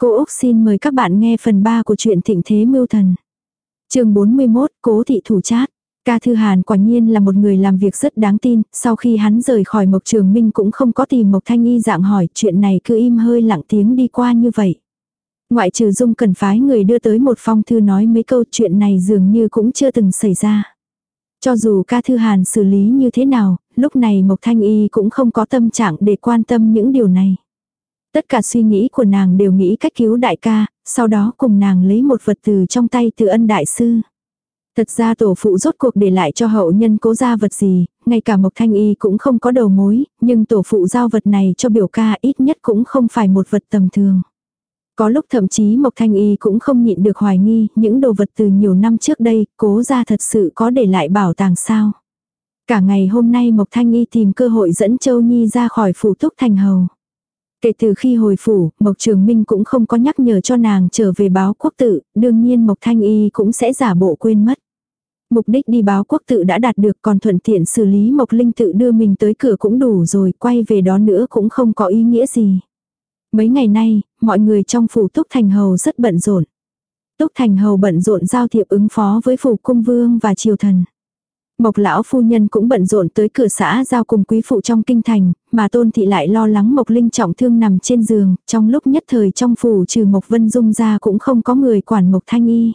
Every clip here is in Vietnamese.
Cô Úc xin mời các bạn nghe phần 3 của truyện Thịnh Thế Mưu Thần. chương 41, Cố Thị Thủ Chát. Ca Thư Hàn quả nhiên là một người làm việc rất đáng tin, sau khi hắn rời khỏi Mộc Trường Minh cũng không có tìm Mộc Thanh Y dạng hỏi chuyện này cứ im hơi lặng tiếng đi qua như vậy. Ngoại trừ Dung cần phái người đưa tới một phong thư nói mấy câu chuyện này dường như cũng chưa từng xảy ra. Cho dù ca thư hàn xử lý như thế nào, lúc này Mộc Thanh Y cũng không có tâm trạng để quan tâm những điều này. Tất cả suy nghĩ của nàng đều nghĩ cách cứu đại ca, sau đó cùng nàng lấy một vật từ trong tay từ ân đại sư. Thật ra tổ phụ rốt cuộc để lại cho hậu nhân cố ra vật gì, ngay cả Mộc Thanh Y cũng không có đầu mối, nhưng tổ phụ giao vật này cho biểu ca ít nhất cũng không phải một vật tầm thường. Có lúc thậm chí Mộc Thanh Y cũng không nhịn được hoài nghi, những đồ vật từ nhiều năm trước đây, cố ra thật sự có để lại bảo tàng sao. Cả ngày hôm nay Mộc Thanh Y tìm cơ hội dẫn Châu Nhi ra khỏi phủ túc thành hầu. Kể từ khi hồi phủ, Mộc Trường Minh cũng không có nhắc nhở cho nàng trở về báo quốc tự, đương nhiên Mộc Thanh Y cũng sẽ giả bộ quên mất. Mục đích đi báo quốc tự đã đạt được còn thuận tiện xử lý Mộc Linh tự đưa mình tới cửa cũng đủ rồi, quay về đó nữa cũng không có ý nghĩa gì. Mấy ngày nay, mọi người trong phủ Túc Thành Hầu rất bận rộn. Túc Thành Hầu bận rộn giao thiệp ứng phó với phủ cung vương và triều thần. Mộc lão phu nhân cũng bận rộn tới cửa xã giao cùng quý phụ trong kinh thành, mà tôn thị lại lo lắng Mộc Linh trọng thương nằm trên giường, trong lúc nhất thời trong phủ trừ Mộc Vân Dung ra cũng không có người quản Mộc Thanh Y.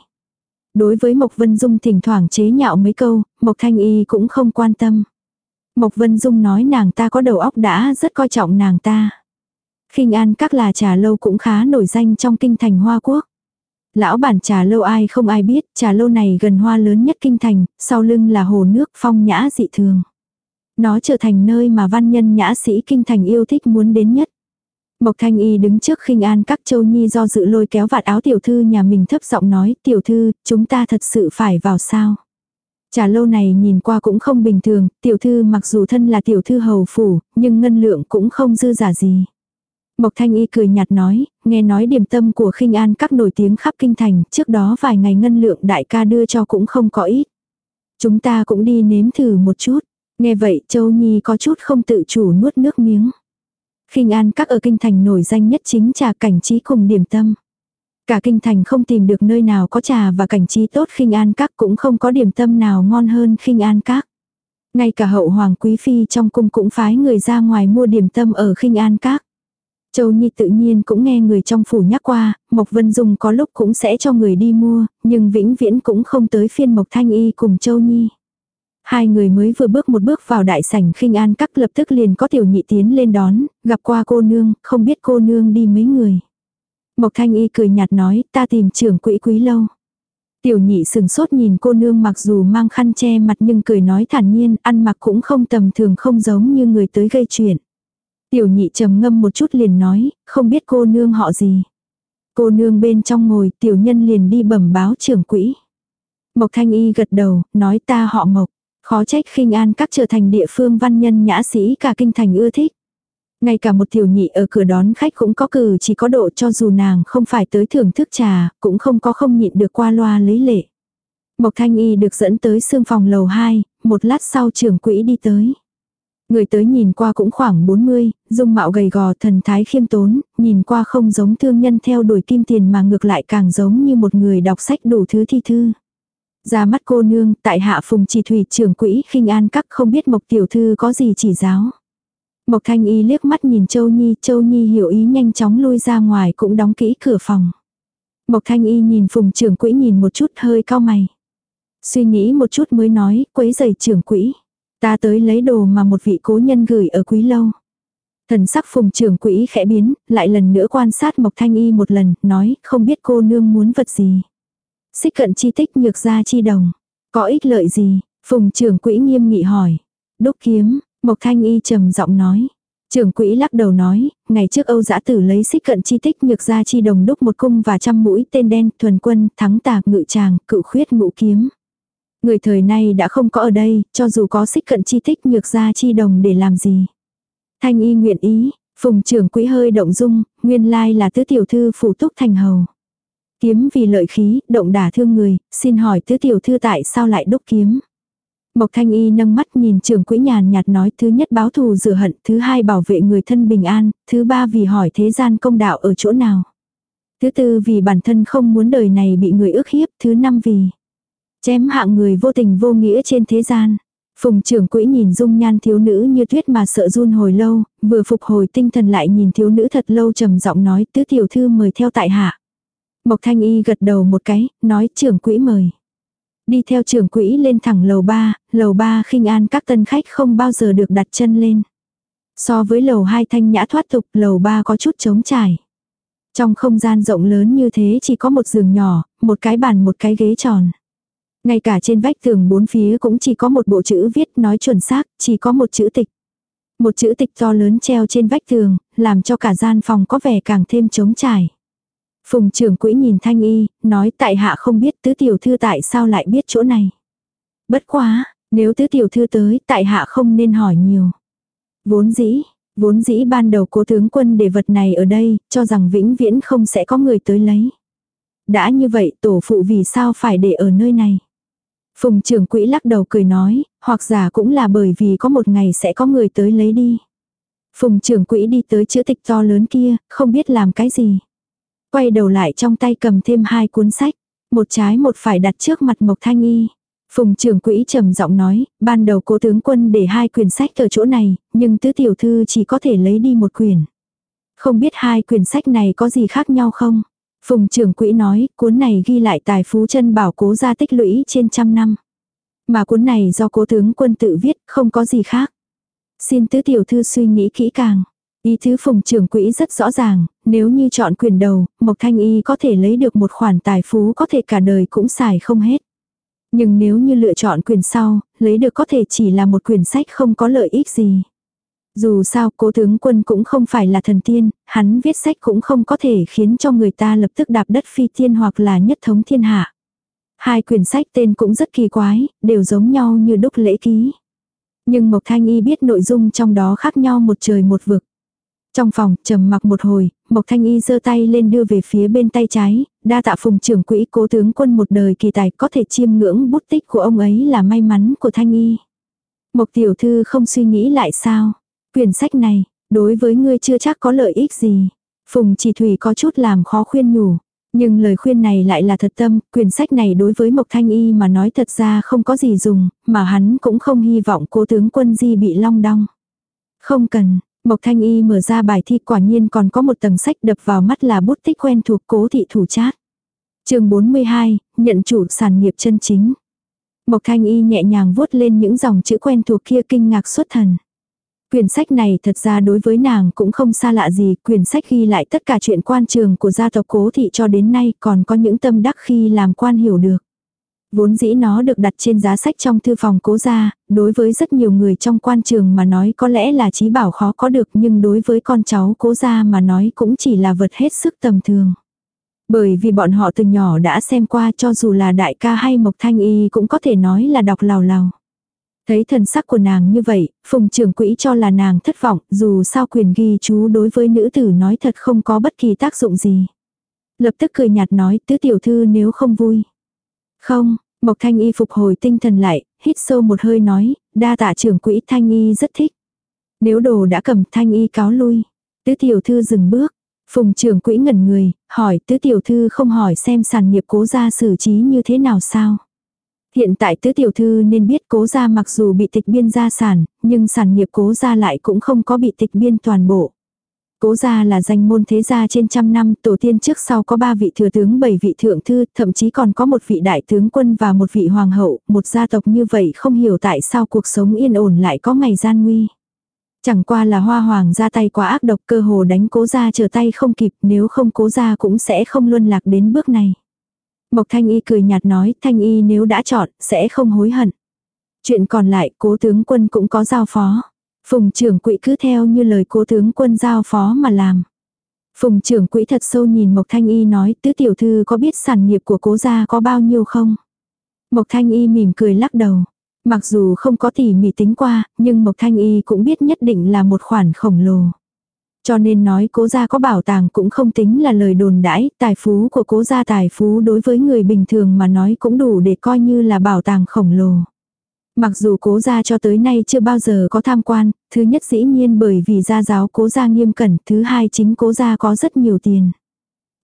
Đối với Mộc Vân Dung thỉnh thoảng chế nhạo mấy câu, Mộc Thanh Y cũng không quan tâm. Mộc Vân Dung nói nàng ta có đầu óc đã rất coi trọng nàng ta khinh an các là trà lâu cũng khá nổi danh trong kinh thành Hoa Quốc. Lão bản trà lâu ai không ai biết, trà lâu này gần hoa lớn nhất kinh thành, sau lưng là hồ nước phong nhã dị thường. Nó trở thành nơi mà văn nhân nhã sĩ kinh thành yêu thích muốn đến nhất. Mộc Thanh Y đứng trước khinh an các châu nhi do dự lôi kéo vạt áo tiểu thư nhà mình thấp giọng nói, tiểu thư, chúng ta thật sự phải vào sao. Trà lâu này nhìn qua cũng không bình thường, tiểu thư mặc dù thân là tiểu thư hầu phủ, nhưng ngân lượng cũng không dư giả gì. Mộc Thanh Y cười nhạt nói, nghe nói điểm tâm của khinh an các nổi tiếng khắp kinh thành, trước đó vài ngày ngân lượng đại ca đưa cho cũng không có ít. Chúng ta cũng đi nếm thử một chút. Nghe vậy Châu Nhi có chút không tự chủ nuốt nước miếng. Khinh an các ở kinh thành nổi danh nhất chính trà cảnh trí cùng điểm tâm. Cả kinh thành không tìm được nơi nào có trà và cảnh trí tốt khinh an các cũng không có điểm tâm nào ngon hơn khinh an các. Ngay cả hậu hoàng quý phi trong cung cũng phái người ra ngoài mua điểm tâm ở khinh an các. Châu Nhi tự nhiên cũng nghe người trong phủ nhắc qua, Mộc Vân Dung có lúc cũng sẽ cho người đi mua, nhưng vĩnh viễn cũng không tới phiên Mộc Thanh Y cùng Châu Nhi. Hai người mới vừa bước một bước vào đại sảnh khinh an các lập tức liền có tiểu nhị tiến lên đón, gặp qua cô nương, không biết cô nương đi mấy người. Mộc Thanh Y cười nhạt nói, ta tìm trưởng quỹ quý lâu. Tiểu nhị sừng sốt nhìn cô nương mặc dù mang khăn che mặt nhưng cười nói thản nhiên, ăn mặc cũng không tầm thường không giống như người tới gây chuyện. Tiểu nhị trầm ngâm một chút liền nói, không biết cô nương họ gì. Cô nương bên trong ngồi, tiểu nhân liền đi bẩm báo trưởng quỹ. Mộc Thanh Y gật đầu, nói ta họ Mộc. Khó trách khinh an các trở thành địa phương văn nhân nhã sĩ cả kinh thành ưa thích. Ngay cả một tiểu nhị ở cửa đón khách cũng có cử chỉ có độ cho dù nàng không phải tới thưởng thức trà, cũng không có không nhịn được qua loa lấy lệ. Mộc Thanh Y được dẫn tới xương phòng lầu 2, một lát sau trưởng quỹ đi tới. Người tới nhìn qua cũng khoảng 40, dung mạo gầy gò thần thái khiêm tốn, nhìn qua không giống thương nhân theo đuổi kim tiền mà ngược lại càng giống như một người đọc sách đủ thứ thi thư. Ra mắt cô nương, tại hạ phùng trì thủy trưởng quỹ khinh an các không biết mộc tiểu thư có gì chỉ giáo. Mộc thanh y liếc mắt nhìn châu nhi, châu nhi hiểu ý nhanh chóng lui ra ngoài cũng đóng kỹ cửa phòng. Mộc thanh y nhìn phùng trưởng quỹ nhìn một chút hơi cao mày. Suy nghĩ một chút mới nói, quấy giày trưởng quỹ. Ta tới lấy đồ mà một vị cố nhân gửi ở quý lâu. Thần sắc phùng trưởng quỹ khẽ biến, lại lần nữa quan sát Mộc Thanh Y một lần, nói không biết cô nương muốn vật gì. Xích cận chi tích nhược ra chi đồng. Có ích lợi gì? Phùng trưởng quỹ nghiêm nghị hỏi. Đúc kiếm, Mộc Thanh Y trầm giọng nói. Trưởng quỹ lắc đầu nói, ngày trước Âu giã tử lấy xích cận chi tích nhược ra chi đồng đúc một cung và trăm mũi tên đen, thuần quân, thắng tà, ngự tràng, cự khuyết ngũ kiếm. Người thời nay đã không có ở đây, cho dù có xích cận chi thích nhược ra chi đồng để làm gì. Thanh y nguyện ý, phùng trưởng quỹ hơi động dung, nguyên lai là tứ tiểu thư phủ túc thành hầu. Kiếm vì lợi khí, động đả thương người, xin hỏi tứ tiểu thư tại sao lại đúc kiếm. Mộc thanh y nâng mắt nhìn trưởng quỹ nhàn nhạt nói thứ nhất báo thù rửa hận, thứ hai bảo vệ người thân bình an, thứ ba vì hỏi thế gian công đạo ở chỗ nào. Thứ tư vì bản thân không muốn đời này bị người ước hiếp. Thứ năm vì chém hạng người vô tình vô nghĩa trên thế gian. Phùng trưởng quỹ nhìn dung nhan thiếu nữ như tuyết mà sợ run hồi lâu, vừa phục hồi tinh thần lại nhìn thiếu nữ thật lâu trầm giọng nói tứ tiểu thư mời theo tại hạ. Mộc thanh y gật đầu một cái, nói trưởng quỹ mời. Đi theo trưởng quỹ lên thẳng lầu ba, lầu ba khinh an các tân khách không bao giờ được đặt chân lên. So với lầu hai thanh nhã thoát tục, lầu ba có chút trống trải. Trong không gian rộng lớn như thế chỉ có một giường nhỏ, một cái bàn một cái ghế tròn. Ngay cả trên vách tường bốn phía cũng chỉ có một bộ chữ viết nói chuẩn xác, chỉ có một chữ tịch. Một chữ tịch to lớn treo trên vách tường, làm cho cả gian phòng có vẻ càng thêm trống trải. Phùng trưởng quỹ nhìn Thanh Y, nói tại hạ không biết tứ tiểu thư tại sao lại biết chỗ này. Bất quá, nếu tứ tiểu thư tới tại hạ không nên hỏi nhiều. Vốn dĩ, vốn dĩ ban đầu cố tướng quân để vật này ở đây, cho rằng vĩnh viễn không sẽ có người tới lấy. Đã như vậy tổ phụ vì sao phải để ở nơi này. Phùng trưởng quỹ lắc đầu cười nói, hoặc giả cũng là bởi vì có một ngày sẽ có người tới lấy đi. Phùng trưởng quỹ đi tới chữ tịch to lớn kia, không biết làm cái gì. Quay đầu lại trong tay cầm thêm hai cuốn sách, một trái một phải đặt trước mặt Mộc Thanh Y. Phùng trưởng quỹ trầm giọng nói, ban đầu cố tướng quân để hai quyển sách ở chỗ này, nhưng tứ tiểu thư chỉ có thể lấy đi một quyển. Không biết hai quyển sách này có gì khác nhau không? Phùng trưởng quỹ nói, cuốn này ghi lại tài phú chân bảo cố gia tích lũy trên trăm năm. Mà cuốn này do cố tướng quân tự viết, không có gì khác. Xin tứ tiểu thư suy nghĩ kỹ càng. Ý thứ phùng trưởng quỹ rất rõ ràng, nếu như chọn quyền đầu, Mộc Thanh Y có thể lấy được một khoản tài phú có thể cả đời cũng xài không hết. Nhưng nếu như lựa chọn quyền sau, lấy được có thể chỉ là một quyển sách không có lợi ích gì. Dù sao cố tướng quân cũng không phải là thần tiên, hắn viết sách cũng không có thể khiến cho người ta lập tức đạp đất phi tiên hoặc là nhất thống thiên hạ. Hai quyển sách tên cũng rất kỳ quái, đều giống nhau như đúc lễ ký. Nhưng Mộc Thanh Y biết nội dung trong đó khác nhau một trời một vực. Trong phòng, trầm mặc một hồi, Mộc Thanh Y giơ tay lên đưa về phía bên tay trái, đa tạ phùng trưởng quỹ cố tướng quân một đời kỳ tài có thể chiêm ngưỡng bút tích của ông ấy là may mắn của Thanh Y. Mộc tiểu thư không suy nghĩ lại sao? Quyển sách này, đối với ngươi chưa chắc có lợi ích gì. Phùng chỉ thủy có chút làm khó khuyên nhủ. Nhưng lời khuyên này lại là thật tâm, quyển sách này đối với Mộc Thanh Y mà nói thật ra không có gì dùng, mà hắn cũng không hy vọng cố tướng quân di bị long đong. Không cần, Mộc Thanh Y mở ra bài thi quả nhiên còn có một tầng sách đập vào mắt là bút tích quen thuộc cố thị thủ chát. chương 42, nhận chủ sản nghiệp chân chính. Mộc Thanh Y nhẹ nhàng vuốt lên những dòng chữ quen thuộc kia kinh ngạc xuất thần. Quyển sách này thật ra đối với nàng cũng không xa lạ gì, quyển sách ghi lại tất cả chuyện quan trường của gia tộc cố thị cho đến nay còn có những tâm đắc khi làm quan hiểu được. Vốn dĩ nó được đặt trên giá sách trong thư phòng cố gia, đối với rất nhiều người trong quan trường mà nói có lẽ là trí bảo khó có được nhưng đối với con cháu cố gia mà nói cũng chỉ là vật hết sức tầm thường. Bởi vì bọn họ từ nhỏ đã xem qua cho dù là đại ca hay mộc thanh y cũng có thể nói là đọc lào lào. Thấy thần sắc của nàng như vậy, phùng trưởng quỹ cho là nàng thất vọng, dù sao quyền ghi chú đối với nữ tử nói thật không có bất kỳ tác dụng gì. Lập tức cười nhạt nói tứ tiểu thư nếu không vui. Không, Mộc Thanh Y phục hồi tinh thần lại, hít sâu một hơi nói, đa tạ trưởng quỹ Thanh Y rất thích. Nếu đồ đã cầm Thanh Y cáo lui. Tứ tiểu thư dừng bước. Phùng trưởng quỹ ngẩn người, hỏi tứ tiểu thư không hỏi xem sản nghiệp cố gia xử trí như thế nào sao. Hiện tại tứ tiểu thư nên biết cố gia mặc dù bị tịch biên gia sản, nhưng sản nghiệp cố gia lại cũng không có bị tịch biên toàn bộ. Cố gia là danh môn thế gia trên trăm năm, tổ tiên trước sau có ba vị thừa tướng, bảy vị thượng thư, thậm chí còn có một vị đại tướng quân và một vị hoàng hậu, một gia tộc như vậy không hiểu tại sao cuộc sống yên ổn lại có ngày gian nguy. Chẳng qua là hoa hoàng ra tay quá ác độc cơ hồ đánh cố gia trở tay không kịp nếu không cố gia cũng sẽ không luân lạc đến bước này. Mộc Thanh Y cười nhạt nói, Thanh Y nếu đã chọn, sẽ không hối hận. Chuyện còn lại, cố tướng quân cũng có giao phó. Phùng trưởng quỹ cứ theo như lời cố tướng quân giao phó mà làm. Phùng trưởng quỹ thật sâu nhìn Mộc Thanh Y nói, tứ tiểu thư có biết sản nghiệp của cố gia có bao nhiêu không? Mộc Thanh Y mỉm cười lắc đầu. Mặc dù không có tỉ mỉ tính qua, nhưng Mộc Thanh Y cũng biết nhất định là một khoản khổng lồ. Cho nên nói cố gia có bảo tàng cũng không tính là lời đồn đãi, tài phú của cố gia tài phú đối với người bình thường mà nói cũng đủ để coi như là bảo tàng khổng lồ. Mặc dù cố gia cho tới nay chưa bao giờ có tham quan, thứ nhất dĩ nhiên bởi vì gia giáo cố gia nghiêm cẩn, thứ hai chính cố gia có rất nhiều tiền.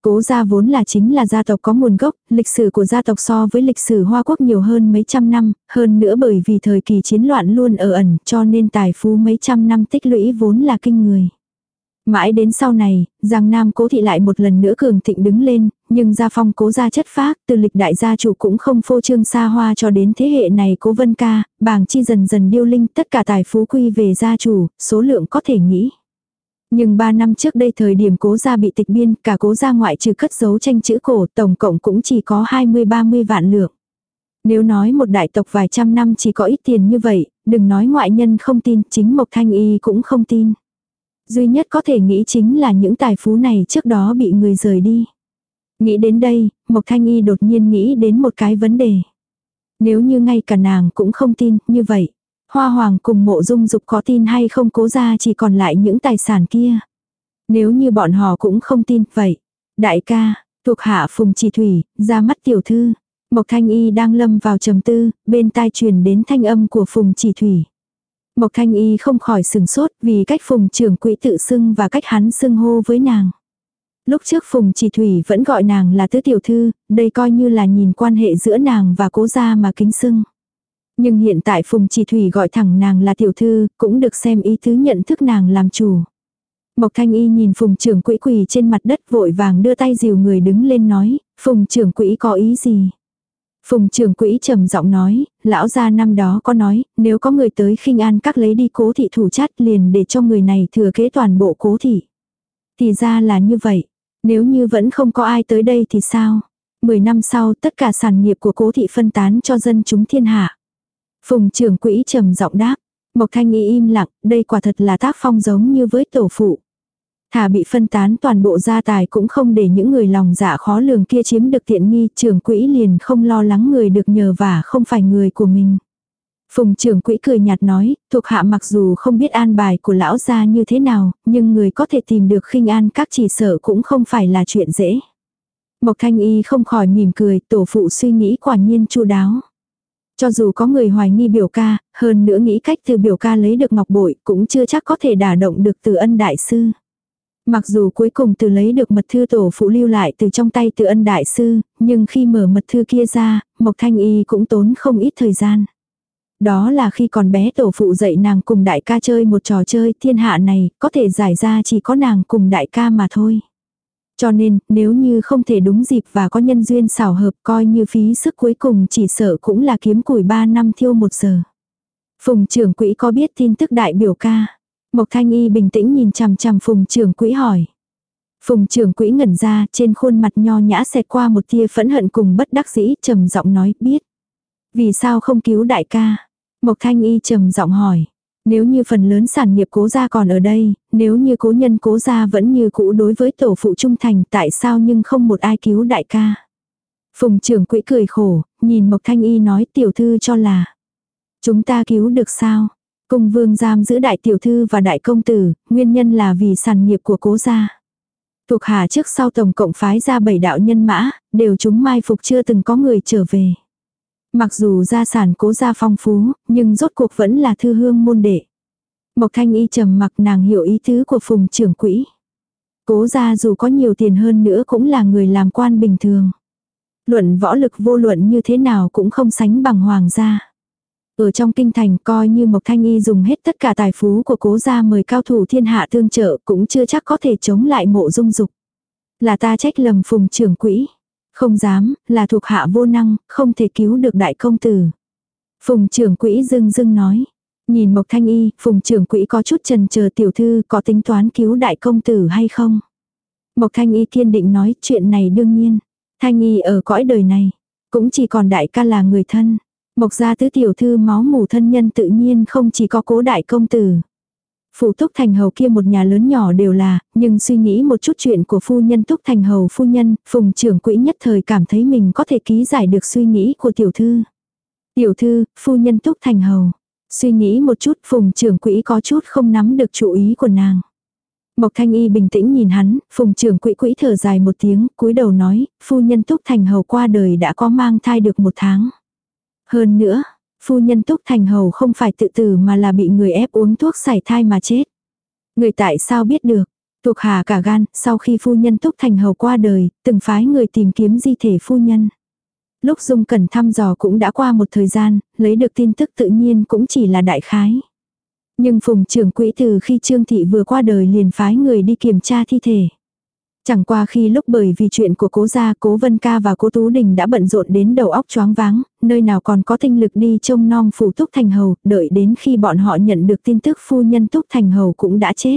Cố gia vốn là chính là gia tộc có nguồn gốc, lịch sử của gia tộc so với lịch sử Hoa Quốc nhiều hơn mấy trăm năm, hơn nữa bởi vì thời kỳ chiến loạn luôn ở ẩn cho nên tài phú mấy trăm năm tích lũy vốn là kinh người. Mãi đến sau này, Giang Nam cố thị lại một lần nữa cường thịnh đứng lên, nhưng gia phong cố gia chất phác, từ lịch đại gia chủ cũng không phô trương xa hoa cho đến thế hệ này cố vân ca, bàng chi dần dần điêu linh tất cả tài phú quy về gia chủ, số lượng có thể nghĩ. Nhưng 3 năm trước đây thời điểm cố gia bị tịch biên, cả cố gia ngoại trừ cất giấu tranh chữ cổ, tổng cộng cũng chỉ có 20-30 vạn lượng. Nếu nói một đại tộc vài trăm năm chỉ có ít tiền như vậy, đừng nói ngoại nhân không tin, chính Mộc Thanh Y cũng không tin. Duy nhất có thể nghĩ chính là những tài phú này trước đó bị người rời đi. Nghĩ đến đây, Mộc Thanh Y đột nhiên nghĩ đến một cái vấn đề. Nếu như ngay cả nàng cũng không tin, như vậy, Hoa Hoàng cùng mộ dung dục có tin hay không cố ra chỉ còn lại những tài sản kia. Nếu như bọn họ cũng không tin, vậy. Đại ca, thuộc hạ phùng trì thủy, ra mắt tiểu thư. Mộc Thanh Y đang lâm vào trầm tư, bên tai truyền đến thanh âm của phùng chỉ thủy. Mộc Thanh Y không khỏi sừng sốt vì cách phùng trưởng quỹ tự xưng và cách hắn xưng hô với nàng. Lúc trước Phùng Chỉ Thủy vẫn gọi nàng là tứ tiểu thư, đây coi như là nhìn quan hệ giữa nàng và cố gia mà kính xưng. Nhưng hiện tại Phùng Chỉ Thủy gọi thẳng nàng là tiểu thư, cũng được xem ý thứ nhận thức nàng làm chủ. Mộc Thanh Y nhìn Phùng trưởng quỹ quỳ trên mặt đất vội vàng đưa tay dìu người đứng lên nói, Phùng trưởng quỹ có ý gì? Phùng trưởng quỹ trầm giọng nói, lão gia năm đó có nói, nếu có người tới khinh an các lấy đi cố thị thủ chát liền để cho người này thừa kế toàn bộ cố thị. Thì ra là như vậy, nếu như vẫn không có ai tới đây thì sao? Mười năm sau tất cả sản nghiệp của cố thị phân tán cho dân chúng thiên hạ. Phùng trưởng quỹ trầm giọng đáp. Mộc thanh y im lặng, đây quả thật là tác phong giống như với tổ phụ. Thà bị phân tán toàn bộ gia tài cũng không để những người lòng dạ khó lường kia chiếm được tiện nghi, trưởng quỹ liền không lo lắng người được nhờ và không phải người của mình. Phùng trưởng quỹ cười nhạt nói, thuộc hạ mặc dù không biết an bài của lão gia như thế nào, nhưng người có thể tìm được khinh an các chỉ sở cũng không phải là chuyện dễ. Mộc thanh y không khỏi mỉm cười, tổ phụ suy nghĩ quả nhiên chu đáo. Cho dù có người hoài nghi biểu ca, hơn nữa nghĩ cách từ biểu ca lấy được ngọc bội, cũng chưa chắc có thể đả động được từ ân đại sư. Mặc dù cuối cùng từ lấy được mật thư tổ phụ lưu lại từ trong tay từ ân đại sư, nhưng khi mở mật thư kia ra, Mộc Thanh Y cũng tốn không ít thời gian. Đó là khi còn bé tổ phụ dạy nàng cùng đại ca chơi một trò chơi thiên hạ này, có thể giải ra chỉ có nàng cùng đại ca mà thôi. Cho nên, nếu như không thể đúng dịp và có nhân duyên xảo hợp coi như phí sức cuối cùng chỉ sợ cũng là kiếm củi 3 năm thiêu một giờ. Phùng trưởng quỹ có biết tin tức đại biểu ca. Mộc Thanh Y bình tĩnh nhìn chằm chằm Phùng trưởng quỹ hỏi. Phùng trưởng quỹ ngẩn ra, trên khuôn mặt nho nhã xẹt qua một tia phẫn hận cùng bất đắc dĩ, trầm giọng nói, biết. Vì sao không cứu đại ca? Mộc Thanh Y trầm giọng hỏi. Nếu như phần lớn sản nghiệp cố gia còn ở đây, nếu như cố nhân cố gia vẫn như cũ đối với tổ phụ trung thành tại sao nhưng không một ai cứu đại ca. Phùng trưởng quỹ cười khổ, nhìn Mộc Thanh Y nói tiểu thư cho là. Chúng ta cứu được sao? Cung vương giam giữ đại tiểu thư và đại công tử, nguyên nhân là vì sản nghiệp của cố gia. Thuộc hạ trước sau tổng cộng phái ra bảy đạo nhân mã, đều chúng mai phục chưa từng có người trở về. Mặc dù gia sản cố gia phong phú, nhưng rốt cuộc vẫn là thư hương môn đệ. Mộc thanh y trầm mặc nàng hiểu ý tứ của phùng trưởng quỹ. Cố gia dù có nhiều tiền hơn nữa cũng là người làm quan bình thường. Luận võ lực vô luận như thế nào cũng không sánh bằng hoàng gia. Ở trong kinh thành coi như Mộc Thanh Y dùng hết tất cả tài phú của cố gia mời cao thủ thiên hạ thương trợ cũng chưa chắc có thể chống lại mộ dung dục. Là ta trách lầm phùng trưởng quỹ. Không dám, là thuộc hạ vô năng, không thể cứu được đại công tử. Phùng trưởng quỹ dưng dưng nói. Nhìn Mộc Thanh Y, phùng trưởng quỹ có chút trần chờ tiểu thư có tính toán cứu đại công tử hay không. Mộc Thanh Y kiên định nói chuyện này đương nhiên. Thanh Y ở cõi đời này, cũng chỉ còn đại ca là người thân. Mộc gia tứ tiểu thư máu mủ thân nhân tự nhiên không chỉ có cố đại công tử. Phủ Túc Thành Hầu kia một nhà lớn nhỏ đều là, nhưng suy nghĩ một chút chuyện của phu nhân Túc Thành Hầu phu nhân, Phùng trưởng quỹ nhất thời cảm thấy mình có thể ký giải được suy nghĩ của tiểu thư. Tiểu thư, phu nhân Túc Thành Hầu. Suy nghĩ một chút Phùng trưởng quỹ có chút không nắm được chủ ý của nàng. Mộc Thanh Y bình tĩnh nhìn hắn, Phùng trưởng quỹ quỹ thở dài một tiếng, cúi đầu nói, phu nhân Túc Thành Hầu qua đời đã có mang thai được một tháng. Hơn nữa, phu nhân túc thành hầu không phải tự tử mà là bị người ép uống thuốc sảy thai mà chết. Người tại sao biết được? Thuộc hạ cả gan, sau khi phu nhân túc thành hầu qua đời, từng phái người tìm kiếm di thể phu nhân. Lúc Dung Cẩn thăm dò cũng đã qua một thời gian, lấy được tin tức tự nhiên cũng chỉ là đại khái. Nhưng phùng trưởng quỹ từ khi Trương Thị vừa qua đời liền phái người đi kiểm tra thi thể. Chẳng qua khi lúc bởi vì chuyện của cố gia cố Vân Ca và cố Tú Đình đã bận rộn đến đầu óc choáng váng, nơi nào còn có tinh lực đi trông nom phủ Túc Thành Hầu, đợi đến khi bọn họ nhận được tin tức phu nhân Túc Thành Hầu cũng đã chết.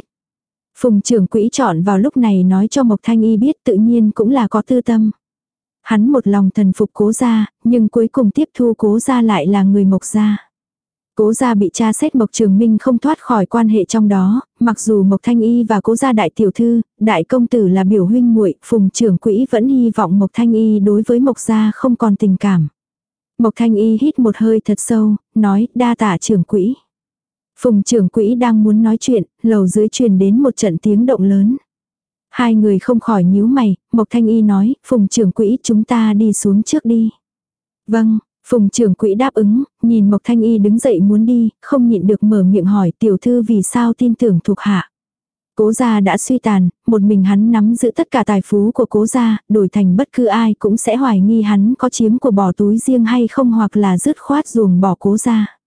Phùng trưởng quỹ chọn vào lúc này nói cho Mộc Thanh Y biết tự nhiên cũng là có tư tâm. Hắn một lòng thần phục cố gia, nhưng cuối cùng tiếp thu cố gia lại là người Mộc gia. Cố gia bị cha xét Mộc Trường Minh không thoát khỏi quan hệ trong đó, mặc dù Mộc Thanh Y và cố gia đại tiểu thư, đại công tử là biểu huynh muội, phùng trưởng quỹ vẫn hy vọng Mộc Thanh Y đối với Mộc gia không còn tình cảm. Mộc Thanh Y hít một hơi thật sâu, nói đa tạ trưởng quỹ. Phùng trưởng quỹ đang muốn nói chuyện, lầu dưới truyền đến một trận tiếng động lớn. Hai người không khỏi nhíu mày, Mộc Thanh Y nói, Phùng trưởng quỹ chúng ta đi xuống trước đi. Vâng, Phùng trưởng quỹ đáp ứng, nhìn Mộc Thanh Y đứng dậy muốn đi, không nhịn được mở miệng hỏi tiểu thư vì sao tin tưởng thuộc hạ. Cố gia đã suy tàn, một mình hắn nắm giữ tất cả tài phú của cố gia, đổi thành bất cứ ai cũng sẽ hoài nghi hắn có chiếm của bỏ túi riêng hay không hoặc là dứt khoát ruồng bỏ cố gia.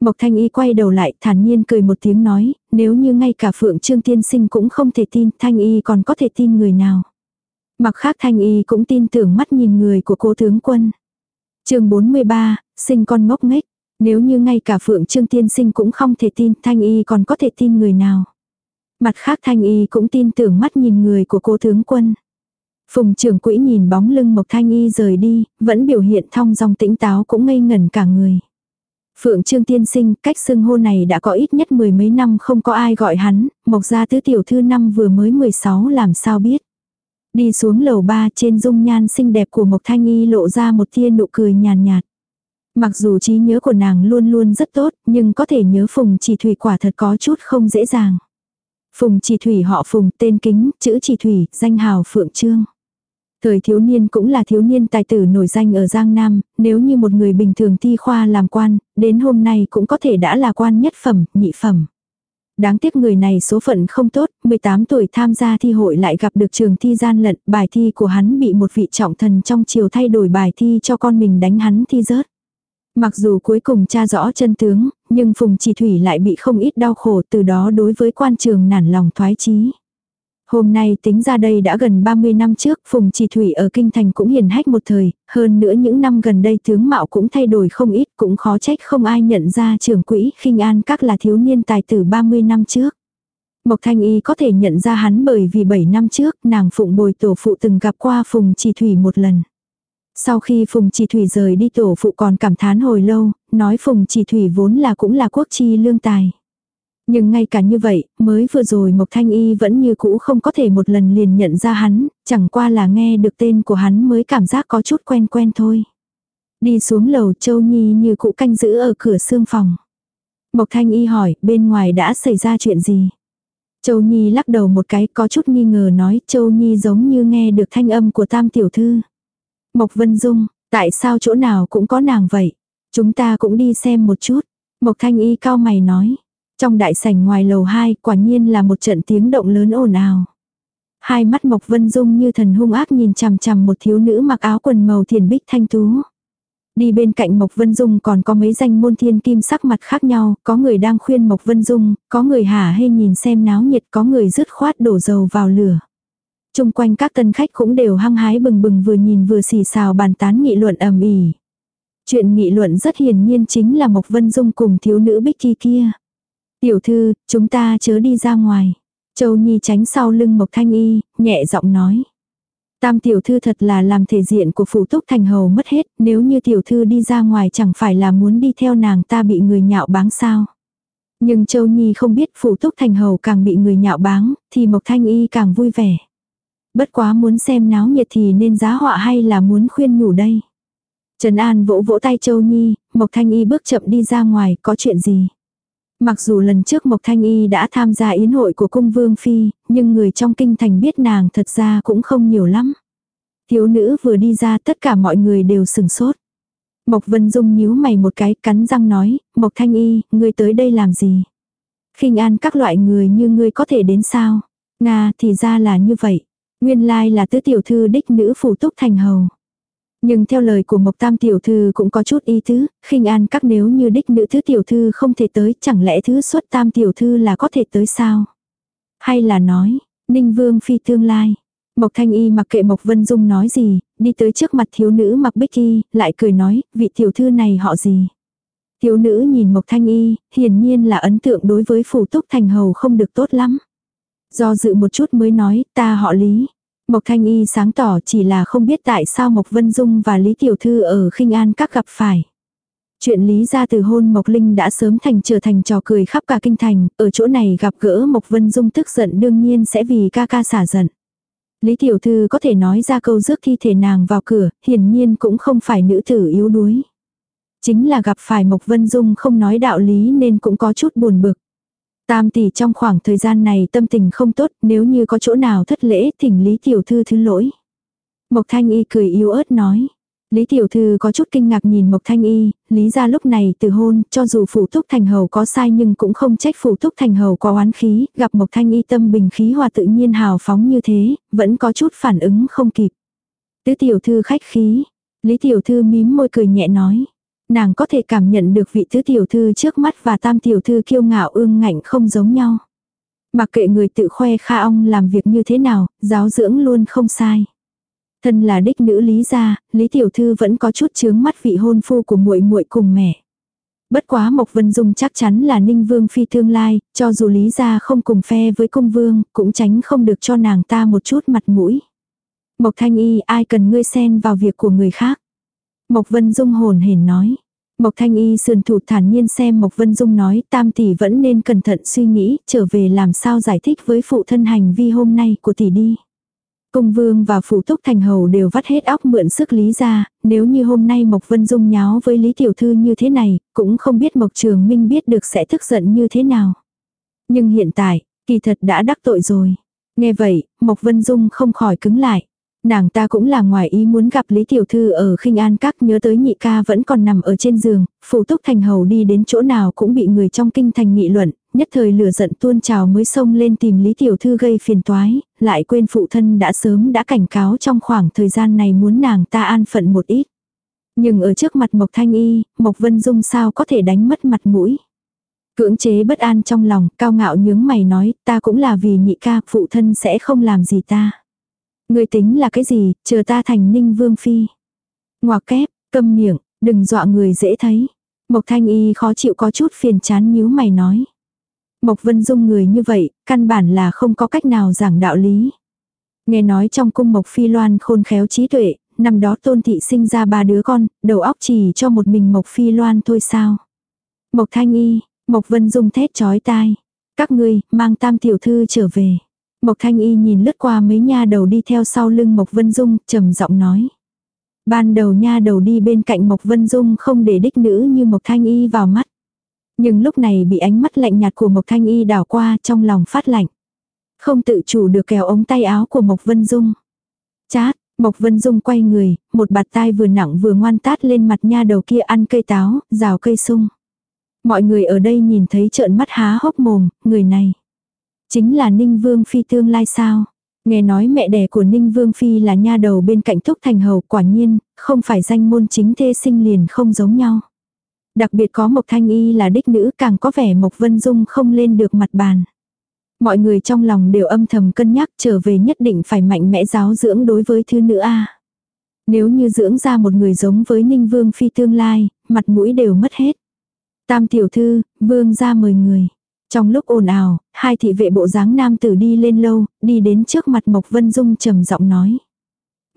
Mộc Thanh Y quay đầu lại thản nhiên cười một tiếng nói, nếu như ngay cả Phượng Trương Tiên Sinh cũng không thể tin, Thanh Y còn có thể tin người nào. Mặc khác Thanh Y cũng tin tưởng mắt nhìn người của cố tướng quân chương 43, sinh con ngốc nghếch. Nếu như ngay cả Phượng Trương Tiên Sinh cũng không thể tin, Thanh Y còn có thể tin người nào. Mặt khác Thanh Y cũng tin tưởng mắt nhìn người của cô tướng quân. Phùng trưởng quỹ nhìn bóng lưng Mộc Thanh Y rời đi, vẫn biểu hiện thong dong tĩnh táo cũng ngây ngẩn cả người. Phượng Trương Tiên Sinh, cách xưng hô này đã có ít nhất mười mấy năm không có ai gọi hắn, Mộc gia tứ tiểu thư năm vừa mới 16 làm sao biết. Đi xuống lầu ba trên dung nhan xinh đẹp của Mộc Thanh Y lộ ra một tia nụ cười nhàn nhạt, Mặc dù trí nhớ của nàng luôn luôn rất tốt, nhưng có thể nhớ Phùng Chỉ Thủy quả thật có chút không dễ dàng. Phùng Chỉ Thủy họ Phùng, tên kính, chữ Chỉ Thủy, danh hào Phượng Trương. Thời thiếu niên cũng là thiếu niên tài tử nổi danh ở Giang Nam, nếu như một người bình thường thi khoa làm quan, đến hôm nay cũng có thể đã là quan nhất phẩm, nhị phẩm. Đáng tiếc người này số phận không tốt, 18 tuổi tham gia thi hội lại gặp được trường thi gian lận, bài thi của hắn bị một vị trọng thần trong chiều thay đổi bài thi cho con mình đánh hắn thi rớt. Mặc dù cuối cùng tra rõ chân tướng, nhưng Phùng Chỉ Thủy lại bị không ít đau khổ từ đó đối với quan trường nản lòng thoái chí. Hôm nay tính ra đây đã gần 30 năm trước, Phùng Chỉ Thủy ở Kinh Thành cũng hiền hách một thời, hơn nữa những năm gần đây tướng mạo cũng thay đổi không ít, cũng khó trách không ai nhận ra trưởng quỹ khinh an các là thiếu niên tài tử 30 năm trước. Mộc Thanh Y có thể nhận ra hắn bởi vì 7 năm trước nàng phụng bồi tổ phụ từng gặp qua Phùng Chỉ Thủy một lần. Sau khi Phùng Chỉ Thủy rời đi tổ phụ còn cảm thán hồi lâu, nói Phùng Chỉ Thủy vốn là cũng là quốc chi lương tài. Nhưng ngay cả như vậy, mới vừa rồi Mộc Thanh Y vẫn như cũ không có thể một lần liền nhận ra hắn, chẳng qua là nghe được tên của hắn mới cảm giác có chút quen quen thôi. Đi xuống lầu Châu Nhi như cũ canh giữ ở cửa xương phòng. Mộc Thanh Y hỏi, bên ngoài đã xảy ra chuyện gì? Châu Nhi lắc đầu một cái có chút nghi ngờ nói Châu Nhi giống như nghe được thanh âm của tam tiểu thư. Mộc Vân Dung, tại sao chỗ nào cũng có nàng vậy? Chúng ta cũng đi xem một chút. Mộc Thanh Y cao mày nói. Trong đại sảnh ngoài lầu 2 quả nhiên là một trận tiếng động lớn ồn ào. Hai mắt Mộc Vân Dung như thần hung ác nhìn chằm chằm một thiếu nữ mặc áo quần màu thiền bích thanh tú. Đi bên cạnh Mộc Vân Dung còn có mấy danh môn thiên kim sắc mặt khác nhau, có người đang khuyên Mộc Vân Dung, có người hả hê nhìn xem náo nhiệt, có người rứt khoát đổ dầu vào lửa. Trung quanh các tân khách cũng đều hăng hái bừng bừng vừa nhìn vừa xì xào bàn tán nghị luận ầm ĩ. Chuyện nghị luận rất hiển nhiên chính là Mộc Vân Dung cùng thiếu nữ Bích Kỳ kia. Tiểu thư, chúng ta chớ đi ra ngoài. Châu Nhi tránh sau lưng Mộc Thanh Y, nhẹ giọng nói. Tam tiểu thư thật là làm thể diện của phủ túc thành hầu mất hết, nếu như tiểu thư đi ra ngoài chẳng phải là muốn đi theo nàng ta bị người nhạo báng sao. Nhưng Châu Nhi không biết phủ túc thành hầu càng bị người nhạo báng, thì Mộc Thanh Y càng vui vẻ. Bất quá muốn xem náo nhiệt thì nên giá họa hay là muốn khuyên nhủ đây. Trần An vỗ vỗ tay Châu Nhi, Mộc Thanh Y bước chậm đi ra ngoài, có chuyện gì? Mặc dù lần trước Mộc Thanh Y đã tham gia yến hội của cung Vương Phi, nhưng người trong kinh thành biết nàng thật ra cũng không nhiều lắm. Thiếu nữ vừa đi ra tất cả mọi người đều sừng sốt. Mộc Vân Dung nhíu mày một cái cắn răng nói, Mộc Thanh Y, ngươi tới đây làm gì? khinh an các loại người như ngươi có thể đến sao? Nga thì ra là như vậy. Nguyên lai là tứ tiểu thư đích nữ phủ túc thành hầu. Nhưng theo lời của Mộc Tam tiểu thư cũng có chút ý tứ, khinh an các nếu như đích nữ thứ tiểu thư không thể tới, chẳng lẽ thứ xuất tam tiểu thư là có thể tới sao? Hay là nói, Ninh Vương phi tương lai. Mộc Thanh Y mặc kệ Mộc Vân Dung nói gì, đi tới trước mặt thiếu nữ mặc bích y, lại cười nói, vị tiểu thư này họ gì? Thiếu nữ nhìn Mộc Thanh Y, hiển nhiên là ấn tượng đối với phủ túc thành hầu không được tốt lắm. Do dự một chút mới nói, ta họ Lý. Mộc Thanh Y sáng tỏ chỉ là không biết tại sao Mộc Vân Dung và Lý Tiểu Thư ở khinh an các gặp phải. Chuyện Lý ra từ hôn Mộc Linh đã sớm thành trở thành trò cười khắp cả kinh thành, ở chỗ này gặp gỡ Mộc Vân Dung tức giận đương nhiên sẽ vì ca ca xả giận. Lý Tiểu Thư có thể nói ra câu rước thi thể nàng vào cửa, hiển nhiên cũng không phải nữ tử yếu đuối. Chính là gặp phải Mộc Vân Dung không nói đạo lý nên cũng có chút buồn bực. Tam tỷ trong khoảng thời gian này tâm tình không tốt, nếu như có chỗ nào thất lễ thỉnh Lý Tiểu Thư thứ lỗi. Mộc Thanh Y cười yếu ớt nói. Lý Tiểu Thư có chút kinh ngạc nhìn Mộc Thanh Y, lý ra lúc này từ hôn, cho dù phủ túc thành hầu có sai nhưng cũng không trách phủ túc thành hầu có oán khí, gặp Mộc Thanh Y tâm bình khí hòa tự nhiên hào phóng như thế, vẫn có chút phản ứng không kịp. Tứ Tiểu Thư khách khí, Lý Tiểu Thư mím môi cười nhẹ nói. Nàng có thể cảm nhận được vị tứ tiểu thư trước mắt và tam tiểu thư kiêu ngạo ương ngạnh không giống nhau. Mặc kệ người tự khoe kha ong làm việc như thế nào, giáo dưỡng luôn không sai. Thân là đích nữ lý gia, lý tiểu thư vẫn có chút chướng mắt vị hôn phu của muội muội cùng mẹ. Bất quá Mộc Vân Dung chắc chắn là Ninh Vương phi tương lai, cho dù lý gia không cùng phe với cung vương, cũng tránh không được cho nàng ta một chút mặt mũi. Mộc Thanh Y ai cần ngươi xen vào việc của người khác. Mộc Vân Dung hồn hển nói. Mộc Thanh Y sườn thủ thản nhiên xem Mộc Vân Dung nói tam tỷ vẫn nên cẩn thận suy nghĩ trở về làm sao giải thích với phụ thân hành vi hôm nay của tỷ đi. Cung vương và phụ túc thành hầu đều vắt hết óc mượn sức lý ra, nếu như hôm nay Mộc Vân Dung nháo với Lý Tiểu Thư như thế này, cũng không biết Mộc Trường Minh biết được sẽ tức giận như thế nào. Nhưng hiện tại, kỳ thật đã đắc tội rồi. Nghe vậy, Mộc Vân Dung không khỏi cứng lại. Nàng ta cũng là ngoài ý muốn gặp Lý Tiểu Thư ở khinh an các nhớ tới nhị ca vẫn còn nằm ở trên giường, phụ túc thành hầu đi đến chỗ nào cũng bị người trong kinh thành nghị luận, nhất thời lửa giận tuôn trào mới xông lên tìm Lý Tiểu Thư gây phiền toái, lại quên phụ thân đã sớm đã cảnh cáo trong khoảng thời gian này muốn nàng ta an phận một ít. Nhưng ở trước mặt Mộc Thanh Y, Mộc Vân Dung sao có thể đánh mất mặt mũi. Cưỡng chế bất an trong lòng, cao ngạo nhướng mày nói, ta cũng là vì nhị ca, phụ thân sẽ không làm gì ta. Người tính là cái gì, chờ ta thành ninh vương phi. Ngoà kép, câm miệng, đừng dọa người dễ thấy. Mộc thanh y khó chịu có chút phiền chán nhíu mày nói. Mộc vân dung người như vậy, căn bản là không có cách nào giảng đạo lý. Nghe nói trong cung Mộc Phi Loan khôn khéo trí tuệ, năm đó tôn thị sinh ra ba đứa con, đầu óc chỉ cho một mình Mộc Phi Loan thôi sao. Mộc Thanh Y, Mộc Vân Dung thét chói tai. Các ngươi, mang tam tiểu thư trở về. Mộc Thanh Y nhìn lướt qua mấy nha đầu đi theo sau lưng Mộc Vân Dung, trầm giọng nói. Ban đầu nha đầu đi bên cạnh Mộc Vân Dung không để đích nữ như Mộc Thanh Y vào mắt. Nhưng lúc này bị ánh mắt lạnh nhạt của Mộc Thanh Y đảo qua trong lòng phát lạnh. Không tự chủ được kéo ống tay áo của Mộc Vân Dung. Chát, Mộc Vân Dung quay người, một bạt tai vừa nặng vừa ngoan tát lên mặt nha đầu kia ăn cây táo, rào cây sung. Mọi người ở đây nhìn thấy trợn mắt há hốc mồm, người này. Chính là Ninh Vương Phi tương lai sao? Nghe nói mẹ đẻ của Ninh Vương Phi là nha đầu bên cạnh Thúc Thành Hầu quả nhiên, không phải danh môn chính thê sinh liền không giống nhau. Đặc biệt có Mộc Thanh Y là đích nữ càng có vẻ Mộc Vân Dung không lên được mặt bàn. Mọi người trong lòng đều âm thầm cân nhắc trở về nhất định phải mạnh mẽ giáo dưỡng đối với thư nữ A. Nếu như dưỡng ra một người giống với Ninh Vương Phi tương lai, mặt mũi đều mất hết. Tam tiểu thư, vương ra mời người. Trong lúc ồn ào, hai thị vệ bộ dáng nam tử đi lên lâu, đi đến trước mặt Mộc Vân Dung trầm giọng nói.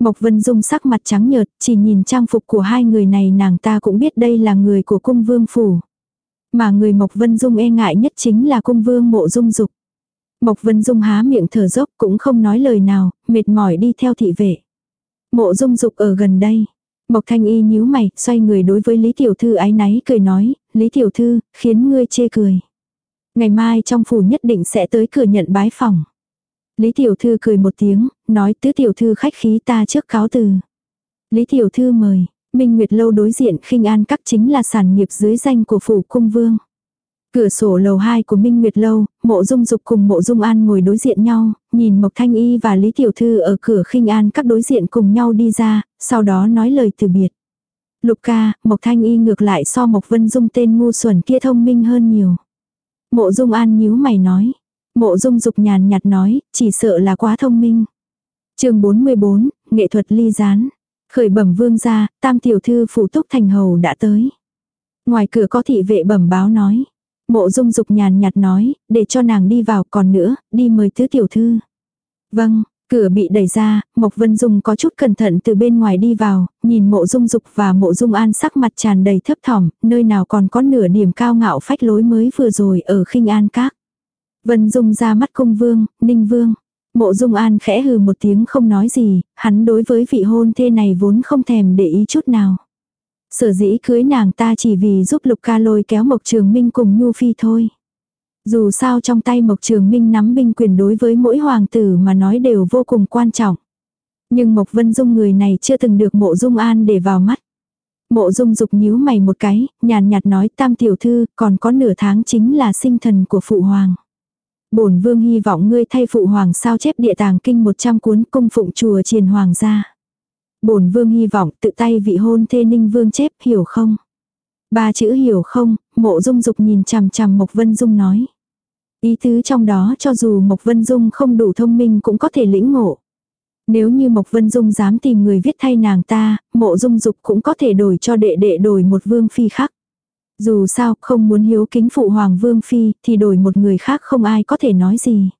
Mộc Vân Dung sắc mặt trắng nhợt, chỉ nhìn trang phục của hai người này nàng ta cũng biết đây là người của cung vương phủ. Mà người Mộc Vân Dung e ngại nhất chính là cung vương mộ dung dục. Mộc Vân Dung há miệng thở dốc cũng không nói lời nào, mệt mỏi đi theo thị vệ. Mộ dung dục ở gần đây. Mộc Thanh Y nhíu mày, xoay người đối với Lý Tiểu Thư ái náy cười nói, Lý Tiểu Thư, khiến ngươi chê cười. Ngày mai trong phủ nhất định sẽ tới cửa nhận bái phòng. Lý Tiểu Thư cười một tiếng, nói tứ Tiểu Thư khách khí ta trước cáo từ. Lý Tiểu Thư mời, Minh Nguyệt Lâu đối diện khinh an các chính là sản nghiệp dưới danh của phủ cung vương. Cửa sổ lầu 2 của Minh Nguyệt Lâu, mộ dung dục cùng mộ dung an ngồi đối diện nhau, nhìn Mộc Thanh Y và Lý Tiểu Thư ở cửa khinh an các đối diện cùng nhau đi ra, sau đó nói lời từ biệt. Lục ca, Mộc Thanh Y ngược lại so Mộc Vân Dung tên ngu xuẩn kia thông minh hơn nhiều. Mộ dung an nhíu mày nói. Mộ dung dục nhàn nhạt nói, chỉ sợ là quá thông minh. chương 44, nghệ thuật ly gián. Khởi bẩm vương ra, tam tiểu thư phủ túc thành hầu đã tới. Ngoài cửa có thị vệ bẩm báo nói. Mộ dung dục nhàn nhạt nói, để cho nàng đi vào còn nữa, đi mời tứ tiểu thư. Vâng, cửa bị đẩy ra, Mộc Vân Dung có chút cẩn thận từ bên ngoài đi vào, nhìn mộ dung dục và mộ dung an sắc mặt tràn đầy thấp thỏm, nơi nào còn có nửa điểm cao ngạo phách lối mới vừa rồi ở khinh an các. Vân Dung ra mắt cung vương, ninh vương. Mộ Dung An khẽ hừ một tiếng không nói gì, hắn đối với vị hôn thê này vốn không thèm để ý chút nào. Sở dĩ cưới nàng ta chỉ vì giúp Lục Ca lôi kéo Mộc Trường Minh cùng Nhu Phi thôi. Dù sao trong tay Mộc Trường Minh nắm binh quyền đối với mỗi hoàng tử mà nói đều vô cùng quan trọng. Nhưng Mộc Vân Dung người này chưa từng được mộ Dung An để vào mắt. Mộ Dung dục nhíu mày một cái, nhàn nhạt nói tam tiểu thư còn có nửa tháng chính là sinh thần của phụ hoàng. Bổn vương hy vọng ngươi thay phụ hoàng sao chép địa tàng kinh 100 cuốn cung phụng chùa triền hoàng gia. Bổn vương hy vọng tự tay vị hôn thê ninh vương chép hiểu không? Ba chữ hiểu không, mộ dung dục nhìn chằm chằm Mộc Vân Dung nói. Ý tứ trong đó cho dù Mộc Vân Dung không đủ thông minh cũng có thể lĩnh ngộ. Nếu như Mộc Vân Dung dám tìm người viết thay nàng ta, mộ dung dục cũng có thể đổi cho đệ đệ đổi một vương phi khác. Dù sao, không muốn hiếu kính phụ hoàng vương phi, thì đổi một người khác không ai có thể nói gì.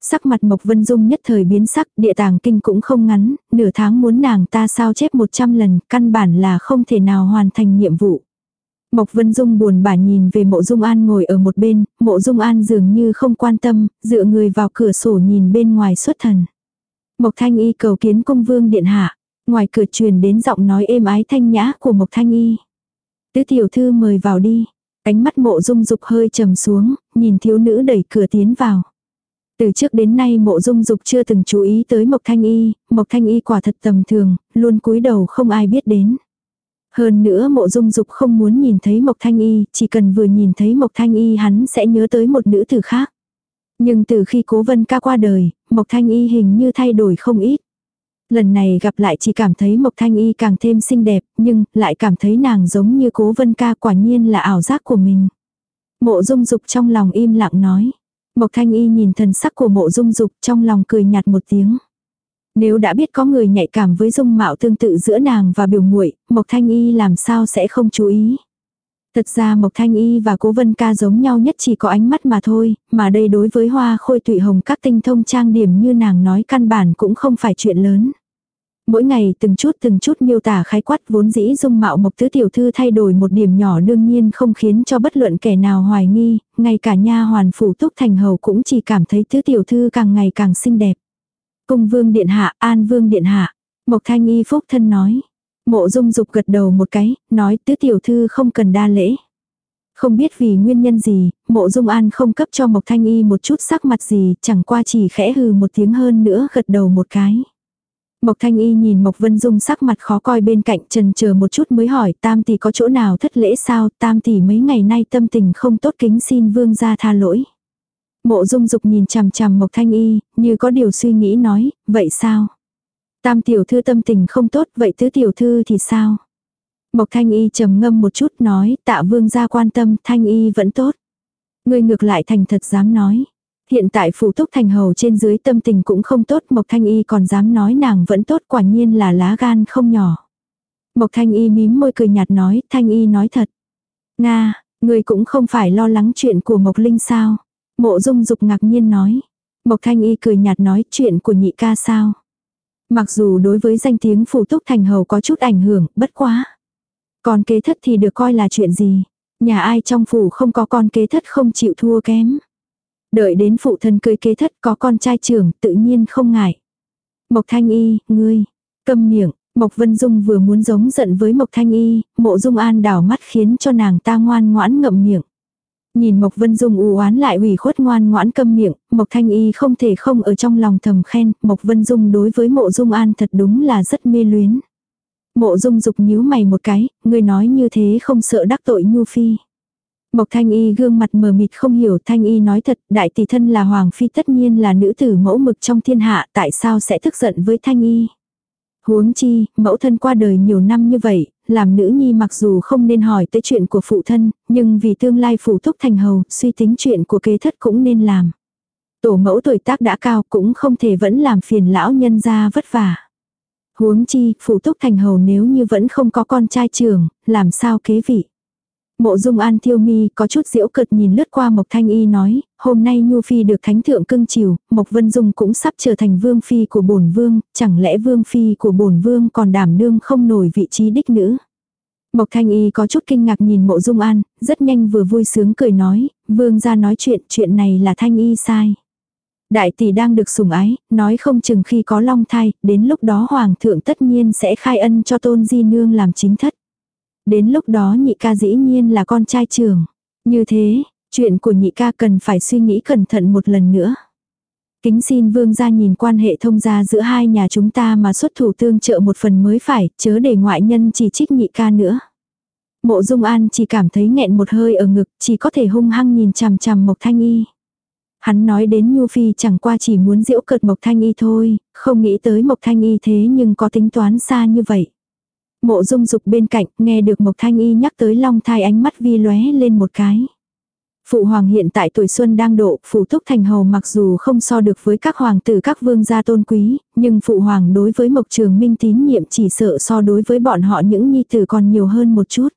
Sắc mặt Mộc Vân Dung nhất thời biến sắc, địa tàng kinh cũng không ngắn, nửa tháng muốn nàng ta sao chép 100 lần, căn bản là không thể nào hoàn thành nhiệm vụ. Mộc Vân Dung buồn bã nhìn về mộ Dung An ngồi ở một bên, mộ Dung An dường như không quan tâm, dựa người vào cửa sổ nhìn bên ngoài xuất thần. Mộc Thanh Y cầu kiến công vương điện hạ, ngoài cửa truyền đến giọng nói êm ái thanh nhã của Mộc Thanh Y. Tứ tiểu thư mời vào đi. Ánh mắt mộ dung dục hơi trầm xuống, nhìn thiếu nữ đẩy cửa tiến vào. Từ trước đến nay mộ dung dục chưa từng chú ý tới Mộc Thanh Y, Mộc Thanh Y quả thật tầm thường, luôn cúi đầu không ai biết đến. Hơn nữa mộ dung dục không muốn nhìn thấy Mộc Thanh Y, chỉ cần vừa nhìn thấy Mộc Thanh Y hắn sẽ nhớ tới một nữ tử khác. Nhưng từ khi cố vân ca qua đời, Mộc Thanh Y hình như thay đổi không ít. Lần này gặp lại chỉ cảm thấy Mộc Thanh Y càng thêm xinh đẹp, nhưng lại cảm thấy nàng giống như cố vân ca quả nhiên là ảo giác của mình. Mộ dung dục trong lòng im lặng nói. Mộc Thanh Y nhìn thần sắc của mộ dung dục trong lòng cười nhạt một tiếng. Nếu đã biết có người nhạy cảm với dung mạo tương tự giữa nàng và biểu muội, Mộc Thanh Y làm sao sẽ không chú ý. Thật ra Mộc Thanh Y và Cố Vân Ca giống nhau nhất chỉ có ánh mắt mà thôi, mà đây đối với hoa khôi tụy hồng các tinh thông trang điểm như nàng nói căn bản cũng không phải chuyện lớn. Mỗi ngày từng chút từng chút miêu tả khái quát vốn dĩ dung mạo mộc tứ tiểu thư thay đổi một điểm nhỏ đương nhiên không khiến cho bất luận kẻ nào hoài nghi, ngay cả nha hoàn phủ túc thành hầu cũng chỉ cảm thấy tứ tiểu thư càng ngày càng xinh đẹp. Cung vương điện hạ, an vương điện hạ, mộc thanh y phúc thân nói. Mộ dung dục gật đầu một cái, nói tứ tiểu thư không cần đa lễ. Không biết vì nguyên nhân gì, mộ dung an không cấp cho Mộc Thanh Y một chút sắc mặt gì, chẳng qua chỉ khẽ hừ một tiếng hơn nữa gật đầu một cái. Mộc Thanh Y nhìn Mộc Vân Dung sắc mặt khó coi bên cạnh trần chờ một chút mới hỏi tam tỷ có chỗ nào thất lễ sao, tam tỷ mấy ngày nay tâm tình không tốt kính xin vương gia tha lỗi. Mộ Dung Dục nhìn chằm chằm Mộc Thanh Y, như có điều suy nghĩ nói, vậy sao? Tam tiểu thư tâm tình không tốt, vậy tứ tiểu thư thì sao? Mộc Thanh Y trầm ngâm một chút nói, tạ vương gia quan tâm, Thanh Y vẫn tốt. Người ngược lại thành thật dám nói. Hiện tại phủ túc thành hầu trên dưới tâm tình cũng không tốt Mộc Thanh Y còn dám nói nàng vẫn tốt quả nhiên là lá gan không nhỏ. Mộc Thanh Y mím môi cười nhạt nói Thanh Y nói thật. Nga, người cũng không phải lo lắng chuyện của Mộc Linh sao. Mộ dung dục ngạc nhiên nói. Mộc Thanh Y cười nhạt nói chuyện của nhị ca sao. Mặc dù đối với danh tiếng phủ túc thành hầu có chút ảnh hưởng, bất quá. Còn kế thất thì được coi là chuyện gì. Nhà ai trong phủ không có con kế thất không chịu thua kém. Đợi đến phụ thân cưới kế thất có con trai trưởng tự nhiên không ngại. Mộc Thanh Y, ngươi, câm miệng, Mộc Vân Dung vừa muốn giống giận với Mộc Thanh Y, mộ Dung An đảo mắt khiến cho nàng ta ngoan ngoãn ngậm miệng. Nhìn Mộc Vân Dung u oán lại ủy khuất ngoan ngoãn câm miệng, Mộc Thanh Y không thể không ở trong lòng thầm khen, Mộc Vân Dung đối với mộ Dung An thật đúng là rất mê luyến. Mộ Dung dục nhíu mày một cái, người nói như thế không sợ đắc tội Nhu Phi. Mộc Thanh Y gương mặt mờ mịt không hiểu Thanh Y nói thật, đại tỷ thân là Hoàng Phi tất nhiên là nữ tử mẫu mực trong thiên hạ, tại sao sẽ tức giận với Thanh Y. Huống chi, mẫu thân qua đời nhiều năm như vậy, làm nữ nhi mặc dù không nên hỏi tới chuyện của phụ thân, nhưng vì tương lai phụ thúc thành hầu, suy tính chuyện của kế thất cũng nên làm. Tổ mẫu tuổi tác đã cao cũng không thể vẫn làm phiền lão nhân ra vất vả. Huống chi, phụ thúc thành hầu nếu như vẫn không có con trai trưởng, làm sao kế vị. Mộ dung an thiêu mi có chút diễu cợt nhìn lướt qua Mộc Thanh Y nói, hôm nay Nhu Phi được thánh thượng cưng chiều, Mộc Vân Dung cũng sắp trở thành vương phi của bổn vương, chẳng lẽ vương phi của bổn vương còn đảm đương không nổi vị trí đích nữ. Mộc Thanh Y có chút kinh ngạc nhìn mộ dung an, rất nhanh vừa vui sướng cười nói, vương ra nói chuyện, chuyện này là Thanh Y sai. Đại tỷ đang được sủng ái, nói không chừng khi có long thai, đến lúc đó hoàng thượng tất nhiên sẽ khai ân cho tôn di nương làm chính thất. Đến lúc đó nhị ca dĩ nhiên là con trai trưởng. Như thế, chuyện của nhị ca cần phải suy nghĩ cẩn thận một lần nữa. Kính xin vương gia nhìn quan hệ thông gia giữa hai nhà chúng ta mà xuất thủ tương trợ một phần mới phải, chớ để ngoại nhân chỉ trích nhị ca nữa. Mộ Dung An chỉ cảm thấy nghẹn một hơi ở ngực, chỉ có thể hung hăng nhìn chằm chằm Mộc Thanh Y. Hắn nói đến Nhu Phi chẳng qua chỉ muốn diễu cợt Mộc Thanh Y thôi, không nghĩ tới Mộc Thanh Y thế nhưng có tính toán xa như vậy. Mộ dung dục bên cạnh, nghe được Mộc Thanh Y nhắc tới long thai ánh mắt vi lóe lên một cái. Phụ hoàng hiện tại tuổi xuân đang độ, phụ thúc thành hầu mặc dù không so được với các hoàng tử các vương gia tôn quý, nhưng phụ hoàng đối với Mộc Trường Minh tín nhiệm chỉ sợ so đối với bọn họ những nhi tử còn nhiều hơn một chút.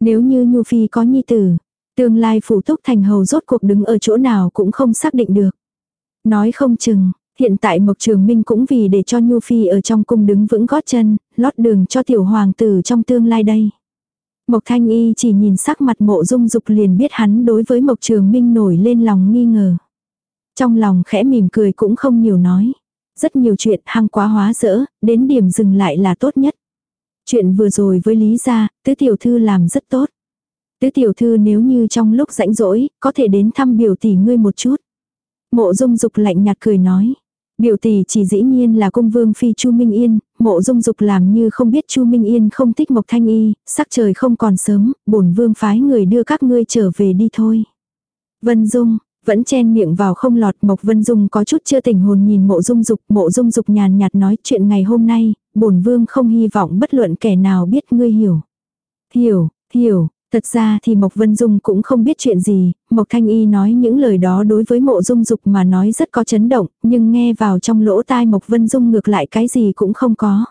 Nếu như Nhu Phi có nhi tử, tương lai phụ thúc thành hầu rốt cuộc đứng ở chỗ nào cũng không xác định được. Nói không chừng, Hiện tại Mộc Trường Minh cũng vì để cho Nhu Phi ở trong cung đứng vững gót chân, lót đường cho tiểu hoàng tử trong tương lai đây. Mộc Thanh Y chỉ nhìn sắc mặt mộ dung dục liền biết hắn đối với Mộc Trường Minh nổi lên lòng nghi ngờ. Trong lòng khẽ mỉm cười cũng không nhiều nói. Rất nhiều chuyện hăng quá hóa dỡ, đến điểm dừng lại là tốt nhất. Chuyện vừa rồi với Lý Gia, tứ tiểu thư làm rất tốt. Tứ tiểu thư nếu như trong lúc rãnh rỗi, có thể đến thăm biểu tỷ ngươi một chút. Mộ dung dục lạnh nhạt cười nói. Biểu tỷ chỉ dĩ nhiên là cung vương phi Chu Minh Yên, mộ dung dục làm như không biết Chu Minh Yên không thích Mộc Thanh Y, sắc trời không còn sớm, bổn vương phái người đưa các ngươi trở về đi thôi. Vân Dung, vẫn chen miệng vào không lọt Mộc Vân Dung có chút chưa tỉnh hồn nhìn mộ dung dục, mộ dung dục nhàn nhạt nói chuyện ngày hôm nay, bổn vương không hy vọng bất luận kẻ nào biết ngươi hiểu. Hiểu, hiểu, Thật ra thì Mộc Vân Dung cũng không biết chuyện gì, Mộc Thanh Y nói những lời đó đối với mộ dung dục mà nói rất có chấn động, nhưng nghe vào trong lỗ tai Mộc Vân Dung ngược lại cái gì cũng không có.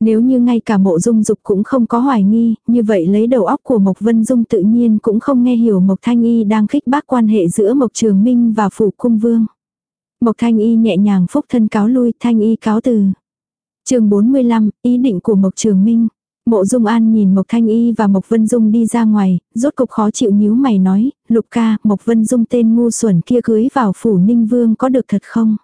Nếu như ngay cả mộ dung dục cũng không có hoài nghi, như vậy lấy đầu óc của Mộc Vân Dung tự nhiên cũng không nghe hiểu Mộc Thanh Y đang khích bác quan hệ giữa Mộc Trường Minh và Phủ Cung Vương. Mộc Thanh Y nhẹ nhàng phúc thân cáo lui, Thanh Y cáo từ. chương 45, ý định của Mộc Trường Minh. Mộ Dung An nhìn Mộc Thanh Y và Mộc Vân Dung đi ra ngoài, rốt cục khó chịu nhíu mày nói, Lục ca, Mộc Vân Dung tên ngu xuẩn kia cưới vào phủ Ninh Vương có được thật không?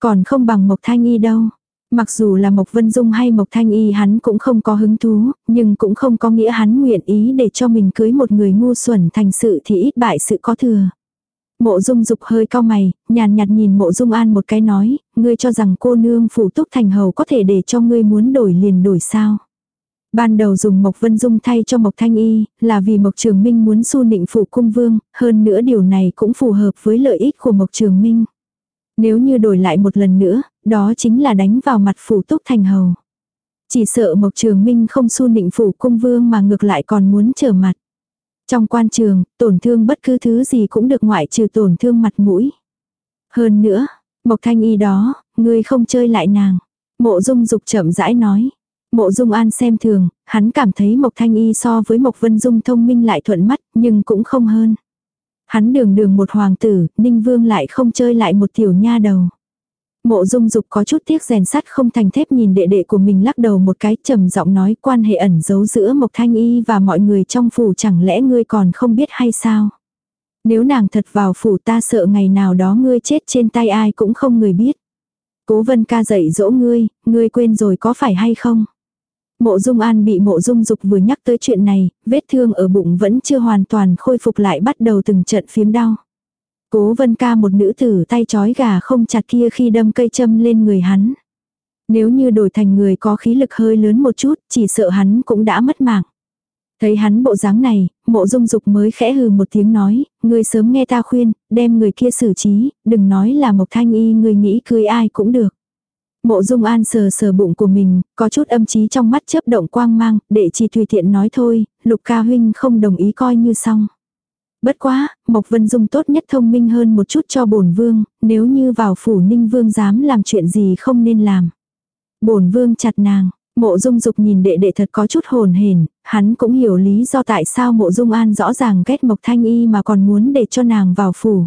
Còn không bằng Mộc Thanh Y đâu. Mặc dù là Mộc Vân Dung hay Mộc Thanh Y hắn cũng không có hứng thú, nhưng cũng không có nghĩa hắn nguyện ý để cho mình cưới một người ngu xuẩn thành sự thì ít bại sự có thừa. Mộ dung dục hơi cao mày, nhàn nhạt nhìn mộ dung an một cái nói, ngươi cho rằng cô nương phủ túc thành hầu có thể để cho ngươi muốn đổi liền đổi sao. Ban đầu dùng Mộc Vân Dung thay cho Mộc Thanh Y, là vì Mộc Trường Minh muốn su nịnh phủ cung vương, hơn nữa điều này cũng phù hợp với lợi ích của Mộc Trường Minh. Nếu như đổi lại một lần nữa, đó chính là đánh vào mặt phủ túc thành hầu. Chỉ sợ Mộc Trường Minh không su nịnh phủ cung vương mà ngược lại còn muốn trở mặt. Trong quan trường, tổn thương bất cứ thứ gì cũng được ngoại trừ tổn thương mặt mũi. Hơn nữa, Mộc Thanh Y đó, ngươi không chơi lại nàng. Mộ dung dục chậm rãi nói. Mộ Dung An xem thường, hắn cảm thấy Mộc Thanh Y so với Mộc Vân Dung thông minh lại thuận mắt, nhưng cũng không hơn. Hắn đường đường một hoàng tử, Ninh Vương lại không chơi lại một tiểu nha đầu. Mộ Dung Dục có chút tiếc rèn sắt không thành thép nhìn đệ đệ của mình lắc đầu một cái trầm giọng nói quan hệ ẩn giấu giữa Mộc Thanh Y và mọi người trong phủ chẳng lẽ ngươi còn không biết hay sao? Nếu nàng thật vào phủ ta sợ ngày nào đó ngươi chết trên tay ai cũng không người biết. Cố vân ca dạy dỗ ngươi, ngươi quên rồi có phải hay không? Mộ Dung An bị mộ Dung Dục vừa nhắc tới chuyện này, vết thương ở bụng vẫn chưa hoàn toàn khôi phục lại bắt đầu từng trận phiếm đau. Cố vân ca một nữ tử tay chói gà không chặt kia khi đâm cây châm lên người hắn. Nếu như đổi thành người có khí lực hơi lớn một chút, chỉ sợ hắn cũng đã mất mạng. Thấy hắn bộ dáng này, mộ dung dục mới khẽ hừ một tiếng nói, ngươi sớm nghe ta khuyên, đem người kia xử trí, đừng nói là Mộc Thanh Y ngươi nghĩ cưới ai cũng được. Mộ dung an sờ sờ bụng của mình, có chút âm trí trong mắt chớp động quang mang, để chỉ tùy tiện nói thôi, lục ca huynh không đồng ý coi như xong. Bất quá, Mộc Vân Dung tốt nhất thông minh hơn một chút cho bổn vương, nếu như vào phủ ninh vương dám làm chuyện gì không nên làm. bổn vương chặt nàng, Mộ dung dục nhìn đệ đệ thật có chút hồn hển, hắn cũng hiểu lý do tại sao mộ dung an rõ ràng ghét Mộc Thanh Y mà còn muốn để cho nàng vào phủ.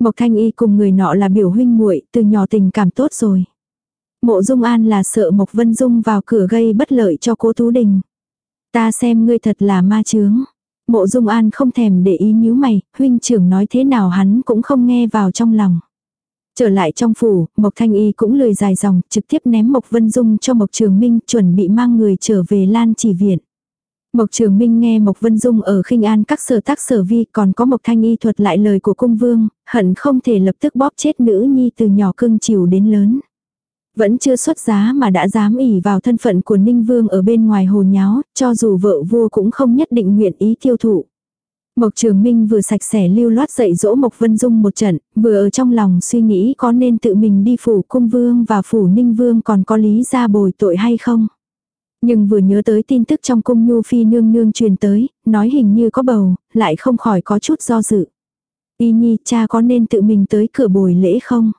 Mộc Thanh Y cùng người nọ là biểu huynh muội từ nhỏ tình cảm tốt rồi. Mộ dung an là sợ Mộc Vân Dung vào cửa gây bất lợi cho cố Tú Đình. Ta xem ngươi thật là ma chướng. Mộ dung an không thèm để ý nhíu mày, huynh trưởng nói thế nào hắn cũng không nghe vào trong lòng. Trở lại trong phủ, Mộc Thanh Y cũng lười dài dòng, trực tiếp ném Mộc Vân Dung cho Mộc Trường Minh chuẩn bị mang người trở về Lan chỉ viện. Mộc Trường Minh nghe Mộc Vân Dung ở khinh an các sở tác sở vi còn có Mộc Thanh Y thuật lại lời của cung vương, hận không thể lập tức bóp chết nữ nhi từ nhỏ cưng chiều đến lớn. Vẫn chưa xuất giá mà đã dám ỉ vào thân phận của Ninh Vương ở bên ngoài hồ nháo, cho dù vợ vua cũng không nhất định nguyện ý tiêu thụ. Mộc Trường Minh vừa sạch sẽ lưu loát dạy dỗ Mộc Vân Dung một trận, vừa ở trong lòng suy nghĩ có nên tự mình đi phủ cung vương và phủ ninh vương còn có lý ra bồi tội hay không. Nhưng vừa nhớ tới tin tức trong cung nhu phi nương nương truyền tới, nói hình như có bầu, lại không khỏi có chút do dự. Y nhi cha có nên tự mình tới cửa bồi lễ không?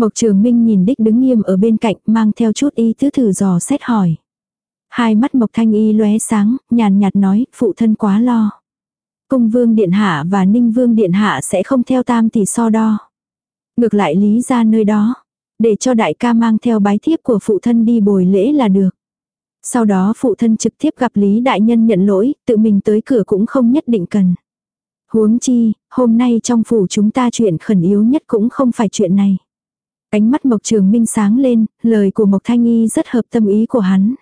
Mộc Trường Minh nhìn đích đứng nghiêm ở bên cạnh mang theo chút y tứ thử dò xét hỏi. Hai mắt Mộc Thanh Y lóe sáng, nhàn nhạt nói, phụ thân quá lo. Cung vương điện hạ và ninh vương điện hạ sẽ không theo tam tỷ so đo. Ngược lại lý ra nơi đó. Để cho đại ca mang theo bái thiếp của phụ thân đi bồi lễ là được. Sau đó phụ thân trực tiếp gặp Lý Đại Nhân nhận lỗi, tự mình tới cửa cũng không nhất định cần. Huống chi, hôm nay trong phủ chúng ta chuyện khẩn yếu nhất cũng không phải chuyện này. Ánh mắt Mộc Trường Minh sáng lên, lời của Mộc Thanh Y rất hợp tâm ý của hắn.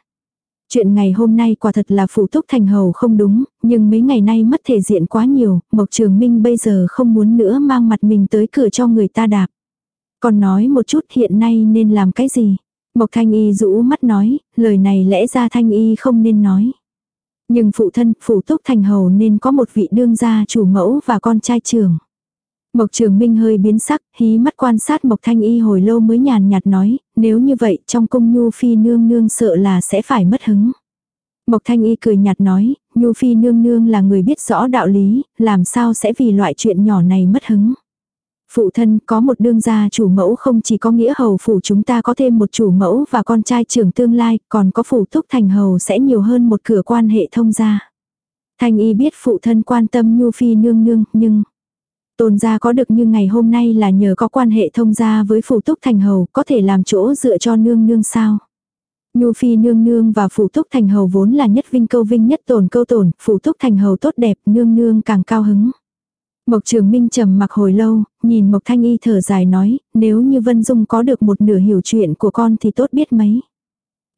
Chuyện ngày hôm nay quả thật là phụ túc thành hầu không đúng, nhưng mấy ngày nay mất thể diện quá nhiều, Mộc Trường Minh bây giờ không muốn nữa mang mặt mình tới cửa cho người ta đạp. Còn nói một chút hiện nay nên làm cái gì? Mộc Thanh Y rũ mắt nói, lời này lẽ ra Thanh Y không nên nói. Nhưng phụ thân, phụ túc thành hầu nên có một vị đương gia chủ mẫu và con trai trưởng. Mộc Trường Minh hơi biến sắc, hí mắt quan sát Mộc Thanh Y hồi lâu mới nhàn nhạt nói, nếu như vậy trong cung Nhu Phi nương nương sợ là sẽ phải mất hứng. Mộc Thanh Y cười nhạt nói, Nhu Phi nương nương là người biết rõ đạo lý, làm sao sẽ vì loại chuyện nhỏ này mất hứng. Phụ thân có một đương gia chủ mẫu không chỉ có nghĩa hầu phủ chúng ta có thêm một chủ mẫu và con trai trưởng tương lai, còn có phủ thúc thành hầu sẽ nhiều hơn một cửa quan hệ thông gia. Thanh Y biết phụ thân quan tâm Nhu Phi nương nương, nhưng Tôn gia có được như ngày hôm nay là nhờ có quan hệ thông gia với phủ túc thành hầu, có thể làm chỗ dựa cho nương nương sao. Nhu phi nương nương và phủ túc thành hầu vốn là nhất vinh câu vinh nhất tổn câu tổn, phủ túc thành hầu tốt đẹp, nương nương càng cao hứng. Mộc Trường Minh trầm mặc hồi lâu, nhìn Mộc Thanh Y thở dài nói, nếu như Vân Dung có được một nửa hiểu chuyện của con thì tốt biết mấy.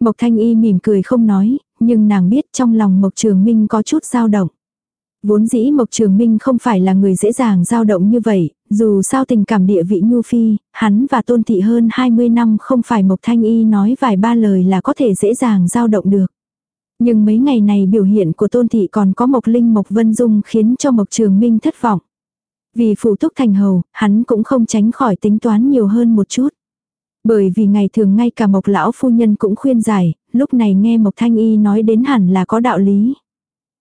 Mộc Thanh Y mỉm cười không nói, nhưng nàng biết trong lòng Mộc Trường Minh có chút dao động. Vốn dĩ Mộc Trường Minh không phải là người dễ dàng dao động như vậy, dù sao tình cảm địa vị nhu phi, hắn và tôn thị hơn 20 năm không phải Mộc Thanh Y nói vài ba lời là có thể dễ dàng dao động được. Nhưng mấy ngày này biểu hiện của tôn thị còn có Mộc Linh Mộc Vân Dung khiến cho Mộc Trường Minh thất vọng. Vì phụ thúc thành hầu, hắn cũng không tránh khỏi tính toán nhiều hơn một chút. Bởi vì ngày thường ngay cả Mộc Lão Phu Nhân cũng khuyên giải, lúc này nghe Mộc Thanh Y nói đến hẳn là có đạo lý.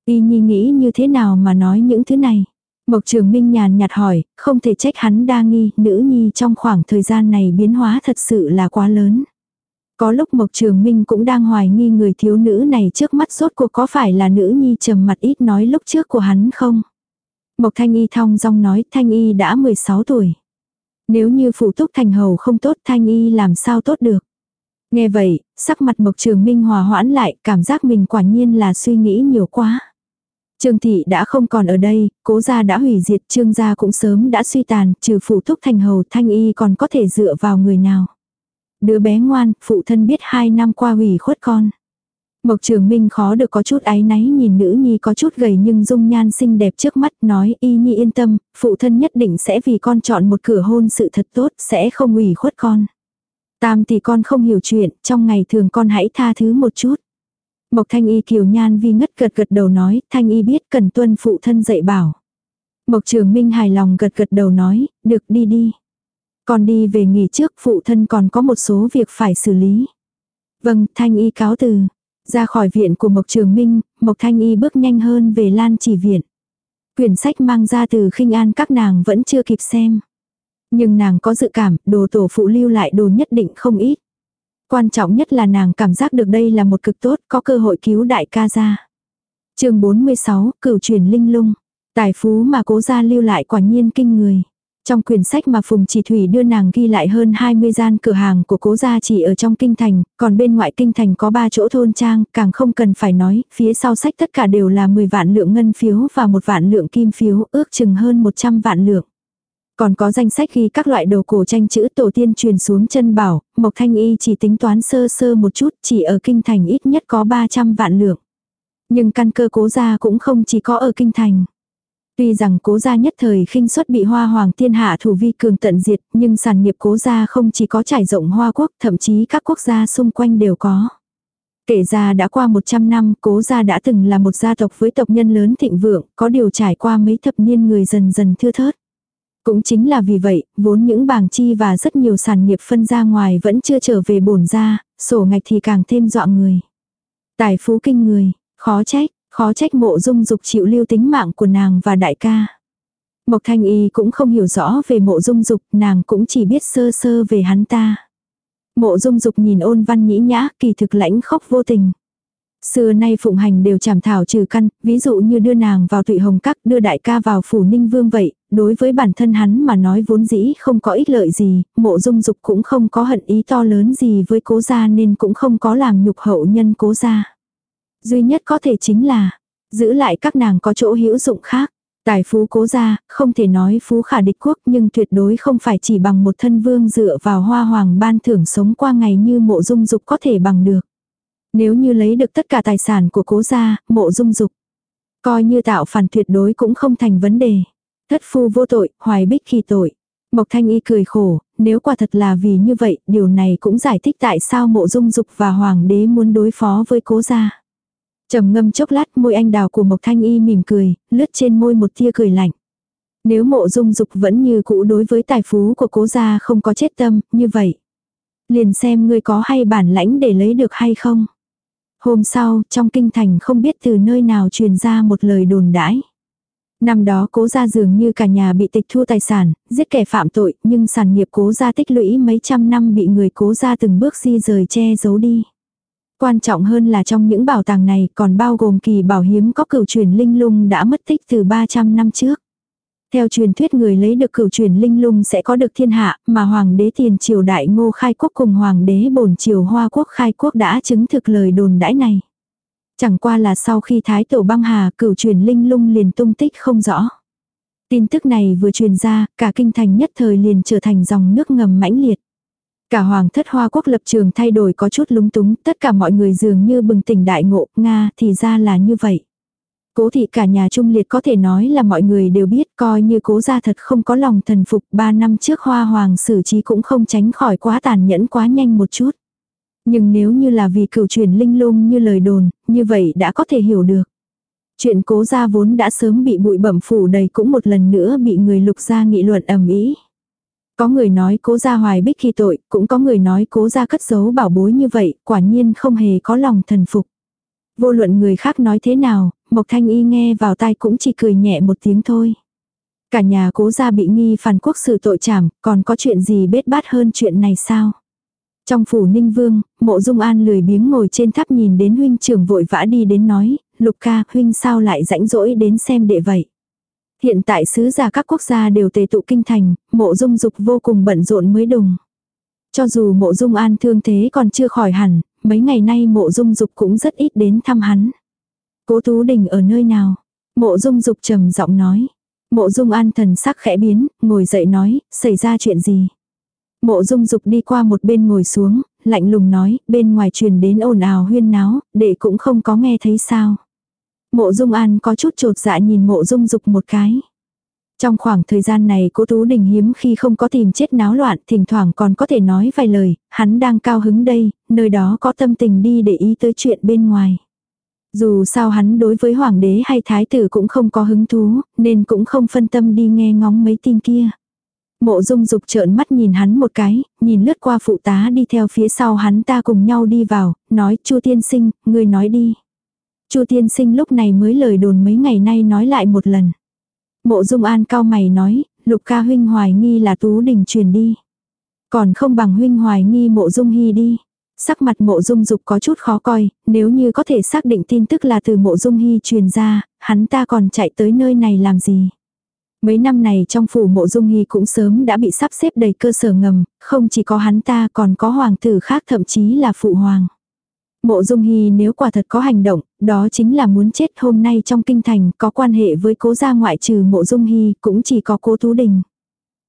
Y Nhi nghĩ như thế nào mà nói những thứ này. Mộc Trường Minh nhàn nhạt hỏi, không thể trách hắn đa nghi, nữ nhi trong khoảng thời gian này biến hóa thật sự là quá lớn. Có lúc Mộc Trường Minh cũng đang hoài nghi người thiếu nữ này trước mắt rốt cuộc có phải là nữ nhi trầm mặt ít nói lúc trước của hắn không? Mộc Thanh Y thong dong nói Thanh Y đã 16 tuổi. Nếu như phụ túc thành hầu không tốt Thanh Y làm sao tốt được? Nghe vậy, sắc mặt Mộc Trường Minh hòa hoãn lại, cảm giác mình quả nhiên là suy nghĩ nhiều quá. Trương thị đã không còn ở đây, cố gia đã hủy diệt, trương gia cũng sớm đã suy tàn, trừ phụ thúc thành hầu thanh y còn có thể dựa vào người nào. Đứa bé ngoan, phụ thân biết hai năm qua hủy khuất con. Mộc Trường Minh khó được có chút áy náy nhìn nữ nhi có chút gầy nhưng dung nhan xinh đẹp trước mắt nói y nhi yên tâm, phụ thân nhất định sẽ vì con chọn một cửa hôn sự thật tốt, sẽ không hủy khuất con. Tam thì con không hiểu chuyện, trong ngày thường con hãy tha thứ một chút. Mộc Thanh Y kiều nhan vi ngất gật gật đầu nói, Thanh Y biết cần tuân phụ thân dạy bảo. Mộc Trường Minh hài lòng gật gật đầu nói, được đi đi. Còn đi về nghỉ trước phụ thân còn có một số việc phải xử lý. Vâng, Thanh Y cáo từ. Ra khỏi viện của Mộc Trường Minh, Mộc Thanh Y bước nhanh hơn về Lan chỉ viện. Quyển sách mang ra từ khinh an các nàng vẫn chưa kịp xem. Nhưng nàng có dự cảm, đồ tổ phụ lưu lại đồ nhất định không ít. Quan trọng nhất là nàng cảm giác được đây là một cực tốt, có cơ hội cứu đại ca ra. chương 46, cửu truyền linh lung. Tài phú mà cố gia lưu lại quả nhiên kinh người. Trong quyển sách mà Phùng Chỉ Thủy đưa nàng ghi lại hơn 20 gian cửa hàng của cố gia chỉ ở trong kinh thành, còn bên ngoại kinh thành có 3 chỗ thôn trang, càng không cần phải nói, phía sau sách tất cả đều là 10 vạn lượng ngân phiếu và một vạn lượng kim phiếu, ước chừng hơn 100 vạn lượng. Còn có danh sách ghi các loại đồ cổ tranh chữ tổ tiên truyền xuống chân bảo, Mộc Thanh Y chỉ tính toán sơ sơ một chút, chỉ ở kinh thành ít nhất có 300 vạn lượng. Nhưng căn cơ cố gia cũng không chỉ có ở kinh thành. Tuy rằng cố gia nhất thời khinh suất bị hoa hoàng thiên hạ thủ vi cường tận diệt, nhưng sản nghiệp cố gia không chỉ có trải rộng hoa quốc, thậm chí các quốc gia xung quanh đều có. Kể ra đã qua 100 năm, cố gia đã từng là một gia tộc với tộc nhân lớn thịnh vượng, có điều trải qua mấy thập niên người dần dần thưa thớt. Cũng chính là vì vậy, vốn những bảng chi và rất nhiều sản nghiệp phân ra ngoài vẫn chưa trở về bổn ra, sổ ngạch thì càng thêm dọa người. Tài phú kinh người, khó trách, khó trách mộ dung dục chịu lưu tính mạng của nàng và đại ca. Mộc Thanh Y cũng không hiểu rõ về mộ dung dục, nàng cũng chỉ biết sơ sơ về hắn ta. Mộ dung dục nhìn ôn văn nhĩ nhã, kỳ thực lãnh khóc vô tình. Xưa nay phụng hành đều chảm thảo trừ căn, ví dụ như đưa nàng vào tụy hồng các, đưa đại ca vào phủ ninh vương vậy, đối với bản thân hắn mà nói vốn dĩ không có ích lợi gì, mộ dung dục cũng không có hận ý to lớn gì với cố gia nên cũng không có làm nhục hậu nhân cố gia. Duy nhất có thể chính là, giữ lại các nàng có chỗ hữu dụng khác. Tài phú cố gia, không thể nói phú khả địch quốc nhưng tuyệt đối không phải chỉ bằng một thân vương dựa vào hoa hoàng ban thưởng sống qua ngày như mộ dung dục có thể bằng được. Nếu như lấy được tất cả tài sản của cố gia, mộ dung dục, coi như tạo phản tuyệt đối cũng không thành vấn đề. Thất phu vô tội, hoài bích khi tội. Mộc Thanh Y cười khổ, nếu quả thật là vì như vậy, điều này cũng giải thích tại sao mộ dung dục và hoàng đế muốn đối phó với cố gia. trầm ngâm chốc lát môi anh đào của Mộc Thanh Y mỉm cười, lướt trên môi một tia cười lạnh. Nếu mộ dung dục vẫn như cũ đối với tài phú của cố gia không có chết tâm, như vậy. Liền xem ngươi có hay bản lãnh để lấy được hay không. Hôm sau, trong kinh thành không biết từ nơi nào truyền ra một lời đồn đãi. Năm đó cố gia dường như cả nhà bị tịch thu tài sản, giết kẻ phạm tội, nhưng sản nghiệp cố gia tích lũy mấy trăm năm bị người cố gia từng bước di rời che giấu đi. Quan trọng hơn là trong những bảo tàng này còn bao gồm kỳ bảo hiếm có cửu truyền linh lung đã mất tích từ 300 năm trước. Theo truyền thuyết người lấy được cửu truyền linh lung sẽ có được thiên hạ, mà hoàng đế tiền triều đại ngô khai quốc cùng hoàng đế bổn triều hoa quốc khai quốc đã chứng thực lời đồn đãi này. Chẳng qua là sau khi thái tổ băng hà cửu truyền linh lung liền tung tích không rõ. Tin tức này vừa truyền ra, cả kinh thành nhất thời liền trở thành dòng nước ngầm mãnh liệt. Cả hoàng thất hoa quốc lập trường thay đổi có chút lúng túng, tất cả mọi người dường như bừng tỉnh đại ngộ, Nga thì ra là như vậy. Cố thị cả nhà trung liệt có thể nói là mọi người đều biết coi như cố gia thật không có lòng thần phục ba năm trước hoa hoàng xử trí cũng không tránh khỏi quá tàn nhẫn quá nhanh một chút. Nhưng nếu như là vì cửu truyền linh lung như lời đồn, như vậy đã có thể hiểu được. Chuyện cố gia vốn đã sớm bị bụi bẩm phủ đầy cũng một lần nữa bị người lục gia nghị luận ầm ĩ. Có người nói cố gia hoài bích khi tội, cũng có người nói cố gia cất giấu bảo bối như vậy, quả nhiên không hề có lòng thần phục. Vô luận người khác nói thế nào, Mộc Thanh Y nghe vào tai cũng chỉ cười nhẹ một tiếng thôi. Cả nhà cố gia bị nghi phản quốc sự tội trảm, còn có chuyện gì bết bát hơn chuyện này sao? Trong phủ ninh vương, mộ dung an lười biếng ngồi trên tháp nhìn đến huynh trưởng vội vã đi đến nói, lục ca huynh sao lại rãnh rỗi đến xem đệ vậy. Hiện tại sứ giả các quốc gia đều tề tụ kinh thành, mộ dung dục vô cùng bận rộn mới đùng. Cho dù mộ dung an thương thế còn chưa khỏi hẳn, mấy ngày nay mộ dung dục cũng rất ít đến thăm hắn. Cố Tú Đình ở nơi nào? Mộ dung dục trầm giọng nói. Mộ dung an thần sắc khẽ biến, ngồi dậy nói, xảy ra chuyện gì? Mộ dung dục đi qua một bên ngồi xuống, lạnh lùng nói, bên ngoài truyền đến ồn ào huyên náo, đệ cũng không có nghe thấy sao. Mộ dung an có chút trột dạ nhìn mộ dung dục một cái. Trong khoảng thời gian này cố Tú Đình hiếm khi không có tìm chết náo loạn, thỉnh thoảng còn có thể nói vài lời, hắn đang cao hứng đây, nơi đó có tâm tình đi để ý tới chuyện bên ngoài. Dù sao hắn đối với hoàng đế hay thái tử cũng không có hứng thú, nên cũng không phân tâm đi nghe ngóng mấy tin kia. Mộ dung dục trợn mắt nhìn hắn một cái, nhìn lướt qua phụ tá đi theo phía sau hắn ta cùng nhau đi vào, nói chu tiên sinh, người nói đi. chu tiên sinh lúc này mới lời đồn mấy ngày nay nói lại một lần. Mộ dung an cao mày nói, lục ca huynh hoài nghi là tú đình truyền đi. Còn không bằng huynh hoài nghi mộ dung hy đi. Sắc mặt mộ dung dục có chút khó coi, nếu như có thể xác định tin tức là từ mộ dung hy truyền ra, hắn ta còn chạy tới nơi này làm gì. Mấy năm này trong phủ mộ dung hy cũng sớm đã bị sắp xếp đầy cơ sở ngầm, không chỉ có hắn ta còn có hoàng tử khác thậm chí là phụ hoàng. Mộ dung hy nếu quả thật có hành động, đó chính là muốn chết hôm nay trong kinh thành có quan hệ với cố gia ngoại trừ mộ dung hy cũng chỉ có cố tú đình.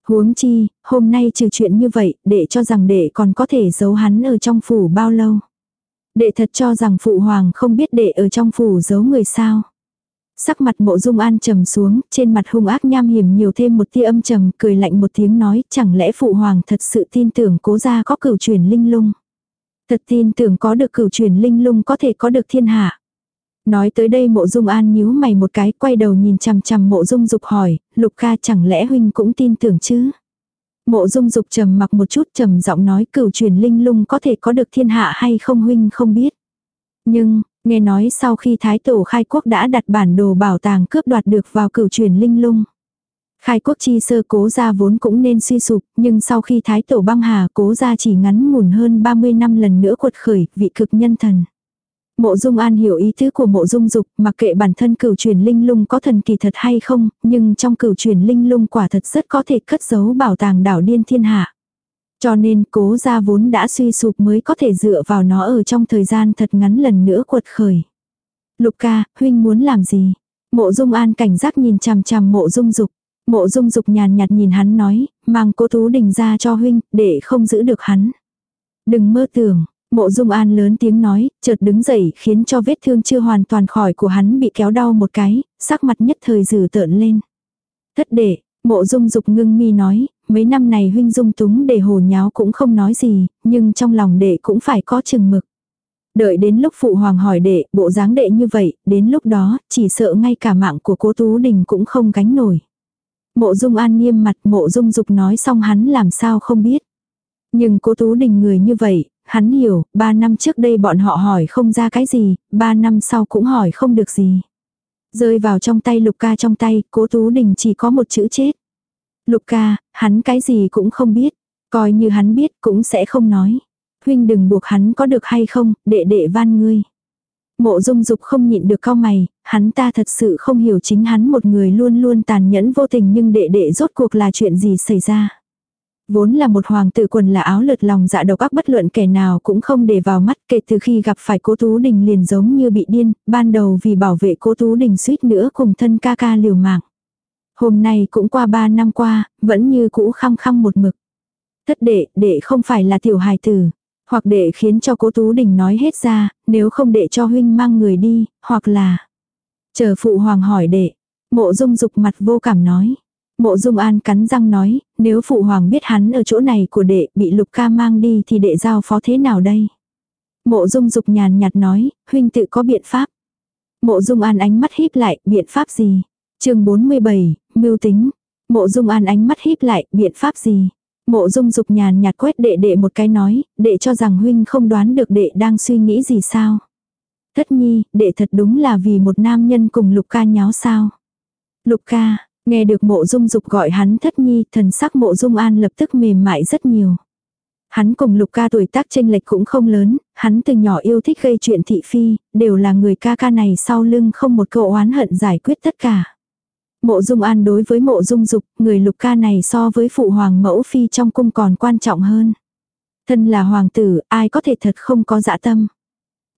Huống chi, hôm nay trừ chuyện như vậy, để cho rằng đệ còn có thể giấu hắn ở trong phủ bao lâu. Đệ thật cho rằng phụ hoàng không biết đệ ở trong phủ giấu người sao. Sắc mặt mộ dung an trầm xuống, trên mặt hung ác nham hiểm nhiều thêm một tia âm trầm, cười lạnh một tiếng nói, chẳng lẽ phụ hoàng thật sự tin tưởng cố gia có cửu truyền linh lung. Thật tin tưởng có được cửu truyền linh lung có thể có được thiên hạ. Nói tới đây mộ dung an nhíu mày một cái, quay đầu nhìn chằm chằm mộ dung dục hỏi, lục ca chẳng lẽ huynh cũng tin tưởng chứ? Mộ dung dục trầm mặc một chút trầm giọng nói cửu truyền linh lung có thể có được thiên hạ hay không huynh không biết. Nhưng, nghe nói sau khi Thái Tổ khai quốc đã đặt bản đồ bảo tàng cướp đoạt được vào cửu truyền linh lung. Khai quốc chi sơ cố gia vốn cũng nên suy sụp, nhưng sau khi Thái Tổ băng hà cố gia chỉ ngắn ngủn hơn 30 năm lần nữa quật khởi, vị cực nhân thần. Mộ Dung An hiểu ý tứ của Mộ Dung Dục, mặc kệ bản thân cửu truyền linh lung có thần kỳ thật hay không, nhưng trong cửu truyền linh lung quả thật rất có thể cất giấu bảo tàng đảo điên thiên hạ. Cho nên cố gia vốn đã suy sụp mới có thể dựa vào nó ở trong thời gian thật ngắn lần nữa quật khởi. Lục ca, huynh muốn làm gì? Mộ Dung An cảnh giác nhìn chằm chằm Mộ Dung Dục. Mộ Dung Dục nhàn nhạt nhìn hắn nói, mang cô Tú Đình ra cho huynh, để không giữ được hắn. Đừng mơ tưởng, Mộ Dung An lớn tiếng nói, chợt đứng dậy khiến cho vết thương chưa hoàn toàn khỏi của hắn bị kéo đau một cái, sắc mặt nhất thời dữ tợn lên. Thất đệ, mộ dung dục ngưng mi nói, mấy năm này huynh dung túng để hồ nháo cũng không nói gì, nhưng trong lòng đệ cũng phải có chừng mực. Đợi đến lúc phụ hoàng hỏi đệ, bộ dáng đệ như vậy, đến lúc đó, chỉ sợ ngay cả mạng của cố Tú Đình cũng không gánh nổi. Mộ dung an nghiêm mặt mộ dung dục nói xong hắn làm sao không biết. Nhưng cố Tú Đình người như vậy, hắn hiểu, ba năm trước đây bọn họ hỏi không ra cái gì, ba năm sau cũng hỏi không được gì. Rơi vào trong tay lục ca trong tay, cố Tú Đình chỉ có một chữ chết. Lục ca, hắn cái gì cũng không biết, coi như hắn biết cũng sẽ không nói. Huynh đừng buộc hắn có được hay không, đệ đệ van ngươi. Mộ dung dục không nhịn được cao mày, hắn ta thật sự không hiểu chính hắn một người luôn luôn tàn nhẫn vô tình nhưng đệ đệ rốt cuộc là chuyện gì xảy ra. Vốn là một hoàng tử quần là áo lượt lòng dạ độc ác bất luận kẻ nào cũng không để vào mắt kể từ khi gặp phải cố Tú Đình liền giống như bị điên, ban đầu vì bảo vệ cố Tú Đình suýt nữa cùng thân ca ca liều mạng. Hôm nay cũng qua ba năm qua, vẫn như cũ khăng khăng một mực. Thất đệ, đệ không phải là tiểu hài tử, hoặc đệ khiến cho cố Tú Đình nói hết ra, nếu không đệ cho huynh mang người đi, hoặc là chờ phụ hoàng hỏi đệ. Mộ dung dục mặt vô cảm nói. Mộ Dung An cắn răng nói, nếu phụ hoàng biết hắn ở chỗ này của đệ bị lục ca mang đi thì đệ giao phó thế nào đây? Mộ Dung Dục nhàn nhạt nói, huynh tự có biện pháp. Mộ Dung An ánh mắt híp lại, biện pháp gì? chương 47, mưu tính. Mộ Dung An ánh mắt híp lại, biện pháp gì? Mộ Dung Dục nhàn nhạt quét đệ đệ một cái nói, đệ cho rằng huynh không đoán được đệ đang suy nghĩ gì sao? Thất nhi, đệ thật đúng là vì một nam nhân cùng lục ca nháo sao? Lục ca, Nghe được mộ dung dục gọi hắn thất nhi, thần sắc mộ dung an lập tức mềm mại rất nhiều. Hắn cùng lục ca tuổi tác tranh lệch cũng không lớn, hắn từ nhỏ yêu thích gây chuyện thị phi, đều là người ca ca này sau lưng không một câu oán hận giải quyết tất cả. Mộ dung an đối với mộ dung dục, người lục ca này so với phụ hoàng mẫu phi trong cung còn quan trọng hơn. Thân là hoàng tử, ai có thể thật không có dạ tâm.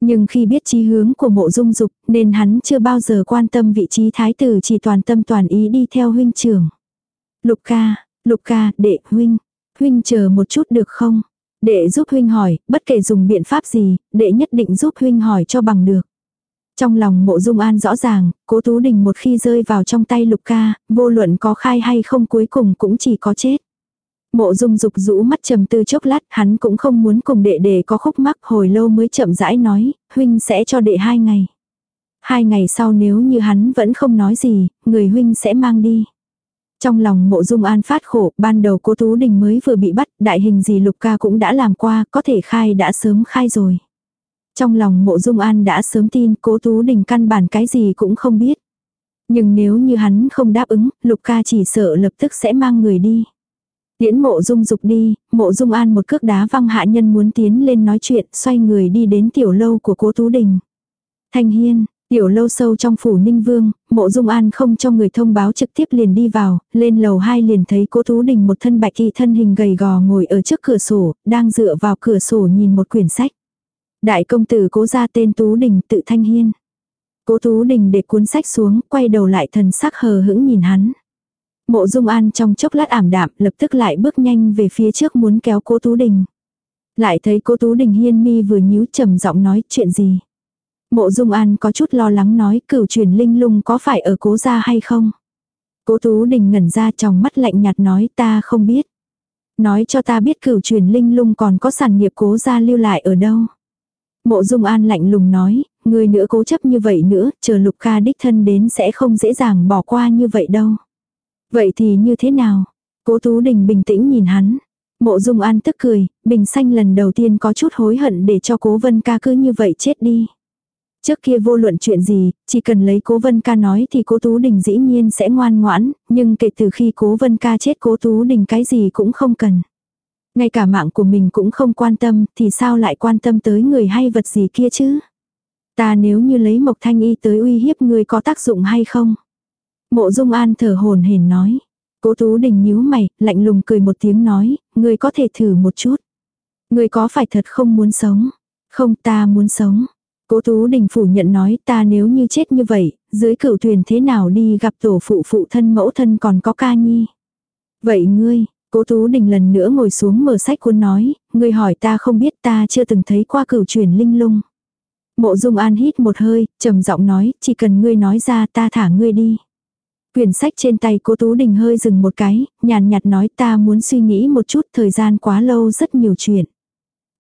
Nhưng khi biết chí hướng của mộ dung dục nên hắn chưa bao giờ quan tâm vị trí thái tử chỉ toàn tâm toàn ý đi theo huynh trưởng. Lục ca, lục ca, đệ huynh, huynh chờ một chút được không? Đệ giúp huynh hỏi, bất kể dùng biện pháp gì, đệ nhất định giúp huynh hỏi cho bằng được. Trong lòng mộ dung an rõ ràng, cố tú đình một khi rơi vào trong tay lục ca, vô luận có khai hay không cuối cùng cũng chỉ có chết. Mộ dung dục rũ mắt trầm tư chốc lát, hắn cũng không muốn cùng đệ đệ có khúc mắc hồi lâu mới chậm rãi nói, huynh sẽ cho đệ hai ngày. Hai ngày sau nếu như hắn vẫn không nói gì, người huynh sẽ mang đi. Trong lòng mộ dung an phát khổ, ban đầu cố Tú Đình mới vừa bị bắt, đại hình gì lục ca cũng đã làm qua, có thể khai đã sớm khai rồi. Trong lòng mộ dung an đã sớm tin cố Tú Đình căn bản cái gì cũng không biết. Nhưng nếu như hắn không đáp ứng, lục ca chỉ sợ lập tức sẽ mang người đi. Tiễn mộ dung dục đi, mộ dung an một cước đá văng hạ nhân muốn tiến lên nói chuyện, xoay người đi đến tiểu lâu của cố Tú Đình. Thanh Hiên, Tiểu lâu sâu trong phủ Ninh Vương, mộ dung an không cho người thông báo trực tiếp liền đi vào, lên lầu hai liền thấy cố Tú Đình một thân bạch y thân hình gầy gò ngồi ở trước cửa sổ, đang dựa vào cửa sổ nhìn một quyển sách. Đại công tử cố ra tên Tú Đình tự thanh hiên. Cố Tú Đình để cuốn sách xuống, quay đầu lại thần sắc hờ hững nhìn hắn. Mộ dung an trong chốc lát ảm đạm, lập tức lại bước nhanh về phía trước muốn kéo cố Tú Đình. Lại thấy cố Tú Đình hiên mi vừa nhíu trầm giọng nói chuyện gì. Mộ Dung An có chút lo lắng nói cửu truyền linh lung có phải ở cố gia hay không. Cố Tú Đình ngẩn ra trong mắt lạnh nhạt nói ta không biết. Nói cho ta biết cửu truyền linh lung còn có sản nghiệp cố gia lưu lại ở đâu. Mộ Dung An lạnh lùng nói, người nữa cố chấp như vậy nữa, chờ lục ca đích thân đến sẽ không dễ dàng bỏ qua như vậy đâu. Vậy thì như thế nào? Cố Tú Đình bình tĩnh nhìn hắn. Mộ Dung An tức cười, bình xanh lần đầu tiên có chút hối hận để cho cố vân ca cứ như vậy chết đi. Trước kia vô luận chuyện gì, chỉ cần lấy cố vân ca nói thì cố Tú Đình dĩ nhiên sẽ ngoan ngoãn, nhưng kể từ khi cố vân ca chết cố Tú Đình cái gì cũng không cần. Ngay cả mạng của mình cũng không quan tâm thì sao lại quan tâm tới người hay vật gì kia chứ. Ta nếu như lấy Mộc Thanh Y tới uy hiếp người có tác dụng hay không? Mộ Dung An thở hồn hển nói. Cố Tú Đình nhíu mày, lạnh lùng cười một tiếng nói, người có thể thử một chút. Người có phải thật không muốn sống? Không ta muốn sống. Cố Tú Đình phủ nhận nói ta nếu như chết như vậy, dưới cửu thuyền thế nào đi gặp tổ phụ phụ thân mẫu thân còn có ca nhi. Vậy ngươi, Cố Tú Đình lần nữa ngồi xuống mở sách cuốn nói, ngươi hỏi ta không biết ta chưa từng thấy qua cửu truyền linh lung. Mộ Dung An hít một hơi, trầm giọng nói, chỉ cần ngươi nói ra ta thả ngươi đi. Quyển sách trên tay cố Tú Đình hơi dừng một cái, nhàn nhạt nói ta muốn suy nghĩ một chút thời gian quá lâu rất nhiều chuyện.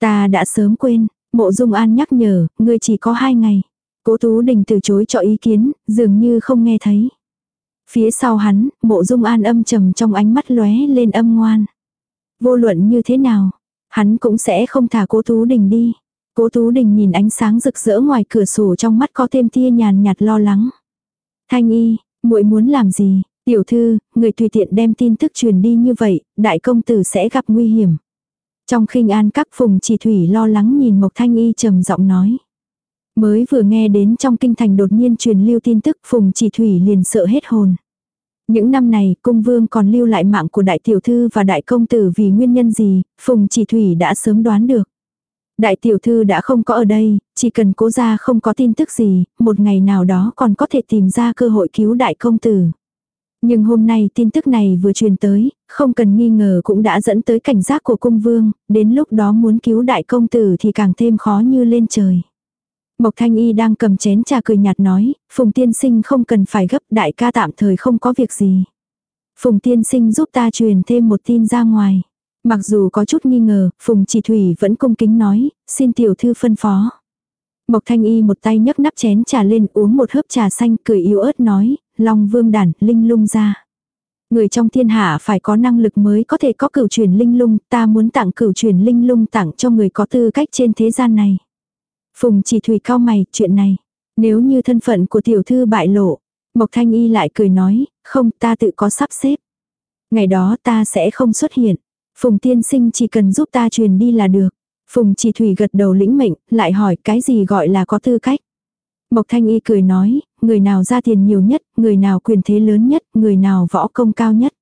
Ta đã sớm quên, Mộ Dung An nhắc nhở, ngươi chỉ có hai ngày. Cố Tú Đình từ chối cho ý kiến, dường như không nghe thấy. Phía sau hắn, mộ Dung An âm trầm trong ánh mắt lóe lên âm ngoan. Vô luận như thế nào, hắn cũng sẽ không thả cố Tú Đình đi. Cố Tú Đình nhìn ánh sáng rực rỡ ngoài cửa sổ trong mắt có thêm tia nhàn nhạt lo lắng. Thanh y, muội muốn làm gì? Tiểu thư, người tùy tiện đem tin tức truyền đi như vậy, đại công tử sẽ gặp nguy hiểm. Trong khinh an các phùng chỉ thủy lo lắng nhìn Mộc Thanh Y trầm giọng nói. Mới vừa nghe đến trong kinh thành đột nhiên truyền lưu tin tức phùng chỉ thủy liền sợ hết hồn. Những năm này, cung vương còn lưu lại mạng của đại tiểu thư và đại công tử vì nguyên nhân gì, phùng chỉ thủy đã sớm đoán được. Đại tiểu thư đã không có ở đây, chỉ cần cố ra không có tin tức gì, một ngày nào đó còn có thể tìm ra cơ hội cứu đại công tử. Nhưng hôm nay tin tức này vừa truyền tới, không cần nghi ngờ cũng đã dẫn tới cảnh giác của cung vương, đến lúc đó muốn cứu đại công tử thì càng thêm khó như lên trời. Mộc Thanh Y đang cầm chén trà cười nhạt nói, Phùng Tiên Sinh không cần phải gấp đại ca tạm thời không có việc gì. Phùng Tiên Sinh giúp ta truyền thêm một tin ra ngoài. Mặc dù có chút nghi ngờ, Phùng Chỉ Thủy vẫn cung kính nói, xin tiểu thư phân phó. Mộc Thanh Y một tay nhấc nắp chén trà lên uống một hớp trà xanh cười yếu ớt nói, Long Vương đản, linh lung ra. Người trong thiên hạ phải có năng lực mới có thể có cửu truyền linh lung, ta muốn tặng cửu truyền linh lung tặng cho người có tư cách trên thế gian này. Phùng chỉ thủy cao mày, chuyện này. Nếu như thân phận của tiểu thư bại lộ, Mộc Thanh Y lại cười nói, không ta tự có sắp xếp. Ngày đó ta sẽ không xuất hiện. Phùng tiên sinh chỉ cần giúp ta truyền đi là được. Phùng chỉ thủy gật đầu lĩnh mệnh, lại hỏi cái gì gọi là có tư cách. Mộc Thanh Y cười nói, người nào ra tiền nhiều nhất, người nào quyền thế lớn nhất, người nào võ công cao nhất.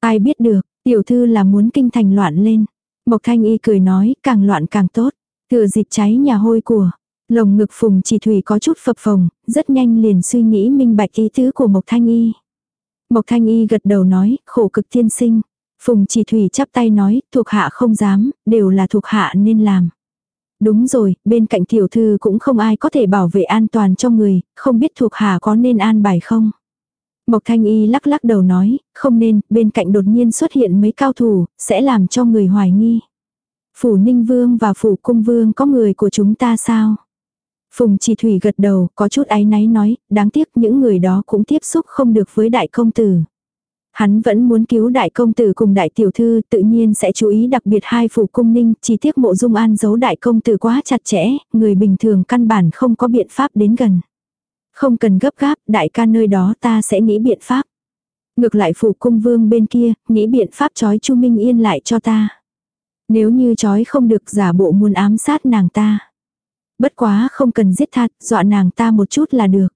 Ai biết được, tiểu thư là muốn kinh thành loạn lên. Mộc Thanh Y cười nói, càng loạn càng tốt. Thừa dịp cháy nhà hôi của. Lồng ngực phùng chỉ thủy có chút phập phồng, rất nhanh liền suy nghĩ minh bạch ý tứ của Mộc Thanh Y. Mộc Thanh Y gật đầu nói, khổ cực thiên sinh. Phùng chỉ thủy chắp tay nói, thuộc hạ không dám, đều là thuộc hạ nên làm. Đúng rồi, bên cạnh tiểu thư cũng không ai có thể bảo vệ an toàn cho người, không biết thuộc hạ có nên an bài không. Mộc Thanh Y lắc lắc đầu nói, không nên, bên cạnh đột nhiên xuất hiện mấy cao thủ, sẽ làm cho người hoài nghi. Phủ Ninh Vương và Phủ Cung Vương có người của chúng ta sao? Phùng Chỉ Thủy gật đầu, có chút áy náy nói, đáng tiếc những người đó cũng tiếp xúc không được với đại công tử. Hắn vẫn muốn cứu đại công tử cùng đại tiểu thư, tự nhiên sẽ chú ý đặc biệt hai phủ cung ninh, chỉ tiếc mộ dung an giấu đại công tử quá chặt chẽ, người bình thường căn bản không có biện pháp đến gần. Không cần gấp gáp, đại ca nơi đó ta sẽ nghĩ biện pháp. Ngược lại phủ cung vương bên kia, nghĩ biện pháp trói Chu Minh Yên lại cho ta. Nếu như trói không được giả bộ muốn ám sát nàng ta. Bất quá không cần giết thật dọa nàng ta một chút là được.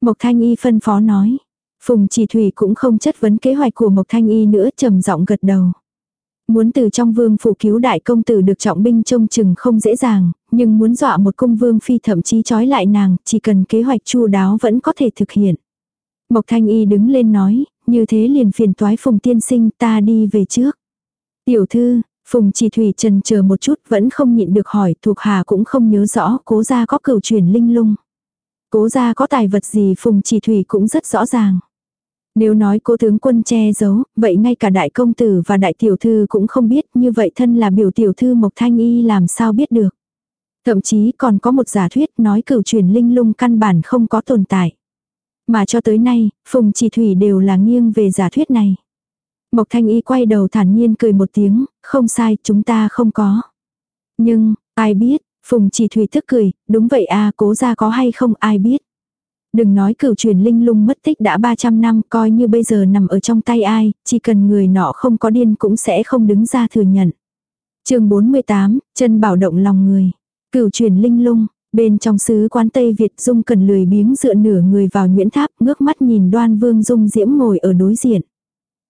Mộc Thanh Y phân phó nói. Phùng Chỉ Thủy cũng không chất vấn kế hoạch của Mộc Thanh Y nữa trầm giọng gật đầu. Muốn từ trong vương phủ cứu đại công tử được trọng binh trông chừng không dễ dàng, nhưng muốn dọa một cung vương phi thậm chí trói lại nàng, chỉ cần kế hoạch chu đáo vẫn có thể thực hiện. Mộc Thanh Y đứng lên nói, như thế liền phiền toái Phùng tiên sinh ta đi về trước. Tiểu thư, Phùng Chỉ Thủy trần chờ một chút vẫn không nhịn được hỏi thuộc hà cũng không nhớ rõ cố gia có cửu truyền linh lung. Cố gia có tài vật gì Phùng Chỉ Thủy cũng rất rõ ràng. Nếu nói cố tướng quân che giấu, vậy ngay cả đại công tử và đại tiểu thư cũng không biết, như vậy thân là biểu tiểu thư Mộc Thanh Y làm sao biết được. Thậm chí còn có một giả thuyết nói cửu truyền linh lung căn bản không có tồn tại. Mà cho tới nay, Phùng Chỉ Thủy đều là nghiêng về giả thuyết này. Mộc Thanh Y quay đầu thản nhiên cười một tiếng, không sai, chúng ta không có. Nhưng, ai biết, Phùng Chỉ Thủy thức cười, đúng vậy à, cố ra có hay không ai biết. Đừng nói cửu truyền linh lung mất tích đã 300 năm, coi như bây giờ nằm ở trong tay ai, chỉ cần người nọ không có điên cũng sẽ không đứng ra thừa nhận. chương 48, chân bảo động lòng người. Cửu truyền linh lung, bên trong sứ quán Tây Việt Dung cần lười biếng dựa nửa người vào Nguyễn Tháp, ngước mắt nhìn đoan vương Dung Diễm ngồi ở đối diện.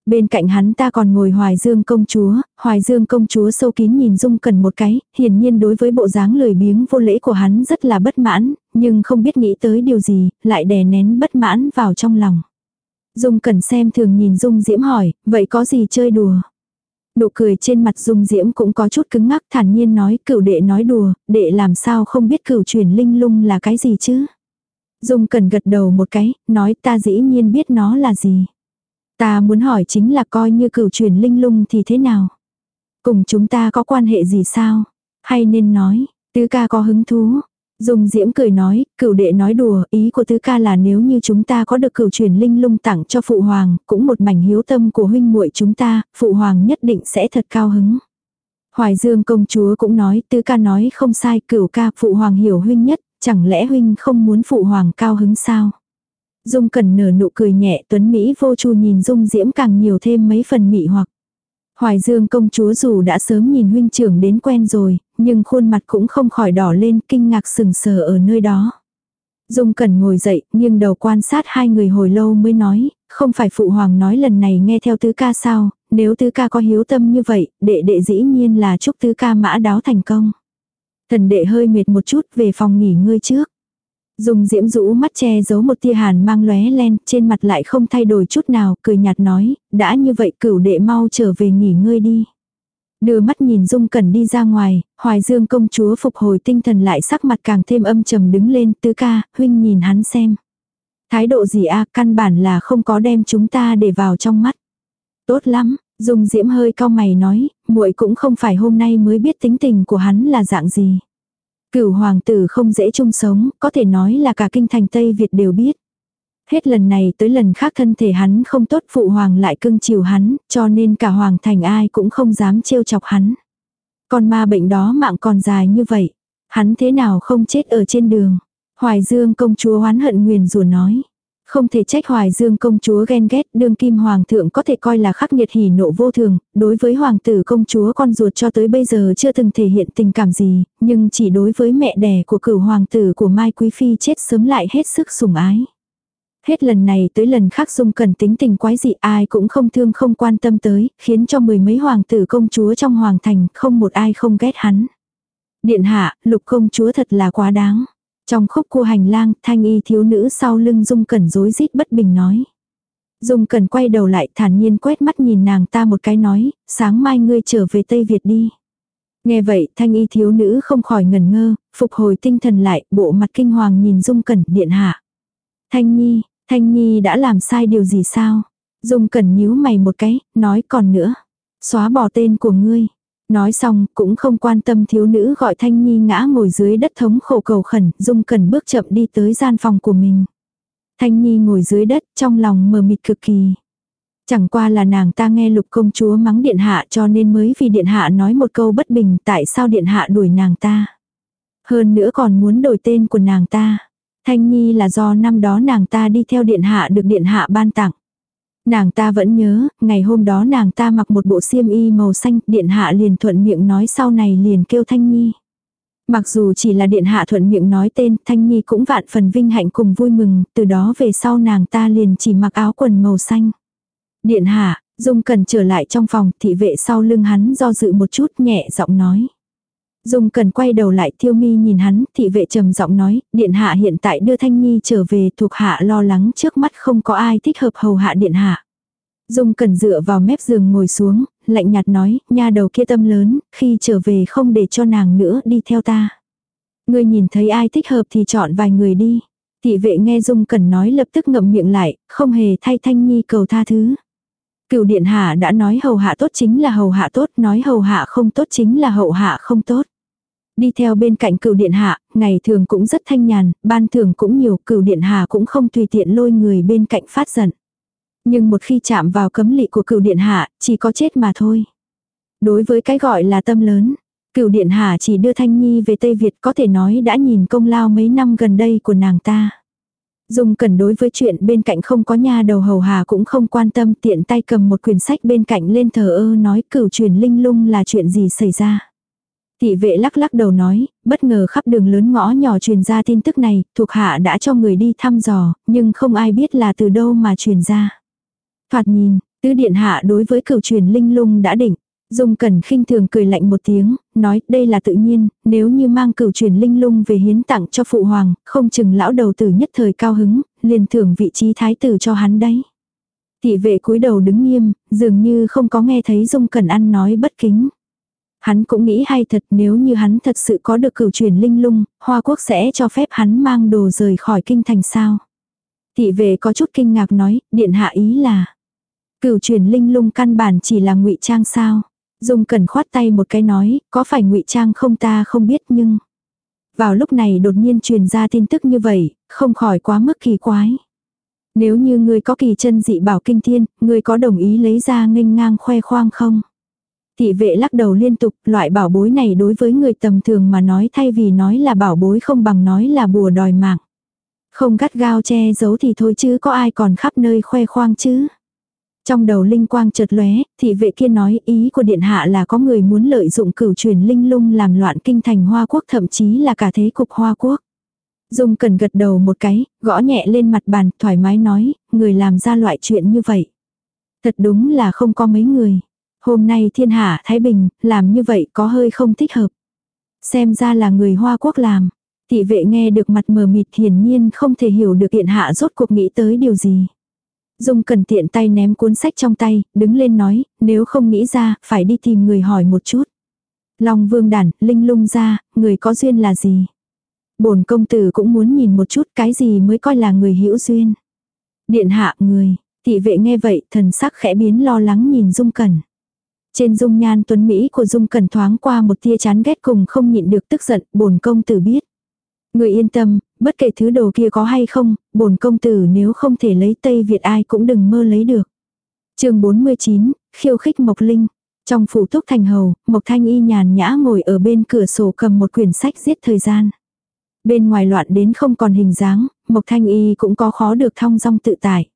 Bên cạnh hắn ta còn ngồi Hoài Dương công chúa, Hoài Dương công chúa sâu kín nhìn Dung Cần một cái, hiển nhiên đối với bộ dáng lười biếng vô lễ của hắn rất là bất mãn, nhưng không biết nghĩ tới điều gì, lại đè nén bất mãn vào trong lòng. Dung Cần xem thường nhìn Dung Diễm hỏi, vậy có gì chơi đùa? Nụ cười trên mặt Dung Diễm cũng có chút cứng ngắc thản nhiên nói cửu đệ nói đùa, đệ làm sao không biết cửu truyền linh lung là cái gì chứ? Dung Cần gật đầu một cái, nói ta dĩ nhiên biết nó là gì. Ta muốn hỏi chính là coi như cửu truyền linh lung thì thế nào? Cùng chúng ta có quan hệ gì sao? Hay nên nói, tứ ca có hứng thú. dùng Diễm cười nói, cửu đệ nói đùa, ý của tứ ca là nếu như chúng ta có được cửu truyền linh lung tặng cho phụ hoàng, cũng một mảnh hiếu tâm của huynh muội chúng ta, phụ hoàng nhất định sẽ thật cao hứng. Hoài Dương công chúa cũng nói, tứ ca nói không sai, cửu ca phụ hoàng hiểu huynh nhất, chẳng lẽ huynh không muốn phụ hoàng cao hứng sao? Dung Cẩn nở nụ cười nhẹ tuấn Mỹ vô chu nhìn Dung Diễm càng nhiều thêm mấy phần mị hoặc. Hoài Dương công chúa dù đã sớm nhìn huynh trưởng đến quen rồi, nhưng khuôn mặt cũng không khỏi đỏ lên kinh ngạc sừng sờ ở nơi đó. Dung Cẩn ngồi dậy, nghiêng đầu quan sát hai người hồi lâu mới nói, không phải phụ hoàng nói lần này nghe theo tứ ca sao, nếu tứ ca có hiếu tâm như vậy, đệ đệ dĩ nhiên là chúc tứ ca mã đáo thành công. Thần đệ hơi mệt một chút về phòng nghỉ ngơi trước. Dùng diễm rũ mắt che giấu một tia hàn mang lóe len, trên mặt lại không thay đổi chút nào, cười nhạt nói, đã như vậy cửu đệ mau trở về nghỉ ngơi đi. Đưa mắt nhìn Dung Cẩn đi ra ngoài, Hoài Dương công chúa phục hồi tinh thần lại sắc mặt càng thêm âm trầm đứng lên, tứ ca, huynh nhìn hắn xem. Thái độ gì a căn bản là không có đem chúng ta để vào trong mắt. Tốt lắm, Dung Diễm hơi cao mày nói, muội cũng không phải hôm nay mới biết tính tình của hắn là dạng gì. Cửu hoàng tử không dễ chung sống, có thể nói là cả kinh thành Tây Việt đều biết. Hết lần này tới lần khác thân thể hắn không tốt phụ hoàng lại cưng chiều hắn, cho nên cả hoàng thành ai cũng không dám trêu chọc hắn. Con ma bệnh đó mạng còn dài như vậy, hắn thế nào không chết ở trên đường. Hoài Dương công chúa oán hận nguyền rủa nói. Không thể trách Hoài Dương công chúa ghen ghét, đương kim hoàng thượng có thể coi là khắc nghiệt hỉ nộ vô thường, đối với hoàng tử công chúa con ruột cho tới bây giờ chưa từng thể hiện tình cảm gì, nhưng chỉ đối với mẹ đẻ của cửu hoàng tử của Mai Quý Phi chết sớm lại hết sức sủng ái. Hết lần này tới lần khác dung cần tính tình quái dị ai cũng không thương không quan tâm tới, khiến cho mười mấy hoàng tử công chúa trong hoàng thành không một ai không ghét hắn. Điện hạ, lục công chúa thật là quá đáng. Trong khúc cua hành lang, thanh y thiếu nữ sau lưng Dung Cẩn rối rít bất bình nói. Dung Cẩn quay đầu lại thản nhiên quét mắt nhìn nàng ta một cái nói, sáng mai ngươi trở về Tây Việt đi. Nghe vậy, thanh y thiếu nữ không khỏi ngần ngơ, phục hồi tinh thần lại, bộ mặt kinh hoàng nhìn Dung Cẩn điện hạ. Thanh Nhi, Thanh Nhi đã làm sai điều gì sao? Dung Cẩn nhíu mày một cái, nói còn nữa. Xóa bỏ tên của ngươi. Nói xong, cũng không quan tâm thiếu nữ gọi Thanh Nhi ngã ngồi dưới đất thống khổ cầu khẩn, Dung Cần bước chậm đi tới gian phòng của mình. Thanh Nhi ngồi dưới đất, trong lòng mờ mịt cực kỳ. Chẳng qua là nàng ta nghe lục công chúa mắng điện hạ cho nên mới vì điện hạ nói một câu bất bình tại sao điện hạ đuổi nàng ta. Hơn nữa còn muốn đổi tên của nàng ta. Thanh Nhi là do năm đó nàng ta đi theo điện hạ được điện hạ ban tặng. Nàng ta vẫn nhớ, ngày hôm đó nàng ta mặc một bộ xiêm y màu xanh, điện hạ liền thuận miệng nói sau này liền kêu Thanh Nhi. Mặc dù chỉ là điện hạ thuận miệng nói tên, Thanh Nhi cũng vạn phần vinh hạnh cùng vui mừng, từ đó về sau nàng ta liền chỉ mặc áo quần màu xanh. Điện hạ, Dung Cần trở lại trong phòng, thị vệ sau lưng hắn do dự một chút nhẹ giọng nói. Dung Cần quay đầu lại thiêu mi nhìn hắn, thị vệ trầm giọng nói, điện hạ hiện tại đưa Thanh Nhi trở về thuộc hạ lo lắng trước mắt không có ai thích hợp hầu hạ điện hạ. Dung Cần dựa vào mép giường ngồi xuống, lạnh nhạt nói, nha đầu kia tâm lớn, khi trở về không để cho nàng nữa đi theo ta. Ngươi nhìn thấy ai thích hợp thì chọn vài người đi. Thị vệ nghe Dung Cần nói lập tức ngậm miệng lại, không hề thay Thanh Nhi cầu tha thứ. Cựu điện hạ đã nói hầu hạ tốt chính là hầu hạ tốt, nói hầu hạ không tốt chính là hậu hạ không tốt. Đi theo bên cạnh cửu điện hạ, ngày thường cũng rất thanh nhàn, ban thường cũng nhiều, cửu điện hạ cũng không tùy tiện lôi người bên cạnh phát giận. Nhưng một khi chạm vào cấm lỵ của cửu điện hạ, chỉ có chết mà thôi. Đối với cái gọi là tâm lớn, cửu điện hạ chỉ đưa Thanh Nhi về Tây Việt có thể nói đã nhìn công lao mấy năm gần đây của nàng ta. Dung cần đối với chuyện bên cạnh không có nha đầu hầu hà cũng không quan tâm tiện tay cầm một quyển sách bên cạnh lên thờ ơ nói cửu truyền linh lung là chuyện gì xảy ra. Thị vệ lắc lắc đầu nói, bất ngờ khắp đường lớn ngõ nhỏ truyền ra tin tức này, thuộc hạ đã cho người đi thăm dò, nhưng không ai biết là từ đâu mà truyền ra. Thoạt nhìn, tứ điện hạ đối với cửu truyền linh lung đã định. Dung Cẩn khinh thường cười lạnh một tiếng, nói đây là tự nhiên, nếu như mang cửu truyền linh lung về hiến tặng cho phụ hoàng, không chừng lão đầu tử nhất thời cao hứng, liền thưởng vị trí thái tử cho hắn đấy. Thị vệ cúi đầu đứng nghiêm, dường như không có nghe thấy Dung Cẩn ăn nói bất kính. Hắn cũng nghĩ hay thật nếu như hắn thật sự có được cửu truyền linh lung, Hoa Quốc sẽ cho phép hắn mang đồ rời khỏi kinh thành sao. Thị vệ có chút kinh ngạc nói, điện hạ ý là. Cửu truyền linh lung căn bản chỉ là ngụy trang sao. Dung cần khoát tay một cái nói, có phải ngụy trang không ta không biết nhưng... Vào lúc này đột nhiên truyền ra tin tức như vậy, không khỏi quá mức kỳ quái. Nếu như ngươi có kỳ chân dị bảo kinh thiên, ngươi có đồng ý lấy ra nghênh ngang khoe khoang không? Thị vệ lắc đầu liên tục, loại bảo bối này đối với người tầm thường mà nói thay vì nói là bảo bối không bằng nói là bùa đòi mạng. Không gắt gao che giấu thì thôi chứ có ai còn khắp nơi khoe khoang chứ. Trong đầu linh quang chợt lóe, thị vệ kia nói ý của điện hạ là có người muốn lợi dụng cửu truyền linh lung làm loạn kinh thành Hoa Quốc thậm chí là cả thế cục Hoa Quốc. Dung cần gật đầu một cái, gõ nhẹ lên mặt bàn, thoải mái nói, người làm ra loại chuyện như vậy. Thật đúng là không có mấy người. Hôm nay thiên hạ Thái Bình, làm như vậy có hơi không thích hợp. Xem ra là người Hoa Quốc làm. Thị vệ nghe được mặt mờ mịt hiển nhiên không thể hiểu được điện hạ rốt cuộc nghĩ tới điều gì. Dung cần tiện tay ném cuốn sách trong tay, đứng lên nói, nếu không nghĩ ra, phải đi tìm người hỏi một chút. Long vương đản, linh lung ra, người có duyên là gì? bổn công tử cũng muốn nhìn một chút cái gì mới coi là người hữu duyên. Điện hạ người, thị vệ nghe vậy thần sắc khẽ biến lo lắng nhìn Dung Cẩn. Trên dung nhan tuấn Mỹ của Dung Cẩn thoáng qua một tia chán ghét cùng không nhịn được tức giận, bổn công tử biết. Người yên tâm, bất kể thứ đồ kia có hay không, bổn công tử nếu không thể lấy Tây Việt ai cũng đừng mơ lấy được. chương 49, khiêu khích Mộc Linh. Trong phủ túc thành hầu, Mộc Thanh Y nhàn nhã ngồi ở bên cửa sổ cầm một quyển sách giết thời gian. Bên ngoài loạn đến không còn hình dáng, Mộc Thanh Y cũng có khó được thong dong tự tại.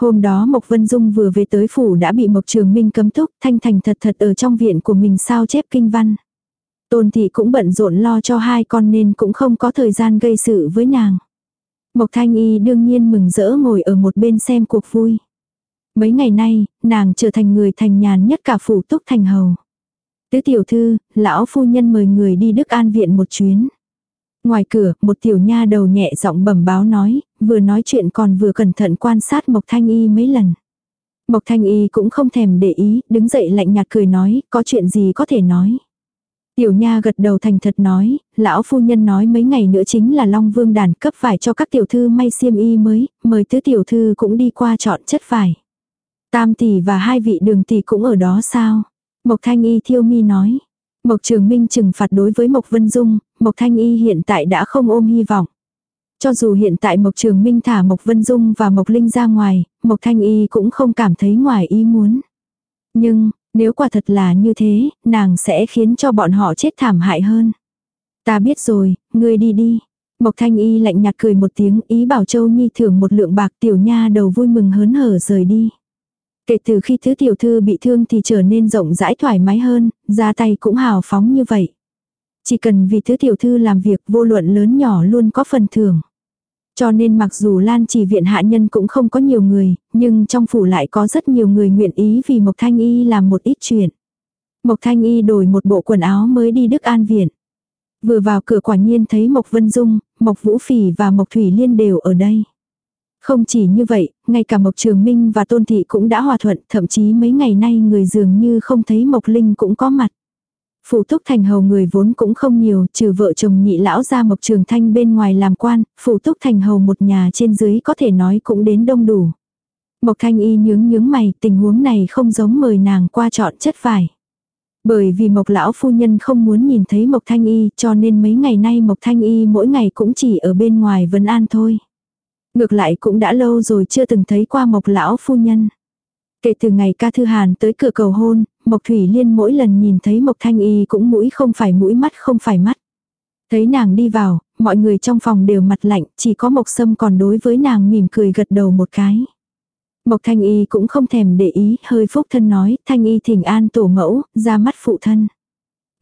Hôm đó Mộc Vân Dung vừa về tới phủ đã bị Mộc Trường Minh cấm túc, thanh thành thật thật ở trong viện của mình sao chép kinh văn. Tôn thị cũng bận rộn lo cho hai con nên cũng không có thời gian gây sự với nàng. Mộc Thanh Y đương nhiên mừng rỡ ngồi ở một bên xem cuộc vui. Mấy ngày nay, nàng trở thành người thành nhàn nhất cả phủ túc thành hầu. Tứ tiểu thư, lão phu nhân mời người đi Đức An viện một chuyến. Ngoài cửa, một tiểu nha đầu nhẹ giọng bẩm báo nói, vừa nói chuyện còn vừa cẩn thận quan sát Mộc Thanh Y mấy lần. Mộc Thanh Y cũng không thèm để ý, đứng dậy lạnh nhạt cười nói, có chuyện gì có thể nói. Tiểu nha gật đầu thành thật nói, lão phu nhân nói mấy ngày nữa chính là Long Vương đàn cấp vải cho các tiểu thư may xiêm y mới, mời tứ tiểu thư cũng đi qua chọn chất vải. Tam tỷ và hai vị đường tỷ cũng ở đó sao? Mộc Thanh Y thiêu mi nói. Mộc Trường Minh trừng phạt đối với Mộc Vân Dung, Mộc Thanh Y hiện tại đã không ôm hy vọng. Cho dù hiện tại Mộc Trường Minh thả Mộc Vân Dung và Mộc Linh ra ngoài, Mộc Thanh Y cũng không cảm thấy ngoài ý muốn. Nhưng, nếu quả thật là như thế, nàng sẽ khiến cho bọn họ chết thảm hại hơn. Ta biết rồi, ngươi đi đi. Mộc Thanh Y lạnh nhạt cười một tiếng ý bảo Châu Nhi thưởng một lượng bạc tiểu nha đầu vui mừng hớn hở rời đi. Kể từ khi thứ tiểu thư bị thương thì trở nên rộng rãi thoải mái hơn, ra tay cũng hào phóng như vậy. Chỉ cần vì thứ tiểu thư làm việc vô luận lớn nhỏ luôn có phần thưởng. Cho nên mặc dù Lan chỉ viện hạ nhân cũng không có nhiều người, nhưng trong phủ lại có rất nhiều người nguyện ý vì Mộc Thanh Y làm một ít chuyện. Mộc Thanh Y đổi một bộ quần áo mới đi Đức An Viện. Vừa vào cửa quả nhiên thấy Mộc Vân Dung, Mộc Vũ Phỉ và Mộc Thủy Liên đều ở đây. Không chỉ như vậy, ngay cả Mộc Trường Minh và Tôn Thị cũng đã hòa thuận, thậm chí mấy ngày nay người dường như không thấy Mộc Linh cũng có mặt. Phủ túc thành hầu người vốn cũng không nhiều, trừ vợ chồng nhị lão ra Mộc Trường Thanh bên ngoài làm quan, phủ túc thành hầu một nhà trên dưới có thể nói cũng đến đông đủ. Mộc Thanh Y nhướng nhướng mày, tình huống này không giống mời nàng qua chọn chất vải. Bởi vì Mộc lão phu nhân không muốn nhìn thấy Mộc Thanh Y cho nên mấy ngày nay Mộc Thanh Y mỗi ngày cũng chỉ ở bên ngoài vấn an thôi. Ngược lại cũng đã lâu rồi chưa từng thấy qua Mộc lão phu nhân. Kể từ ngày ca thư hàn tới cửa cầu hôn, Mộc Thủy Liên mỗi lần nhìn thấy Mộc Thanh Y cũng mũi không phải mũi mắt không phải mắt. Thấy nàng đi vào, mọi người trong phòng đều mặt lạnh, chỉ có Mộc Sâm còn đối với nàng mỉm cười gật đầu một cái. Mộc Thanh Y cũng không thèm để ý, hơi phúc thân nói, Thanh Y thỉnh an tổ mẫu, ra mắt phụ thân.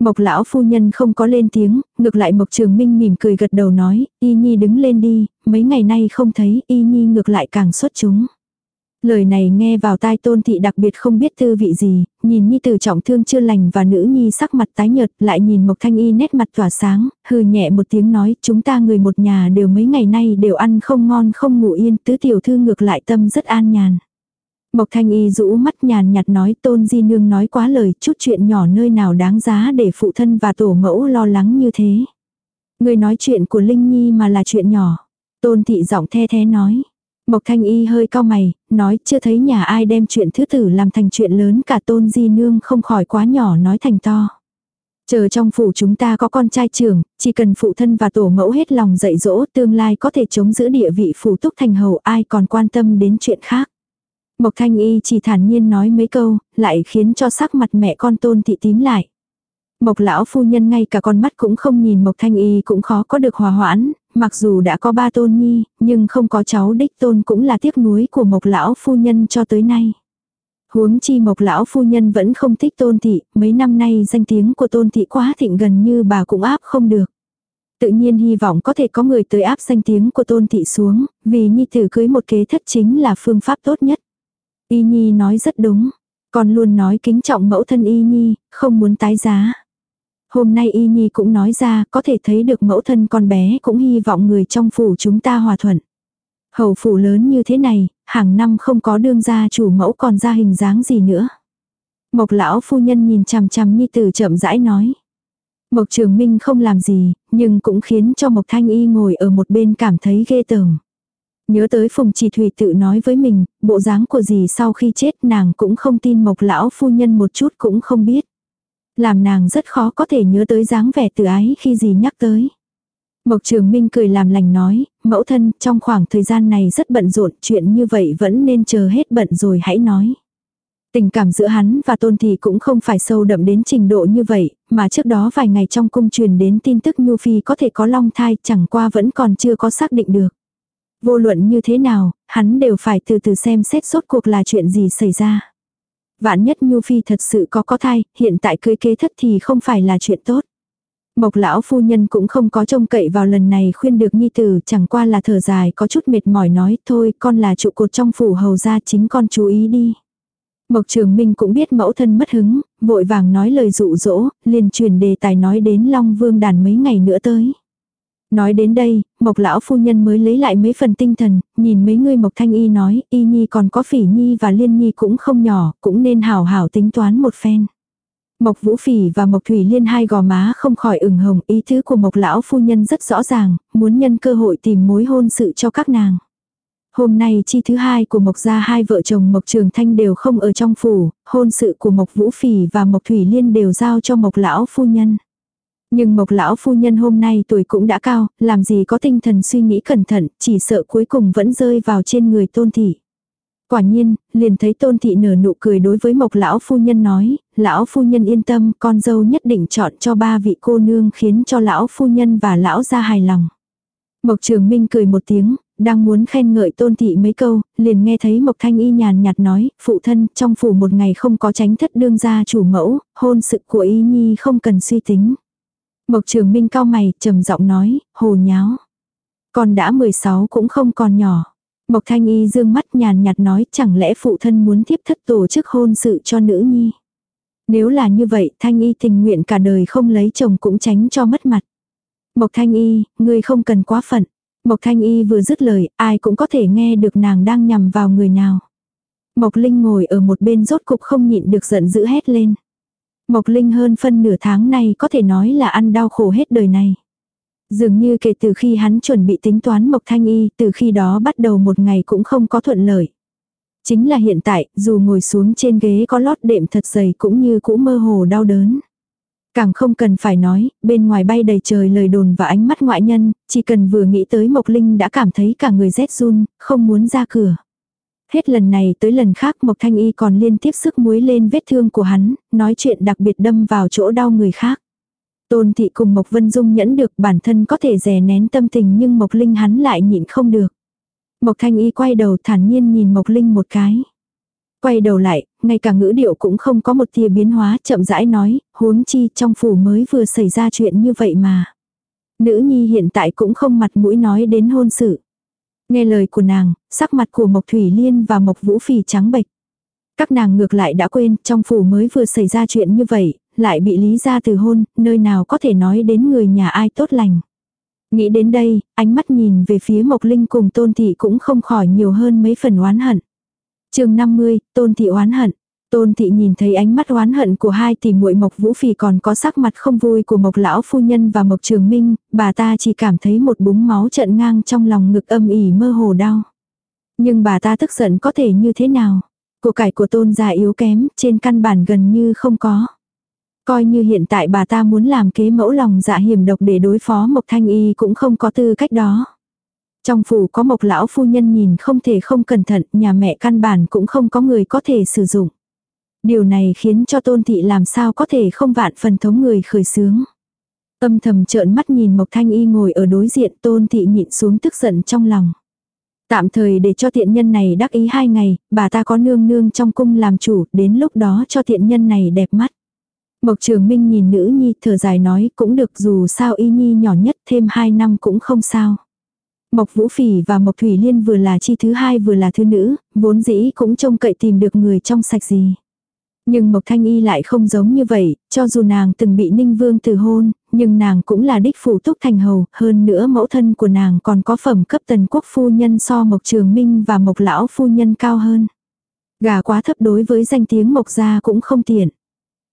Mộc lão phu nhân không có lên tiếng, ngược lại Mộc Trường Minh mỉm cười gật đầu nói, Y Nhi đứng lên đi, mấy ngày nay không thấy, Y Nhi ngược lại càng xuất chúng. Lời này nghe vào tai tôn thị đặc biệt không biết tư vị gì, nhìn Nhi tử trọng thương chưa lành và nữ Nhi sắc mặt tái nhợt lại nhìn Mộc Thanh Y nét mặt tỏa sáng, hừ nhẹ một tiếng nói chúng ta người một nhà đều mấy ngày nay đều ăn không ngon không ngủ yên tứ tiểu thư ngược lại tâm rất an nhàn. Mộc Thanh Y rũ mắt nhàn nhạt nói tôn di nương nói quá lời chút chuyện nhỏ nơi nào đáng giá để phụ thân và tổ mẫu lo lắng như thế. Người nói chuyện của Linh Nhi mà là chuyện nhỏ. Tôn thị giọng the thế nói. Mộc Thanh Y hơi cao mày, nói chưa thấy nhà ai đem chuyện thứ tử làm thành chuyện lớn cả tôn di nương không khỏi quá nhỏ nói thành to. Chờ trong phủ chúng ta có con trai trưởng, chỉ cần phụ thân và tổ mẫu hết lòng dạy dỗ tương lai có thể chống giữ địa vị phủ túc thành hầu ai còn quan tâm đến chuyện khác. Mộc Thanh Y chỉ thản nhiên nói mấy câu, lại khiến cho sắc mặt mẹ con tôn thị tím lại. Mộc lão phu nhân ngay cả con mắt cũng không nhìn Mộc Thanh Y cũng khó có được hòa hoãn, mặc dù đã có ba tôn nhi, nhưng không có cháu đích tôn cũng là tiếc nuối của Mộc lão phu nhân cho tới nay. Huống chi Mộc lão phu nhân vẫn không thích tôn thị, mấy năm nay danh tiếng của tôn thị quá thịnh gần như bà cũng áp không được. Tự nhiên hy vọng có thể có người tới áp danh tiếng của tôn thị xuống, vì nhi tử cưới một kế thất chính là phương pháp tốt nhất. Y Nhi nói rất đúng. Con luôn nói kính trọng mẫu thân Y Nhi, không muốn tái giá. Hôm nay Y Nhi cũng nói ra, có thể thấy được mẫu thân con bé cũng hy vọng người trong phủ chúng ta hòa thuận. Hầu phủ lớn như thế này, hàng năm không có đương gia chủ mẫu còn ra hình dáng gì nữa. Mộc lão phu nhân nhìn chằm chằm Nhi tử chậm rãi nói. Mộc trường minh không làm gì, nhưng cũng khiến cho Mộc thanh y ngồi ở một bên cảm thấy ghê tởm. Nhớ tới Phùng Chỉ Thủy tự nói với mình, bộ dáng của gì sau khi chết nàng cũng không tin Mộc lão phu nhân một chút cũng không biết. Làm nàng rất khó có thể nhớ tới dáng vẻ tự ái khi gì nhắc tới. Mộc Trường Minh cười làm lành nói, mẫu thân trong khoảng thời gian này rất bận rộn, chuyện như vậy vẫn nên chờ hết bận rồi hãy nói. Tình cảm giữa hắn và tôn thì cũng không phải sâu đậm đến trình độ như vậy, mà trước đó vài ngày trong cung truyền đến tin tức Nhu Phi có thể có long thai chẳng qua vẫn còn chưa có xác định được. Vô luận như thế nào, hắn đều phải từ từ xem xét rốt cuộc là chuyện gì xảy ra. Vạn nhất Nhu Phi thật sự có có thai, hiện tại cưới kế thất thì không phải là chuyện tốt. Mộc lão phu nhân cũng không có trông cậy vào lần này khuyên được nhi tử, chẳng qua là thở dài có chút mệt mỏi nói thôi con là trụ cột trong phủ hầu gia chính con chú ý đi. Mộc trường minh cũng biết mẫu thân mất hứng, vội vàng nói lời dụ dỗ, liền truyền đề tài nói đến Long Vương đàn mấy ngày nữa tới. Nói đến đây, Mộc lão phu nhân mới lấy lại mấy phần tinh thần, nhìn mấy người Mộc Thanh Y nói, Y Nhi còn có Phỉ Nhi và Liên Nhi cũng không nhỏ, cũng nên hảo hảo tính toán một phen. Mộc Vũ Phỉ và Mộc Thủy Liên hai gò má không khỏi ửng hồng, ý thứ của Mộc lão phu nhân rất rõ ràng, muốn nhân cơ hội tìm mối hôn sự cho các nàng. Hôm nay chi thứ hai của Mộc gia hai vợ chồng Mộc Trường Thanh đều không ở trong phủ, hôn sự của Mộc Vũ Phỉ và Mộc Thủy Liên đều giao cho Mộc Lão Phu Nhân. Nhưng Mộc Lão Phu Nhân hôm nay tuổi cũng đã cao, làm gì có tinh thần suy nghĩ cẩn thận, chỉ sợ cuối cùng vẫn rơi vào trên người tôn thị. Quả nhiên, liền thấy tôn thị nở nụ cười đối với Mộc Lão Phu Nhân nói, Lão Phu Nhân yên tâm, con dâu nhất định chọn cho ba vị cô nương khiến cho Lão Phu Nhân và Lão gia hài lòng. Mộc Trường Minh cười một tiếng, đang muốn khen ngợi tôn thị mấy câu, liền nghe thấy Mộc Thanh Y nhàn nhạt nói, phụ thân, trong phủ một ngày không có tránh thất đương gia chủ mẫu, hôn sự của Y Nhi không cần suy tính. Mộc Trường Minh cao mày, trầm giọng nói, hồ nháo. Con đã 16 cũng không còn nhỏ. Mộc Thanh Y dương mắt nhàn nhạt nói, chẳng lẽ phụ thân muốn thiếp thất tổ chức hôn sự cho nữ nhi. Nếu là như vậy, Thanh Y tình nguyện cả đời không lấy chồng cũng tránh cho mất mặt. Mộc Thanh Y, ngươi không cần quá phận. Mộc Thanh Y vừa dứt lời, ai cũng có thể nghe được nàng đang nhằm vào người nào. Mộc Linh ngồi ở một bên rốt cục không nhịn được giận dữ hét lên. Mộc Linh hơn phân nửa tháng này có thể nói là ăn đau khổ hết đời này. Dường như kể từ khi hắn chuẩn bị tính toán Mộc Thanh Y, từ khi đó bắt đầu một ngày cũng không có thuận lợi. Chính là hiện tại, dù ngồi xuống trên ghế có lót đệm thật dày cũng như cũ mơ hồ đau đớn. Càng không cần phải nói, bên ngoài bay đầy trời lời đồn và ánh mắt ngoại nhân, chỉ cần vừa nghĩ tới Mộc Linh đã cảm thấy cả người rét run, không muốn ra cửa. Hết lần này tới lần khác Mộc Thanh Y còn liên tiếp sức muối lên vết thương của hắn, nói chuyện đặc biệt đâm vào chỗ đau người khác. Tôn thị cùng Mộc Vân Dung nhẫn được bản thân có thể rè nén tâm tình nhưng Mộc Linh hắn lại nhịn không được. Mộc Thanh Y quay đầu thản nhiên nhìn Mộc Linh một cái. Quay đầu lại, ngay cả ngữ điệu cũng không có một tia biến hóa, chậm rãi nói, huống chi trong phủ mới vừa xảy ra chuyện như vậy mà. Nữ nhi hiện tại cũng không mặt mũi nói đến hôn sự. Nghe lời của nàng, sắc mặt của Mộc Thủy Liên và Mộc Vũ Phì trắng bệch. Các nàng ngược lại đã quên, trong phủ mới vừa xảy ra chuyện như vậy, lại bị lý ra từ hôn, nơi nào có thể nói đến người nhà ai tốt lành. Nghĩ đến đây, ánh mắt nhìn về phía Mộc Linh cùng Tôn Thị cũng không khỏi nhiều hơn mấy phần oán hận chương 50, Tôn Thị oán hận. Tôn Thị nhìn thấy ánh mắt oán hận của hai tỷ muội Mộc Vũ Phì còn có sắc mặt không vui của Mộc Lão Phu Nhân và Mộc Trường Minh, bà ta chỉ cảm thấy một búng máu trận ngang trong lòng ngực âm ỉ mơ hồ đau. Nhưng bà ta tức giận có thể như thế nào? Của cải của tôn gia yếu kém, trên căn bản gần như không có. Coi như hiện tại bà ta muốn làm kế mẫu lòng dạ hiểm độc để đối phó Mộc Thanh Y cũng không có tư cách đó. Trong phủ có mộc lão phu nhân nhìn không thể không cẩn thận, nhà mẹ căn bản cũng không có người có thể sử dụng. Điều này khiến cho tôn thị làm sao có thể không vạn phần thống người khởi sướng. Âm thầm trợn mắt nhìn Mộc Thanh Y ngồi ở đối diện tôn thị nhịn xuống tức giận trong lòng. Tạm thời để cho tiện nhân này đắc ý hai ngày, bà ta có nương nương trong cung làm chủ, đến lúc đó cho tiện nhân này đẹp mắt. Mộc Trường Minh nhìn nữ nhi thở dài nói cũng được dù sao y nhi nhỏ nhất thêm hai năm cũng không sao. Mộc Vũ Phỉ và Mộc Thủy Liên vừa là chi thứ hai vừa là thứ nữ, vốn dĩ cũng trông cậy tìm được người trong sạch gì. Nhưng Mộc Thanh Y lại không giống như vậy, cho dù nàng từng bị Ninh Vương từ hôn, nhưng nàng cũng là đích phủ túc thành hầu, hơn nữa mẫu thân của nàng còn có phẩm cấp tần quốc phu nhân so Mộc Trường Minh và Mộc Lão phu nhân cao hơn. Gà quá thấp đối với danh tiếng Mộc gia cũng không tiện.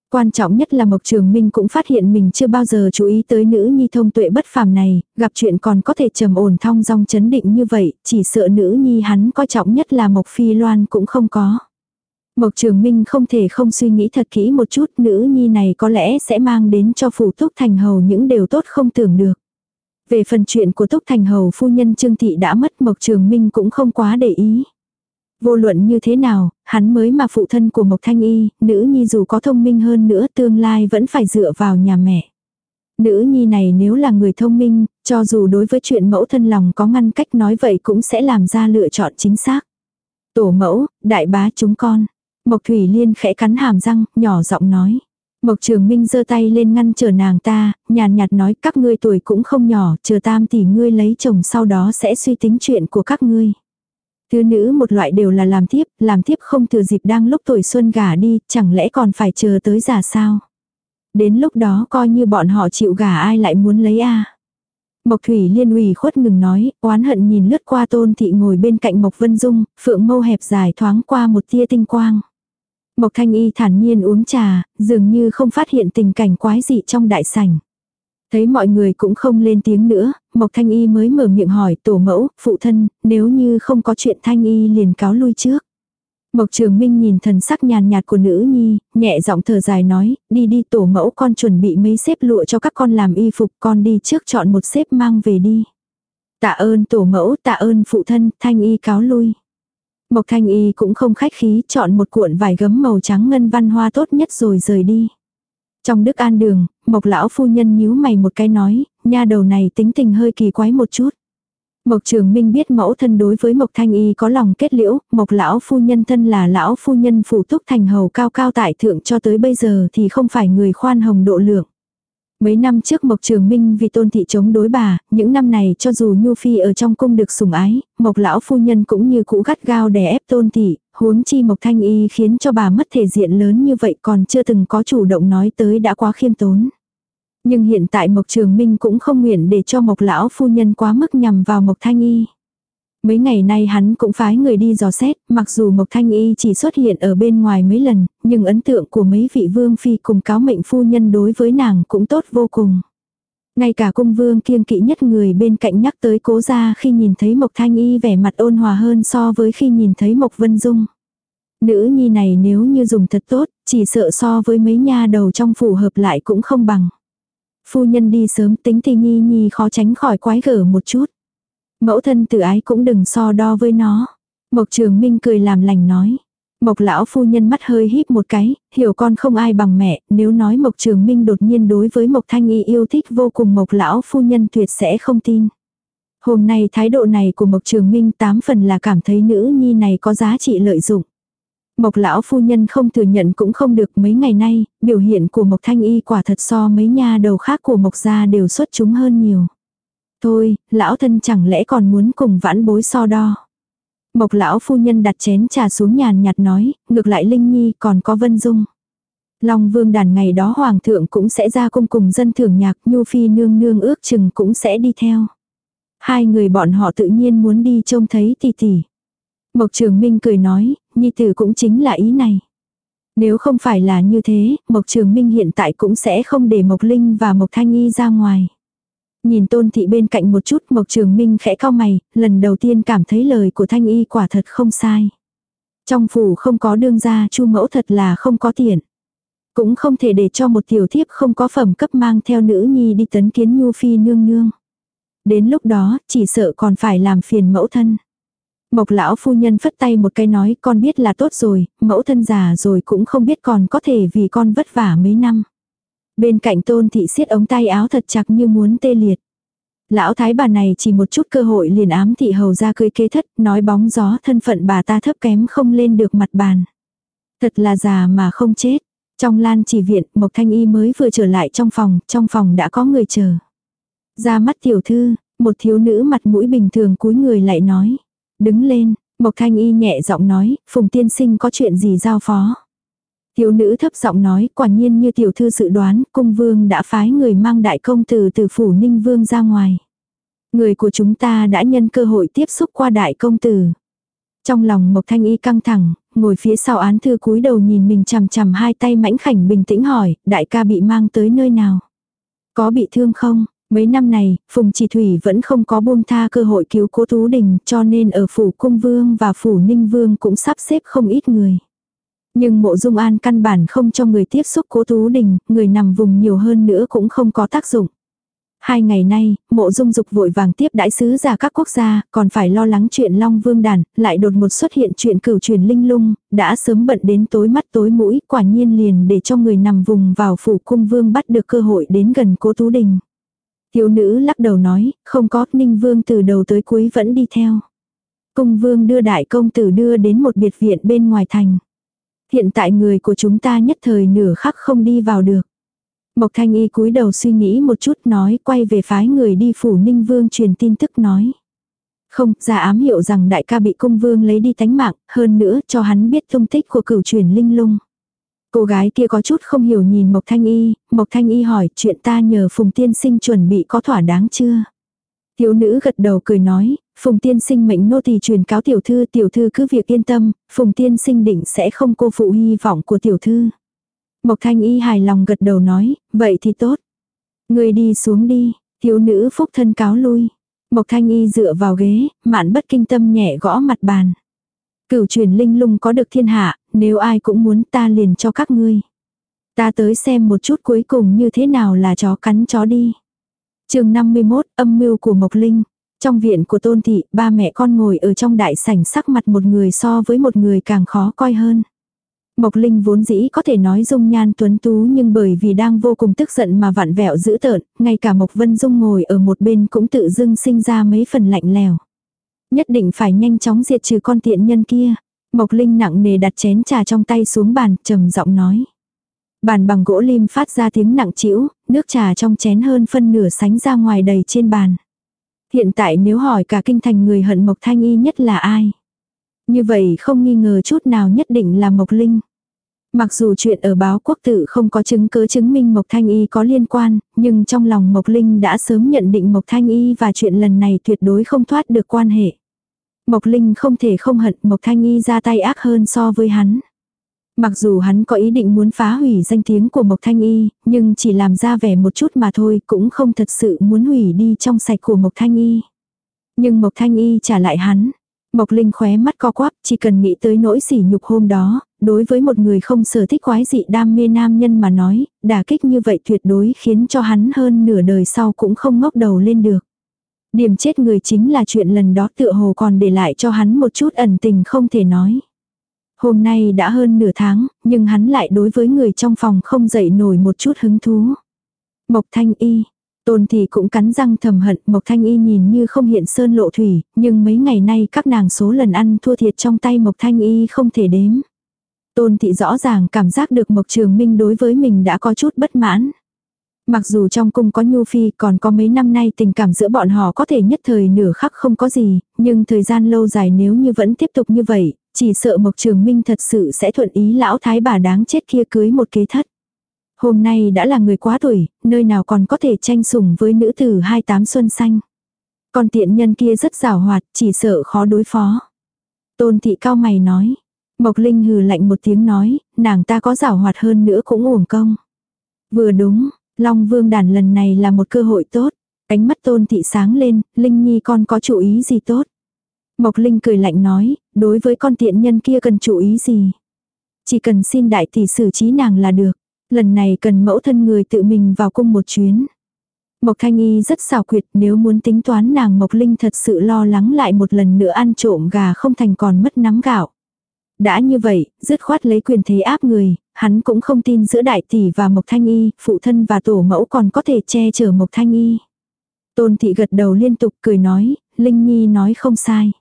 Quan trọng nhất là Mộc Trường Minh cũng phát hiện mình chưa bao giờ chú ý tới nữ nhi thông tuệ bất phàm này, gặp chuyện còn có thể trầm ổn thong dong chấn định như vậy, chỉ sợ nữ nhi hắn coi trọng nhất là Mộc Phi Loan cũng không có. Mộc Trường Minh không thể không suy nghĩ thật kỹ một chút nữ nhi này có lẽ sẽ mang đến cho phủ Túc Thành Hầu những điều tốt không tưởng được. Về phần chuyện của Túc Thành Hầu phu nhân Trương Thị đã mất Mộc Trường Minh cũng không quá để ý. Vô luận như thế nào, hắn mới mà phụ thân của Mộc Thanh Y, nữ nhi dù có thông minh hơn nữa tương lai vẫn phải dựa vào nhà mẹ. Nữ nhi này nếu là người thông minh, cho dù đối với chuyện mẫu thân lòng có ngăn cách nói vậy cũng sẽ làm ra lựa chọn chính xác. Tổ mẫu, đại bá chúng con. Mộc Thủy Liên khẽ cắn hàm răng, nhỏ giọng nói. Mộc Trường Minh giơ tay lên ngăn chờ nàng ta, nhàn nhạt nói các ngươi tuổi cũng không nhỏ, chờ tam tỷ ngươi lấy chồng sau đó sẽ suy tính chuyện của các ngươi. Thứ nữ một loại đều là làm thiếp, làm thiếp không thừa dịp đang lúc tuổi xuân gả đi, chẳng lẽ còn phải chờ tới già sao? Đến lúc đó coi như bọn họ chịu gả ai lại muốn lấy a Mộc Thủy Liên ủy khuất ngừng nói, oán hận nhìn lướt qua tôn thị ngồi bên cạnh Mộc Vân Dung, phượng mâu hẹp dài thoáng qua một tia tinh quang. Mộc Thanh Y thản nhiên uống trà, dường như không phát hiện tình cảnh quái dị trong đại sảnh. Thấy mọi người cũng không lên tiếng nữa, Mộc Thanh Y mới mở miệng hỏi tổ mẫu, phụ thân, nếu như không có chuyện Thanh Y liền cáo lui trước. Mộc Trường Minh nhìn thần sắc nhàn nhạt của nữ nhi, nhẹ giọng thở dài nói, đi đi tổ mẫu con chuẩn bị mấy xếp lụa cho các con làm y phục, con đi trước chọn một xếp mang về đi. Tạ ơn tổ mẫu, tạ ơn phụ thân, Thanh Y cáo lui. Mộc Thanh Y cũng không khách khí, chọn một cuộn vải gấm màu trắng ngân văn hoa tốt nhất rồi rời đi. Trong đức an đường, Mộc lão phu nhân nhíu mày một cái nói, nha đầu này tính tình hơi kỳ quái một chút. Mộc Trường Minh biết mẫu thân đối với Mộc Thanh Y có lòng kết liễu, Mộc lão phu nhân thân là lão phu nhân phủ túc thành hầu cao cao tại thượng cho tới bây giờ thì không phải người khoan hồng độ lượng. Mấy năm trước Mộc Trường Minh vì tôn thị chống đối bà, những năm này cho dù Nhu Phi ở trong cung được sủng ái, Mộc lão phu nhân cũng như cũ gắt gao đè ép tôn thị, huống chi Mộc Thanh Y khiến cho bà mất thể diện lớn như vậy còn chưa từng có chủ động nói tới đã quá khiêm tốn. Nhưng hiện tại Mộc Trường Minh cũng không nguyện để cho Mộc lão phu nhân quá mức nhằm vào Mộc Thanh Y. Mấy ngày nay hắn cũng phái người đi dò xét, mặc dù Mộc Thanh Y chỉ xuất hiện ở bên ngoài mấy lần, nhưng ấn tượng của mấy vị vương phi cùng cáo mệnh phu nhân đối với nàng cũng tốt vô cùng. Ngay cả cung vương kiêng kỵ nhất người bên cạnh nhắc tới cố gia khi nhìn thấy Mộc Thanh Y vẻ mặt ôn hòa hơn so với khi nhìn thấy Mộc Vân Dung. Nữ nhi này nếu như dùng thật tốt, chỉ sợ so với mấy nha đầu trong phủ hợp lại cũng không bằng. Phu nhân đi sớm tính thì nhi nhi khó tránh khỏi quái gở một chút. Mẫu thân tự ái cũng đừng so đo với nó. Mộc trường minh cười làm lành nói. Mộc lão phu nhân mắt hơi híp một cái, hiểu con không ai bằng mẹ, nếu nói Mộc Trường Minh đột nhiên đối với Mộc Thanh Y yêu thích vô cùng Mộc lão phu nhân tuyệt sẽ không tin. Hôm nay thái độ này của Mộc Trường Minh tám phần là cảm thấy nữ nhi này có giá trị lợi dụng. Mộc lão phu nhân không thừa nhận cũng không được mấy ngày nay, biểu hiện của Mộc Thanh Y quả thật so mấy nha đầu khác của Mộc gia đều xuất chúng hơn nhiều. Thôi, lão thân chẳng lẽ còn muốn cùng vãn bối so đo. Mộc lão phu nhân đặt chén trà xuống nhàn nhạt nói, ngược lại Linh Nhi còn có Vân Dung. Long vương đàn ngày đó hoàng thượng cũng sẽ ra cung cùng dân thưởng nhạc, Nhu Phi nương nương ước chừng cũng sẽ đi theo. Hai người bọn họ tự nhiên muốn đi trông thấy tỷ tỷ. Mộc Trường Minh cười nói, Nhi tử cũng chính là ý này. Nếu không phải là như thế, Mộc Trường Minh hiện tại cũng sẽ không để Mộc Linh và Mộc Thanh Y ra ngoài. Nhìn tôn thị bên cạnh một chút Mộc Trường Minh khẽ cau mày, lần đầu tiên cảm thấy lời của Thanh Y quả thật không sai. Trong phủ không có đương gia chu mẫu thật là không có tiền. Cũng không thể để cho một tiểu thiếp không có phẩm cấp mang theo nữ nhi đi tấn kiến nhu phi nương nương. Đến lúc đó, chỉ sợ còn phải làm phiền mẫu thân. Mộc lão phu nhân phất tay một cái nói con biết là tốt rồi, mẫu thân già rồi cũng không biết còn có thể vì con vất vả mấy năm. Bên cạnh tôn thị siết ống tay áo thật chặt như muốn tê liệt. Lão thái bà này chỉ một chút cơ hội liền ám thị hầu ra cười kế thất, nói bóng gió thân phận bà ta thấp kém không lên được mặt bàn. Thật là già mà không chết. Trong lan chỉ viện, Mộc Thanh Y mới vừa trở lại trong phòng, trong phòng đã có người chờ. Ra mắt tiểu thư, một thiếu nữ mặt mũi bình thường cúi người lại nói. Đứng lên, Mộc Thanh Y nhẹ giọng nói, Phùng tiên sinh có chuyện gì giao phó. Thiếu nữ thấp giọng nói, quả nhiên như tiểu thư dự đoán, cung vương đã phái người mang đại công tử từ phủ ninh vương ra ngoài. Người của chúng ta đã nhân cơ hội tiếp xúc qua đại công tử. Trong lòng Mộc Thanh Y căng thẳng, ngồi phía sau án thư cúi đầu nhìn mình chằm chằm hai tay mãnh khảnh bình tĩnh hỏi, đại ca bị mang tới nơi nào? Có bị thương không? Mấy năm này, Phùng Chỉ Thủy vẫn không có buông tha cơ hội cứu cố Tú Đình cho nên ở phủ Cung Vương và phủ Ninh Vương cũng sắp xếp không ít người. Nhưng mộ dung an căn bản không cho người tiếp xúc cố Tú Đình, người nằm vùng nhiều hơn nữa cũng không có tác dụng. Hai ngày nay, mộ dung dục vội vàng tiếp đại sứ ra các quốc gia, còn phải lo lắng chuyện Long Vương Đàn, lại đột một xuất hiện chuyện cửu truyền linh lung, đã sớm bận đến tối mắt tối mũi, quả nhiên liền để cho người nằm vùng vào phủ cung vương bắt được cơ hội đến gần cố Tú Đình. Thiếu nữ lắc đầu nói, không có, Ninh Vương từ đầu tới cuối vẫn đi theo. Cung Vương đưa đại công tử đưa đến một biệt viện bên ngoài thành. Hiện tại người của chúng ta nhất thời nửa khắc không đi vào được. Mộc Thanh Y cúi đầu suy nghĩ một chút nói quay về phái người đi phủ Ninh Vương truyền tin tức nói. Không, ra ám hiệu rằng đại ca bị cung vương lấy đi tánh mạng, hơn nữa cho hắn biết thông tích của cửu truyền linh lung. Cô gái kia có chút không hiểu nhìn Mộc Thanh Y, Mộc Thanh Y hỏi chuyện ta nhờ Phùng Tiên Sinh chuẩn bị có thỏa đáng chưa? Thiếu nữ gật đầu cười nói, Phùng Tiên Sinh mệnh nô tỳ truyền cáo tiểu thư, tiểu thư cứ việc yên tâm, Phùng Tiên Sinh định sẽ không cô phụ hy vọng của tiểu thư. Mộc Thanh Y hài lòng gật đầu nói, vậy thì tốt. Người đi xuống đi, thiếu nữ phúc thân cáo lui. Mộc thanh y dựa vào ghế, mạn bất kinh tâm nhẹ gõ mặt bàn. Cửu truyền linh lung có được thiên hạ, nếu ai cũng muốn ta liền cho các ngươi. Ta tới xem một chút cuối cùng như thế nào là chó cắn chó đi chương 51, âm mưu của Mộc Linh. Trong viện của Tôn Thị, ba mẹ con ngồi ở trong đại sảnh sắc mặt một người so với một người càng khó coi hơn. Mộc Linh vốn dĩ có thể nói dung nhan tuấn tú nhưng bởi vì đang vô cùng tức giận mà vặn vẹo dữ tợn, ngay cả Mộc Vân Dung ngồi ở một bên cũng tự dưng sinh ra mấy phần lạnh lèo. Nhất định phải nhanh chóng diệt trừ con tiện nhân kia. Mộc Linh nặng nề đặt chén trà trong tay xuống bàn, trầm giọng nói. Bàn bằng gỗ lim phát ra tiếng nặng trĩu, nước trà trong chén hơn phân nửa sánh ra ngoài đầy trên bàn. Hiện tại nếu hỏi cả kinh thành người hận Mộc Thanh Y nhất là ai? Như vậy không nghi ngờ chút nào nhất định là Mộc Linh. Mặc dù chuyện ở báo quốc tự không có chứng cứ chứng minh Mộc Thanh Y có liên quan, nhưng trong lòng Mộc Linh đã sớm nhận định Mộc Thanh Y và chuyện lần này tuyệt đối không thoát được quan hệ. Mộc Linh không thể không hận Mộc Thanh Y ra tay ác hơn so với hắn. Mặc dù hắn có ý định muốn phá hủy danh tiếng của Mộc Thanh Y, nhưng chỉ làm ra vẻ một chút mà thôi, cũng không thật sự muốn hủy đi trong sạch của Mộc Thanh Y. Nhưng Mộc Thanh Y trả lại hắn. Mộc Linh khóe mắt co quắp, chỉ cần nghĩ tới nỗi sỉ nhục hôm đó, đối với một người không sở thích quái dị đam mê nam nhân mà nói, đả kích như vậy tuyệt đối khiến cho hắn hơn nửa đời sau cũng không ngóc đầu lên được. Điểm chết người chính là chuyện lần đó tựa hồ còn để lại cho hắn một chút ẩn tình không thể nói. Hôm nay đã hơn nửa tháng, nhưng hắn lại đối với người trong phòng không dậy nổi một chút hứng thú. Mộc Thanh Y, Tôn thì cũng cắn răng thầm hận, Mộc Thanh Y nhìn như không hiện sơn lộ thủy, nhưng mấy ngày nay các nàng số lần ăn thua thiệt trong tay Mộc Thanh Y không thể đếm. Tôn thị rõ ràng cảm giác được Mộc Trường Minh đối với mình đã có chút bất mãn. Mặc dù trong cung có nhu phi còn có mấy năm nay tình cảm giữa bọn họ có thể nhất thời nửa khắc không có gì, nhưng thời gian lâu dài nếu như vẫn tiếp tục như vậy, chỉ sợ Mộc Trường Minh thật sự sẽ thuận ý lão thái bà đáng chết kia cưới một kế thất. Hôm nay đã là người quá tuổi, nơi nào còn có thể tranh sủng với nữ tử hai tám xuân xanh. Còn tiện nhân kia rất rào hoạt, chỉ sợ khó đối phó. Tôn thị cao mày nói. Mộc Linh hừ lạnh một tiếng nói, nàng ta có rào hoạt hơn nữa cũng uổng công. Vừa đúng, Long Vương đàn lần này là một cơ hội tốt. Cánh mắt tôn thị sáng lên, Linh Nhi con có chủ ý gì tốt. Mộc Linh cười lạnh nói, đối với con tiện nhân kia cần chủ ý gì. Chỉ cần xin đại tỷ xử trí nàng là được. Lần này cần mẫu thân người tự mình vào cung một chuyến. Mộc Thanh Y rất xảo quyệt nếu muốn tính toán nàng Mộc Linh thật sự lo lắng lại một lần nữa ăn trộm gà không thành còn mất nắm gạo. Đã như vậy, dứt khoát lấy quyền thế áp người, hắn cũng không tin giữa đại tỷ và Mộc Thanh Y, phụ thân và tổ mẫu còn có thể che chở Mộc Thanh Y. Tôn thị gật đầu liên tục cười nói, Linh Nhi nói không sai.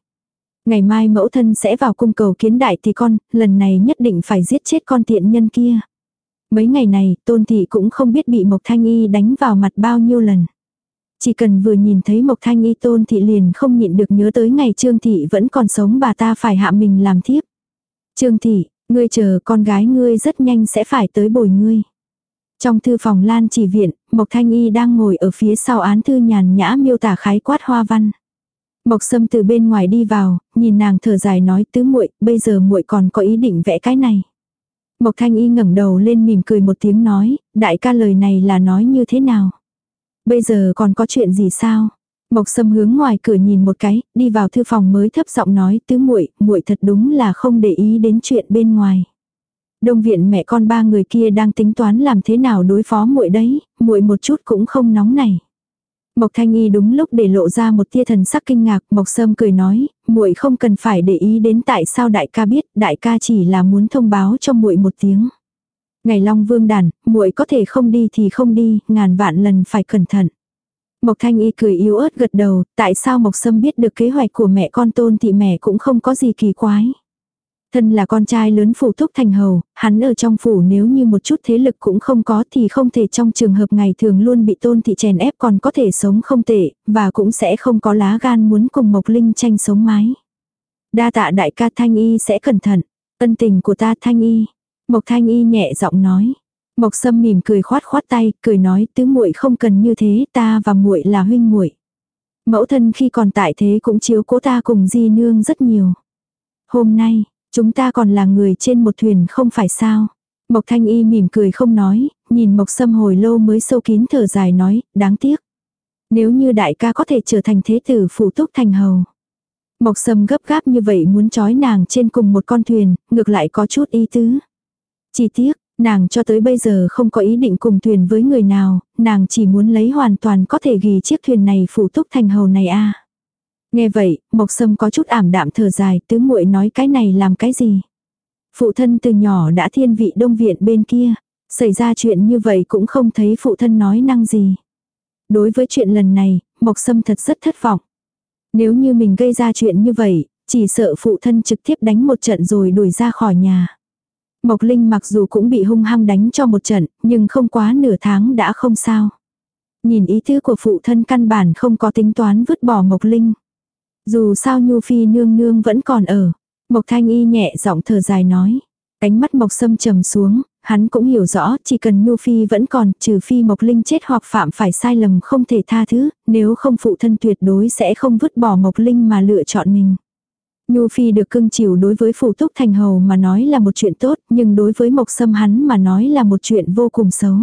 Ngày mai mẫu thân sẽ vào cung cầu kiến đại tỷ con, lần này nhất định phải giết chết con tiện nhân kia. Mấy ngày này, tôn thị cũng không biết bị Mộc Thanh Y đánh vào mặt bao nhiêu lần. Chỉ cần vừa nhìn thấy Mộc Thanh Y tôn thị liền không nhịn được nhớ tới ngày Trương thị vẫn còn sống bà ta phải hạ mình làm thiếp. Trương thị, ngươi chờ con gái ngươi rất nhanh sẽ phải tới bồi ngươi. Trong thư phòng Lan chỉ viện, Mộc Thanh Y đang ngồi ở phía sau án thư nhàn nhã miêu tả khái quát hoa văn. Mộc Sâm từ bên ngoài đi vào, nhìn nàng thở dài nói tứ muội, bây giờ muội còn có ý định vẽ cái này. Mộc Thanh Y ngẩng đầu lên mỉm cười một tiếng nói, đại ca lời này là nói như thế nào? Bây giờ còn có chuyện gì sao? Mộc Sâm hướng ngoài cửa nhìn một cái, đi vào thư phòng mới thấp giọng nói, tứ muội, muội thật đúng là không để ý đến chuyện bên ngoài. Đông viện mẹ con ba người kia đang tính toán làm thế nào đối phó muội đấy, muội một chút cũng không nóng này. Mộc Thanh Y đúng lúc để lộ ra một tia thần sắc kinh ngạc, Mộc Sâm cười nói, muội không cần phải để ý đến tại sao đại ca biết, đại ca chỉ là muốn thông báo cho muội một tiếng. Ngày Long Vương đàn, muội có thể không đi thì không đi, ngàn vạn lần phải cẩn thận. Mộc Thanh Y cười yếu ớt gật đầu, tại sao Mộc Sâm biết được kế hoạch của mẹ con tôn thì mẹ cũng không có gì kỳ quái. Thân là con trai lớn phủ thúc thành hầu, hắn ở trong phủ nếu như một chút thế lực cũng không có thì không thể trong trường hợp ngày thường luôn bị tôn thị chèn ép còn có thể sống không tệ, và cũng sẽ không có lá gan muốn cùng Mộc Linh tranh sống mái. Đa tạ đại ca Thanh Y sẽ cẩn thận, ân tình của ta Thanh Y. Mộc Thanh Y nhẹ giọng nói. Mộc Sâm mỉm cười khoát khoát tay, cười nói tứ muội không cần như thế, ta và muội là huynh muội. Mẫu thân khi còn tại thế cũng chiếu cố ta cùng di nương rất nhiều. Hôm nay, Chúng ta còn là người trên một thuyền không phải sao. Mộc Thanh Y mỉm cười không nói, nhìn Mộc Sâm hồi lâu mới sâu kín thở dài nói, đáng tiếc. Nếu như đại ca có thể trở thành thế tử phụ túc thành hầu. Mộc Sâm gấp gáp như vậy muốn trói nàng trên cùng một con thuyền, ngược lại có chút ý tứ. Chỉ tiếc, nàng cho tới bây giờ không có ý định cùng thuyền với người nào, nàng chỉ muốn lấy hoàn toàn có thể ghi chiếc thuyền này phụ túc thành hầu này a. Nghe vậy, Mộc Sâm có chút ảm đạm thở dài, tứ muội nói cái này làm cái gì? Phụ thân từ nhỏ đã thiên vị đông viện bên kia, xảy ra chuyện như vậy cũng không thấy phụ thân nói năng gì. Đối với chuyện lần này, Mộc Sâm thật rất thất vọng. Nếu như mình gây ra chuyện như vậy, chỉ sợ phụ thân trực tiếp đánh một trận rồi đuổi ra khỏi nhà. Mộc Linh mặc dù cũng bị hung hăng đánh cho một trận, nhưng không quá nửa tháng đã không sao. Nhìn ý tứ của phụ thân căn bản không có tính toán vứt bỏ Mộc Linh. Dù sao Nhu Phi nương nương vẫn còn ở. Mộc Thanh Y nhẹ giọng thở dài nói. Ánh mắt Mộc Sâm trầm xuống, hắn cũng hiểu rõ chỉ cần Nhu Phi vẫn còn, trừ Phi Mộc Linh chết hoặc phạm phải sai lầm không thể tha thứ, nếu không phụ thân tuyệt đối sẽ không vứt bỏ Mộc Linh mà lựa chọn mình. Nhu Phi được cưng chiều đối với phù túc thành hầu mà nói là một chuyện tốt, nhưng đối với Mộc Sâm hắn mà nói là một chuyện vô cùng xấu.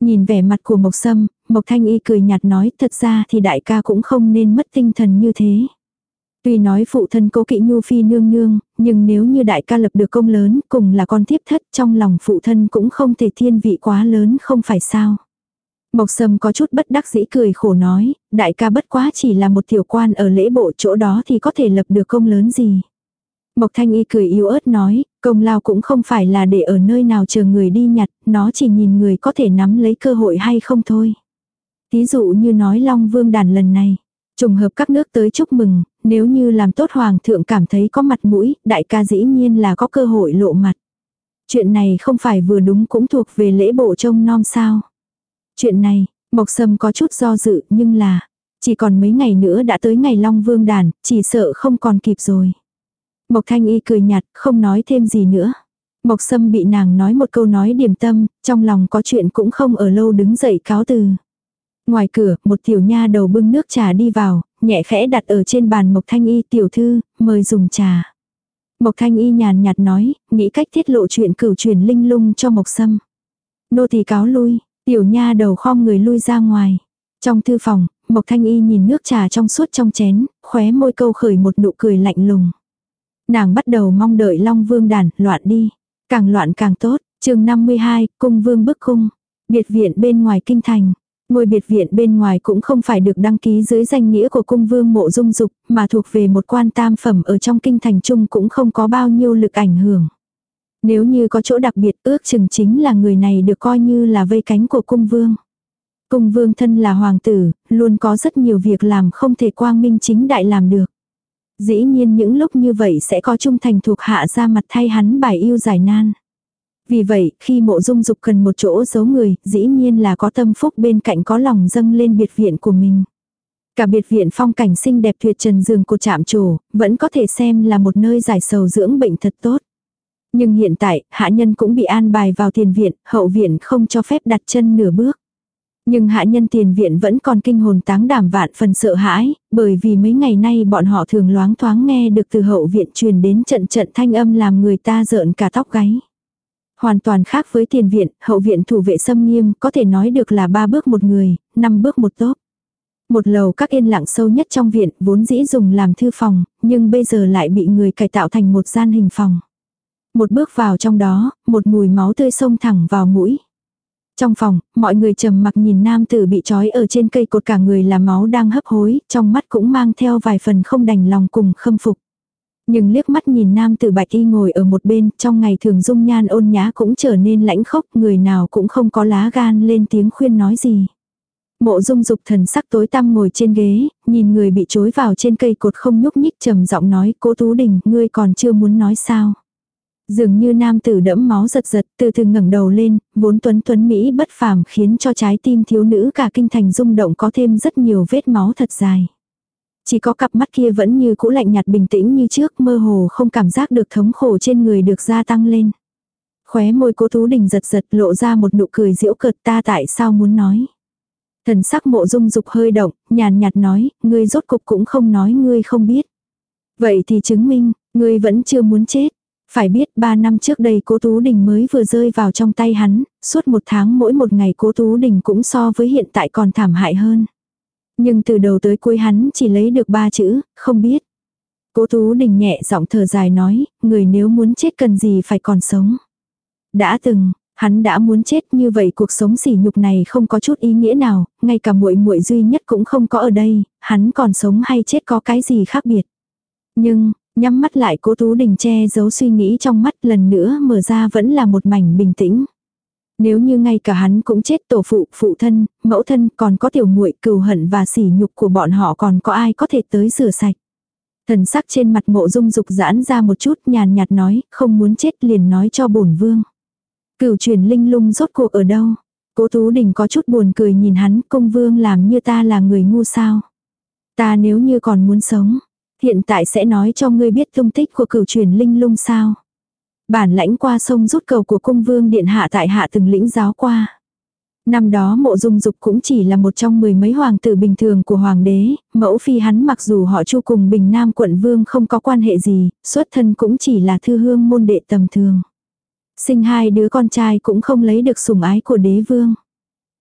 Nhìn vẻ mặt của Mộc Sâm, Mộc Thanh Y cười nhạt nói thật ra thì đại ca cũng không nên mất tinh thần như thế. Tuy nói phụ thân cố kỵ nhu phi nương nương, nhưng nếu như đại ca lập được công lớn cùng là con tiếp thất trong lòng phụ thân cũng không thể thiên vị quá lớn không phải sao. Mộc sâm có chút bất đắc dĩ cười khổ nói, đại ca bất quá chỉ là một tiểu quan ở lễ bộ chỗ đó thì có thể lập được công lớn gì. Mộc thanh y cười yếu ớt nói, công lao cũng không phải là để ở nơi nào chờ người đi nhặt, nó chỉ nhìn người có thể nắm lấy cơ hội hay không thôi. thí dụ như nói Long Vương đàn lần này, trùng hợp các nước tới chúc mừng, nếu như làm tốt hoàng thượng cảm thấy có mặt mũi, đại ca dĩ nhiên là có cơ hội lộ mặt. Chuyện này không phải vừa đúng cũng thuộc về lễ bộ trông non sao. Chuyện này, Mộc Sâm có chút do dự nhưng là, chỉ còn mấy ngày nữa đã tới ngày Long Vương đàn, chỉ sợ không còn kịp rồi. Mộc Thanh Y cười nhạt, không nói thêm gì nữa. Mộc Sâm bị nàng nói một câu nói điểm tâm, trong lòng có chuyện cũng không ở lâu đứng dậy cáo từ. Ngoài cửa, một tiểu nha đầu bưng nước trà đi vào, nhẹ khẽ đặt ở trên bàn Mộc Thanh Y tiểu thư, mời dùng trà. Mộc Thanh Y nhàn nhạt nói, nghĩ cách tiết lộ chuyện cửu truyền linh lung cho Mộc Sâm. Nô tỳ cáo lui, tiểu nha đầu khom người lui ra ngoài. Trong thư phòng, Mộc Thanh Y nhìn nước trà trong suốt trong chén, khóe môi câu khởi một nụ cười lạnh lùng. Nàng bắt đầu mong đợi Long Vương đàn, loạn đi. Càng loạn càng tốt, chương 52, cung vương bức cung. Biệt viện bên ngoài kinh thành. Ngôi biệt viện bên ngoài cũng không phải được đăng ký dưới danh nghĩa của cung vương mộ dung dục, mà thuộc về một quan tam phẩm ở trong kinh thành trung cũng không có bao nhiêu lực ảnh hưởng. Nếu như có chỗ đặc biệt ước chừng chính là người này được coi như là vây cánh của cung vương. Cung vương thân là hoàng tử, luôn có rất nhiều việc làm không thể quang minh chính đại làm được. Dĩ nhiên những lúc như vậy sẽ có trung thành thuộc hạ ra mặt thay hắn bài yêu giải nan. Vì vậy, khi mộ dung dục cần một chỗ giấu người, dĩ nhiên là có tâm phúc bên cạnh có lòng dâng lên biệt viện của mình. Cả biệt viện phong cảnh xinh đẹp tuyệt trần giường của trạm trổ, vẫn có thể xem là một nơi giải sầu dưỡng bệnh thật tốt. Nhưng hiện tại, hạ nhân cũng bị an bài vào tiền viện, hậu viện không cho phép đặt chân nửa bước. Nhưng hạ nhân tiền viện vẫn còn kinh hồn táng đảm vạn phần sợ hãi, bởi vì mấy ngày nay bọn họ thường loáng thoáng nghe được từ hậu viện truyền đến trận trận thanh âm làm người ta rợn cả tóc gáy. Hoàn toàn khác với tiền viện, hậu viện thủ vệ xâm nghiêm, có thể nói được là ba bước một người, năm bước một tốp. Một lầu các yên lặng sâu nhất trong viện, vốn dĩ dùng làm thư phòng, nhưng bây giờ lại bị người cải tạo thành một gian hình phòng. Một bước vào trong đó, một mùi máu tươi xông thẳng vào mũi. Trong phòng, mọi người trầm mặc nhìn nam tử bị trói ở trên cây cột cả người là máu đang hấp hối, trong mắt cũng mang theo vài phần không đành lòng cùng khâm phục. Nhưng liếc mắt nhìn nam tử bạch y ngồi ở một bên, trong ngày thường dung nhan ôn nhã cũng trở nên lãnh khốc, người nào cũng không có lá gan lên tiếng khuyên nói gì. Mộ dung dục thần sắc tối tăm ngồi trên ghế, nhìn người bị chối vào trên cây cột không nhúc nhích trầm giọng nói, cố Tú Đình, ngươi còn chưa muốn nói sao. Dường như nam tử đẫm máu giật giật, từ từ ngẩng đầu lên, vốn tuấn tuấn Mỹ bất phàm khiến cho trái tim thiếu nữ cả kinh thành rung động có thêm rất nhiều vết máu thật dài. Chỉ có cặp mắt kia vẫn như cũ lạnh nhạt bình tĩnh như trước mơ hồ không cảm giác được thống khổ trên người được gia tăng lên. Khóe môi cố Tú Đình giật giật lộ ra một nụ cười diễu cợt ta tại sao muốn nói. Thần sắc mộ dung dục hơi động, nhàn nhạt nói, ngươi rốt cục cũng không nói ngươi không biết. Vậy thì chứng minh, ngươi vẫn chưa muốn chết. Phải biết ba năm trước đây cố Tú Đình mới vừa rơi vào trong tay hắn, suốt một tháng mỗi một ngày cố Tú Đình cũng so với hiện tại còn thảm hại hơn. Nhưng từ đầu tới cuối hắn chỉ lấy được ba chữ, không biết. Cố Tú Đình nhẹ giọng thở dài nói, người nếu muốn chết cần gì phải còn sống. Đã từng, hắn đã muốn chết như vậy cuộc sống sỉ nhục này không có chút ý nghĩa nào, ngay cả muội muội duy nhất cũng không có ở đây, hắn còn sống hay chết có cái gì khác biệt. Nhưng, nhắm mắt lại cố Tú Đình che giấu suy nghĩ trong mắt lần nữa mở ra vẫn là một mảnh bình tĩnh. Nếu như ngay cả hắn cũng chết tổ phụ, phụ thân, mẫu thân còn có tiểu muội cừu hận và sỉ nhục của bọn họ còn có ai có thể tới rửa sạch. Thần sắc trên mặt mộ dung dục giãn ra một chút nhàn nhạt nói, không muốn chết liền nói cho bổn vương. Cửu truyền linh lung rốt cuộc ở đâu? Cố Tú Đình có chút buồn cười nhìn hắn, công vương làm như ta là người ngu sao. Ta nếu như còn muốn sống, hiện tại sẽ nói cho ngươi biết tung tích của cửu truyền linh lung sao. Bản lãnh qua sông rút cầu của cung vương điện hạ tại hạ từng lĩnh giáo qua. Năm đó mộ dung dục cũng chỉ là một trong mười mấy hoàng tử bình thường của hoàng đế, mẫu phi hắn mặc dù họ chu cùng bình nam quận vương không có quan hệ gì, xuất thân cũng chỉ là thư hương môn đệ tầm thường. Sinh hai đứa con trai cũng không lấy được sủng ái của đế vương.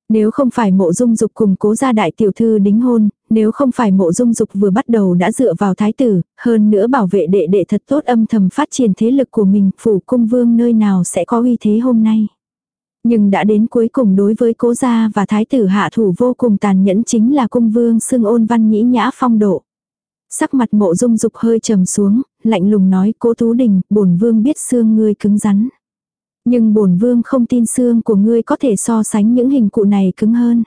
Nếu không phải mộ dung dục cùng cố gia đại tiểu thư đính hôn, nếu không phải mộ dung dục vừa bắt đầu đã dựa vào thái tử, hơn nữa bảo vệ đệ đệ thật tốt âm thầm phát triển thế lực của mình, phủ cung vương nơi nào sẽ có uy thế hôm nay. Nhưng đã đến cuối cùng đối với cố gia và thái tử hạ thủ vô cùng tàn nhẫn chính là cung vương xưng ôn văn nhĩ nhã phong độ. Sắc mặt mộ dung dục hơi trầm xuống, lạnh lùng nói cố tú đình, bổn vương biết xương ngươi cứng rắn. Nhưng bổn vương không tin xương của ngươi có thể so sánh những hình cụ này cứng hơn.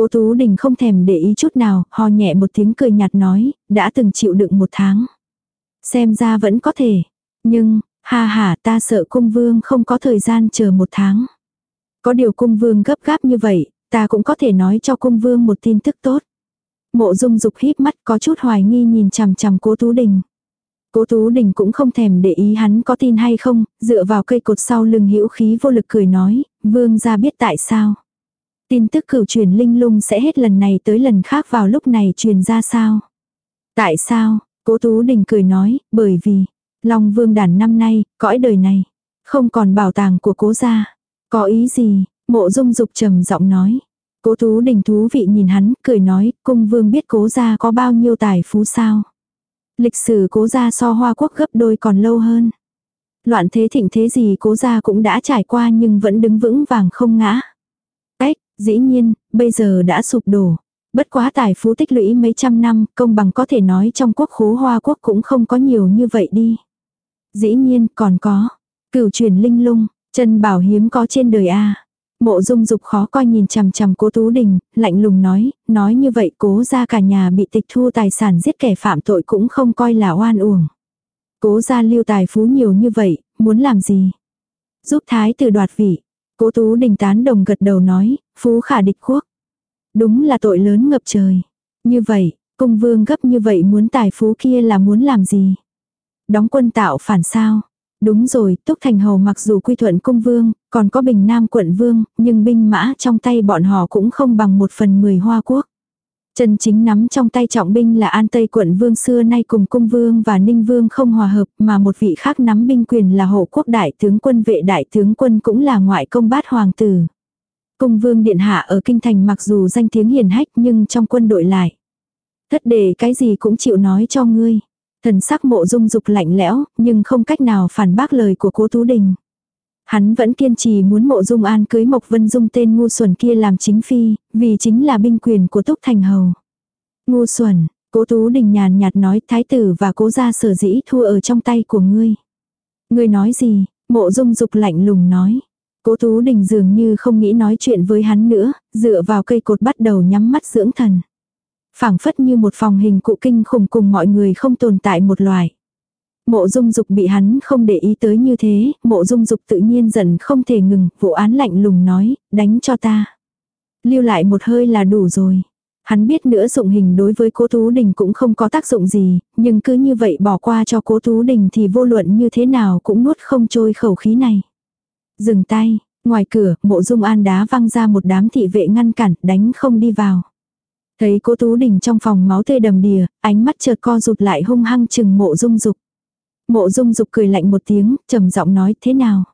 Cố Tú Đình không thèm để ý chút nào, ho nhẹ một tiếng cười nhạt nói, đã từng chịu đựng một tháng. Xem ra vẫn có thể. Nhưng, ha ha ta sợ cung vương không có thời gian chờ một tháng. Có điều cung vương gấp gáp như vậy, ta cũng có thể nói cho cung vương một tin tức tốt. Mộ dung dục híp mắt có chút hoài nghi nhìn chằm chằm cố Tú Đình. Cố Tú Đình cũng không thèm để ý hắn có tin hay không, dựa vào cây cột sau lưng hữu khí vô lực cười nói, vương ra biết tại sao. Tin tức cửu truyền linh lung sẽ hết lần này tới lần khác vào lúc này truyền ra sao. Tại sao, cố Tú Đình cười nói, bởi vì, Long Vương đàn năm nay, cõi đời này, không còn bảo tàng của cố gia. Có ý gì, mộ dung dục trầm giọng nói. Cố Tú Đình thú vị nhìn hắn, cười nói, cung vương biết cố gia có bao nhiêu tài phú sao. Lịch sử cố gia so hoa quốc gấp đôi còn lâu hơn. Loạn thế thịnh thế gì cố gia cũng đã trải qua nhưng vẫn đứng vững vàng không ngã. Dĩ nhiên, bây giờ đã sụp đổ. Bất quá tài phú tích lũy mấy trăm năm, công bằng có thể nói trong quốc khố hoa quốc cũng không có nhiều như vậy đi. Dĩ nhiên, còn có. Cửu truyền linh lung, chân bảo hiếm có trên đời a Mộ dung dục khó coi nhìn chằm chằm cố Tú Đình, lạnh lùng nói, nói như vậy cố ra cả nhà bị tịch thu tài sản giết kẻ phạm tội cũng không coi là oan uổng. Cố ra lưu tài phú nhiều như vậy, muốn làm gì? Giúp thái tử đoạt vị. Cố Tú Đình tán đồng gật đầu nói, phú khả địch quốc. Đúng là tội lớn ngập trời. Như vậy, cung vương gấp như vậy muốn tài phú kia là muốn làm gì? Đóng quân tạo phản sao? Đúng rồi, Túc Thành Hầu mặc dù quy thuận cung vương, còn có Bình Nam quận vương, nhưng binh mã trong tay bọn họ cũng không bằng một phần mười hoa quốc. Chân chính nắm trong tay trọng binh là An Tây quận vương xưa nay cùng cung vương và ninh vương không hòa hợp mà một vị khác nắm binh quyền là hộ quốc đại tướng quân vệ đại tướng quân cũng là ngoại công bát hoàng tử. Cung vương điện hạ ở kinh thành mặc dù danh tiếng hiền hách nhưng trong quân đội lại. Thất đề cái gì cũng chịu nói cho ngươi. Thần sắc mộ dung dục lạnh lẽo, nhưng không cách nào phản bác lời của cố Tú Đình. Hắn vẫn kiên trì muốn mộ dung an cưới Mộc Vân Dung tên ngu xuẩn kia làm chính phi, vì chính là binh quyền của Túc Thành Hầu. Ngu xuẩn, cố Tú Đình nhàn nhạt nói thái tử và cố gia sở dĩ thua ở trong tay của ngươi. Ngươi nói gì, mộ dung dục lạnh lùng nói. Cố Tú Đình dường như không nghĩ nói chuyện với hắn nữa, dựa vào cây cột bắt đầu nhắm mắt dưỡng thần phảng phất như một phòng hình cụ kinh khủng cùng mọi người không tồn tại một loài. Mộ dung dục bị hắn không để ý tới như thế, mộ dung dục tự nhiên dần không thể ngừng, vụ án lạnh lùng nói, đánh cho ta. Lưu lại một hơi là đủ rồi. Hắn biết nữa dụng hình đối với cố Tú Đình cũng không có tác dụng gì, nhưng cứ như vậy bỏ qua cho cố Tú Đình thì vô luận như thế nào cũng nuốt không trôi khẩu khí này. Dừng tay, ngoài cửa, mộ dung an đá văng ra một đám thị vệ ngăn cản, đánh không đi vào. Thấy cố Tú Đình trong phòng máu tê đầm đìa, ánh mắt chợt co rụt lại hung hăng chừng mộ dung dục. Mộ dung dục cười lạnh một tiếng, trầm giọng nói thế nào.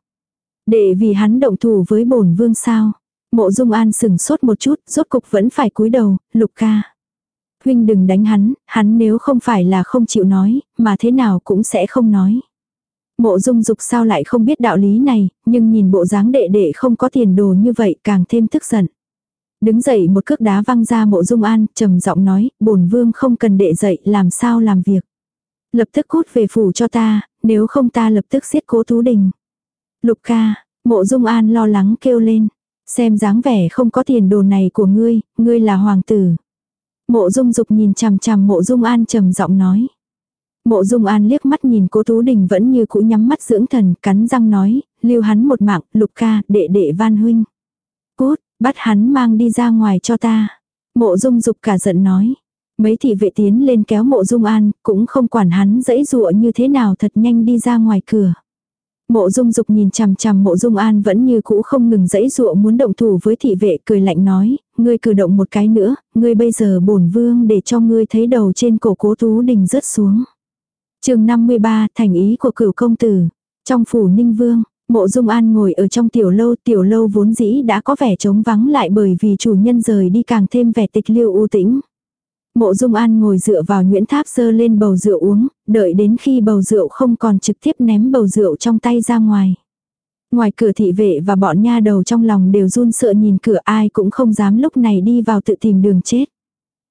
Để vì hắn động thủ với bổn vương sao. Mộ dung an sừng sốt một chút, rốt cục vẫn phải cúi đầu, lục ca. Huynh đừng đánh hắn, hắn nếu không phải là không chịu nói, mà thế nào cũng sẽ không nói. Mộ dung dục sao lại không biết đạo lý này, nhưng nhìn bộ dáng đệ đệ không có tiền đồ như vậy càng thêm tức giận. Đứng dậy một cước đá văng ra mộ dung an, trầm giọng nói, bổn vương không cần đệ dậy, làm sao làm việc. Lập tức cút về phủ cho ta, nếu không ta lập tức giết cố tú đình. Lục ca, mộ dung an lo lắng kêu lên. Xem dáng vẻ không có tiền đồ này của ngươi, ngươi là hoàng tử. Mộ dung dục nhìn chằm chằm mộ dung an trầm giọng nói. Mộ dung an liếc mắt nhìn cố tú đình vẫn như cũ nhắm mắt dưỡng thần, cắn răng nói, lưu hắn một mạng, lục ca, đệ đệ van huynh. Cút, bắt hắn mang đi ra ngoài cho ta. Mộ dung dục cả giận nói. Mấy thị vệ tiến lên kéo mộ dung an, cũng không quản hắn dãy dụa như thế nào thật nhanh đi ra ngoài cửa. Mộ dung dục nhìn chằm chằm mộ dung an vẫn như cũ không ngừng dãy dụa muốn động thủ với thị vệ cười lạnh nói, ngươi cử động một cái nữa, ngươi bây giờ bổn vương để cho ngươi thấy đầu trên cổ cố tú đình rớt xuống. chương 53 thành ý của cửu công tử. Trong phủ ninh vương, mộ dung an ngồi ở trong tiểu lâu, tiểu lâu vốn dĩ đã có vẻ trống vắng lại bởi vì chủ nhân rời đi càng thêm vẻ tịch liêu u tĩnh. Mộ Dung An ngồi dựa vào nhuyễn tháp sơ lên bầu rượu uống, đợi đến khi bầu rượu không còn trực tiếp ném bầu rượu trong tay ra ngoài. Ngoài cửa thị vệ và bọn nha đầu trong lòng đều run sợ nhìn cửa ai cũng không dám lúc này đi vào tự tìm đường chết.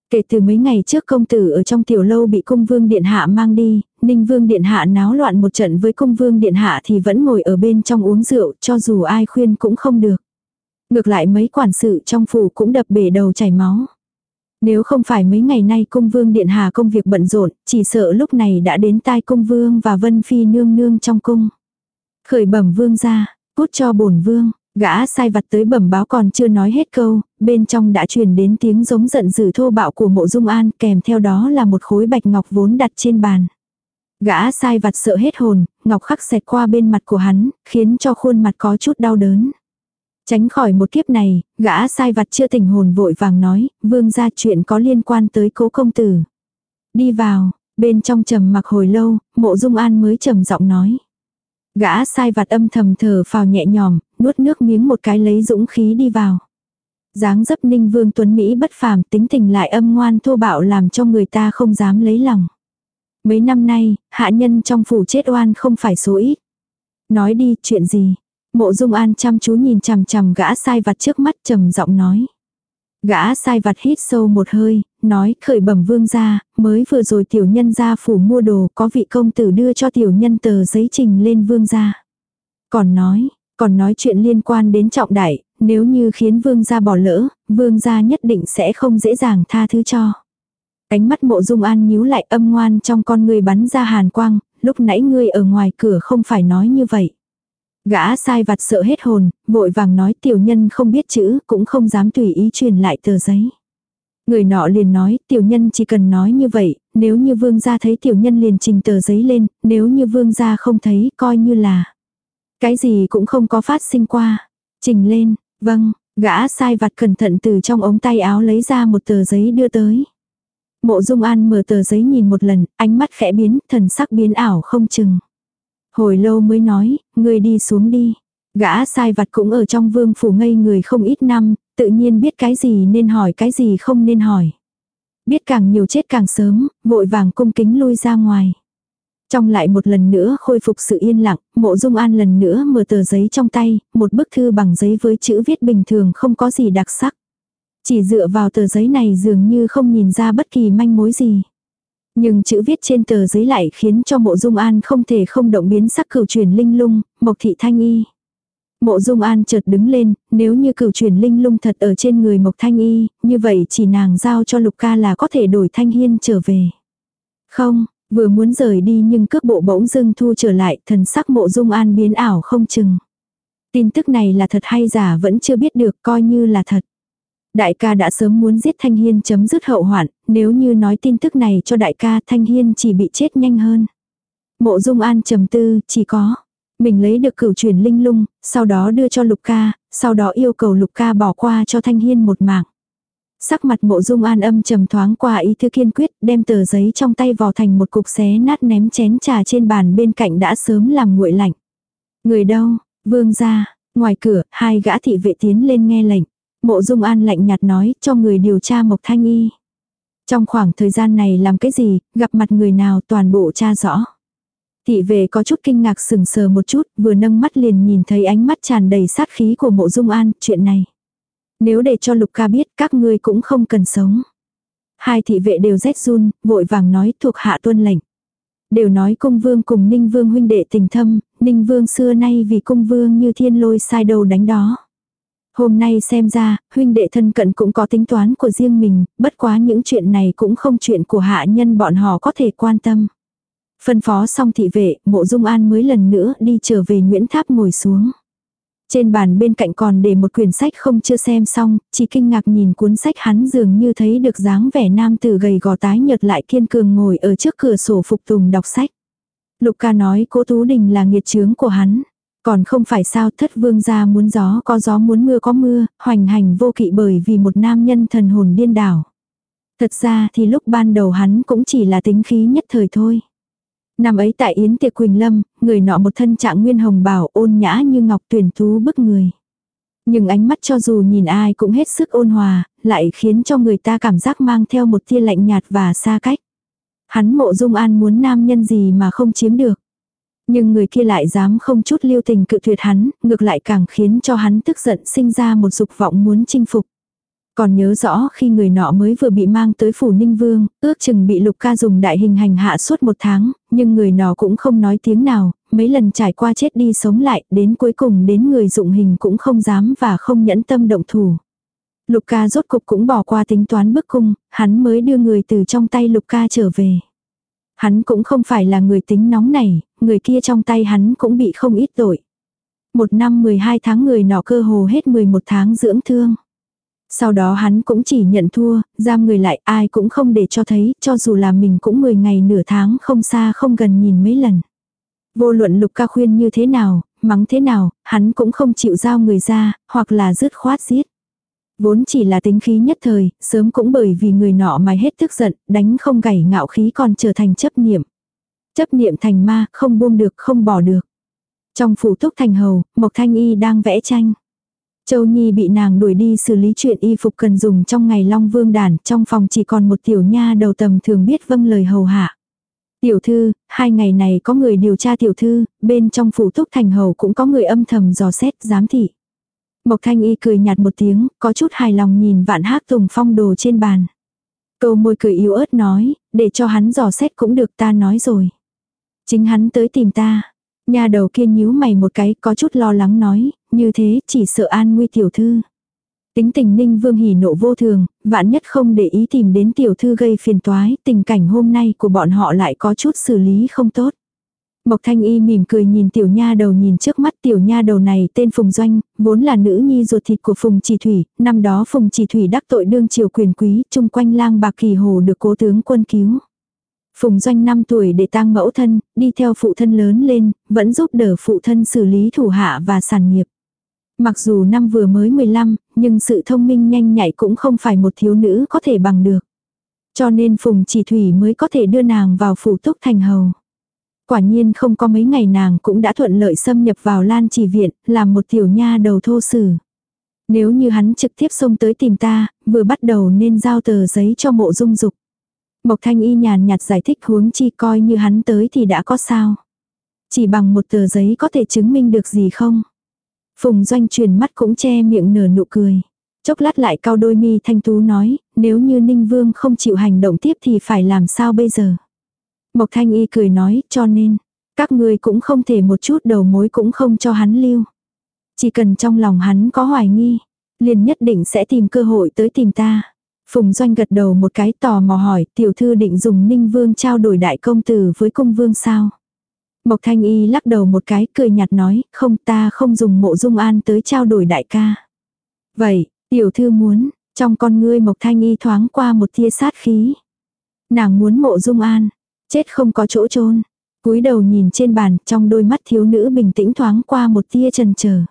Kể từ mấy ngày trước công tử ở trong tiểu lâu bị cung vương điện hạ mang đi, ninh vương điện hạ náo loạn một trận với cung vương điện hạ thì vẫn ngồi ở bên trong uống rượu cho dù ai khuyên cũng không được. Ngược lại mấy quản sự trong phủ cũng đập bể đầu chảy máu. Nếu không phải mấy ngày nay cung vương điện hạ công việc bận rộn, chỉ sợ lúc này đã đến tai cung vương và vân phi nương nương trong cung. Khởi bẩm vương ra, cút cho bổn vương, gã sai vặt tới bẩm báo còn chưa nói hết câu, bên trong đã truyền đến tiếng giống giận dữ thô bạo của mộ dung an kèm theo đó là một khối bạch ngọc vốn đặt trên bàn. Gã sai vặt sợ hết hồn, ngọc khắc xẹt qua bên mặt của hắn, khiến cho khuôn mặt có chút đau đớn. Tránh khỏi một kiếp này, gã sai vặt chưa tình hồn vội vàng nói, vương ra chuyện có liên quan tới cố công tử. Đi vào, bên trong trầm mặc hồi lâu, mộ dung an mới trầm giọng nói. Gã sai vặt âm thầm thở phào nhẹ nhòm, nuốt nước miếng một cái lấy dũng khí đi vào. dáng dấp ninh vương tuấn Mỹ bất phàm tính tình lại âm ngoan thô bạo làm cho người ta không dám lấy lòng. Mấy năm nay, hạ nhân trong phủ chết oan không phải số ít. Nói đi, chuyện gì? Mộ Dung An chăm chú nhìn chằm chằm gã sai vặt trước mắt trầm giọng nói. Gã sai vặt hít sâu một hơi, nói khởi bẩm vương ra, mới vừa rồi tiểu nhân ra phủ mua đồ có vị công tử đưa cho tiểu nhân tờ giấy trình lên vương ra. Còn nói, còn nói chuyện liên quan đến trọng đại, nếu như khiến vương gia bỏ lỡ, vương gia nhất định sẽ không dễ dàng tha thứ cho. Cánh mắt mộ dung an nhíu lại âm ngoan trong con người bắn ra hàn quang, lúc nãy ngươi ở ngoài cửa không phải nói như vậy. Gã sai vặt sợ hết hồn, vội vàng nói tiểu nhân không biết chữ, cũng không dám tùy ý truyền lại tờ giấy. Người nọ liền nói, tiểu nhân chỉ cần nói như vậy, nếu như vương gia thấy tiểu nhân liền trình tờ giấy lên, nếu như vương gia không thấy, coi như là. Cái gì cũng không có phát sinh qua. Trình lên, vâng, gã sai vặt cẩn thận từ trong ống tay áo lấy ra một tờ giấy đưa tới. Mộ dung an mở tờ giấy nhìn một lần, ánh mắt khẽ biến, thần sắc biến ảo không chừng. Hồi lâu mới nói, người đi xuống đi. Gã sai vặt cũng ở trong vương phủ ngây người không ít năm, tự nhiên biết cái gì nên hỏi cái gì không nên hỏi. Biết càng nhiều chết càng sớm, vội vàng cung kính lui ra ngoài. Trong lại một lần nữa khôi phục sự yên lặng, mộ dung an lần nữa mở tờ giấy trong tay, một bức thư bằng giấy với chữ viết bình thường không có gì đặc sắc. Chỉ dựa vào tờ giấy này dường như không nhìn ra bất kỳ manh mối gì. Nhưng chữ viết trên tờ giấy lại khiến cho mộ dung an không thể không động biến sắc cửu truyền linh lung, mộc thị thanh y. Mộ dung an chợt đứng lên, nếu như cửu truyền linh lung thật ở trên người mộc thanh y, như vậy chỉ nàng giao cho lục ca là có thể đổi thanh hiên trở về. Không, vừa muốn rời đi nhưng cước bộ bỗng dưng thu trở lại, thần sắc mộ dung an biến ảo không chừng. Tin tức này là thật hay giả vẫn chưa biết được coi như là thật. Đại ca đã sớm muốn giết Thanh Hiên chấm dứt hậu hoạn, nếu như nói tin tức này cho đại ca Thanh Hiên chỉ bị chết nhanh hơn. Mộ Dung An trầm tư, chỉ có. Mình lấy được cửu truyền linh lung, sau đó đưa cho Lục ca, sau đó yêu cầu Lục ca bỏ qua cho Thanh Hiên một mạng. Sắc mặt mộ dung an âm trầm thoáng qua ý thư kiên quyết, đem tờ giấy trong tay vò thành một cục xé nát ném chén trà trên bàn bên cạnh đã sớm làm nguội lạnh. Người đâu, vương ra, ngoài cửa, hai gã thị vệ tiến lên nghe lệnh. Mộ dung an lạnh nhạt nói cho người điều tra Mộc Thanh Y. Trong khoảng thời gian này làm cái gì, gặp mặt người nào toàn bộ tra rõ. Thị vệ có chút kinh ngạc sừng sờ một chút, vừa nâng mắt liền nhìn thấy ánh mắt tràn đầy sát khí của mộ dung an, chuyện này. Nếu để cho Lục ca biết các ngươi cũng không cần sống. Hai thị vệ đều rét run, vội vàng nói thuộc hạ tuân lệnh. Đều nói cung vương cùng ninh vương huynh đệ tình thâm, ninh vương xưa nay vì cung vương như thiên lôi sai đầu đánh đó. Hôm nay xem ra, huynh đệ thân cận cũng có tính toán của riêng mình, bất quá những chuyện này cũng không chuyện của hạ nhân bọn họ có thể quan tâm. Phân phó xong thị vệ, mộ dung an mới lần nữa đi trở về Nguyễn Tháp ngồi xuống. Trên bàn bên cạnh còn để một quyển sách không chưa xem xong, chỉ kinh ngạc nhìn cuốn sách hắn dường như thấy được dáng vẻ nam tử gầy gò tái nhợt lại kiên cường ngồi ở trước cửa sổ phục tùng đọc sách. Lục ca nói cố Tú Đình là nghiệt chướng của hắn. Còn không phải sao thất vương gia muốn gió có gió muốn mưa có mưa, hoành hành vô kỵ bởi vì một nam nhân thần hồn điên đảo. Thật ra thì lúc ban đầu hắn cũng chỉ là tính khí nhất thời thôi. Năm ấy tại Yến Tiệc Quỳnh Lâm, người nọ một thân trạng nguyên hồng bảo ôn nhã như ngọc tuyển tú bức người. Nhưng ánh mắt cho dù nhìn ai cũng hết sức ôn hòa, lại khiến cho người ta cảm giác mang theo một tia lạnh nhạt và xa cách. Hắn mộ dung an muốn nam nhân gì mà không chiếm được. Nhưng người kia lại dám không chút lưu tình cự tuyệt hắn, ngược lại càng khiến cho hắn tức giận sinh ra một dục vọng muốn chinh phục. Còn nhớ rõ khi người nọ mới vừa bị mang tới phủ Ninh Vương, ước chừng bị Lục ca dùng đại hình hành hạ suốt một tháng, nhưng người nọ cũng không nói tiếng nào, mấy lần trải qua chết đi sống lại, đến cuối cùng đến người dụng hình cũng không dám và không nhẫn tâm động thủ. Lục ca rốt cục cũng bỏ qua tính toán bức cung, hắn mới đưa người từ trong tay lục ca trở về. Hắn cũng không phải là người tính nóng này, người kia trong tay hắn cũng bị không ít tội. Một năm 12 tháng người nọ cơ hồ hết 11 tháng dưỡng thương. Sau đó hắn cũng chỉ nhận thua, giam người lại ai cũng không để cho thấy, cho dù là mình cũng 10 ngày nửa tháng không xa không gần nhìn mấy lần. Vô luận lục ca khuyên như thế nào, mắng thế nào, hắn cũng không chịu giao người ra, hoặc là dứt khoát giết. Vốn chỉ là tính khí nhất thời, sớm cũng bởi vì người nọ mà hết tức giận, đánh không gảy ngạo khí còn trở thành chấp niệm. Chấp niệm thành ma, không buông được, không bỏ được. Trong phủ túc thành hầu, Mộc Thanh Y đang vẽ tranh. Châu Nhi bị nàng đuổi đi xử lý chuyện y phục cần dùng trong ngày Long Vương đàn, trong phòng chỉ còn một tiểu nha đầu tầm thường biết vâng lời hầu hạ. Tiểu thư, hai ngày này có người điều tra tiểu thư, bên trong phủ túc thành hầu cũng có người âm thầm dò xét, giám thị. Mộc thanh y cười nhạt một tiếng, có chút hài lòng nhìn vạn hắc tùng phong đồ trên bàn. Câu môi cười yếu ớt nói, để cho hắn dò xét cũng được ta nói rồi. Chính hắn tới tìm ta. Nhà đầu kia nhíu mày một cái có chút lo lắng nói, như thế chỉ sợ an nguy tiểu thư. Tính tình ninh vương hỉ nộ vô thường, vạn nhất không để ý tìm đến tiểu thư gây phiền toái, tình cảnh hôm nay của bọn họ lại có chút xử lý không tốt. Mộc Thanh Y mỉm cười nhìn tiểu nha đầu nhìn trước mắt tiểu nha đầu này tên Phùng Doanh, vốn là nữ nhi ruột thịt của Phùng Chỉ Thủy, năm đó Phùng Chỉ Thủy đắc tội đương triều quyền quý, chung quanh lang bạc kỳ hồ được cố tướng quân cứu. Phùng Doanh 5 tuổi để tang mẫu thân, đi theo phụ thân lớn lên, vẫn giúp đỡ phụ thân xử lý thủ hạ và sản nghiệp. Mặc dù năm vừa mới 15, nhưng sự thông minh nhanh nhạy cũng không phải một thiếu nữ có thể bằng được. Cho nên Phùng Chỉ Thủy mới có thể đưa nàng vào phủ túc thành hầu. Quả nhiên không có mấy ngày nàng cũng đã thuận lợi xâm nhập vào lan chỉ viện, làm một tiểu nha đầu thô sử. Nếu như hắn trực tiếp xông tới tìm ta, vừa bắt đầu nên giao tờ giấy cho mộ dung dục. Mộc thanh y nhàn nhạt giải thích huống chi coi như hắn tới thì đã có sao. Chỉ bằng một tờ giấy có thể chứng minh được gì không? Phùng doanh truyền mắt cũng che miệng nở nụ cười. Chốc lát lại cao đôi mi thanh tú nói, nếu như Ninh Vương không chịu hành động tiếp thì phải làm sao bây giờ? Mộc Thanh Y cười nói, cho nên, các ngươi cũng không thể một chút đầu mối cũng không cho hắn lưu. Chỉ cần trong lòng hắn có hoài nghi, liền nhất định sẽ tìm cơ hội tới tìm ta. Phùng Doanh gật đầu một cái tò mò hỏi, tiểu thư định dùng Ninh Vương trao đổi đại công tử với cung vương sao? Mộc Thanh Y lắc đầu một cái cười nhạt nói, không ta không dùng mộ dung an tới trao đổi đại ca. Vậy, tiểu thư muốn, trong con ngươi Mộc Thanh Y thoáng qua một tia sát khí. Nàng muốn mộ dung an, Chết không có chỗ chôn cúi đầu nhìn trên bàn, trong đôi mắt thiếu nữ bình tĩnh thoáng qua một tia trần chờ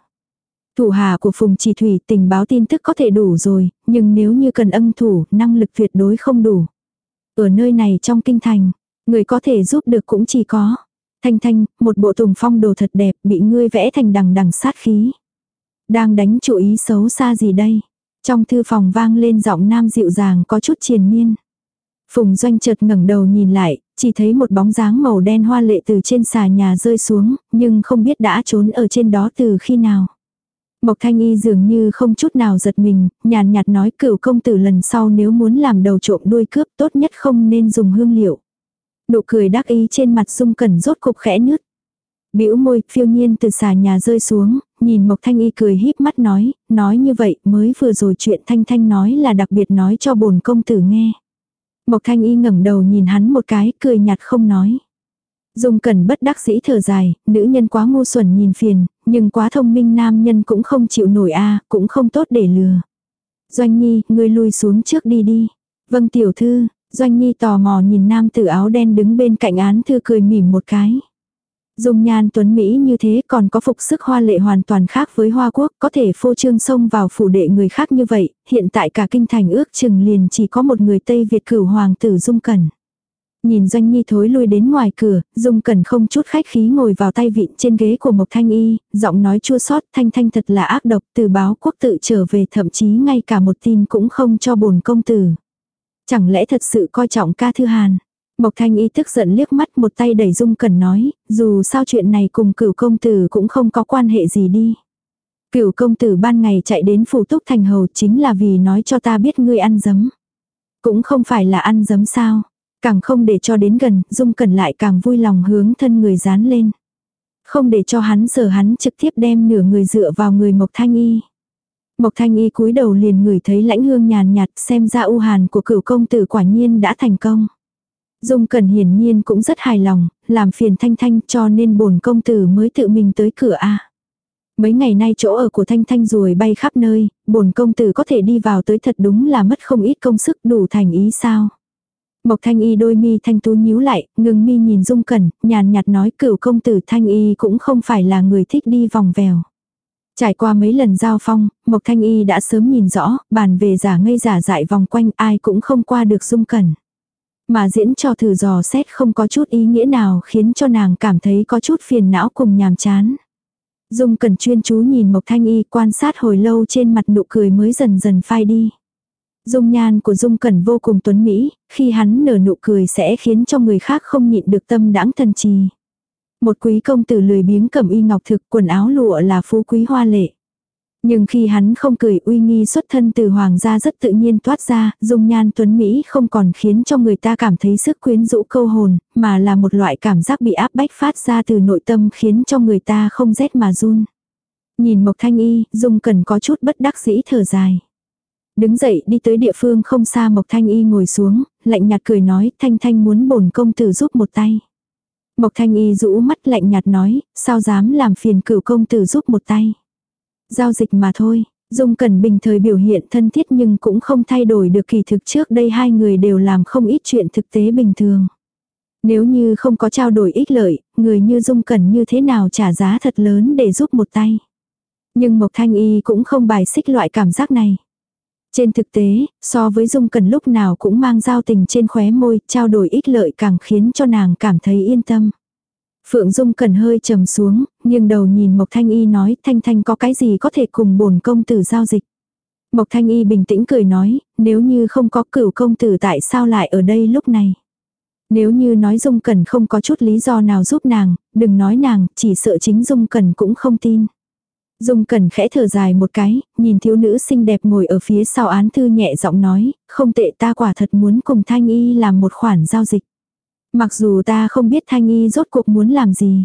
Thủ hà của Phùng Chỉ Thủy tình báo tin tức có thể đủ rồi, nhưng nếu như cần ân thủ, năng lực tuyệt đối không đủ. Ở nơi này trong kinh thành, người có thể giúp được cũng chỉ có. Thanh Thanh, một bộ tùng phong đồ thật đẹp bị ngươi vẽ thành đằng đằng sát khí. Đang đánh chủ ý xấu xa gì đây? Trong thư phòng vang lên giọng nam dịu dàng có chút triền miên. Phùng doanh chợt ngẩng đầu nhìn lại, chỉ thấy một bóng dáng màu đen hoa lệ từ trên xà nhà rơi xuống, nhưng không biết đã trốn ở trên đó từ khi nào. Mộc Thanh Y dường như không chút nào giật mình, nhàn nhạt nói cửu công tử lần sau nếu muốn làm đầu trộm đuôi cướp tốt nhất không nên dùng hương liệu. Nụ cười đắc ý trên mặt dung cẩn rốt cục khẽ nứt. bĩu môi, phiêu nhiên từ xà nhà rơi xuống, nhìn Mộc Thanh Y cười híp mắt nói, nói như vậy mới vừa rồi chuyện Thanh Thanh nói là đặc biệt nói cho bồn công tử nghe. Mộc Thanh Y ngẩng đầu nhìn hắn một cái, cười nhạt không nói. Dung Cẩn bất đắc dĩ thở dài, nữ nhân quá ngu xuẩn nhìn phiền, nhưng quá thông minh nam nhân cũng không chịu nổi a, cũng không tốt để lừa. Doanh Nhi, ngươi lui xuống trước đi đi. Vâng tiểu thư, Doanh Nhi tò mò nhìn nam tử áo đen đứng bên cạnh án thư cười mỉm một cái. Dung nhan tuấn Mỹ như thế còn có phục sức hoa lệ hoàn toàn khác với hoa quốc, có thể phô trương xông vào phủ đệ người khác như vậy, hiện tại cả kinh thành ước chừng liền chỉ có một người Tây Việt cửu hoàng tử Dung Cẩn. Nhìn Doanh Nhi thối lui đến ngoài cửa, Dung Cẩn không chút khách khí ngồi vào tay vịn trên ghế của Mộc Thanh Y, giọng nói chua xót thanh thanh thật là ác độc, từ báo quốc tự trở về thậm chí ngay cả một tin cũng không cho bồn công tử. Chẳng lẽ thật sự coi trọng ca thư hàn? Mộc Thanh Y tức giận liếc mắt một tay đẩy Dung Cẩn nói, dù sao chuyện này cùng cửu công tử cũng không có quan hệ gì đi. Cửu công tử ban ngày chạy đến phủ túc thành hầu chính là vì nói cho ta biết ngươi ăn dấm. Cũng không phải là ăn dấm sao. Càng không để cho đến gần, Dung Cẩn lại càng vui lòng hướng thân người dán lên. Không để cho hắn giờ hắn trực tiếp đem nửa người dựa vào người Mộc Thanh Y. Mộc Thanh Y cúi đầu liền ngửi thấy lãnh hương nhàn nhạt xem ra u hàn của cửu công tử quả nhiên đã thành công. Dung Cẩn hiển nhiên cũng rất hài lòng, làm phiền Thanh Thanh cho nên bổn công tử mới tự mình tới cửa a. Mấy ngày nay chỗ ở của Thanh Thanh ruồi bay khắp nơi, bổn công tử có thể đi vào tới thật đúng là mất không ít công sức đủ thành ý sao. Mộc Thanh Y đôi mi thanh tú nhíu lại, ngừng mi nhìn Dung Cẩn, nhàn nhạt nói cửu công tử Thanh Y cũng không phải là người thích đi vòng vèo. Trải qua mấy lần giao phong, Mộc Thanh Y đã sớm nhìn rõ, bàn về giả ngây giả dại vòng quanh ai cũng không qua được Dung Cẩn. Mà diễn cho thử dò xét không có chút ý nghĩa nào khiến cho nàng cảm thấy có chút phiền não cùng nhàm chán. Dung Cần chuyên chú nhìn Mộc Thanh Y quan sát hồi lâu trên mặt nụ cười mới dần dần phai đi. Dung nhan của Dung Cẩn vô cùng tuấn Mỹ, khi hắn nở nụ cười sẽ khiến cho người khác không nhịn được tâm đãng thần trì. Một quý công tử lười biếng cầm y ngọc thực quần áo lụa là phú quý hoa lệ. Nhưng khi hắn không cười uy nghi xuất thân từ hoàng gia rất tự nhiên toát ra, dung nhan tuấn Mỹ không còn khiến cho người ta cảm thấy sức quyến rũ câu hồn, mà là một loại cảm giác bị áp bách phát ra từ nội tâm khiến cho người ta không rét mà run. Nhìn Mộc Thanh Y, Dung Cần có chút bất đắc dĩ thở dài. Đứng dậy đi tới địa phương không xa Mộc Thanh Y ngồi xuống, lạnh nhạt cười nói Thanh Thanh muốn bổn công tử giúp một tay. Mộc Thanh Y rũ mắt lạnh nhạt nói, sao dám làm phiền cửu công tử giúp một tay. Giao dịch mà thôi, Dung Cẩn bình thời biểu hiện thân thiết nhưng cũng không thay đổi được kỳ thực trước đây hai người đều làm không ít chuyện thực tế bình thường. Nếu như không có trao đổi ích lợi, người như Dung Cẩn như thế nào trả giá thật lớn để giúp một tay. Nhưng Mộc Thanh Y cũng không bài xích loại cảm giác này. Trên thực tế, so với Dung Cần lúc nào cũng mang giao tình trên khóe môi, trao đổi ích lợi càng khiến cho nàng cảm thấy yên tâm. Phượng Dung Cần hơi trầm xuống, nghiêng đầu nhìn Mộc Thanh Y nói Thanh Thanh có cái gì có thể cùng bổn công tử giao dịch. Mộc Thanh Y bình tĩnh cười nói, nếu như không có cửu công tử tại sao lại ở đây lúc này. Nếu như nói Dung Cần không có chút lý do nào giúp nàng, đừng nói nàng, chỉ sợ chính Dung Cần cũng không tin. Dung Cần khẽ thở dài một cái, nhìn thiếu nữ xinh đẹp ngồi ở phía sau án thư nhẹ giọng nói, không tệ ta quả thật muốn cùng Thanh Y làm một khoản giao dịch. Mặc dù ta không biết Thanh Y rốt cuộc muốn làm gì.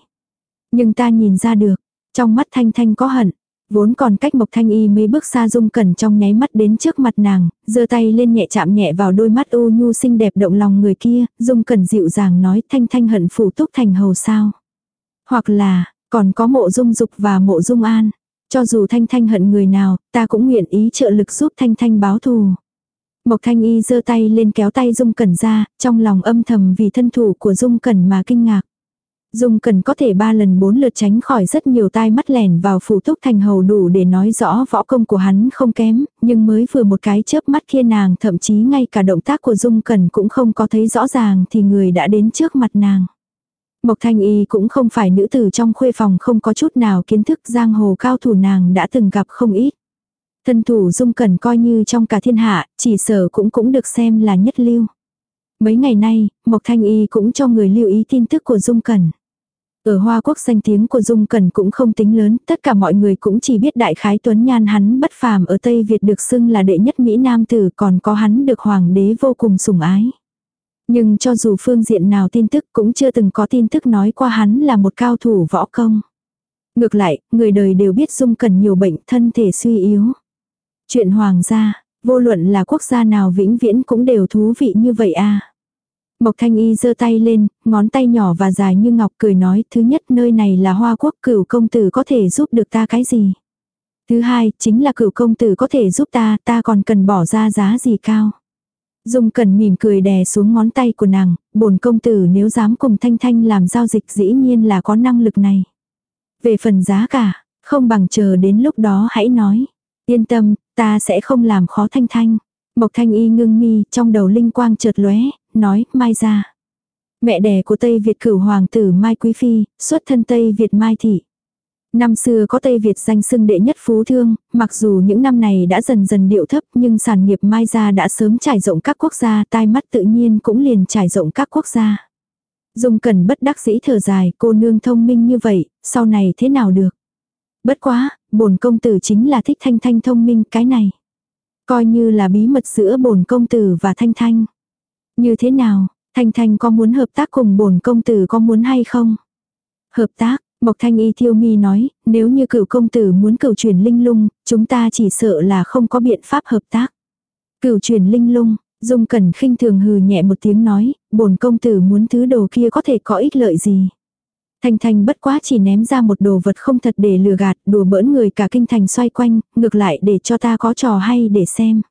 Nhưng ta nhìn ra được, trong mắt Thanh Thanh có hận. Vốn còn cách Mộc Thanh Y mấy bước xa Dung Cẩn trong nháy mắt đến trước mặt nàng, giơ tay lên nhẹ chạm nhẹ vào đôi mắt u nhu xinh đẹp động lòng người kia, Dung Cẩn dịu dàng nói Thanh Thanh hận phủ túc thành hầu sao. Hoặc là, còn có mộ dung dục và mộ dung an. Cho dù Thanh Thanh hận người nào, ta cũng nguyện ý trợ lực giúp Thanh Thanh báo thù. Mộc Thanh Y giơ tay lên kéo tay Dung Cẩn ra, trong lòng âm thầm vì thân thủ của Dung Cẩn mà kinh ngạc. Dung cần có thể ba lần bốn lượt tránh khỏi rất nhiều tai mắt lẻn vào phủ túc thành hầu đủ để nói rõ võ công của hắn không kém, nhưng mới vừa một cái chớp mắt kia nàng thậm chí ngay cả động tác của Dung cần cũng không có thấy rõ ràng thì người đã đến trước mặt nàng. Mộc Thanh Y cũng không phải nữ tử trong khuê phòng không có chút nào kiến thức giang hồ cao thủ nàng đã từng gặp không ít. Thân thủ Dung Cẩn coi như trong cả thiên hạ, chỉ sở cũng cũng được xem là nhất lưu. Mấy ngày nay, Mộc Thanh Y cũng cho người lưu ý tin tức của Dung Cẩn. Ở Hoa Quốc danh tiếng của Dung Cẩn cũng không tính lớn, tất cả mọi người cũng chỉ biết đại khái tuấn nhan hắn bất phàm ở Tây Việt được xưng là đệ nhất Mỹ Nam tử còn có hắn được hoàng đế vô cùng sủng ái. Nhưng cho dù phương diện nào tin tức cũng chưa từng có tin tức nói qua hắn là một cao thủ võ công. Ngược lại, người đời đều biết Dung Cẩn nhiều bệnh thân thể suy yếu. Chuyện hoàng gia, vô luận là quốc gia nào vĩnh viễn cũng đều thú vị như vậy à. Mộc Thanh Y giơ tay lên, ngón tay nhỏ và dài như ngọc cười nói, thứ nhất nơi này là hoa quốc cửu công tử có thể giúp được ta cái gì. Thứ hai, chính là cửu công tử có thể giúp ta, ta còn cần bỏ ra giá gì cao. Dung cần mỉm cười đè xuống ngón tay của nàng, bổn công tử nếu dám cùng Thanh Thanh làm giao dịch dĩ nhiên là có năng lực này. Về phần giá cả, không bằng chờ đến lúc đó hãy nói. Yên tâm, ta sẽ không làm khó Thanh Thanh. Mộc Thanh Y ngưng mi, trong đầu linh quang chợt lóe, nói, Mai ra. Mẹ đẻ của Tây Việt cửu hoàng tử Mai Quý Phi, xuất thân Tây Việt Mai Thị. Năm xưa có Tây Việt danh xưng đệ nhất phú thương, mặc dù những năm này đã dần dần điệu thấp nhưng sản nghiệp Mai gia đã sớm trải rộng các quốc gia, tai mắt tự nhiên cũng liền trải rộng các quốc gia. Dung cần bất đắc dĩ thở dài, cô nương thông minh như vậy, sau này thế nào được. Bất quá, bổn công tử chính là thích thanh thanh thông minh cái này. Coi như là bí mật giữa bổn công tử và thanh thanh. Như thế nào, thanh thanh có muốn hợp tác cùng bổn công tử có muốn hay không? Hợp tác, Mộc Thanh Y Thiêu Mi nói, nếu như cửu công tử muốn cửu truyền linh lung, chúng ta chỉ sợ là không có biện pháp hợp tác. Cửu truyền linh lung, Dung Cẩn khinh thường hừ nhẹ một tiếng nói, bổn công tử muốn thứ đồ kia có thể có ích lợi gì. Thanh Thanh bất quá chỉ ném ra một đồ vật không thật để lừa gạt, đùa bỡn người cả kinh thành xoay quanh, ngược lại để cho ta có trò hay để xem.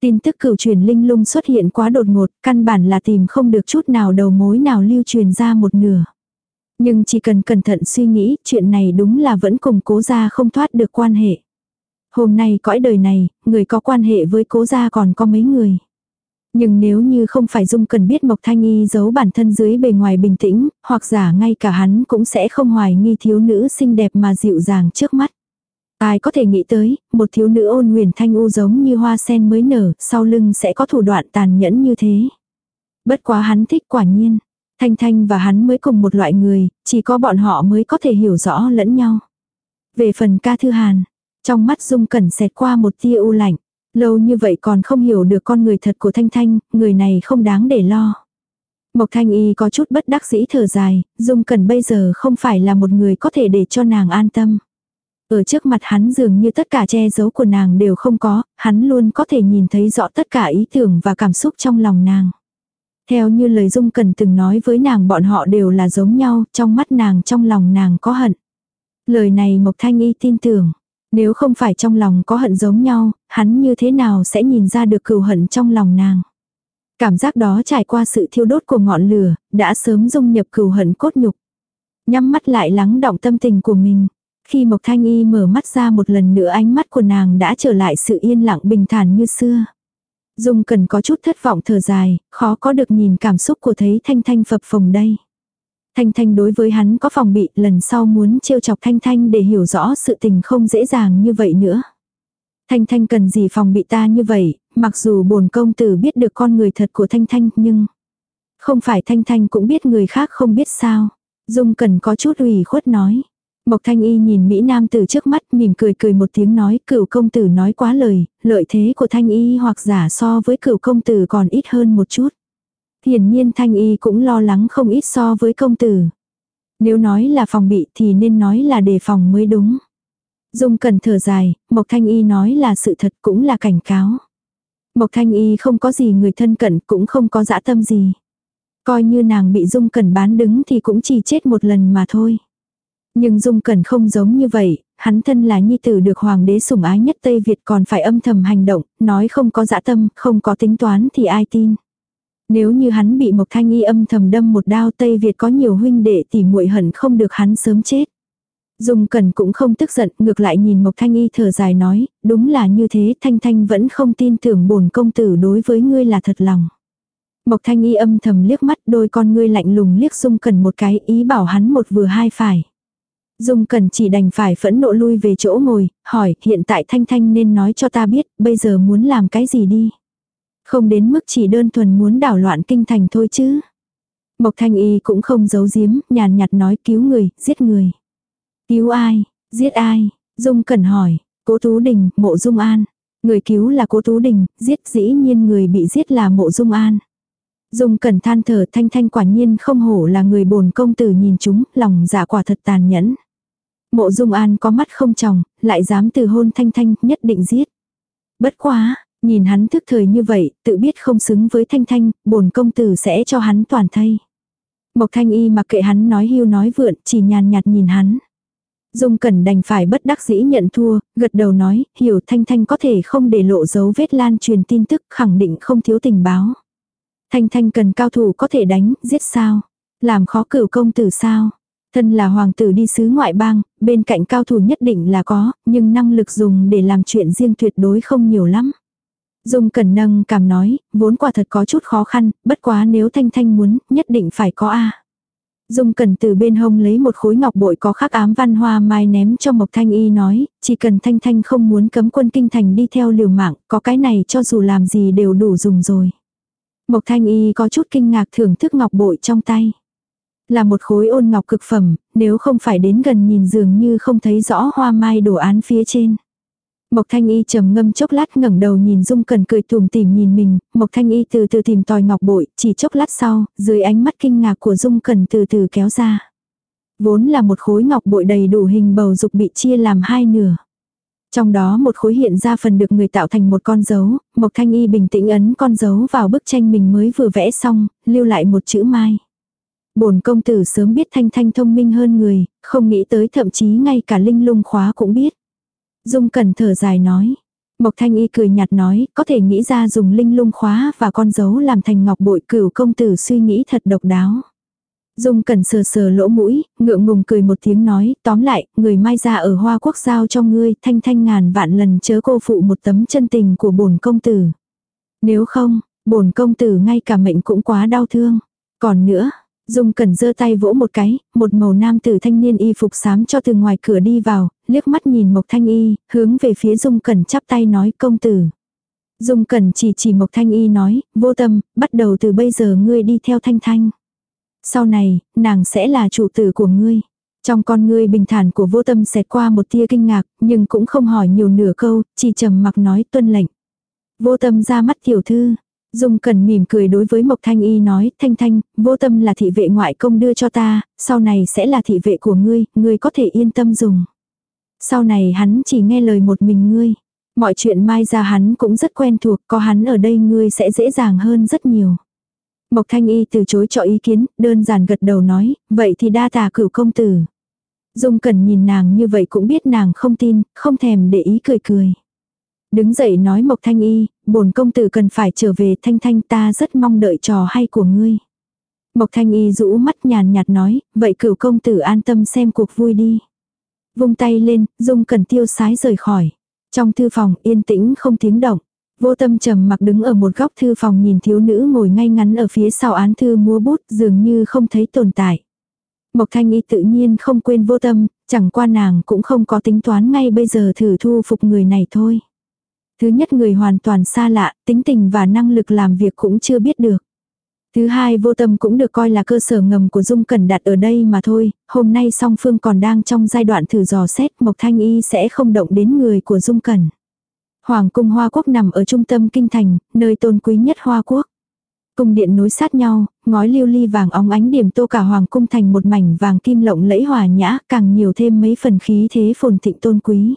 Tin tức cửu truyền linh lung xuất hiện quá đột ngột, căn bản là tìm không được chút nào đầu mối nào lưu truyền ra một nửa. Nhưng chỉ cần cẩn thận suy nghĩ, chuyện này đúng là vẫn cùng cố gia không thoát được quan hệ. Hôm nay cõi đời này, người có quan hệ với cố gia còn có mấy người. Nhưng nếu như không phải Dung cần biết Mộc Thanh Y giấu bản thân dưới bề ngoài bình tĩnh, hoặc giả ngay cả hắn cũng sẽ không hoài nghi thiếu nữ xinh đẹp mà dịu dàng trước mắt. Ai có thể nghĩ tới, một thiếu nữ ôn nguyền thanh u giống như hoa sen mới nở, sau lưng sẽ có thủ đoạn tàn nhẫn như thế. Bất quá hắn thích quả nhiên. Thanh Thanh và hắn mới cùng một loại người, chỉ có bọn họ mới có thể hiểu rõ lẫn nhau. Về phần ca thư hàn, trong mắt Dung Cẩn xẹt qua một tia u lạnh. Lâu như vậy còn không hiểu được con người thật của Thanh Thanh, người này không đáng để lo. Mộc Thanh Y có chút bất đắc dĩ thở dài, Dung Cẩn bây giờ không phải là một người có thể để cho nàng an tâm. Ở trước mặt hắn dường như tất cả che giấu của nàng đều không có, hắn luôn có thể nhìn thấy rõ tất cả ý tưởng và cảm xúc trong lòng nàng. Theo như lời Dung Cần từng nói với nàng bọn họ đều là giống nhau, trong mắt nàng trong lòng nàng có hận. Lời này Mộc Thanh Y tin tưởng. Nếu không phải trong lòng có hận giống nhau, hắn như thế nào sẽ nhìn ra được cừu hận trong lòng nàng. Cảm giác đó trải qua sự thiêu đốt của ngọn lửa, đã sớm dung nhập cừu hận cốt nhục. Nhắm mắt lại lắng động tâm tình của mình. Khi Mộc Thanh Y mở mắt ra một lần nữa ánh mắt của nàng đã trở lại sự yên lặng bình thản như xưa. Dung cần có chút thất vọng thở dài, khó có được nhìn cảm xúc của thấy Thanh Thanh phập phồng đây. Thanh Thanh đối với hắn có phòng bị lần sau muốn trêu chọc Thanh Thanh để hiểu rõ sự tình không dễ dàng như vậy nữa. Thanh Thanh cần gì phòng bị ta như vậy, mặc dù bồn công tử biết được con người thật của Thanh Thanh nhưng không phải Thanh Thanh cũng biết người khác không biết sao. Dung cần có chút ủy khuất nói. Mộc Thanh Y nhìn Mỹ Nam từ trước mắt mỉm cười cười một tiếng nói cửu công tử nói quá lời, lợi thế của Thanh Y hoặc giả so với cửu công tử còn ít hơn một chút. Hiển nhiên Thanh Y cũng lo lắng không ít so với công tử. Nếu nói là phòng bị thì nên nói là đề phòng mới đúng. Dung cần thở dài, Mộc Thanh Y nói là sự thật cũng là cảnh cáo. Mộc Thanh Y không có gì người thân cận cũng không có dã tâm gì. Coi như nàng bị Dung cần bán đứng thì cũng chỉ chết một lần mà thôi. Nhưng Dung Cẩn không giống như vậy, hắn thân là nhi tử được hoàng đế sủng ái nhất Tây Việt còn phải âm thầm hành động, nói không có dã tâm, không có tính toán thì ai tin. Nếu như hắn bị Mộc Thanh Y âm thầm đâm một đao Tây Việt có nhiều huynh đệ tỉ muội hận không được hắn sớm chết. Dung Cẩn cũng không tức giận, ngược lại nhìn Mộc Thanh Y thở dài nói, đúng là như thế, Thanh Thanh vẫn không tin tưởng bổn công tử đối với ngươi là thật lòng. Mộc Thanh Y âm thầm liếc mắt, đôi con ngươi lạnh lùng liếc Dung Cẩn một cái, ý bảo hắn một vừa hai phải. Dung Cẩn chỉ đành phải phẫn nộ lui về chỗ ngồi, hỏi, hiện tại Thanh Thanh nên nói cho ta biết, bây giờ muốn làm cái gì đi. Không đến mức chỉ đơn thuần muốn đảo loạn kinh thành thôi chứ. Mộc Thanh Y cũng không giấu giếm, nhàn nhạt nói cứu người, giết người. Cứu ai, giết ai, Dung Cẩn hỏi, Cố Tú Đình, Mộ Dung An. Người cứu là Cố Tú Đình, giết dĩ nhiên người bị giết là Mộ Dung An. Dung Cẩn than thở thanh thanh quả nhiên không hổ là người bồn công tử nhìn chúng, lòng dạ quả thật tàn nhẫn. Mộ Dung An có mắt không tròng, lại dám từ hôn thanh thanh, nhất định giết. Bất quá, nhìn hắn thức thời như vậy, tự biết không xứng với thanh thanh, bồn công tử sẽ cho hắn toàn thây. Mộc thanh y mặc kệ hắn nói hưu nói vượn, chỉ nhàn nhạt nhìn hắn. Dung Cẩn đành phải bất đắc dĩ nhận thua, gật đầu nói, hiểu Thanh Thanh có thể không để lộ dấu vết lan truyền tin tức, khẳng định không thiếu tình báo. Thanh Thanh cần cao thủ có thể đánh, giết sao? Làm khó cửu công tử sao? Thân là hoàng tử đi sứ ngoại bang, bên cạnh cao thủ nhất định là có, nhưng năng lực dùng để làm chuyện riêng tuyệt đối không nhiều lắm. Dung Cẩn nâng cảm nói, vốn quả thật có chút khó khăn, bất quá nếu Thanh Thanh muốn, nhất định phải có a. Dung Cẩn từ bên hông lấy một khối ngọc bội có khắc ám văn hoa mai ném cho Mộc Thanh Y nói, chỉ cần Thanh Thanh không muốn cấm quân kinh thành đi theo liều mạng, có cái này cho dù làm gì đều đủ dùng rồi. Mộc Thanh Y có chút kinh ngạc thưởng thức ngọc bội trong tay. Là một khối ôn ngọc cực phẩm, nếu không phải đến gần nhìn dường như không thấy rõ hoa mai đồ án phía trên. Mộc Thanh Y trầm ngâm chốc lát ngẩng đầu nhìn Dung Cần cười tùm tìm nhìn mình, Mộc Thanh Y từ từ tìm tòi ngọc bội, chỉ chốc lát sau, dưới ánh mắt kinh ngạc của Dung Cần từ từ kéo ra. Vốn là một khối ngọc bội đầy đủ hình bầu dục bị chia làm hai nửa. Trong đó một khối hiện ra phần được người tạo thành một con dấu, Mộc Thanh Y bình tĩnh ấn con dấu vào bức tranh mình mới vừa vẽ xong, lưu lại một chữ mai. Bổn công tử sớm biết Thanh Thanh thông minh hơn người, không nghĩ tới thậm chí ngay cả linh lung khóa cũng biết. Dung cẩn thở dài nói. Mộc Thanh Y cười nhạt nói, có thể nghĩ ra dùng linh lung khóa và con dấu làm thành ngọc bội cửu công tử suy nghĩ thật độc đáo. Dung cẩn sờ sờ lỗ mũi, ngượng ngùng cười một tiếng nói, tóm lại, người mai ra ở Hoa Quốc giao cho ngươi, thanh thanh ngàn vạn lần chớ cô phụ một tấm chân tình của bổn công tử. Nếu không, bổn công tử ngay cả mệnh cũng quá đau thương. Còn nữa, Dung Cẩn giơ tay vỗ một cái, một màu nam tử thanh niên y phục xám cho từ ngoài cửa đi vào, liếc mắt nhìn Mộc Thanh Y, hướng về phía Dung Cẩn chắp tay nói công tử. Dung Cẩn chỉ chỉ Mộc Thanh Y nói, vô tâm, bắt đầu từ bây giờ ngươi đi theo Thanh Thanh. Sau này, nàng sẽ là chủ tử của ngươi. Trong con ngươi bình thản của vô tâm xẹt qua một tia kinh ngạc, nhưng cũng không hỏi nhiều nửa câu, chỉ trầm mặc nói tuân lệnh. Vô tâm ra mắt tiểu thư, Dung Cần mỉm cười đối với Mộc Thanh Y nói, Thanh Thanh, vô tâm là thị vệ ngoại công đưa cho ta, sau này sẽ là thị vệ của ngươi, ngươi có thể yên tâm dùng. Sau này hắn chỉ nghe lời một mình ngươi. Mọi chuyện mai ra hắn cũng rất quen thuộc, có hắn ở đây ngươi sẽ dễ dàng hơn rất nhiều. Mộc Thanh Y từ chối cho ý kiến, đơn giản gật đầu nói, vậy thì đa tà cửu công tử. Dung Cần nhìn nàng như vậy cũng biết nàng không tin, không thèm để ý cười cười. Đứng dậy nói Mộc Thanh Y, bổn công tử cần phải trở về Thanh Thanh ta rất mong đợi trò hay của ngươi. Mộc Thanh Y rũ mắt nhàn nhạt nói, vậy cửu công tử an tâm xem cuộc vui đi. Vung tay lên, Dung Cần tiêu sái rời khỏi. Trong thư phòng yên tĩnh không tiếng động. Vô tâm trầm mặc đứng ở một góc thư phòng nhìn thiếu nữ ngồi ngay ngắn ở phía sau án thư múa bút dường như không thấy tồn tại. Mộc Thanh Y tự nhiên không quên vô tâm, chẳng qua nàng cũng không có tính toán ngay bây giờ thử thu phục người này thôi. Thứ nhất người hoàn toàn xa lạ, tính tình và năng lực làm việc cũng chưa biết được. Thứ hai vô tâm cũng được coi là cơ sở ngầm của Dung Cẩn đặt ở đây mà thôi, hôm nay song phương còn đang trong giai đoạn thử dò xét Mộc Thanh Y sẽ không động đến người của Dung Cẩn. Hoàng cung Hoa Quốc nằm ở trung tâm kinh thành, nơi tôn quý nhất Hoa Quốc. Cung điện nối sát nhau, ngói lưu ly vàng óng ánh điểm tô cả hoàng cung thành một mảnh vàng kim lộng lẫy hòa nhã, càng nhiều thêm mấy phần khí thế phồn thịnh tôn quý.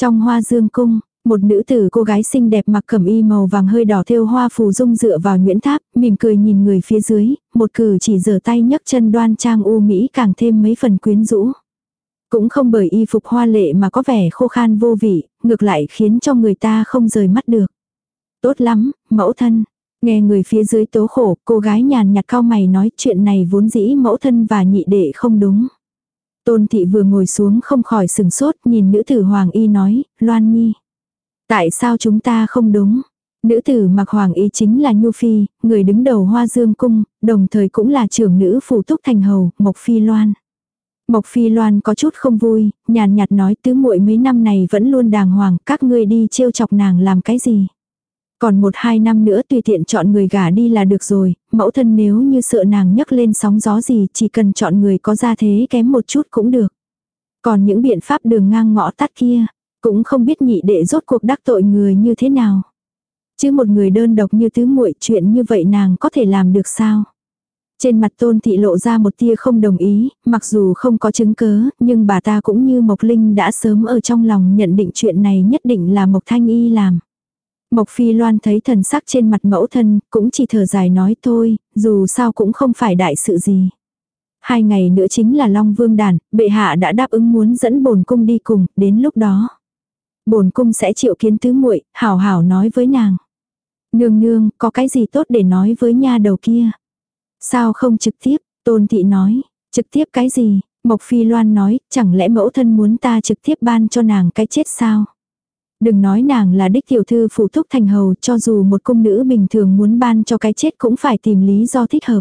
Trong hoa dương cung, một nữ tử cô gái xinh đẹp mặc cẩm y màu vàng hơi đỏ thêu hoa phù dung dựa vào nhuyễn tháp, mỉm cười nhìn người phía dưới, một cử chỉ giở tay nhấc chân đoan trang u mỹ càng thêm mấy phần quyến rũ. Cũng không bởi y phục hoa lệ mà có vẻ khô khan vô vị, ngược lại khiến cho người ta không rời mắt được. Tốt lắm, mẫu thân. Nghe người phía dưới tố khổ, cô gái nhàn nhạt cao mày nói chuyện này vốn dĩ mẫu thân và nhị đệ không đúng. Tôn thị vừa ngồi xuống không khỏi sừng sốt nhìn nữ tử Hoàng Y nói, Loan Nhi. Tại sao chúng ta không đúng? Nữ tử mặc Hoàng Y chính là Nhu Phi, người đứng đầu Hoa Dương Cung, đồng thời cũng là trưởng nữ phủ túc thành hầu, Mộc Phi Loan. Mộc Phi Loan có chút không vui, nhàn nhạt nói tứ muội mấy năm này vẫn luôn đàng hoàng, các ngươi đi trêu chọc nàng làm cái gì. Còn một hai năm nữa tùy tiện chọn người gả đi là được rồi, mẫu thân nếu như sợ nàng nhấc lên sóng gió gì chỉ cần chọn người có gia thế kém một chút cũng được. Còn những biện pháp đường ngang ngõ tắt kia, cũng không biết nhị đệ rốt cuộc đắc tội người như thế nào. Chứ một người đơn độc như tứ muội chuyện như vậy nàng có thể làm được sao? Trên mặt tôn thị lộ ra một tia không đồng ý, mặc dù không có chứng cớ, nhưng bà ta cũng như Mộc Linh đã sớm ở trong lòng nhận định chuyện này nhất định là Mộc Thanh Y làm. Mộc Phi Loan thấy thần sắc trên mặt mẫu thân, cũng chỉ thở dài nói thôi, dù sao cũng không phải đại sự gì. Hai ngày nữa chính là Long Vương đàn, bệ hạ đã đáp ứng muốn dẫn bổn cung đi cùng, đến lúc đó. Bổn cung sẽ triệu kiến tứ muội, hảo hảo nói với nàng. Nương nương, có cái gì tốt để nói với nha đầu kia? Sao không trực tiếp, tôn thị nói, trực tiếp cái gì? Mộc Phi Loan nói, chẳng lẽ mẫu thân muốn ta trực tiếp ban cho nàng cái chết sao? Đừng nói nàng là đích tiểu thư phụ thúc thành hầu cho dù một cung nữ bình thường muốn ban cho cái chết cũng phải tìm lý do thích hợp.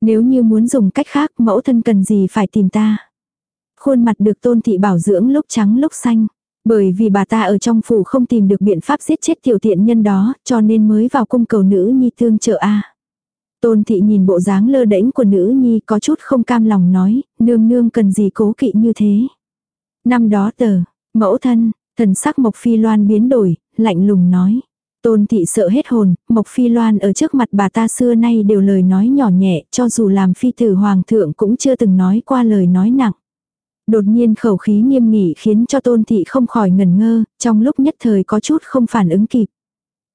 Nếu như muốn dùng cách khác mẫu thân cần gì phải tìm ta. Khuôn mặt được tôn thị bảo dưỡng lúc trắng lúc xanh. Bởi vì bà ta ở trong phủ không tìm được biện pháp giết chết tiểu tiện nhân đó cho nên mới vào cung cầu nữ nhi tương trợ a Tôn thị nhìn bộ dáng lơ đễnh của nữ nhi có chút không cam lòng nói, nương nương cần gì cố kỵ như thế. Năm đó tờ, mẫu thân, Thần sắc Mộc Phi Loan biến đổi, lạnh lùng nói. Tôn thị sợ hết hồn, Mộc Phi Loan ở trước mặt bà ta xưa nay đều lời nói nhỏ nhẹ, cho dù làm phi tử hoàng thượng cũng chưa từng nói qua lời nói nặng. Đột nhiên khẩu khí nghiêm nghị khiến cho tôn thị không khỏi ngần ngơ, trong lúc nhất thời có chút không phản ứng kịp.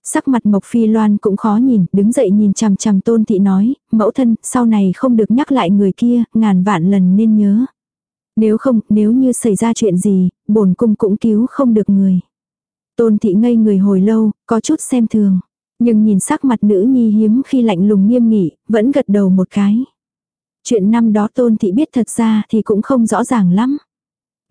Sắc mặt Mộc Phi Loan cũng khó nhìn, đứng dậy nhìn chằm chằm tôn thị nói, mẫu thân, sau này không được nhắc lại người kia, ngàn vạn lần nên nhớ. Nếu không, nếu như xảy ra chuyện gì, bổn cung cũng cứu không được người. Tôn thị ngây người hồi lâu, có chút xem thường. Nhưng nhìn sắc mặt nữ nhi hiếm khi lạnh lùng nghiêm nghị, vẫn gật đầu một cái. Chuyện năm đó tôn thị biết thật ra thì cũng không rõ ràng lắm.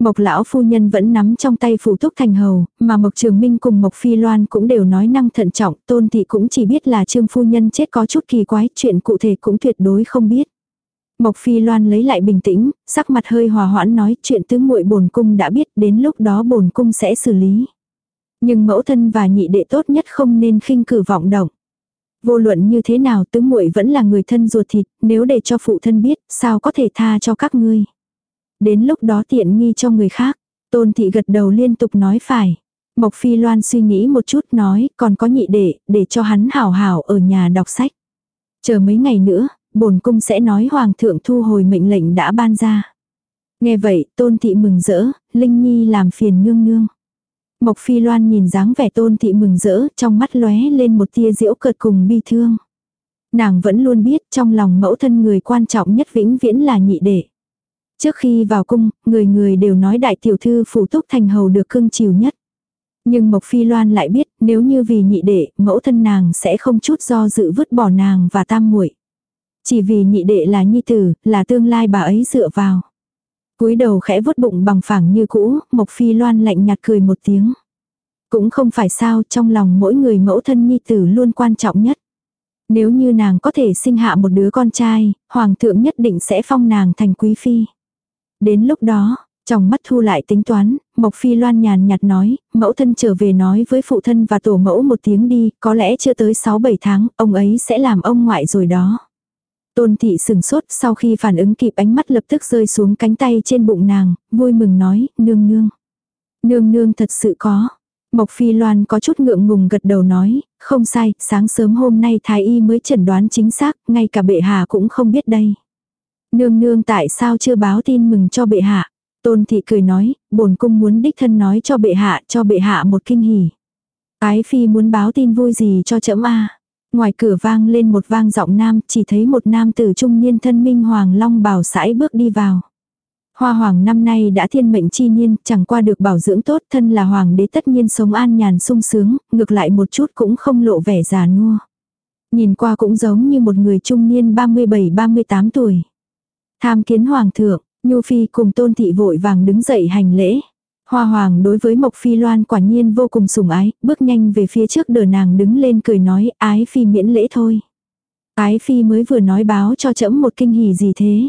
Mộc lão phu nhân vẫn nắm trong tay phủ túc thành hầu, mà Mộc Trường Minh cùng Mộc Phi Loan cũng đều nói năng thận trọng, tôn thị cũng chỉ biết là trương phu nhân chết có chút kỳ quái, chuyện cụ thể cũng tuyệt đối không biết. Mộc Phi Loan lấy lại bình tĩnh, sắc mặt hơi hòa hoãn nói chuyện tứ muội bổn cung đã biết đến lúc đó bổn cung sẽ xử lý. Nhưng mẫu thân và nhị đệ tốt nhất không nên khinh cử vọng động. Vô luận như thế nào tứ muội vẫn là người thân ruột thịt, nếu để cho phụ thân biết, sao có thể tha cho các ngươi. Đến lúc đó tiện nghi cho người khác, tôn thị gật đầu liên tục nói phải. Mộc Phi Loan suy nghĩ một chút nói, còn có nhị đệ, để cho hắn hảo hảo ở nhà đọc sách. Chờ mấy ngày nữa, bổn cung sẽ nói hoàng thượng thu hồi mệnh lệnh đã ban ra. Nghe vậy, tôn thị mừng rỡ, Linh Nhi làm phiền nương nương. Mộc Phi Loan nhìn dáng vẻ tôn thị mừng rỡ, trong mắt lóe lên một tia diễu cợt cùng bi thương. Nàng vẫn luôn biết trong lòng mẫu thân người quan trọng nhất vĩnh viễn là nhị đệ. Trước khi vào cung, người người đều nói đại tiểu thư phụ túc thành hầu được cưng chiều nhất. Nhưng Mộc Phi Loan lại biết nếu như vì nhị đệ, mẫu thân nàng sẽ không chút do dự vứt bỏ nàng và tam muội chỉ vì nhị đệ là nhi tử, là tương lai bà ấy dựa vào cúi đầu khẽ vuốt bụng bằng phẳng như cũ, Mộc Phi Loan lạnh nhạt cười một tiếng. Cũng không phải sao, trong lòng mỗi người mẫu thân nhi tử luôn quan trọng nhất. Nếu như nàng có thể sinh hạ một đứa con trai, hoàng thượng nhất định sẽ phong nàng thành quý phi. Đến lúc đó, trong mắt thu lại tính toán, Mộc Phi Loan nhàn nhạt nói, mẫu thân trở về nói với phụ thân và tổ mẫu một tiếng đi, có lẽ chưa tới 6-7 tháng, ông ấy sẽ làm ông ngoại rồi đó. Tôn thị sừng sốt sau khi phản ứng kịp ánh mắt lập tức rơi xuống cánh tay trên bụng nàng, vui mừng nói, nương nương. Nương nương thật sự có. Mộc Phi Loan có chút ngượng ngùng gật đầu nói, không sai, sáng sớm hôm nay Thái Y mới chẩn đoán chính xác, ngay cả bệ hạ cũng không biết đây. Nương nương tại sao chưa báo tin mừng cho bệ hạ? Tôn thị cười nói, bổn cung muốn đích thân nói cho bệ hạ, cho bệ hạ một kinh hỉ. Ái phi muốn báo tin vui gì cho trẫm a? Ngoài cửa vang lên một vang giọng nam, chỉ thấy một nam tử trung niên thân minh hoàng long bảo sải bước đi vào. Hoa hoàng năm nay đã thiên mệnh chi niên, chẳng qua được bảo dưỡng tốt thân là hoàng đế tất nhiên sống an nhàn sung sướng, ngược lại một chút cũng không lộ vẻ già nua. Nhìn qua cũng giống như một người trung niên 37-38 tuổi. Tham kiến hoàng thượng, Nhu Phi cùng tôn thị vội vàng đứng dậy hành lễ. Hoa hoàng đối với Mộc Phi Loan quả nhiên vô cùng sủng ái, bước nhanh về phía trước đỡ nàng đứng lên cười nói ái phi miễn lễ thôi. Ái phi mới vừa nói báo cho trẫm một kinh hỉ gì thế.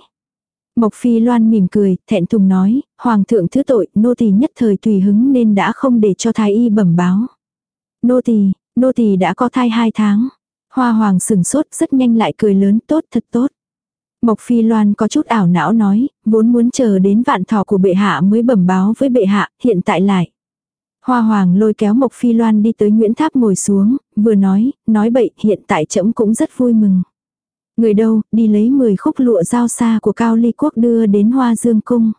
Mộc Phi Loan mỉm cười, thẹn thùng nói, Hoàng thượng thứ tội, nô tỳ nhất thời tùy hứng nên đã không để cho thái y bẩm báo. Nô tỳ, nô tỳ đã có thai hai tháng. Hoa Hoàng sừng sốt rất nhanh lại cười lớn tốt thật tốt. Mộc Phi Loan có chút ảo não nói, vốn muốn chờ đến vạn thọ của bệ hạ mới bẩm báo với bệ hạ, hiện tại lại. Hoa Hoàng lôi kéo Mộc Phi Loan đi tới Nguyễn Tháp ngồi xuống, vừa nói, nói bậy, hiện tại trẫm cũng rất vui mừng. Người đâu, đi lấy 10 khúc lụa giao xa của Cao Ly Quốc đưa đến Hoa Dương Cung.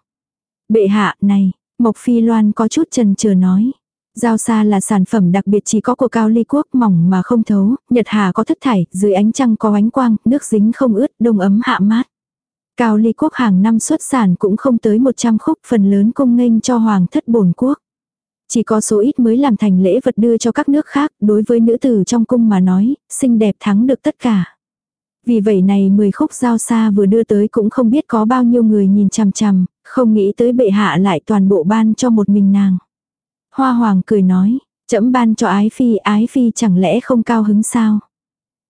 Bệ hạ, này, Mộc Phi Loan có chút trần chờ nói. Giao xa là sản phẩm đặc biệt chỉ có của cao ly quốc mỏng mà không thấu, nhật hà có thất thải, dưới ánh trăng có ánh quang, nước dính không ướt, đông ấm hạ mát. Cao ly quốc hàng năm xuất sản cũng không tới 100 khúc, phần lớn công nghênh cho hoàng thất bổn quốc. Chỉ có số ít mới làm thành lễ vật đưa cho các nước khác, đối với nữ tử trong cung mà nói, xinh đẹp thắng được tất cả. Vì vậy này 10 khúc giao xa vừa đưa tới cũng không biết có bao nhiêu người nhìn chằm chằm, không nghĩ tới bệ hạ lại toàn bộ ban cho một mình nàng. Hoa hoàng cười nói, trẫm ban cho ái phi, ái phi chẳng lẽ không cao hứng sao?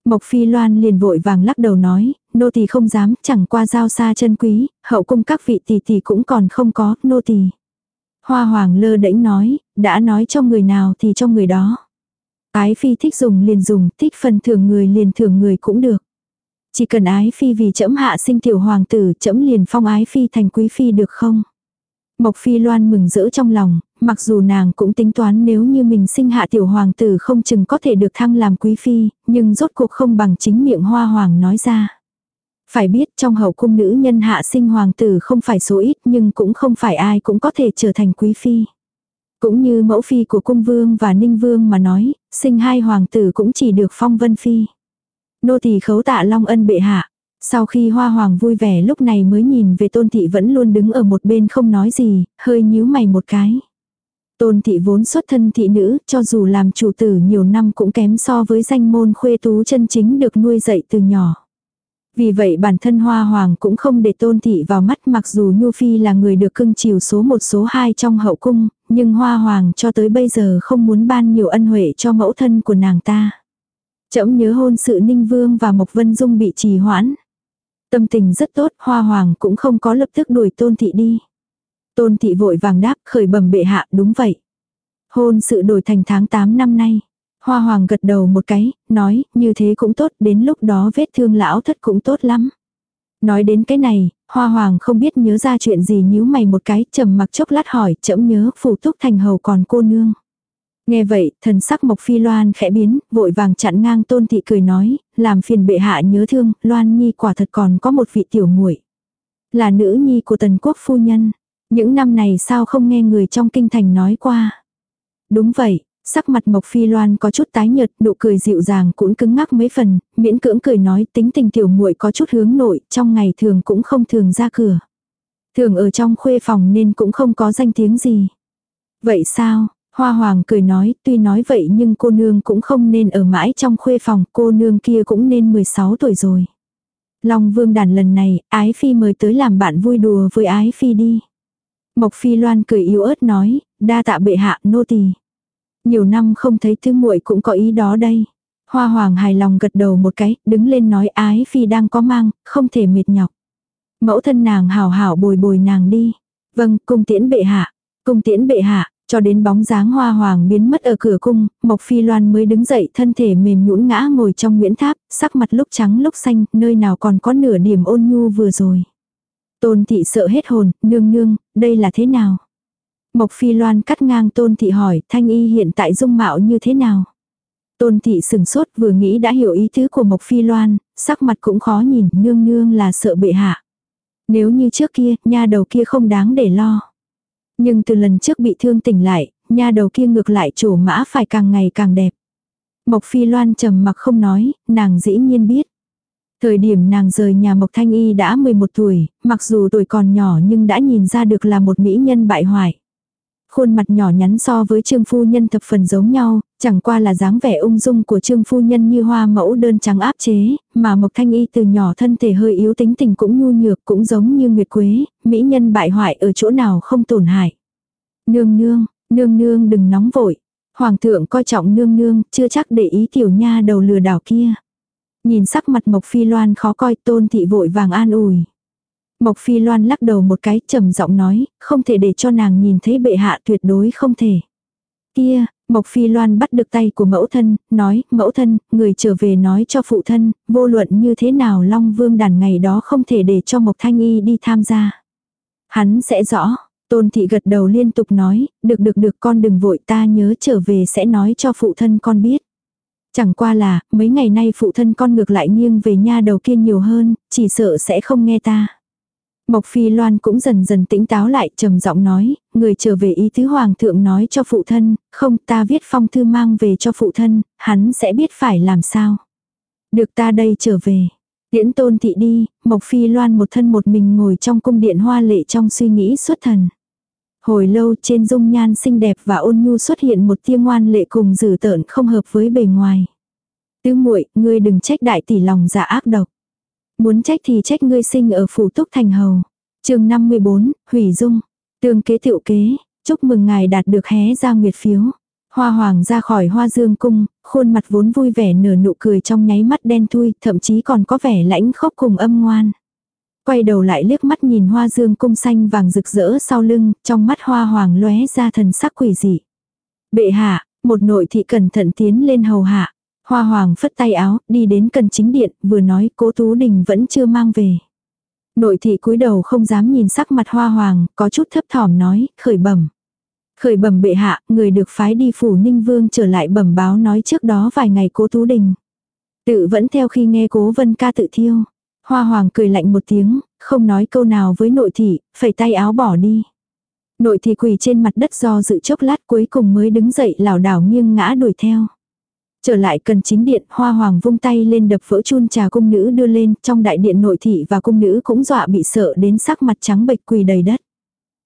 Mộc phi loan liền vội vàng lắc đầu nói, nô tỳ không dám, chẳng qua giao xa chân quý, hậu cung các vị tỷ tỷ cũng còn không có, nô tỳ. Hoa hoàng lơ đễnh nói, đã nói cho người nào thì cho người đó. Ái phi thích dùng liền dùng, thích phần thưởng người liền thưởng người cũng được. Chỉ cần ái phi vì trẫm hạ sinh tiểu hoàng tử, trẫm liền phong ái phi thành quý phi được không? Mộc phi loan mừng rỡ trong lòng, mặc dù nàng cũng tính toán nếu như mình sinh hạ tiểu hoàng tử không chừng có thể được thăng làm quý phi, nhưng rốt cuộc không bằng chính miệng hoa hoàng nói ra. Phải biết trong hậu cung nữ nhân hạ sinh hoàng tử không phải số ít nhưng cũng không phải ai cũng có thể trở thành quý phi. Cũng như mẫu phi của cung vương và ninh vương mà nói, sinh hai hoàng tử cũng chỉ được phong vân phi. Nô tỳ khấu tạ long ân bệ hạ. Sau khi hoa hoàng vui vẻ lúc này mới nhìn về tôn thị vẫn luôn đứng ở một bên không nói gì, hơi nhíu mày một cái. Tôn thị vốn xuất thân thị nữ, cho dù làm chủ tử nhiều năm cũng kém so với danh môn khuê tú chân chính được nuôi dạy từ nhỏ. Vì vậy bản thân Hoa Hoàng cũng không để tôn thị vào mắt mặc dù Nhu Phi là người được cưng chiều số một số hai trong hậu cung, nhưng Hoa Hoàng cho tới bây giờ không muốn ban nhiều ân huệ cho mẫu thân của nàng ta. Chậm nhớ hôn sự Ninh Vương và Mộc Vân Dung bị trì hoãn. Tâm tình rất tốt, Hoa Hoàng cũng không có lập tức đuổi tôn thị đi. Tôn thị vội vàng đáp khởi bẩm bệ hạ đúng vậy. Hôn sự đổi thành tháng 8 năm nay. Hoa hoàng gật đầu một cái, nói, như thế cũng tốt, đến lúc đó vết thương lão thất cũng tốt lắm. Nói đến cái này, hoa hoàng không biết nhớ ra chuyện gì nhíu mày một cái, trầm mặc chốc lát hỏi, chậm nhớ, phủ túc thành hầu còn cô nương. Nghe vậy, thần sắc mộc phi loan khẽ biến, vội vàng chặn ngang tôn thị cười nói, làm phiền bệ hạ nhớ thương, loan nhi quả thật còn có một vị tiểu muội Là nữ nhi của tần quốc phu nhân. Những năm này sao không nghe người trong kinh thành nói qua. Đúng vậy, sắc mặt Mộc Phi Loan có chút tái nhợt, nụ cười dịu dàng cũng cứng ngắc mấy phần, miễn cưỡng cười nói tính tình tiểu muội có chút hướng nội, trong ngày thường cũng không thường ra cửa. Thường ở trong khuê phòng nên cũng không có danh tiếng gì. Vậy sao? Hoa Hoàng cười nói, tuy nói vậy nhưng cô nương cũng không nên ở mãi trong khuê phòng, cô nương kia cũng nên 16 tuổi rồi. Long Vương đàn lần này, Ái Phi mời tới làm bạn vui đùa với Ái Phi đi. Mộc Phi Loan cười yếu ớt nói, đa tạ bệ hạ nô tỳ. Nhiều năm không thấy thứ muội cũng có ý đó đây. Hoa Hoàng hài lòng gật đầu một cái, đứng lên nói ái phi đang có mang, không thể mệt nhọc. Mẫu thân nàng hào hảo bồi bồi nàng đi. Vâng, cung tiễn bệ hạ. Cung tiễn bệ hạ, cho đến bóng dáng hoa hoàng biến mất ở cửa cung, Mộc Phi Loan mới đứng dậy thân thể mềm nhũn ngã ngồi trong nguyễn tháp, sắc mặt lúc trắng lúc xanh, nơi nào còn có nửa điểm ôn nhu vừa rồi. Tôn thị sợ hết hồn, nương nương, đây là thế nào? Mộc Phi Loan cắt ngang Tôn thị hỏi, thanh y hiện tại dung mạo như thế nào? Tôn thị sừng sốt vừa nghĩ đã hiểu ý tứ của Mộc Phi Loan, sắc mặt cũng khó nhìn, nương nương là sợ bệ hạ. Nếu như trước kia, nha đầu kia không đáng để lo. Nhưng từ lần trước bị thương tỉnh lại, nha đầu kia ngược lại trổ mã phải càng ngày càng đẹp. Mộc Phi Loan trầm mặc không nói, nàng dĩ nhiên biết. Thời điểm nàng rời nhà Mộc Thanh Y đã 11 tuổi, mặc dù tuổi còn nhỏ nhưng đã nhìn ra được là một mỹ nhân bại hoại. Khuôn mặt nhỏ nhắn so với trương phu nhân thập phần giống nhau, Chẳng qua là dáng vẻ ung dung của trương phu nhân như hoa mẫu đơn trắng áp chế, mà Mộc Thanh Y từ nhỏ thân thể hơi yếu tính tình cũng nhu nhược cũng giống như Nguyệt Quế, mỹ nhân bại hoại ở chỗ nào không tổn hại. Nương nương, nương nương đừng nóng vội. Hoàng thượng coi trọng nương nương, chưa chắc để ý tiểu nha đầu lừa đảo kia. Nhìn sắc mặt Mộc Phi Loan khó coi tôn thị vội vàng an ủi. Mộc Phi Loan lắc đầu một cái trầm giọng nói, không thể để cho nàng nhìn thấy bệ hạ tuyệt đối không thể. Kia, Mộc Phi Loan bắt được tay của mẫu thân, nói, mẫu thân, người trở về nói cho phụ thân, vô luận như thế nào Long Vương đàn ngày đó không thể để cho Mộc Thanh Y đi tham gia. Hắn sẽ rõ, Tôn Thị gật đầu liên tục nói, được được được con đừng vội ta nhớ trở về sẽ nói cho phụ thân con biết. Chẳng qua là, mấy ngày nay phụ thân con ngược lại nghiêng về nha đầu kia nhiều hơn, chỉ sợ sẽ không nghe ta. Mộc Phi Loan cũng dần dần tỉnh táo lại trầm giọng nói, người trở về ý tứ hoàng thượng nói cho phụ thân, không ta viết phong thư mang về cho phụ thân, hắn sẽ biết phải làm sao. Được ta đây trở về. Tiễn tôn thị đi, Mộc Phi Loan một thân một mình ngồi trong cung điện hoa lệ trong suy nghĩ xuất thần. Hồi lâu trên dung nhan xinh đẹp và ôn nhu xuất hiện một tia ngoan lệ cùng dữ tợn không hợp với bề ngoài. Tứ muội, ngươi đừng trách đại tỷ lòng dạ ác độc. Muốn trách thì trách ngươi sinh ở phủ túc thành hầu. chương 54, Hủy Dung. Tương kế tiệu kế, chúc mừng ngài đạt được hé ra nguyệt phiếu. Hoa hoàng ra khỏi hoa dương cung, khuôn mặt vốn vui vẻ nở nụ cười trong nháy mắt đen thui, thậm chí còn có vẻ lãnh khốc cùng âm ngoan. Quay đầu lại liếc mắt nhìn hoa dương cung xanh vàng rực rỡ sau lưng, trong mắt hoa hoàng lóe ra thần sắc quỷ dị. Bệ hạ, một nội thị cẩn thận tiến lên hầu hạ. Hoa hoàng phất tay áo, đi đến cần chính điện, vừa nói cố tú đình vẫn chưa mang về. Nội thị cúi đầu không dám nhìn sắc mặt hoa hoàng, có chút thấp thỏm nói, khởi bẩm. Khởi bẩm bệ hạ, người được phái đi phủ ninh vương trở lại bẩm báo nói trước đó vài ngày cố tú đình. Tự vẫn theo khi nghe cố vân ca tự thiêu. Hoa hoàng cười lạnh một tiếng, không nói câu nào với nội thị, phẩy tay áo bỏ đi. Nội thị quỳ trên mặt đất do dự chốc lát cuối cùng mới đứng dậy lảo đảo nghiêng ngã đuổi theo. Trở lại cần chính điện, hoa hoàng vung tay lên đập vỡ chun trà cung nữ đưa lên, trong đại điện nội thị và cung nữ cũng dọa bị sợ đến sắc mặt trắng bệch quỳ đầy đất.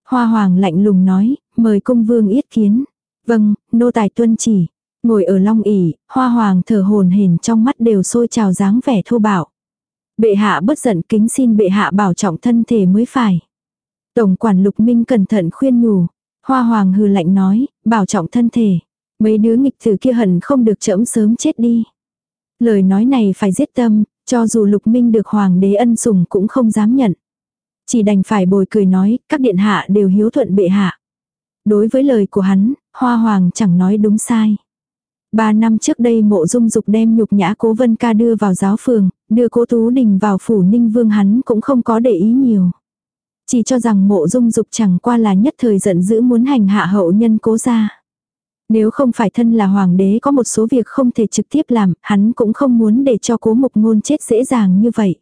Hoa hoàng lạnh lùng nói, mời cung vương yết kiến. Vâng, nô tài tuân chỉ. Ngồi ở long ỉ, hoa hoàng thở hồn hển trong mắt đều sôi trào dáng vẻ thô bạo. Bệ hạ bất giận kính xin bệ hạ bảo trọng thân thể mới phải. Tổng quản lục minh cẩn thận khuyên nhủ. Hoa hoàng hừ lạnh nói, bảo trọng thân thể. Mấy đứa nghịch tử kia hẳn không được chẫm sớm chết đi. Lời nói này phải giết tâm, cho dù lục minh được hoàng đế ân sủng cũng không dám nhận. Chỉ đành phải bồi cười nói, các điện hạ đều hiếu thuận bệ hạ. Đối với lời của hắn, hoa hoàng chẳng nói đúng sai. Ba năm trước đây mộ dung dục đem nhục nhã cố vân ca đưa vào giáo phường, đưa cố tú đình vào phủ ninh vương hắn cũng không có để ý nhiều. Chỉ cho rằng mộ dung dục chẳng qua là nhất thời giận dữ muốn hành hạ hậu nhân cố gia. Nếu không phải thân là hoàng đế có một số việc không thể trực tiếp làm, hắn cũng không muốn để cho cố mục ngôn chết dễ dàng như vậy.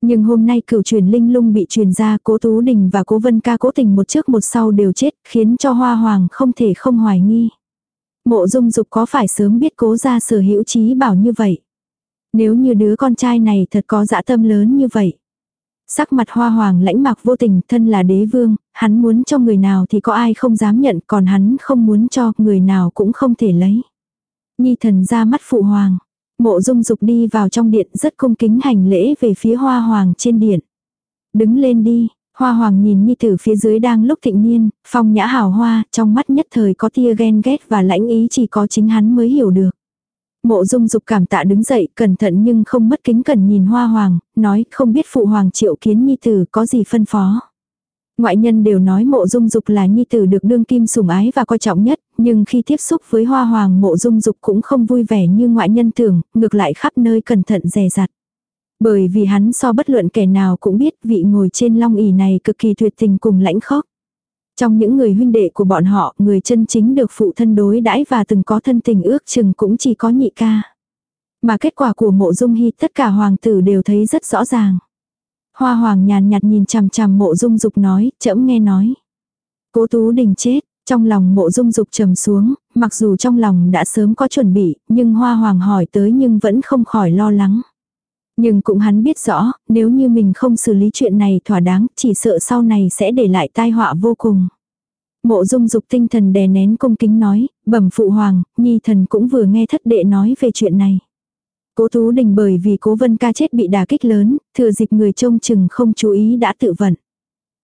Nhưng hôm nay cửu truyền linh lung bị truyền ra cố Tú Đình và cố Vân Ca cố tình một trước một sau đều chết khiến cho hoa hoàng không thể không hoài nghi. Mộ dung dục có phải sớm biết cố ra sở hữu trí bảo như vậy. Nếu như đứa con trai này thật có dã tâm lớn như vậy. Sắc mặt hoa hoàng lãnh mạc vô tình thân là đế vương, hắn muốn cho người nào thì có ai không dám nhận còn hắn không muốn cho người nào cũng không thể lấy. Nhi thần ra mắt phụ hoàng. Mộ dung dục đi vào trong điện rất cung kính hành lễ về phía hoa hoàng trên điện. Đứng lên đi, hoa hoàng nhìn nhi tử phía dưới đang lúc thịnh niên, phong nhã hảo hoa, trong mắt nhất thời có tia ghen ghét và lãnh ý chỉ có chính hắn mới hiểu được. Mộ dung dục cảm tạ đứng dậy, cẩn thận nhưng không mất kính cẩn nhìn hoa hoàng, nói không biết phụ hoàng triệu kiến nhi tử có gì phân phó. Ngoại nhân đều nói mộ dung dục là nhi tử được đương kim sủng ái và coi trọng nhất, nhưng khi tiếp xúc với hoa hoàng mộ dung dục cũng không vui vẻ như ngoại nhân tưởng, ngược lại khắp nơi cẩn thận dè dặt. Bởi vì hắn so bất luận kẻ nào cũng biết vị ngồi trên long ỷ này cực kỳ tuyệt tình cùng lãnh khốc. Trong những người huynh đệ của bọn họ, người chân chính được phụ thân đối đãi và từng có thân tình ước chừng cũng chỉ có nhị ca. Mà kết quả của mộ dung hy tất cả hoàng tử đều thấy rất rõ ràng. Hoa hoàng nhàn nhạt nhìn chằm chằm mộ dung dục nói, chẫm nghe nói. Cố tú đình chết, trong lòng mộ dung dục trầm xuống, mặc dù trong lòng đã sớm có chuẩn bị, nhưng hoa hoàng hỏi tới nhưng vẫn không khỏi lo lắng. Nhưng cũng hắn biết rõ, nếu như mình không xử lý chuyện này thỏa đáng, chỉ sợ sau này sẽ để lại tai họa vô cùng. Mộ dung dục tinh thần đè nén cung kính nói, bẩm phụ hoàng, nhi thần cũng vừa nghe thất đệ nói về chuyện này. Cố Tú Đình bởi vì cố vân ca chết bị đả kích lớn, thừa dịp người trông chừng không chú ý đã tự vận.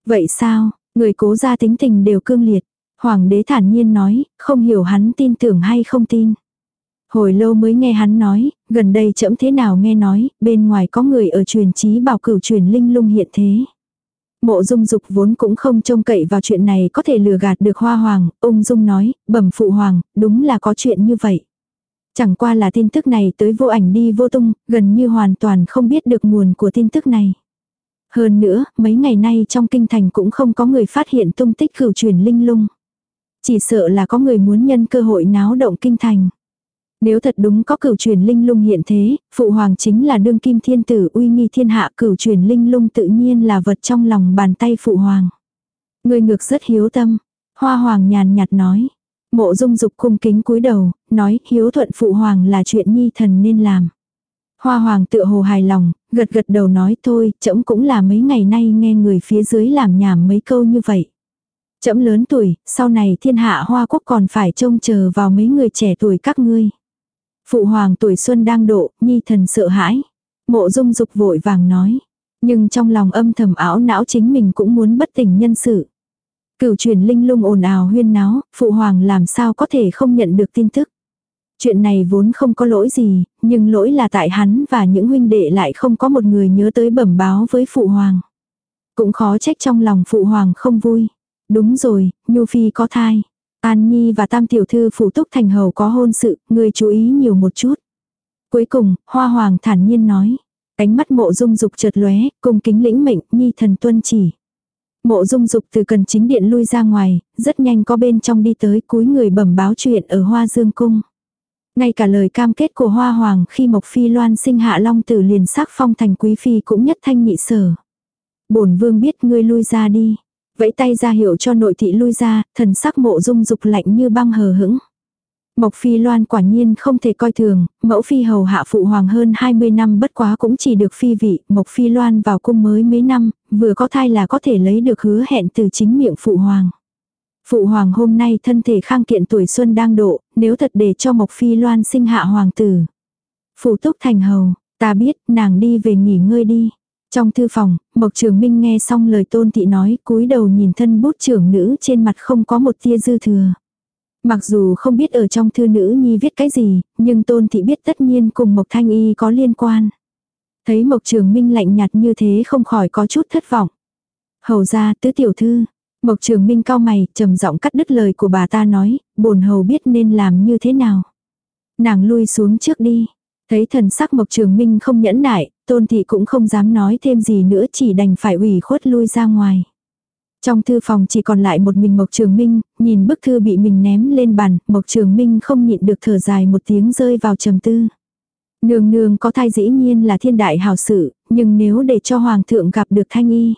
Vậy sao, người cố gia tính tình đều cương liệt. Hoàng đế thản nhiên nói, không hiểu hắn tin tưởng hay không tin. Hồi lâu mới nghe hắn nói, gần đây chậm thế nào nghe nói, bên ngoài có người ở truyền trí bảo cửu truyền linh lung hiện thế. Mộ dung dục vốn cũng không trông cậy vào chuyện này có thể lừa gạt được hoa hoàng, ung dung nói, bẩm phụ hoàng, đúng là có chuyện như vậy. Chẳng qua là tin tức này tới vô ảnh đi vô tung, gần như hoàn toàn không biết được nguồn của tin tức này. Hơn nữa, mấy ngày nay trong kinh thành cũng không có người phát hiện tung tích cửu truyền linh lung. Chỉ sợ là có người muốn nhân cơ hội náo động kinh thành. Nếu thật đúng có cửu truyền linh lung hiện thế, phụ hoàng chính là đương kim thiên tử uy nghi thiên hạ cửu truyền linh lung tự nhiên là vật trong lòng bàn tay phụ hoàng. Người ngược rất hiếu tâm. Hoa hoàng nhàn nhạt nói. Mộ dung dục cung kính cúi đầu, nói hiếu thuận phụ hoàng là chuyện nhi thần nên làm. Hoa hoàng tự hồ hài lòng, gật gật đầu nói thôi, trẫm cũng là mấy ngày nay nghe người phía dưới làm nhảm mấy câu như vậy. Trẫm lớn tuổi, sau này thiên hạ hoa quốc còn phải trông chờ vào mấy người trẻ tuổi các ngươi. Phụ hoàng tuổi xuân đang độ, nhi thần sợ hãi. Mộ dung dục vội vàng nói. Nhưng trong lòng âm thầm ảo não chính mình cũng muốn bất tỉnh nhân sự. Cửu truyền linh lung ồn ào huyên náo, phụ hoàng làm sao có thể không nhận được tin tức. Chuyện này vốn không có lỗi gì, nhưng lỗi là tại hắn và những huynh đệ lại không có một người nhớ tới bẩm báo với phụ hoàng. Cũng khó trách trong lòng phụ hoàng không vui. Đúng rồi, Nhu Phi có thai. An Nhi và Tam Tiểu Thư phụ túc thành hầu có hôn sự, người chú ý nhiều một chút. Cuối cùng, Hoa Hoàng thản nhiên nói. Cánh mắt mộ dung dục chợt lóe, cùng kính lĩnh mệnh, Nhi thần tuân chỉ. Mộ dung dục từ cần chính điện lui ra ngoài, rất nhanh có bên trong đi tới cúi người bẩm báo chuyện ở Hoa Dương Cung. Ngay cả lời cam kết của Hoa Hoàng khi Mộc Phi Loan sinh hạ Long Tử liền sắc phong thành quý phi cũng nhất thanh nhị sở. bổn vương biết ngươi lui ra đi. Vẫy tay ra hiệu cho nội thị lui ra, thần sắc mộ dung dục lạnh như băng hờ hững. Mộc Phi Loan quả nhiên không thể coi thường, mẫu phi hầu hạ phụ hoàng hơn 20 năm bất quá cũng chỉ được phi vị, Mộc Phi Loan vào cung mới mấy năm, vừa có thai là có thể lấy được hứa hẹn từ chính miệng phụ hoàng. Phụ hoàng hôm nay thân thể khang kiện tuổi xuân đang độ, nếu thật để cho Mộc Phi Loan sinh hạ hoàng tử. Phụ túc thành hầu, ta biết, nàng đi về nghỉ ngơi đi. Trong thư phòng, Mộc Trường Minh nghe xong lời tôn thị nói, cúi đầu nhìn thân bút trưởng nữ trên mặt không có một tia dư thừa. Mặc dù không biết ở trong thư nữ nhi viết cái gì, nhưng tôn thị biết tất nhiên cùng Mộc Thanh Y có liên quan. Thấy Mộc Trường Minh lạnh nhạt như thế không khỏi có chút thất vọng. Hầu ra tứ tiểu thư. Mộc Trường Minh cao mày, trầm giọng cắt đứt lời của bà ta nói, bổn hầu biết nên làm như thế nào. Nàng lui xuống trước đi. Thấy thần sắc Mộc Trường Minh không nhẫn nại, tôn thị cũng không dám nói thêm gì nữa chỉ đành phải ủy khuất lui ra ngoài. Trong thư phòng chỉ còn lại một mình Mộc Trường Minh, nhìn bức thư bị mình ném lên bàn, Mộc Trường Minh không nhịn được thở dài một tiếng rơi vào trầm tư. Nương nương có thai dĩ nhiên là thiên đại hào sự, nhưng nếu để cho Hoàng thượng gặp được thanh y,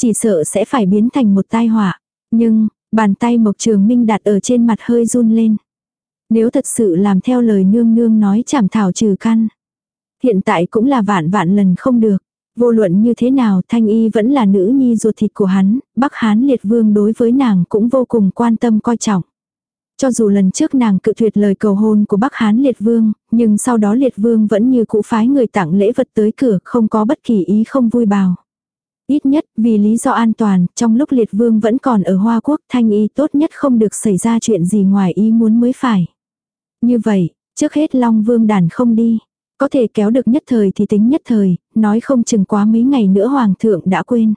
chỉ sợ sẽ phải biến thành một tai họa. Nhưng, bàn tay Mộc Trường Minh đặt ở trên mặt hơi run lên. Nếu thật sự làm theo lời nương nương nói chảm thảo trừ căn. Hiện tại cũng là vạn vạn lần không được. Vô luận như thế nào Thanh Y vẫn là nữ nhi ruột thịt của hắn, Bắc Hán Liệt Vương đối với nàng cũng vô cùng quan tâm coi trọng. Cho dù lần trước nàng cự tuyệt lời cầu hôn của Bắc Hán Liệt Vương, nhưng sau đó Liệt Vương vẫn như cũ phái người tặng lễ vật tới cửa không có bất kỳ ý không vui bào. Ít nhất vì lý do an toàn, trong lúc Liệt Vương vẫn còn ở Hoa Quốc Thanh Y tốt nhất không được xảy ra chuyện gì ngoài ý muốn mới phải. Như vậy, trước hết Long Vương đàn không đi. Có thể kéo được nhất thời thì tính nhất thời, nói không chừng quá mấy ngày nữa Hoàng thượng đã quên.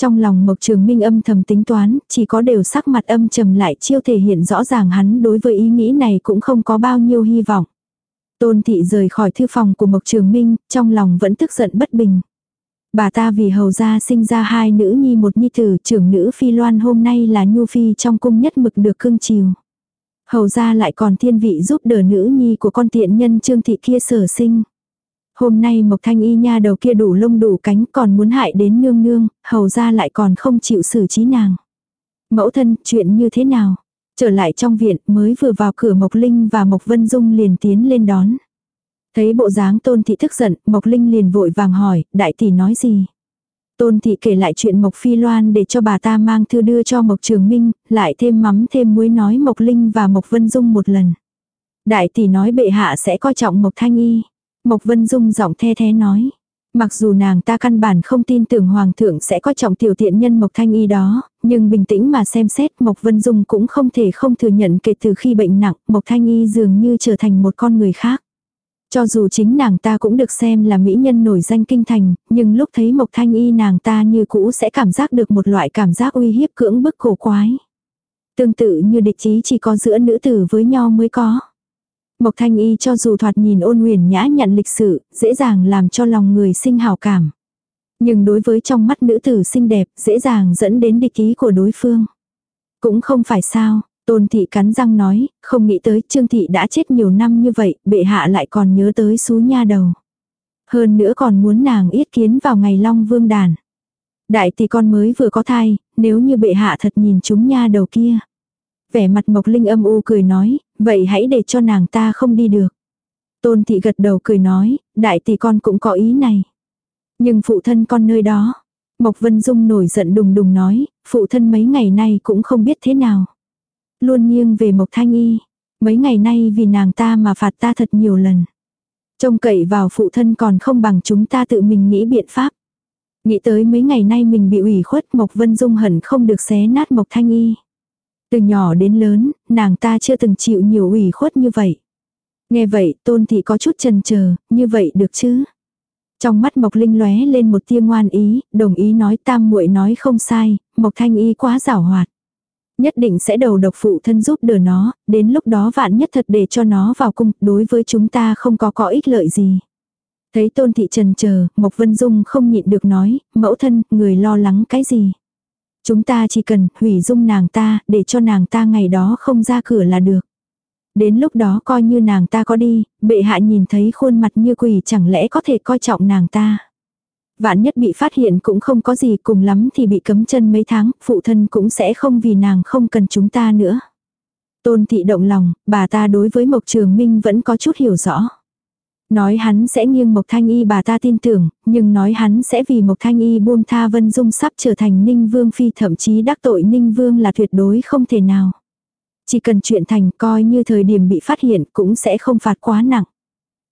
Trong lòng Mộc Trường Minh âm thầm tính toán, chỉ có đều sắc mặt âm trầm lại chiêu thể hiện rõ ràng hắn đối với ý nghĩ này cũng không có bao nhiêu hy vọng. Tôn thị rời khỏi thư phòng của Mộc Trường Minh, trong lòng vẫn tức giận bất bình. Bà ta vì hầu gia sinh ra hai nữ nhi một nhi tử trưởng nữ Phi Loan hôm nay là Nhu Phi trong cung nhất mực được cưng chiều. Hầu ra lại còn thiên vị giúp đỡ nữ nhi của con tiện nhân trương thị kia sở sinh. Hôm nay Mộc Thanh Y nha đầu kia đủ lông đủ cánh còn muốn hại đến nương nương, hầu ra lại còn không chịu xử trí nàng. Mẫu thân, chuyện như thế nào? Trở lại trong viện mới vừa vào cửa Mộc Linh và Mộc Vân Dung liền tiến lên đón. Thấy bộ dáng tôn thị tức giận, Mộc Linh liền vội vàng hỏi, đại tỷ nói gì? Tôn thị kể lại chuyện Mộc Phi Loan để cho bà ta mang thư đưa cho Mộc Trường Minh, lại thêm mắm thêm muối nói Mộc Linh và Mộc Vân Dung một lần. Đại tỷ nói bệ hạ sẽ coi trọng Mộc Thanh Y. Mộc Vân Dung giọng the thế nói. Mặc dù nàng ta căn bản không tin tưởng Hoàng thượng sẽ coi trọng tiểu tiện nhân Mộc Thanh Y đó, nhưng bình tĩnh mà xem xét Mộc Vân Dung cũng không thể không thừa nhận kể từ khi bệnh nặng, Mộc Thanh Y dường như trở thành một con người khác. Cho dù chính nàng ta cũng được xem là mỹ nhân nổi danh kinh thành, nhưng lúc thấy Mộc Thanh Y nàng ta như cũ sẽ cảm giác được một loại cảm giác uy hiếp cưỡng bức cổ quái. Tương tự như địch chí chỉ có giữa nữ tử với nhau mới có. Mộc Thanh Y cho dù thoạt nhìn ôn huyền nhã nhận lịch sự, dễ dàng làm cho lòng người sinh hào cảm. Nhưng đối với trong mắt nữ tử xinh đẹp, dễ dàng dẫn đến địch ý của đối phương. Cũng không phải sao, Tôn thị cắn răng nói, không nghĩ tới Trương thị đã chết nhiều năm như vậy, bệ hạ lại còn nhớ tới xú nha đầu. Hơn nữa còn muốn nàng yết kiến vào ngày long vương đàn. Đại tỷ con mới vừa có thai, nếu như bệ hạ thật nhìn chúng nha đầu kia. Vẻ mặt Mộc Linh âm u cười nói, vậy hãy để cho nàng ta không đi được. Tôn thị gật đầu cười nói, đại tỷ con cũng có ý này. Nhưng phụ thân con nơi đó. Mộc Vân Dung nổi giận đùng đùng nói, phụ thân mấy ngày nay cũng không biết thế nào. Luôn nghiêng về Mộc Thanh Y. Mấy ngày nay vì nàng ta mà phạt ta thật nhiều lần. Trông cậy vào phụ thân còn không bằng chúng ta tự mình nghĩ biện pháp. Nghĩ tới mấy ngày nay mình bị ủy khuất Mộc Vân Dung hẳn không được xé nát Mộc Thanh Y. Từ nhỏ đến lớn, nàng ta chưa từng chịu nhiều ủy khuất như vậy. Nghe vậy, tôn thị có chút chần chờ, như vậy được chứ? Trong mắt Mộc Linh lóe lên một tia ngoan ý, đồng ý nói tam muội nói không sai, Mộc Thanh Y quá giảo hoạt. Nhất định sẽ đầu độc phụ thân giúp đỡ nó, đến lúc đó vạn nhất thật để cho nó vào cung, đối với chúng ta không có có ích lợi gì. Thấy tôn thị trần chờ Mộc Vân Dung không nhịn được nói, mẫu thân, người lo lắng cái gì. Chúng ta chỉ cần hủy dung nàng ta, để cho nàng ta ngày đó không ra cửa là được. Đến lúc đó coi như nàng ta có đi, bệ hạ nhìn thấy khuôn mặt như quỷ chẳng lẽ có thể coi trọng nàng ta. Vạn nhất bị phát hiện cũng không có gì cùng lắm thì bị cấm chân mấy tháng, phụ thân cũng sẽ không vì nàng không cần chúng ta nữa. Tôn thị động lòng, bà ta đối với Mộc Trường Minh vẫn có chút hiểu rõ. Nói hắn sẽ nghiêng Mộc Thanh Y bà ta tin tưởng, nhưng nói hắn sẽ vì Mộc Thanh Y buông tha Vân Dung sắp trở thành Ninh Vương Phi thậm chí đắc tội Ninh Vương là tuyệt đối không thể nào. Chỉ cần chuyện thành coi như thời điểm bị phát hiện cũng sẽ không phạt quá nặng.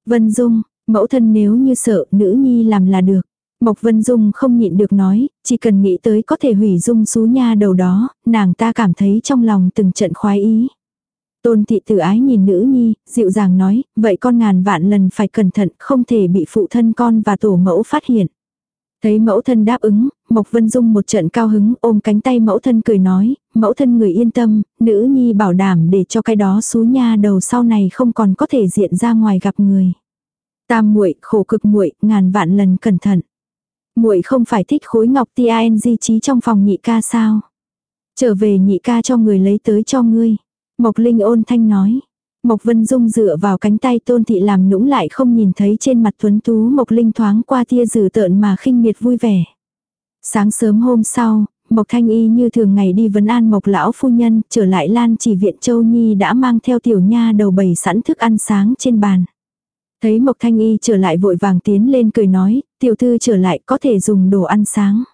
Vân Dung, mẫu thân nếu như sợ nữ nhi làm là được. Mộc Vân Dung không nhịn được nói, chỉ cần nghĩ tới có thể hủy dung xú nha đầu đó, nàng ta cảm thấy trong lòng từng trận khoái ý. Tôn thị tử ái nhìn nữ nhi, dịu dàng nói, vậy con ngàn vạn lần phải cẩn thận, không thể bị phụ thân con và tổ mẫu phát hiện. Thấy mẫu thân đáp ứng, Mộc Vân Dung một trận cao hứng ôm cánh tay mẫu thân cười nói, mẫu thân người yên tâm, nữ nhi bảo đảm để cho cái đó xú nha đầu sau này không còn có thể diện ra ngoài gặp người. Tam muội khổ cực muội ngàn vạn lần cẩn thận muội không phải thích khối ngọc TING trí trong phòng nhị ca sao? Trở về nhị ca cho người lấy tới cho ngươi. Mộc Linh ôn thanh nói. Mộc Vân Dung dựa vào cánh tay tôn thị làm nũng lại không nhìn thấy trên mặt tuấn tú Mộc Linh thoáng qua tia dử tợn mà khinh miệt vui vẻ. Sáng sớm hôm sau, Mộc Thanh Y như thường ngày đi vấn an Mộc lão phu nhân, trở lại Lan chỉ viện Châu Nhi đã mang theo tiểu nha đầu bầy sẵn thức ăn sáng trên bàn. Thấy Mộc Thanh Y trở lại vội vàng tiến lên cười nói, tiểu thư trở lại có thể dùng đồ ăn sáng.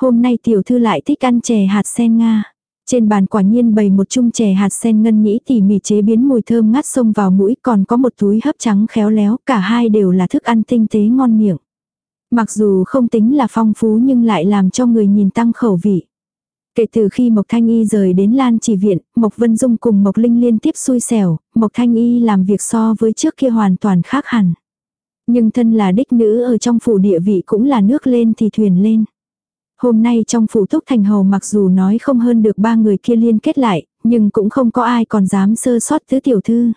Hôm nay tiểu thư lại thích ăn chè hạt sen Nga. Trên bàn quả nhiên bày một chung chè hạt sen ngân nhĩ tỉ mỉ chế biến mùi thơm ngát sông vào mũi còn có một túi hấp trắng khéo léo, cả hai đều là thức ăn tinh tế ngon miệng. Mặc dù không tính là phong phú nhưng lại làm cho người nhìn tăng khẩu vị. Kể từ khi Mộc Thanh Y rời đến Lan Chỉ Viện, Mộc Vân Dung cùng Mộc Linh liên tiếp xui xẻo, Mộc Thanh Y làm việc so với trước kia hoàn toàn khác hẳn. Nhưng thân là đích nữ ở trong phủ địa vị cũng là nước lên thì thuyền lên. Hôm nay trong phủ thúc thành hầu mặc dù nói không hơn được ba người kia liên kết lại, nhưng cũng không có ai còn dám sơ sót thứ tiểu thư.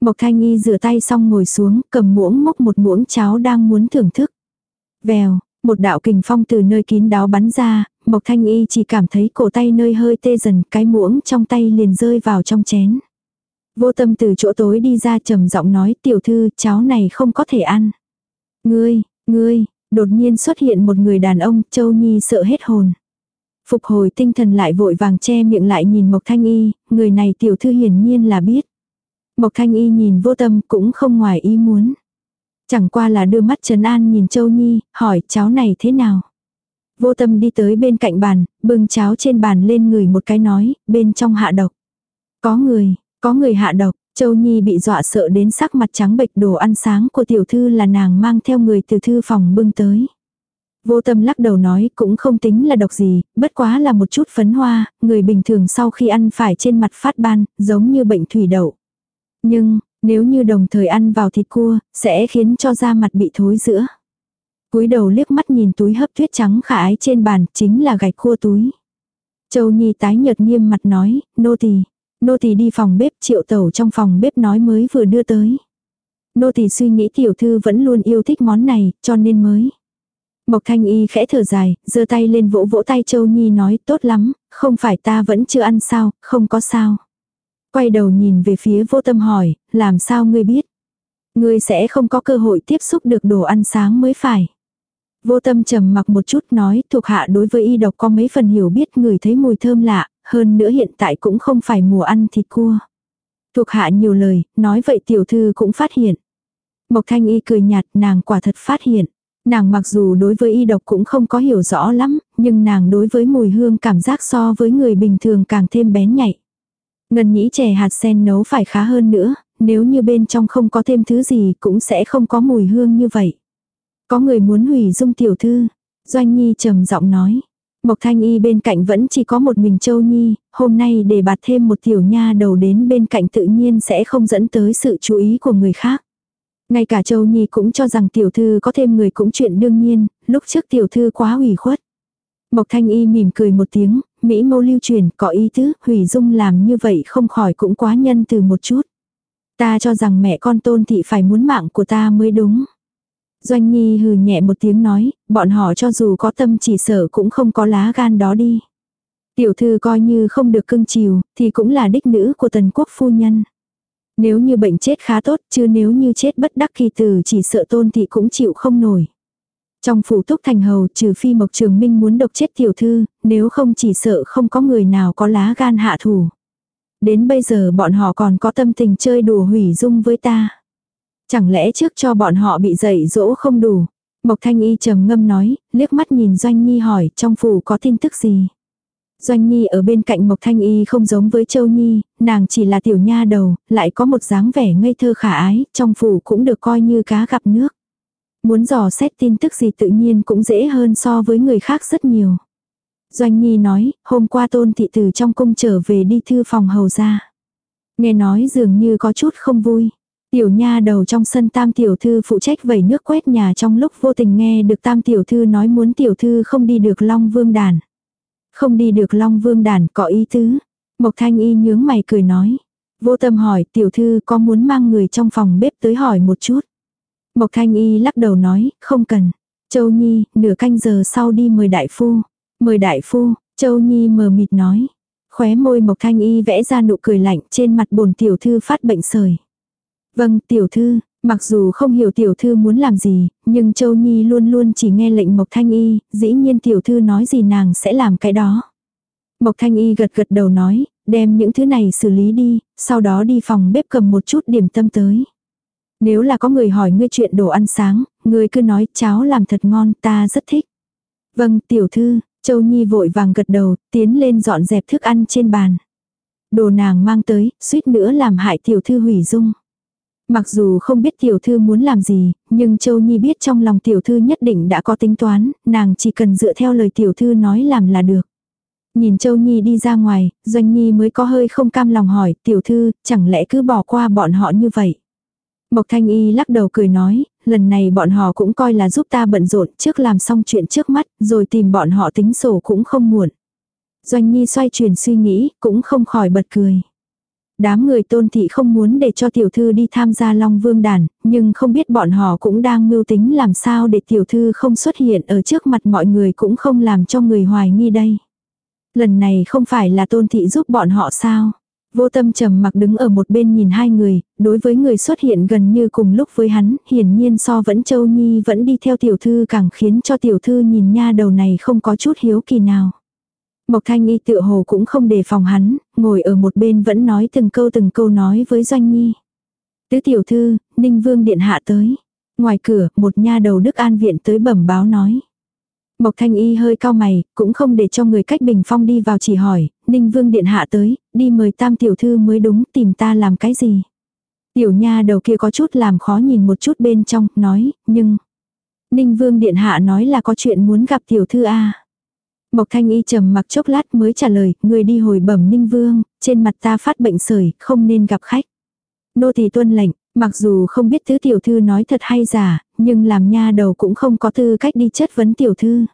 Mộc thanh y rửa tay xong ngồi xuống, cầm muỗng mốc một muỗng cháo đang muốn thưởng thức. Vèo, một đạo kình phong từ nơi kín đáo bắn ra, Mộc thanh y chỉ cảm thấy cổ tay nơi hơi tê dần, cái muỗng trong tay liền rơi vào trong chén. Vô tâm từ chỗ tối đi ra trầm giọng nói tiểu thư cháo này không có thể ăn. Ngươi, ngươi, Đột nhiên xuất hiện một người đàn ông, Châu Nhi sợ hết hồn. Phục hồi tinh thần lại vội vàng che miệng lại nhìn Mộc Thanh Y, người này tiểu thư hiển nhiên là biết. Mộc Thanh Y nhìn vô tâm cũng không ngoài ý muốn. Chẳng qua là đưa mắt trấn an nhìn Châu Nhi, hỏi cháu này thế nào. Vô tâm đi tới bên cạnh bàn, bưng cháo trên bàn lên người một cái nói, bên trong hạ độc. Có người, có người hạ độc, Châu Nhi bị dọa sợ đến sắc mặt trắng bệch đồ ăn sáng của tiểu thư là nàng mang theo người từ thư phòng bưng tới. Vô tâm lắc đầu nói cũng không tính là độc gì, bất quá là một chút phấn hoa, người bình thường sau khi ăn phải trên mặt phát ban, giống như bệnh thủy đậu. Nhưng, nếu như đồng thời ăn vào thịt cua, sẽ khiến cho da mặt bị thối giữa. cúi đầu liếc mắt nhìn túi hấp tuyết trắng khả ái trên bàn, chính là gạch cua túi. Châu Nhi tái nhợt nghiêm mặt nói, nô tỳ, nô tỳ đi phòng bếp, triệu tẩu trong phòng bếp nói mới vừa đưa tới. Nô tỳ suy nghĩ tiểu thư vẫn luôn yêu thích món này, cho nên mới. Mộc Thanh Y khẽ thở dài, giơ tay lên vỗ vỗ tay Châu Nhi nói tốt lắm, không phải ta vẫn chưa ăn sao, không có sao. Quay đầu nhìn về phía vô tâm hỏi, làm sao ngươi biết? Ngươi sẽ không có cơ hội tiếp xúc được đồ ăn sáng mới phải. Vô tâm trầm mặc một chút nói thuộc hạ đối với y độc có mấy phần hiểu biết người thấy mùi thơm lạ, hơn nữa hiện tại cũng không phải mùa ăn thịt cua. Thuộc hạ nhiều lời, nói vậy tiểu thư cũng phát hiện. Mộc thanh y cười nhạt nàng quả thật phát hiện. Nàng mặc dù đối với y độc cũng không có hiểu rõ lắm, nhưng nàng đối với mùi hương cảm giác so với người bình thường càng thêm bén nhạy. Ngân nhĩ chè hạt sen nấu phải khá hơn nữa, nếu như bên trong không có thêm thứ gì cũng sẽ không có mùi hương như vậy. Có người muốn hủy dung tiểu thư. Doanh Nhi trầm giọng nói. Mộc Thanh Y bên cạnh vẫn chỉ có một mình Châu Nhi, hôm nay để bạt thêm một tiểu nha đầu đến bên cạnh tự nhiên sẽ không dẫn tới sự chú ý của người khác. Ngay cả Châu Nhi cũng cho rằng tiểu thư có thêm người cũng chuyện đương nhiên, lúc trước tiểu thư quá ủy khuất. Mộc Thanh Y mỉm cười một tiếng, Mỹ mâu lưu truyền, có ý tứ, hủy dung làm như vậy không khỏi cũng quá nhân từ một chút. Ta cho rằng mẹ con tôn thị phải muốn mạng của ta mới đúng. Doanh Nhi hừ nhẹ một tiếng nói, bọn họ cho dù có tâm chỉ sợ cũng không có lá gan đó đi. Tiểu thư coi như không được cưng chiều, thì cũng là đích nữ của tần quốc phu nhân. Nếu như bệnh chết khá tốt, chứ nếu như chết bất đắc kỳ tử chỉ sợ tôn thị cũng chịu không nổi. Trong phủ túc thành hầu trừ phi Mộc Trường Minh muốn độc chết tiểu thư, nếu không chỉ sợ không có người nào có lá gan hạ thủ. Đến bây giờ bọn họ còn có tâm tình chơi đùa hủy dung với ta. Chẳng lẽ trước cho bọn họ bị dạy dỗ không đủ. Mộc Thanh Y trầm ngâm nói, liếc mắt nhìn Doanh Nhi hỏi trong phủ có tin tức gì. Doanh Nhi ở bên cạnh Mộc Thanh Y không giống với Châu Nhi, nàng chỉ là tiểu nha đầu, lại có một dáng vẻ ngây thơ khả ái, trong phủ cũng được coi như cá gặp nước. Muốn dò xét tin tức gì tự nhiên cũng dễ hơn so với người khác rất nhiều. Doanh Nhi nói, hôm qua tôn thị từ trong cung trở về đi thư phòng hầu ra. Nghe nói dường như có chút không vui. Tiểu nha đầu trong sân tam tiểu thư phụ trách vẩy nước quét nhà trong lúc vô tình nghe được tam tiểu thư nói muốn tiểu thư không đi được long vương đàn. Không đi được long vương đàn có ý tứ. Mộc thanh y nhướng mày cười nói. Vô tâm hỏi tiểu thư có muốn mang người trong phòng bếp tới hỏi một chút. Mộc thanh y lắc đầu nói không cần. Châu Nhi, nửa canh giờ sau đi mời đại phu. Mời đại phu, Châu Nhi mờ mịt nói. Khóe môi Mộc Thanh Y vẽ ra nụ cười lạnh trên mặt bồn tiểu thư phát bệnh sởi. Vâng, tiểu thư, mặc dù không hiểu tiểu thư muốn làm gì, nhưng Châu Nhi luôn luôn chỉ nghe lệnh Mộc Thanh Y, dĩ nhiên tiểu thư nói gì nàng sẽ làm cái đó. Mộc Thanh Y gật gật đầu nói, đem những thứ này xử lý đi, sau đó đi phòng bếp cầm một chút điểm tâm tới. Nếu là có người hỏi ngươi chuyện đồ ăn sáng, ngươi cứ nói cháo làm thật ngon ta rất thích. Vâng tiểu thư, Châu Nhi vội vàng gật đầu, tiến lên dọn dẹp thức ăn trên bàn. Đồ nàng mang tới, suýt nữa làm hại tiểu thư hủy dung. Mặc dù không biết tiểu thư muốn làm gì, nhưng Châu Nhi biết trong lòng tiểu thư nhất định đã có tính toán, nàng chỉ cần dựa theo lời tiểu thư nói làm là được. Nhìn Châu Nhi đi ra ngoài, Doanh Nhi mới có hơi không cam lòng hỏi, tiểu thư, chẳng lẽ cứ bỏ qua bọn họ như vậy. Mộc Thanh Y lắc đầu cười nói, lần này bọn họ cũng coi là giúp ta bận rộn trước làm xong chuyện trước mắt, rồi tìm bọn họ tính sổ cũng không muộn. Doanh Nhi xoay chuyển suy nghĩ, cũng không khỏi bật cười. Đám người tôn thị không muốn để cho tiểu thư đi tham gia Long Vương đàn, nhưng không biết bọn họ cũng đang mưu tính làm sao để tiểu thư không xuất hiện ở trước mặt mọi người cũng không làm cho người hoài nghi đây. Lần này không phải là tôn thị giúp bọn họ sao? Vô tâm trầm mặc đứng ở một bên nhìn hai người, đối với người xuất hiện gần như cùng lúc với hắn, hiển nhiên so vẫn Châu Nhi vẫn đi theo tiểu thư càng khiến cho tiểu thư nhìn nha đầu này không có chút hiếu kỳ nào. Mộc Thanh Y tựa hồ cũng không đề phòng hắn, ngồi ở một bên vẫn nói từng câu từng câu nói với Doanh Nhi. Tứ tiểu thư, Ninh Vương Điện Hạ tới. Ngoài cửa, một nha đầu Đức An Viện tới bẩm báo nói. Mộc Thanh Y hơi cao mày, cũng không để cho người cách bình phong đi vào chỉ hỏi, Ninh Vương Điện Hạ tới, đi mời tam tiểu thư mới đúng, tìm ta làm cái gì. Tiểu nha đầu kia có chút làm khó nhìn một chút bên trong, nói, nhưng... Ninh Vương Điện Hạ nói là có chuyện muốn gặp tiểu thư A. Mộc Thanh Y trầm mặc chốc lát mới trả lời, người đi hồi bẩm Ninh Vương, trên mặt ta phát bệnh sởi, không nên gặp khách. Nô tỳ tuân lệnh, mặc dù không biết thứ tiểu thư nói thật hay giả, nhưng làm nha đầu cũng không có tư cách đi chất vấn tiểu thư.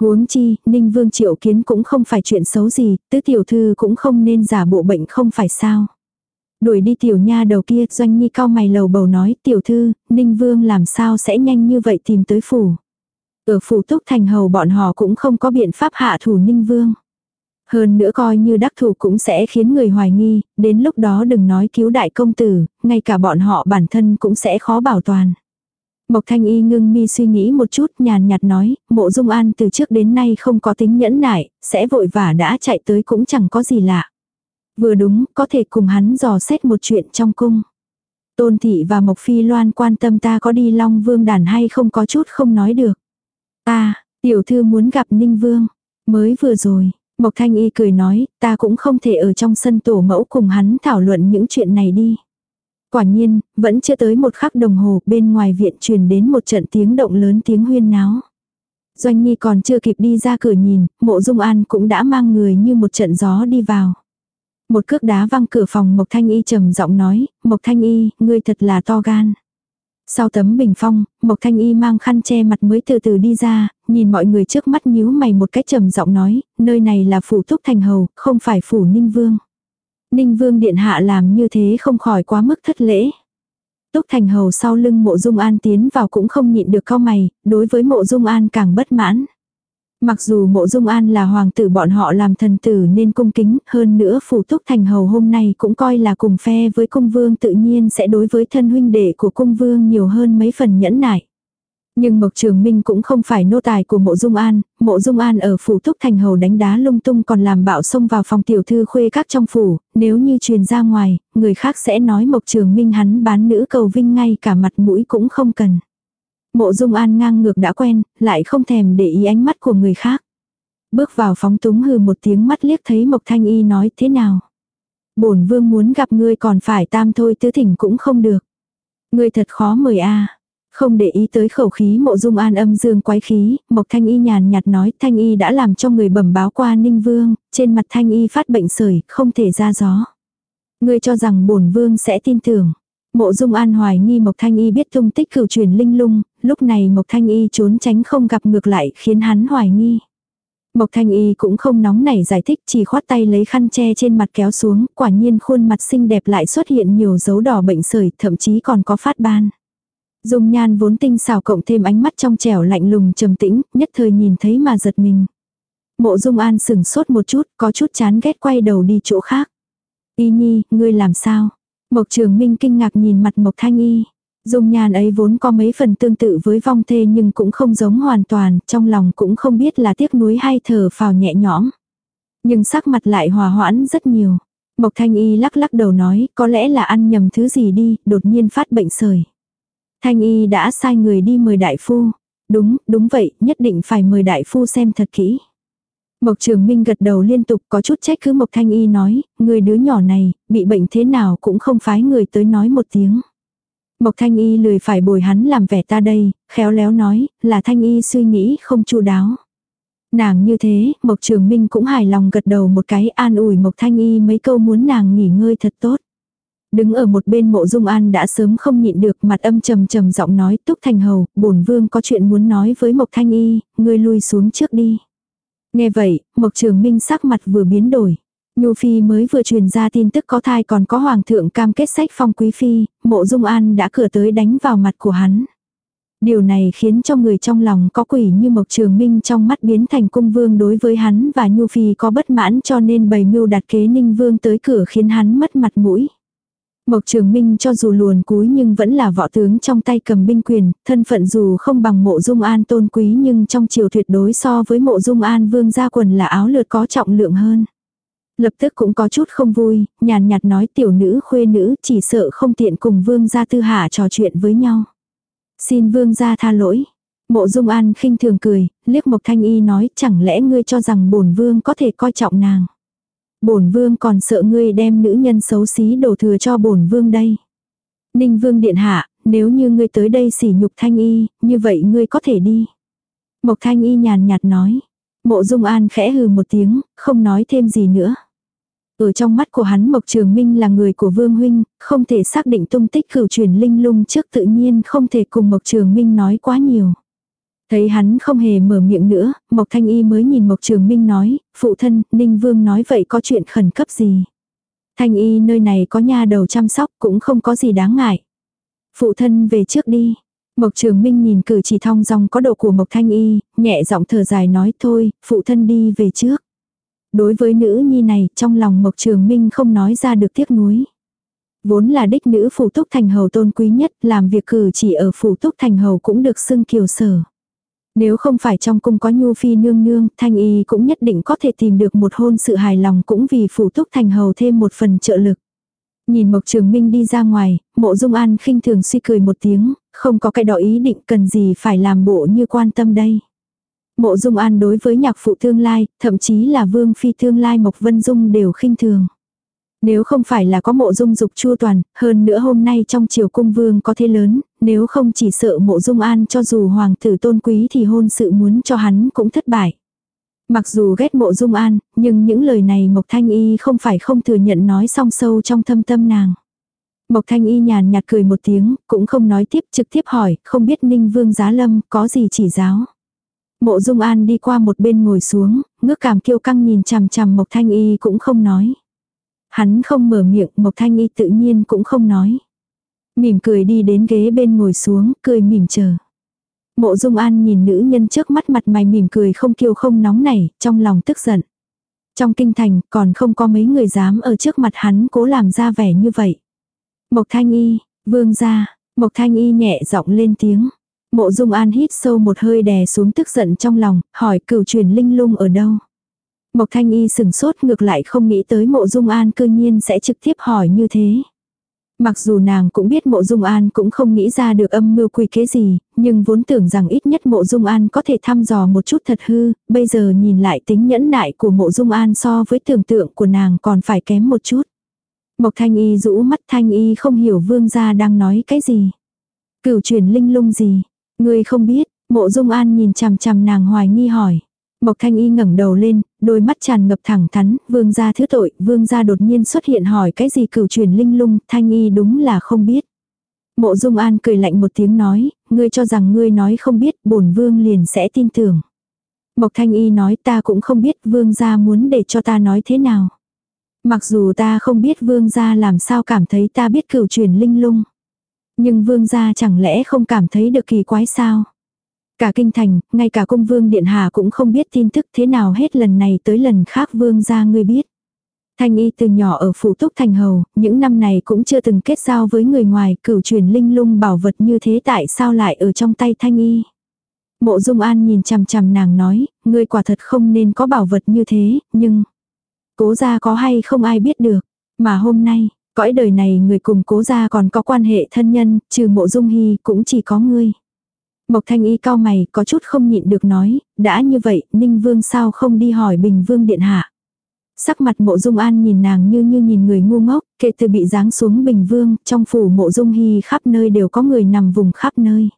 Huống chi, Ninh Vương triệu kiến cũng không phải chuyện xấu gì, tứ tiểu thư cũng không nên giả bộ bệnh không phải sao. Đuổi đi tiểu nha đầu kia, doanh nhi cao mày lầu bầu nói, tiểu thư, Ninh Vương làm sao sẽ nhanh như vậy tìm tới phủ. Ở phủ túc thành hầu bọn họ cũng không có biện pháp hạ thủ Ninh Vương. Hơn nữa coi như đắc thủ cũng sẽ khiến người hoài nghi, đến lúc đó đừng nói cứu đại công tử, ngay cả bọn họ bản thân cũng sẽ khó bảo toàn. Mộc Thanh Y ngưng mi suy nghĩ một chút nhàn nhạt nói, mộ dung an từ trước đến nay không có tính nhẫn nại, sẽ vội vả đã chạy tới cũng chẳng có gì lạ. Vừa đúng, có thể cùng hắn dò xét một chuyện trong cung. Tôn Thị và Mộc Phi Loan quan tâm ta có đi Long Vương đàn hay không có chút không nói được. Ta, tiểu thư muốn gặp Ninh Vương. Mới vừa rồi, Mộc Thanh Y cười nói, ta cũng không thể ở trong sân tổ mẫu cùng hắn thảo luận những chuyện này đi. Quả nhiên, vẫn chưa tới một khắc đồng hồ, bên ngoài viện truyền đến một trận tiếng động lớn tiếng huyên náo. Doanh Nhi còn chưa kịp đi ra cửa nhìn, mộ dung an cũng đã mang người như một trận gió đi vào. Một cước đá văng cửa phòng Mộc Thanh Y trầm giọng nói, Mộc Thanh Y, ngươi thật là to gan. Sau tấm bình phong, Mộc Thanh Y mang khăn che mặt mới từ từ đi ra, nhìn mọi người trước mắt nhíu mày một cách trầm giọng nói, nơi này là phủ túc thành hầu, không phải phủ ninh vương. Ninh vương điện hạ làm như thế không khỏi quá mức thất lễ. Túc thành hầu sau lưng mộ dung an tiến vào cũng không nhịn được cao mày, đối với mộ dung an càng bất mãn. Mặc dù mộ dung an là hoàng tử bọn họ làm thần tử nên cung kính, hơn nữa phủ túc thành hầu hôm nay cũng coi là cùng phe với cung vương tự nhiên sẽ đối với thân huynh đệ của cung vương nhiều hơn mấy phần nhẫn nại. Nhưng Mộc Trường Minh cũng không phải nô tài của mộ dung an, mộ dung an ở phủ túc thành hầu đánh đá lung tung còn làm bạo xông vào phòng tiểu thư khuê các trong phủ, nếu như truyền ra ngoài, người khác sẽ nói Mộc Trường Minh hắn bán nữ cầu vinh ngay cả mặt mũi cũng không cần. Mộ dung an ngang ngược đã quen, lại không thèm để ý ánh mắt của người khác. Bước vào phóng túng hừ một tiếng mắt liếc thấy Mộc Thanh Y nói thế nào. bổn vương muốn gặp ngươi còn phải tam thôi tứ thỉnh cũng không được. Ngươi thật khó mời a không để ý tới khẩu khí mộ dung an âm dương quái khí, Mộc Thanh Y nhàn nhạt nói Thanh Y đã làm cho người bẩm báo qua Ninh Vương, trên mặt Thanh Y phát bệnh sởi, không thể ra gió. Ngươi cho rằng bổn vương sẽ tin tưởng. Mộ Dung An hoài nghi Mộc Thanh Y biết tung tích cửu truyền linh lung, lúc này Mộc Thanh Y trốn tránh không gặp ngược lại khiến hắn hoài nghi. Mộc Thanh Y cũng không nóng nảy giải thích chỉ khoát tay lấy khăn che trên mặt kéo xuống, quả nhiên khuôn mặt xinh đẹp lại xuất hiện nhiều dấu đỏ bệnh sởi, thậm chí còn có phát ban. Dung nhan vốn tinh xảo cộng thêm ánh mắt trong trẻo lạnh lùng trầm tĩnh, nhất thời nhìn thấy mà giật mình. Mộ Dung An sừng sốt một chút, có chút chán ghét quay đầu đi chỗ khác. Y Nhi, ngươi làm sao? Mộc Trường Minh kinh ngạc nhìn mặt Mộc Thanh Y. Dung nhan ấy vốn có mấy phần tương tự với vong thê nhưng cũng không giống hoàn toàn, trong lòng cũng không biết là tiếc nuối hay thở phào nhẹ nhõm. Nhưng sắc mặt lại hòa hoãn rất nhiều. Mộc Thanh Y lắc lắc đầu nói, có lẽ là ăn nhầm thứ gì đi, đột nhiên phát bệnh sởi. Thanh Y đã sai người đi mời đại phu. Đúng, đúng vậy, nhất định phải mời đại phu xem thật kỹ. Mộc Trường Minh gật đầu liên tục có chút trách cứ Mộc Thanh Y nói, người đứa nhỏ này, bị bệnh thế nào cũng không phái người tới nói một tiếng. Mộc Thanh Y lười phải bồi hắn làm vẻ ta đây, khéo léo nói, là Thanh Y suy nghĩ không chu đáo. Nàng như thế, Mộc Trường Minh cũng hài lòng gật đầu một cái an ủi Mộc Thanh Y mấy câu muốn nàng nghỉ ngơi thật tốt. Đứng ở một bên mộ dung an đã sớm không nhịn được mặt âm trầm trầm giọng nói túc thành hầu, bổn vương có chuyện muốn nói với Mộc Thanh Y, ngươi lui xuống trước đi. Nghe vậy, Mộc Trường Minh sắc mặt vừa biến đổi. Nhu Phi mới vừa truyền ra tin tức có thai còn có Hoàng thượng cam kết sách phong quý Phi, mộ dung an đã cửa tới đánh vào mặt của hắn. Điều này khiến cho người trong lòng có quỷ như Mộc Trường Minh trong mắt biến thành cung vương đối với hắn và Nhu Phi có bất mãn cho nên bày mưu đặt kế ninh vương tới cửa khiến hắn mất mặt mũi. Mộc Trường Minh cho dù luồn cúi nhưng vẫn là võ tướng trong tay cầm binh quyền, thân phận dù không bằng mộ dung an tôn quý nhưng trong chiều tuyệt đối so với mộ dung an vương gia quần là áo lượt có trọng lượng hơn. Lập tức cũng có chút không vui, nhàn nhạt nói tiểu nữ khuê nữ chỉ sợ không tiện cùng vương gia tư hạ trò chuyện với nhau. Xin vương gia tha lỗi. Mộ Dung An khinh thường cười, liếc Mộc Thanh Y nói chẳng lẽ ngươi cho rằng bổn vương có thể coi trọng nàng. Bổn vương còn sợ ngươi đem nữ nhân xấu xí đổ thừa cho bổn vương đây. Ninh vương điện hạ, nếu như ngươi tới đây sỉ nhục Thanh Y, như vậy ngươi có thể đi. Mộc Thanh Y nhàn nhạt nói. Mộ Dung An khẽ hừ một tiếng, không nói thêm gì nữa. Ở trong mắt của hắn Mộc Trường Minh là người của Vương Huynh, không thể xác định tung tích cửu truyền linh lung trước tự nhiên không thể cùng Mộc Trường Minh nói quá nhiều. Thấy hắn không hề mở miệng nữa, Mộc Thanh Y mới nhìn Mộc Trường Minh nói, phụ thân, Ninh Vương nói vậy có chuyện khẩn cấp gì. Thanh Y nơi này có nha đầu chăm sóc cũng không có gì đáng ngại. Phụ thân về trước đi. Mộc Trường Minh nhìn cử chỉ thong dong có độ của Mộc Thanh Y, nhẹ giọng thở dài nói thôi, phụ thân đi về trước. Đối với nữ nhi này, trong lòng Mộc Trường Minh không nói ra được tiếc nuối. Vốn là đích nữ phủ túc thành hầu tôn quý nhất, làm việc cử chỉ ở phủ túc thành hầu cũng được xưng kiều sở. Nếu không phải trong cung có nhu phi nương nương, thanh y cũng nhất định có thể tìm được một hôn sự hài lòng cũng vì phủ túc thành hầu thêm một phần trợ lực. Nhìn Mộc Trường Minh đi ra ngoài, mộ dung an khinh thường suy cười một tiếng, không có cái đó ý định cần gì phải làm bộ như quan tâm đây. Mộ Dung An đối với nhạc phụ tương lai, thậm chí là vương phi tương lai Mộc Vân Dung đều khinh thường. Nếu không phải là có mộ dung dục chua toàn, hơn nữa hôm nay trong triều cung vương có thế lớn, nếu không chỉ sợ mộ dung an cho dù hoàng tử tôn quý thì hôn sự muốn cho hắn cũng thất bại. Mặc dù ghét mộ dung an, nhưng những lời này Mộc Thanh Y không phải không thừa nhận nói song sâu trong thâm tâm nàng. Mộc Thanh Y nhàn nhạt cười một tiếng, cũng không nói tiếp trực tiếp hỏi, không biết Ninh Vương Giá Lâm có gì chỉ giáo. Mộ Dung An đi qua một bên ngồi xuống, ngước cảm kiêu căng nhìn chằm chằm Mộc Thanh Y cũng không nói. Hắn không mở miệng, Mộc Thanh Y tự nhiên cũng không nói. Mỉm cười đi đến ghế bên ngồi xuống, cười mỉm chờ. Mộ Dung An nhìn nữ nhân trước mắt mặt mày mỉm cười không kiêu không nóng này trong lòng tức giận. Trong kinh thành còn không có mấy người dám ở trước mặt hắn cố làm ra vẻ như vậy. Mộc Thanh Y, vương gia, Mộc Thanh Y nhẹ giọng lên tiếng. Mộ Dung An hít sâu một hơi đè xuống tức giận trong lòng, hỏi cửu truyền linh lung ở đâu. Mộc Thanh Y sừng sốt ngược lại không nghĩ tới mộ Dung An cư nhiên sẽ trực tiếp hỏi như thế. Mặc dù nàng cũng biết mộ Dung An cũng không nghĩ ra được âm mưu quy kế gì, nhưng vốn tưởng rằng ít nhất mộ Dung An có thể thăm dò một chút thật hư, bây giờ nhìn lại tính nhẫn nại của mộ Dung An so với tưởng tượng của nàng còn phải kém một chút. Mộc Thanh Y rũ mắt Thanh Y không hiểu vương gia đang nói cái gì. Cửu truyền linh lung gì, Người không biết, mộ dung an nhìn chằm chằm nàng hoài nghi hỏi. Mộc thanh y ngẩng đầu lên, đôi mắt tràn ngập thẳng thắn, vương gia thứ tội, vương gia đột nhiên xuất hiện hỏi cái gì cửu truyền linh lung, thanh y đúng là không biết. Mộ dung an cười lạnh một tiếng nói, ngươi cho rằng ngươi nói không biết, bổn vương liền sẽ tin tưởng. Mộc thanh y nói ta cũng không biết vương gia muốn để cho ta nói thế nào. Mặc dù ta không biết vương gia làm sao cảm thấy ta biết cửu truyền linh lung. Nhưng vương gia chẳng lẽ không cảm thấy được kỳ quái sao? Cả kinh thành, ngay cả cung vương điện hạ cũng không biết tin tức thế nào hết lần này tới lần khác vương gia ngươi biết. Thanh y từ nhỏ ở phủ túc thành hầu, những năm này cũng chưa từng kết giao với người ngoài, cửu truyền linh lung bảo vật như thế tại sao lại ở trong tay thanh y. Mộ dung an nhìn chằm chằm nàng nói, ngươi quả thật không nên có bảo vật như thế, nhưng cố gia có hay không ai biết được. Mà hôm nay, Cõi đời này người cùng cố gia còn có quan hệ thân nhân, trừ mộ dung hy cũng chỉ có ngươi. Mộc thanh y cao mày có chút không nhịn được nói, đã như vậy, ninh vương sao không đi hỏi bình vương điện hạ. Sắc mặt mộ dung an nhìn nàng như như nhìn người ngu ngốc, kể từ bị giáng xuống bình vương, trong phủ mộ dung hy khắp nơi đều có người nằm vùng khắp nơi.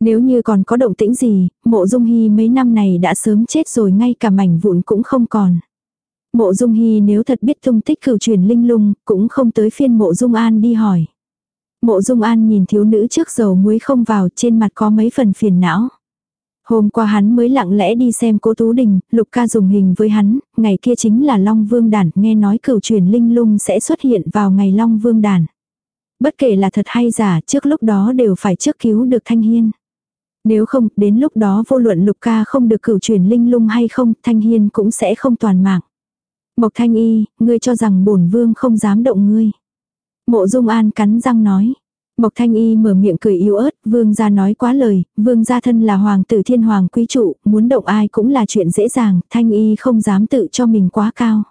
Nếu như còn có động tĩnh gì, mộ dung hy mấy năm này đã sớm chết rồi ngay cả mảnh vụn cũng không còn. Mộ Dung Hy nếu thật biết tung tích cửu truyền linh lung, cũng không tới phiên mộ Dung An đi hỏi. Mộ Dung An nhìn thiếu nữ trước dầu muối không vào trên mặt có mấy phần phiền não. Hôm qua hắn mới lặng lẽ đi xem cố Tú Đình, Lục ca dùng hình với hắn, ngày kia chính là Long Vương Đản, nghe nói cửu truyền linh lung sẽ xuất hiện vào ngày Long Vương Đản. Bất kể là thật hay giả, trước lúc đó đều phải trước cứu được Thanh Hiên. Nếu không, đến lúc đó vô luận Lục ca không được cửu truyền linh lung hay không, Thanh Hiên cũng sẽ không toàn mạng. Mộc thanh y, ngươi cho rằng bổn vương không dám động ngươi. Mộ dung an cắn răng nói. Mộc thanh y mở miệng cười yếu ớt, vương gia nói quá lời, vương gia thân là hoàng tử thiên hoàng quý trụ, muốn động ai cũng là chuyện dễ dàng, thanh y không dám tự cho mình quá cao.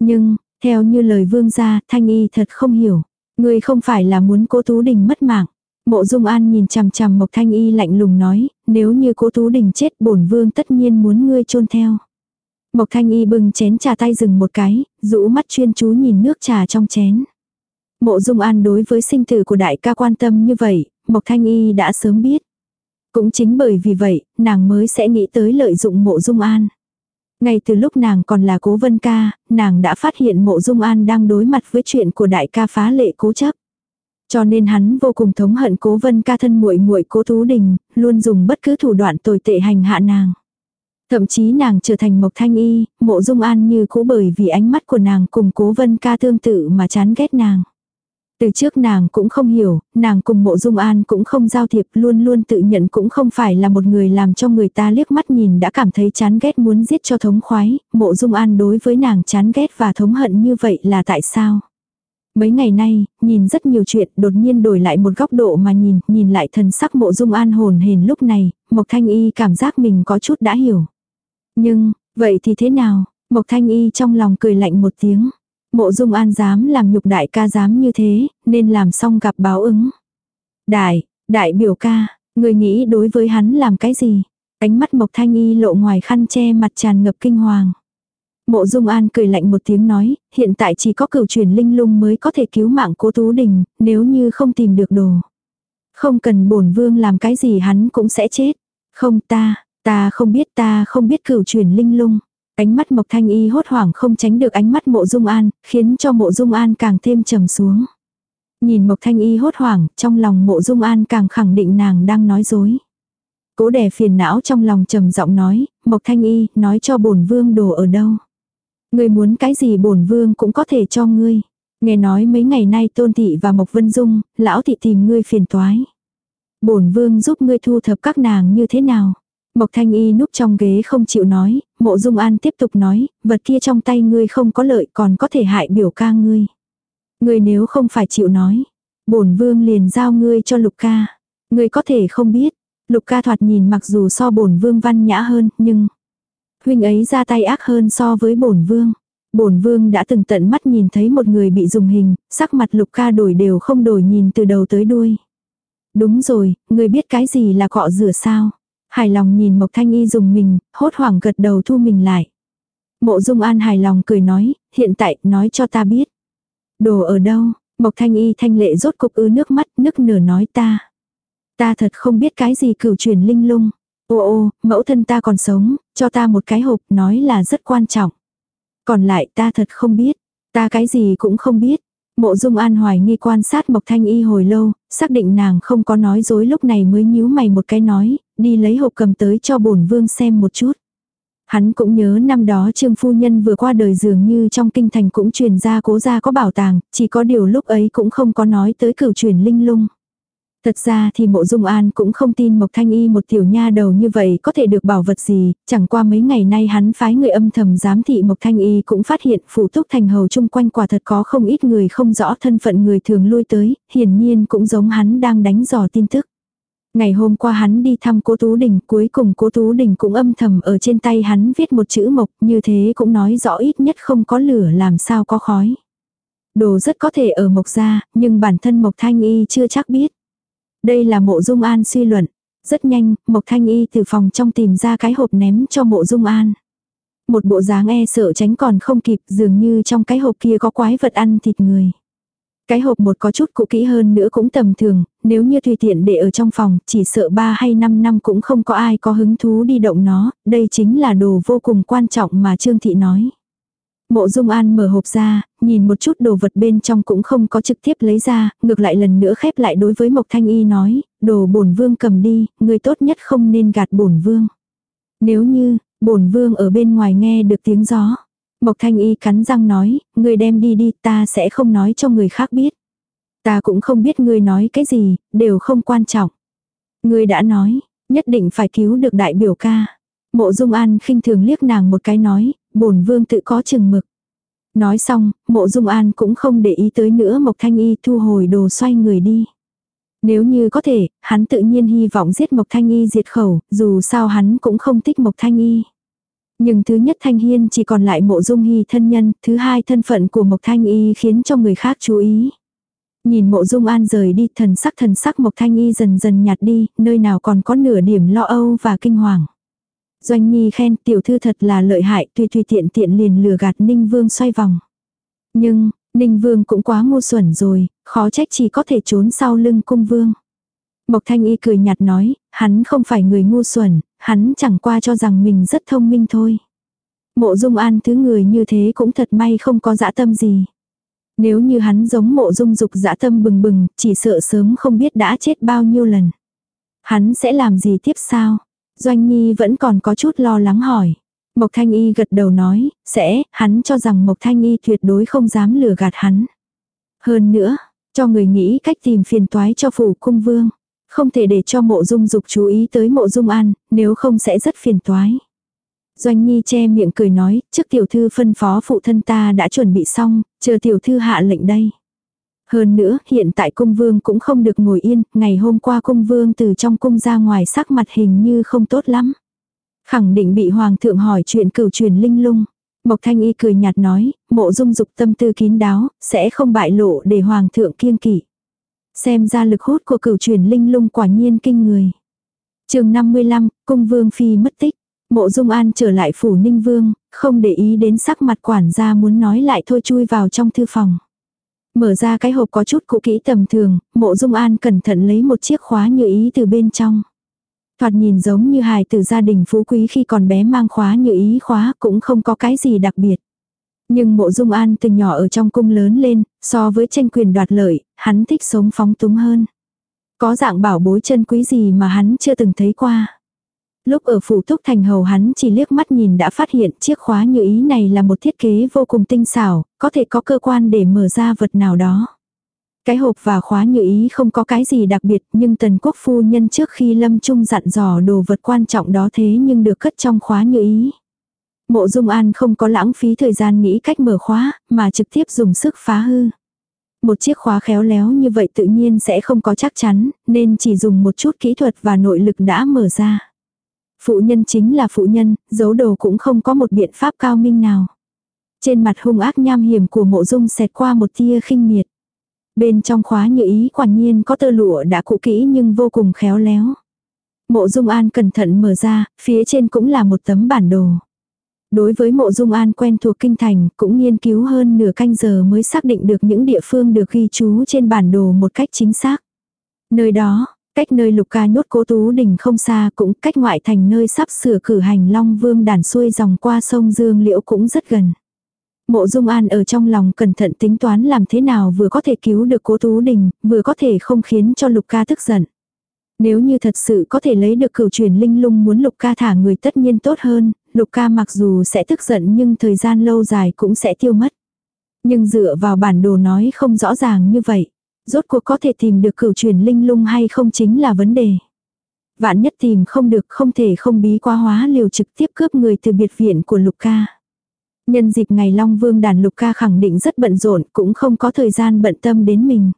Nhưng, theo như lời vương gia, thanh y thật không hiểu. Ngươi không phải là muốn cố tú đình mất mạng. Mộ Dung An nhìn chằm chằm Mộc Thanh Y lạnh lùng nói, nếu như cố Tú Đình chết bổn vương tất nhiên muốn ngươi chôn theo. Mộc Thanh Y bưng chén trà tay dừng một cái, rũ mắt chuyên chú nhìn nước trà trong chén. Mộ Dung An đối với sinh tử của đại ca quan tâm như vậy, Mộc Thanh Y đã sớm biết. Cũng chính bởi vì vậy, nàng mới sẽ nghĩ tới lợi dụng mộ Dung An. Ngay từ lúc nàng còn là cố vân ca, nàng đã phát hiện mộ Dung An đang đối mặt với chuyện của đại ca phá lệ cố chấp. Cho nên hắn vô cùng thống hận cố vân ca thân muội muội cố tú đình, luôn dùng bất cứ thủ đoạn tồi tệ hành hạ nàng. Thậm chí nàng trở thành mộc thanh y, mộ dung an như cũ bởi vì ánh mắt của nàng cùng cố vân ca tương tự mà chán ghét nàng. Từ trước nàng cũng không hiểu, nàng cùng mộ dung an cũng không giao thiệp luôn luôn tự nhận cũng không phải là một người làm cho người ta liếc mắt nhìn đã cảm thấy chán ghét muốn giết cho thống khoái, mộ dung an đối với nàng chán ghét và thống hận như vậy là tại sao? Mấy ngày nay, nhìn rất nhiều chuyện đột nhiên đổi lại một góc độ mà nhìn, nhìn lại thần sắc mộ dung an hồn hền lúc này, Mộc Thanh Y cảm giác mình có chút đã hiểu. Nhưng, vậy thì thế nào? Mộc Thanh Y trong lòng cười lạnh một tiếng. Mộ dung an dám làm nhục đại ca dám như thế, nên làm xong gặp báo ứng. Đại, đại biểu ca, người nghĩ đối với hắn làm cái gì? Ánh mắt Mộc Thanh Y lộ ngoài khăn che mặt tràn ngập kinh hoàng. Mộ Dung An cười lạnh một tiếng nói, hiện tại chỉ có cửu truyền linh lung mới có thể cứu mạng cố Tú Đình, nếu như không tìm được đồ. Không cần bổn vương làm cái gì hắn cũng sẽ chết. Không ta, ta không biết ta không biết cửu truyền linh lung. Ánh mắt Mộc Thanh Y hốt hoảng không tránh được ánh mắt mộ Dung An, khiến cho mộ Dung An càng thêm trầm xuống. Nhìn Mộc Thanh Y hốt hoảng, trong lòng mộ Dung An càng khẳng định nàng đang nói dối. Cố đè phiền não trong lòng trầm giọng nói, Mộc Thanh Y, nói cho bổn vương đồ ở đâu. Ngươi muốn cái gì bổn vương cũng có thể cho ngươi. Nghe nói mấy ngày nay Tôn Thị và Mộc Vân Dung, lão thị tìm ngươi phiền toái. Bổn vương giúp ngươi thu thập các nàng như thế nào? Mộc Thanh Y núp trong ghế không chịu nói, Mộ Dung An tiếp tục nói, vật kia trong tay ngươi không có lợi còn có thể hại biểu ca ngươi. Ngươi nếu không phải chịu nói, bổn vương liền giao ngươi cho Lục ca. Ngươi có thể không biết, Lục ca thoạt nhìn mặc dù so bổn vương văn nhã hơn, nhưng huynh ấy ra tay ác hơn so với bổn vương. Bổn vương đã từng tận mắt nhìn thấy một người bị dùng hình, sắc mặt lục ca đổi đều không đổi nhìn từ đầu tới đuôi. Đúng rồi, người biết cái gì là cọ rửa sao? Hài lòng nhìn Mộc Thanh Y dùng mình, hốt hoảng gật đầu thu mình lại. Mộ Dung An hài lòng cười nói, hiện tại nói cho ta biết. Đồ ở đâu? Mộc Thanh Y thanh lệ rốt cục ứ nước mắt, nức nở nói ta. Ta thật không biết cái gì cửu truyền linh lung. Ô ô, mẫu thân ta còn sống, cho ta một cái hộp nói là rất quan trọng. Còn lại ta thật không biết, ta cái gì cũng không biết. Mộ dung an hoài nghi quan sát Mộc Thanh Y hồi lâu, xác định nàng không có nói dối lúc này mới nhíu mày một cái nói, đi lấy hộp cầm tới cho bổn vương xem một chút. Hắn cũng nhớ năm đó trương phu nhân vừa qua đời dường như trong kinh thành cũng truyền ra cố gia có bảo tàng, chỉ có điều lúc ấy cũng không có nói tới cửu truyền linh lung. Thật ra thì mộ dung an cũng không tin Mộc Thanh Y một tiểu nha đầu như vậy có thể được bảo vật gì, chẳng qua mấy ngày nay hắn phái người âm thầm giám thị Mộc Thanh Y cũng phát hiện phủ túc thành hầu chung quanh quả thật có không ít người không rõ thân phận người thường lui tới, hiển nhiên cũng giống hắn đang đánh dò tin tức. Ngày hôm qua hắn đi thăm cố Tú Đình, cuối cùng cố Tú Đình cũng âm thầm ở trên tay hắn viết một chữ mộc, như thế cũng nói rõ ít nhất không có lửa làm sao có khói. Đồ rất có thể ở mộc ra nhưng bản thân mộc thanh y chưa chắc biết. Đây là mộ dung an suy luận. Rất nhanh, Mộc Thanh Y từ phòng trong tìm ra cái hộp ném cho mộ dung an. Một bộ dáng e sợ tránh còn không kịp dường như trong cái hộp kia có quái vật ăn thịt người. Cái hộp một có chút cũ kỹ hơn nữa cũng tầm thường, nếu như tùy tiện để ở trong phòng, chỉ sợ 3 hay 5 năm cũng không có ai có hứng thú đi động nó, đây chính là đồ vô cùng quan trọng mà Trương Thị nói. Mộ Dung An mở hộp ra, nhìn một chút đồ vật bên trong cũng không có trực tiếp lấy ra, ngược lại lần nữa khép lại đối với Mộc Thanh Y nói, đồ bổn vương cầm đi, người tốt nhất không nên gạt bổn vương. Nếu như, bổn vương ở bên ngoài nghe được tiếng gió. Mộc Thanh Y cắn răng nói, người đem đi đi ta sẽ không nói cho người khác biết. Ta cũng không biết người nói cái gì, đều không quan trọng. Người đã nói, nhất định phải cứu được đại biểu ca. Mộ Dung An khinh thường liếc nàng một cái nói, bổn vương tự có chừng mực. Nói xong, mộ dung an cũng không để ý tới nữa Mộc Thanh Y thu hồi đồ xoay người đi. Nếu như có thể, hắn tự nhiên hy vọng giết Mộc Thanh Y diệt khẩu, dù sao hắn cũng không thích Mộc Thanh Y. Nhưng thứ nhất Thanh Hiên chỉ còn lại mộ dung hy thân nhân, thứ hai thân phận của Mộc Thanh Y khiến cho người khác chú ý. Nhìn mộ dung an rời đi thần sắc thần sắc Mộc Thanh Y dần dần nhạt đi, nơi nào còn có nửa điểm lo âu và kinh hoàng. Doanh Nhi khen tiểu thư thật là lợi hại tùy tùy tiện tiện liền lừa gạt Ninh Vương xoay vòng. Nhưng, Ninh Vương cũng quá ngu xuẩn rồi, khó trách chỉ có thể trốn sau lưng cung vương. Mộc Thanh Y cười nhạt nói, hắn không phải người ngu xuẩn, hắn chẳng qua cho rằng mình rất thông minh thôi. Mộ dung an thứ người như thế cũng thật may không có dã tâm gì. Nếu như hắn giống mộ dung dục dã tâm bừng bừng, chỉ sợ sớm không biết đã chết bao nhiêu lần. Hắn sẽ làm gì tiếp sao? Doanh Nhi vẫn còn có chút lo lắng hỏi. Mộc Thanh Y gật đầu nói, sẽ, hắn cho rằng Mộc Thanh Y tuyệt đối không dám lừa gạt hắn. Hơn nữa, cho người nghĩ cách tìm phiền toái cho phủ cung vương. Không thể để cho mộ dung dục chú ý tới mộ dung an, nếu không sẽ rất phiền toái. Doanh Nhi che miệng cười nói, trước tiểu thư phân phó phụ thân ta đã chuẩn bị xong, chờ tiểu thư hạ lệnh đây. Hơn nữa, hiện tại cung vương cũng không được ngồi yên, ngày hôm qua cung vương từ trong cung ra ngoài sắc mặt hình như không tốt lắm. Khẳng định bị hoàng thượng hỏi chuyện cửu truyền linh lung. Mộc thanh y cười nhạt nói, mộ dung dục tâm tư kín đáo, sẽ không bại lộ để hoàng thượng kiêng kỵ. Xem ra lực hút của cửu truyền linh lung quả nhiên kinh người. chương 55, cung vương phi mất tích. Mộ dung an trở lại phủ ninh vương, không để ý đến sắc mặt quản gia muốn nói lại thôi chui vào trong thư phòng. Mở ra cái hộp có chút cũ kỹ tầm thường, mộ dung an cẩn thận lấy một chiếc khóa như ý từ bên trong. Thoạt nhìn giống như hài từ gia đình phú quý khi còn bé mang khóa như ý khóa cũng không có cái gì đặc biệt. Nhưng mộ dung an từ nhỏ ở trong cung lớn lên, so với tranh quyền đoạt lợi, hắn thích sống phóng túng hơn. Có dạng bảo bối chân quý gì mà hắn chưa từng thấy qua. Lúc ở phủ túc thành hầu hắn chỉ liếc mắt nhìn đã phát hiện chiếc khóa như ý này là một thiết kế vô cùng tinh xảo, có thể có cơ quan để mở ra vật nào đó. Cái hộp và khóa như ý không có cái gì đặc biệt nhưng tần quốc phu nhân trước khi lâm trung dặn dò đồ vật quan trọng đó thế nhưng được cất trong khóa như ý. Mộ dung an không có lãng phí thời gian nghĩ cách mở khóa mà trực tiếp dùng sức phá hư. Một chiếc khóa khéo léo như vậy tự nhiên sẽ không có chắc chắn nên chỉ dùng một chút kỹ thuật và nội lực đã mở ra. Phụ nhân chính là phụ nhân, giấu đồ cũng không có một biện pháp cao minh nào. Trên mặt hung ác nham hiểm của mộ dung xẹt qua một tia khinh miệt. Bên trong khóa như ý quả nhiên có tơ lụa đã cũ kỹ nhưng vô cùng khéo léo. Mộ dung an cẩn thận mở ra, phía trên cũng là một tấm bản đồ. Đối với mộ dung an quen thuộc kinh thành, cũng nghiên cứu hơn nửa canh giờ mới xác định được những địa phương được ghi chú trên bản đồ một cách chính xác. Nơi đó, Cách nơi lục ca nhốt cố tú đình không xa cũng cách ngoại thành nơi sắp sửa cử hành long vương đàn xuôi dòng qua sông Dương Liễu cũng rất gần. Mộ Dung An ở trong lòng cẩn thận tính toán làm thế nào vừa có thể cứu được cố tú đình, vừa có thể không khiến cho lục ca tức giận. Nếu như thật sự có thể lấy được cửu truyền linh lung muốn lục ca thả người tất nhiên tốt hơn, lục ca mặc dù sẽ tức giận nhưng thời gian lâu dài cũng sẽ tiêu mất. Nhưng dựa vào bản đồ nói không rõ ràng như vậy. Rốt cuộc có thể tìm được cửu truyền linh lung hay không chính là vấn đề. Vạn nhất tìm không được không thể không bí quá hóa liều trực tiếp cướp người từ biệt viện của Lục ca. Nhân dịp ngày Long Vương đàn Lục ca khẳng định rất bận rộn cũng không có thời gian bận tâm đến mình.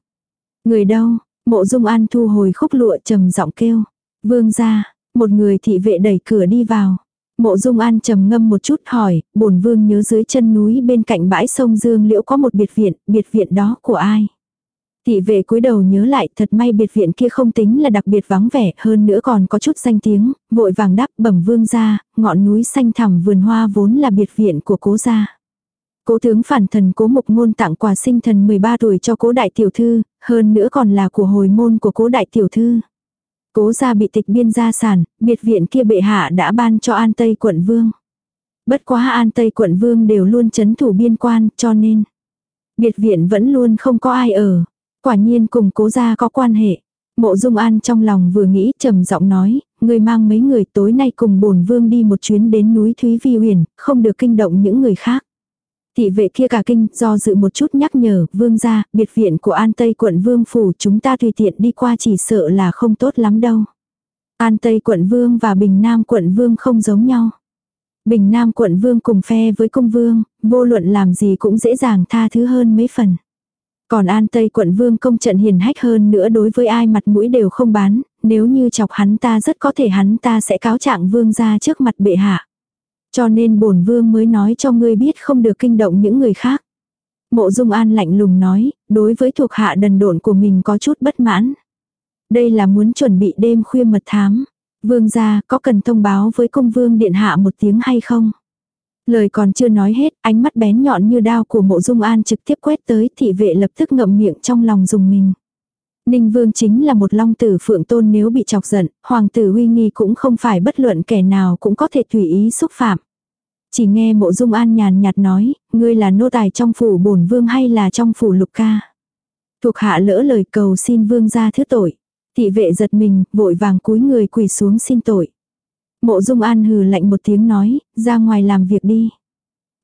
Người đâu, mộ dung an thu hồi khúc lụa trầm giọng kêu. Vương ra, một người thị vệ đẩy cửa đi vào. Mộ Dung An trầm ngâm một chút hỏi, bổn vương nhớ dưới chân núi bên cạnh bãi sông Dương Liễu có một biệt viện, biệt viện đó của ai? Thị vệ cúi đầu nhớ lại thật may biệt viện kia không tính là đặc biệt vắng vẻ hơn nữa còn có chút danh tiếng, vội vàng đáp bẩm vương ra, ngọn núi xanh thẳm vườn hoa vốn là biệt viện của cố gia. Cố tướng phản thần cố mục ngôn tặng quà sinh thần 13 tuổi cho cố đại tiểu thư, hơn nữa còn là của hồi môn của cố đại tiểu thư. Cố gia bị tịch biên gia sản, biệt viện kia bệ hạ đã ban cho an tây quận vương. Bất quá an tây quận vương đều luôn chấn thủ biên quan cho nên biệt viện vẫn luôn không có ai ở. Quả nhiên cùng cố gia có quan hệ. Mộ Dung An trong lòng vừa nghĩ trầm giọng nói, người mang mấy người tối nay cùng bổn vương đi một chuyến đến núi Thúy Vi Huyền, không được kinh động những người khác. Thị vệ kia cả kinh, do dự một chút nhắc nhở, vương gia, biệt viện của An Tây quận vương phủ chúng ta tùy tiện đi qua chỉ sợ là không tốt lắm đâu. An Tây quận vương và Bình Nam quận vương không giống nhau. Bình Nam quận vương cùng phe với công vương, vô luận làm gì cũng dễ dàng tha thứ hơn mấy phần. Còn An Tây quận vương công trận hiền hách hơn nữa đối với ai mặt mũi đều không bán, nếu như chọc hắn ta rất có thể hắn ta sẽ cáo trạng vương ra trước mặt bệ hạ. Cho nên bổn vương mới nói cho ngươi biết không được kinh động những người khác. Mộ Dung An lạnh lùng nói, đối với thuộc hạ đần độn của mình có chút bất mãn. Đây là muốn chuẩn bị đêm khuya mật thám. Vương gia có cần thông báo với công vương điện hạ một tiếng hay không? Lời còn chưa nói hết, ánh mắt bén nhọn như đao của mộ dung an trực tiếp quét tới thị vệ lập tức ngậm miệng trong lòng dùng mình. Ninh vương chính là một long tử phượng tôn nếu bị chọc giận, hoàng tử uy nghi cũng không phải bất luận kẻ nào cũng có thể tùy ý xúc phạm. Chỉ nghe mộ dung an nhàn nhạt nói, ngươi là nô tài trong phủ bổn vương hay là trong phủ lục ca. Thuộc hạ lỡ lời cầu xin vương ra thứ tội. Thị vệ giật mình, vội vàng cúi người quỳ xuống xin tội. Mộ dung an hừ lạnh một tiếng nói, ra ngoài làm việc đi.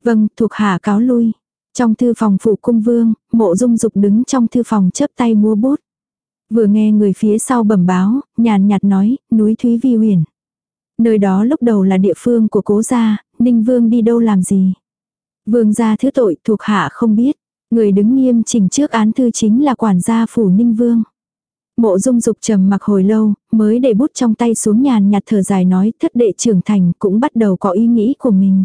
Vâng, thuộc hạ cáo lui. Trong thư phòng phủ cung vương, mộ dung dục đứng trong thư phòng chớp tay mua bút. Vừa nghe người phía sau bẩm báo, nhàn nhạt nói, núi Thúy Vi huyền. Nơi đó lúc đầu là địa phương của cố gia, Ninh Vương đi đâu làm gì? Vương gia thứ tội thuộc hạ không biết. Người đứng nghiêm chỉnh trước án thư chính là quản gia phủ Ninh Vương. Mộ dung dục trầm mặc hồi lâu, mới để bút trong tay xuống nhàn nhạt thở dài nói thất đệ trưởng thành cũng bắt đầu có ý nghĩ của mình.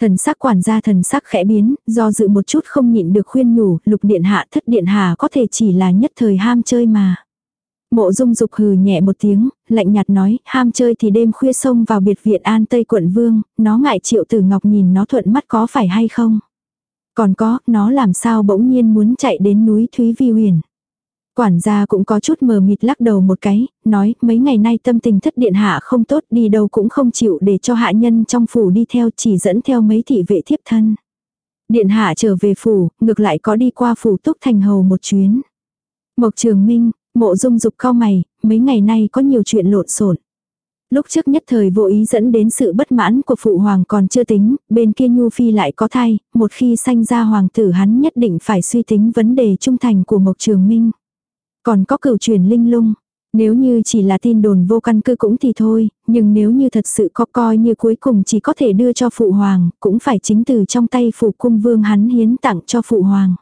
Thần sắc quản gia thần sắc khẽ biến, do dự một chút không nhịn được khuyên nhủ, lục điện hạ thất điện hạ có thể chỉ là nhất thời ham chơi mà. Mộ dung dục hừ nhẹ một tiếng, lạnh nhạt nói, ham chơi thì đêm khuya xông vào biệt viện an Tây quận Vương, nó ngại triệu tử ngọc nhìn nó thuận mắt có phải hay không. Còn có, nó làm sao bỗng nhiên muốn chạy đến núi Thúy Vi Huyền. Quản gia cũng có chút mờ mịt lắc đầu một cái, nói mấy ngày nay tâm tình thất điện hạ không tốt đi đâu cũng không chịu để cho hạ nhân trong phủ đi theo chỉ dẫn theo mấy thị vệ thiếp thân. Điện hạ trở về phủ, ngược lại có đi qua phủ túc thành hầu một chuyến. Mộc trường minh, mộ dung dục cao mày, mấy ngày nay có nhiều chuyện lộn xộn. Lúc trước nhất thời vô ý dẫn đến sự bất mãn của phụ hoàng còn chưa tính, bên kia Nhu Phi lại có thai, một khi sanh ra hoàng tử hắn nhất định phải suy tính vấn đề trung thành của Mộc Trường Minh. Còn có cửu truyền linh lung. Nếu như chỉ là tin đồn vô căn cứ cũng thì thôi, nhưng nếu như thật sự có coi như cuối cùng chỉ có thể đưa cho phụ hoàng, cũng phải chính từ trong tay phụ cung vương hắn hiến tặng cho phụ hoàng.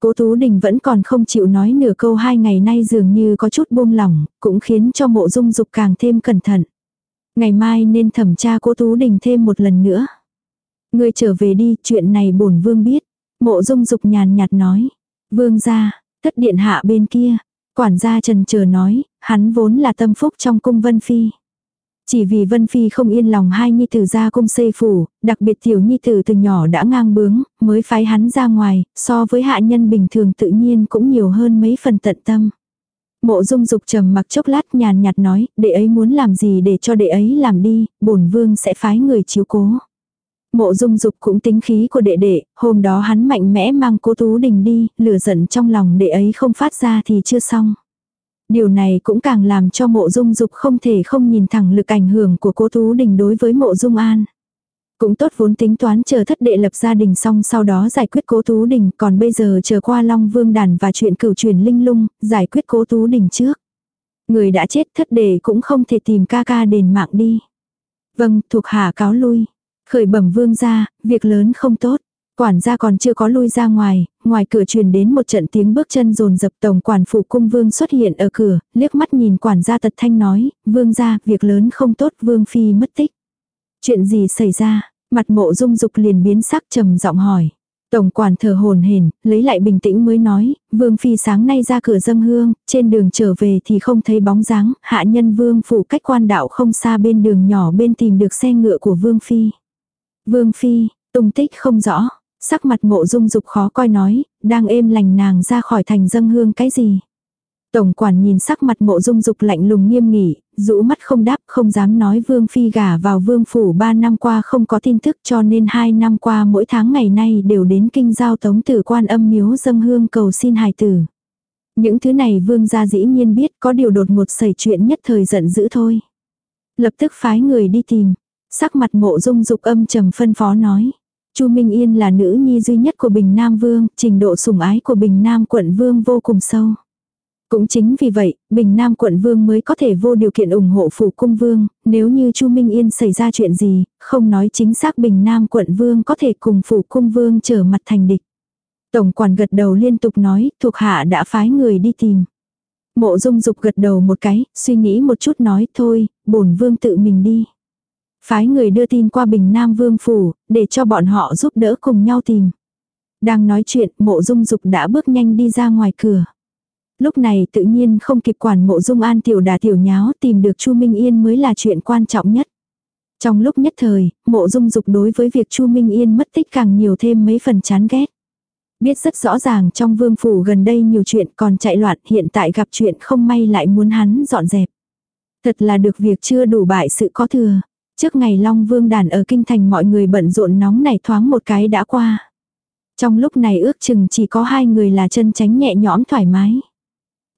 Cố Tú Đình vẫn còn không chịu nói nửa câu hai ngày nay dường như có chút buông lỏng, cũng khiến cho mộ dung dục càng thêm cẩn thận. Ngày mai nên thẩm tra Cố Tú Đình thêm một lần nữa. Người trở về đi, chuyện này bổn vương biết. Mộ dung dục nhàn nhạt nói. Vương ra, Thất điện hạ bên kia, quản gia trần chờ nói, hắn vốn là tâm phúc trong cung Vân Phi. Chỉ vì Vân Phi không yên lòng hai nhi tử ra cung xây phủ, đặc biệt tiểu nhi tử từ nhỏ đã ngang bướng, mới phái hắn ra ngoài, so với hạ nhân bình thường tự nhiên cũng nhiều hơn mấy phần tận tâm. Mộ dung dục trầm mặc chốc lát nhàn nhạt nói, đệ ấy muốn làm gì để cho đệ ấy làm đi, bổn vương sẽ phái người chiếu cố. Mộ dung dục cũng tính khí của đệ đệ, hôm đó hắn mạnh mẽ mang cô Tú Đình đi, lửa giận trong lòng đệ ấy không phát ra thì chưa xong. Điều này cũng càng làm cho mộ dung dục không thể không nhìn thẳng lực ảnh hưởng của cô Tú Đình đối với mộ dung an. Cũng tốt vốn tính toán chờ thất đệ lập gia đình xong sau đó giải quyết cố Tú Đình, còn bây giờ chờ qua Long Vương Đàn và chuyện cửu truyền linh lung, giải quyết cố Tú Đình trước. Người đã chết thất đệ cũng không thể tìm ca ca đền mạng đi. Vâng, thuộc hạ cáo lui. Khởi bẩm vương ra, việc lớn không tốt. Quản gia còn chưa có lui ra ngoài, ngoài cửa truyền đến một trận tiếng bước chân rồn dập tổng quản phụ cung vương xuất hiện ở cửa, liếc mắt nhìn quản gia tật thanh nói, vương ra, việc lớn không tốt, vương phi mất tích. Chuyện gì xảy ra, mặt mộ dung dục liền biến sắc trầm giọng hỏi. Tổng quản thờ hồn hển, lấy lại bình tĩnh mới nói, vương phi sáng nay ra cửa dâng hương, trên đường trở về thì không thấy bóng dáng, hạ nhân vương phủ cách quan đạo không xa bên đường nhỏ bên tìm được xe ngựa của vương phi. Vương Phi, tung tích không rõ, sắc mặt mộ dung dục khó coi nói, đang êm lành nàng ra khỏi thành dâng hương cái gì. Tổng quản nhìn sắc mặt mộ dung dục lạnh lùng nghiêm nghỉ, rũ mắt không đáp không dám nói Vương Phi gả vào Vương Phủ ba năm qua không có tin tức cho nên hai năm qua mỗi tháng ngày nay đều đến kinh giao tống tử quan âm miếu dâng hương cầu xin hài tử. Những thứ này Vương gia dĩ nhiên biết có điều đột ngột xảy chuyện nhất thời giận dữ thôi. Lập tức phái người đi tìm, Sắc mặt mộ dung dục âm trầm phân phó nói. Chu Minh Yên là nữ nhi duy nhất của Bình Nam Vương, trình độ sủng ái của Bình Nam quận Vương vô cùng sâu. Cũng chính vì vậy, Bình Nam quận Vương mới có thể vô điều kiện ủng hộ phủ cung Vương, nếu như Chu Minh Yên xảy ra chuyện gì, không nói chính xác Bình Nam quận Vương có thể cùng phủ cung Vương trở mặt thành địch. Tổng quản gật đầu liên tục nói, thuộc hạ đã phái người đi tìm. Mộ dung dục gật đầu một cái, suy nghĩ một chút nói, thôi, bổn vương tự mình đi. Phái người đưa tin qua Bình Nam Vương Phủ, để cho bọn họ giúp đỡ cùng nhau tìm. Đang nói chuyện, mộ dung dục đã bước nhanh đi ra ngoài cửa. Lúc này tự nhiên không kịp quản mộ dung an tiểu đà tiểu nháo tìm được Chu Minh Yên mới là chuyện quan trọng nhất. Trong lúc nhất thời, mộ dung dục đối với việc Chu Minh Yên mất tích càng nhiều thêm mấy phần chán ghét. Biết rất rõ ràng trong vương phủ gần đây nhiều chuyện còn chạy loạn hiện tại gặp chuyện không may lại muốn hắn dọn dẹp. Thật là được việc chưa đủ bại sự có thừa. Trước ngày Long Vương đàn ở kinh thành mọi người bận rộn nóng này thoáng một cái đã qua. Trong lúc này ước chừng chỉ có hai người là chân tránh nhẹ nhõm thoải mái.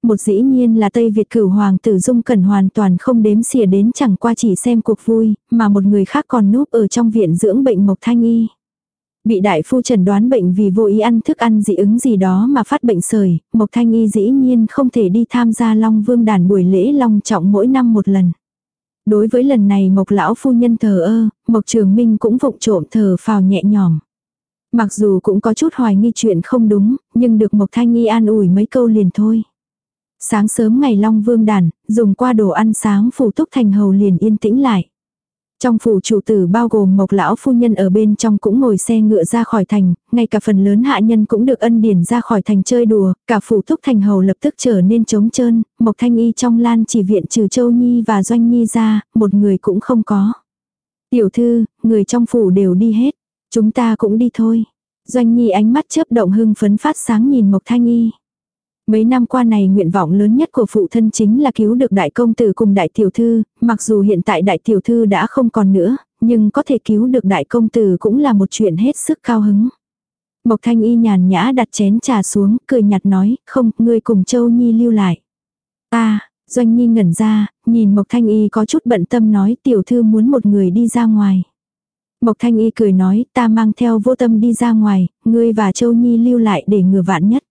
Một dĩ nhiên là Tây Việt cửu hoàng tử dung cẩn hoàn toàn không đếm xỉa đến chẳng qua chỉ xem cuộc vui, mà một người khác còn núp ở trong viện dưỡng bệnh Mộc Thanh Y. Bị đại phu trần đoán bệnh vì vô ý ăn thức ăn dị ứng gì đó mà phát bệnh sởi, Mộc Thanh Y dĩ nhiên không thể đi tham gia Long Vương đàn buổi lễ long trọng mỗi năm một lần. Đối với lần này Mộc lão phu nhân thờ ơ, Mộc Trường Minh cũng vụng trộm thờ phào nhẹ nhõm. Mặc dù cũng có chút hoài nghi chuyện không đúng, nhưng được Mộc Thanh Y an ủi mấy câu liền thôi. Sáng sớm ngày Long Vương đàn, dùng qua đồ ăn sáng phủ túc thành hầu liền yên tĩnh lại. Trong phủ chủ tử bao gồm mộc lão phu nhân ở bên trong cũng ngồi xe ngựa ra khỏi thành, ngay cả phần lớn hạ nhân cũng được ân điển ra khỏi thành chơi đùa, cả phủ thúc thành hầu lập tức trở nên trống trơn, mộc thanh y trong lan chỉ viện trừ châu nhi và doanh nhi ra, một người cũng không có. Tiểu thư, người trong phủ đều đi hết, chúng ta cũng đi thôi. Doanh nhi ánh mắt chớp động hưng phấn phát sáng nhìn mộc thanh y. Mấy năm qua này nguyện vọng lớn nhất của phụ thân chính là cứu được đại công tử cùng đại tiểu thư, mặc dù hiện tại đại tiểu thư đã không còn nữa, nhưng có thể cứu được đại công tử cũng là một chuyện hết sức cao hứng. Mộc thanh y nhàn nhã đặt chén trà xuống, cười nhạt nói, không, ngươi cùng châu nhi lưu lại. ta doanh nhi ngẩn ra, nhìn Mộc thanh y có chút bận tâm nói tiểu thư muốn một người đi ra ngoài. Mộc thanh y cười nói, ta mang theo vô tâm đi ra ngoài, ngươi và châu nhi lưu lại để ngừa vạn nhất.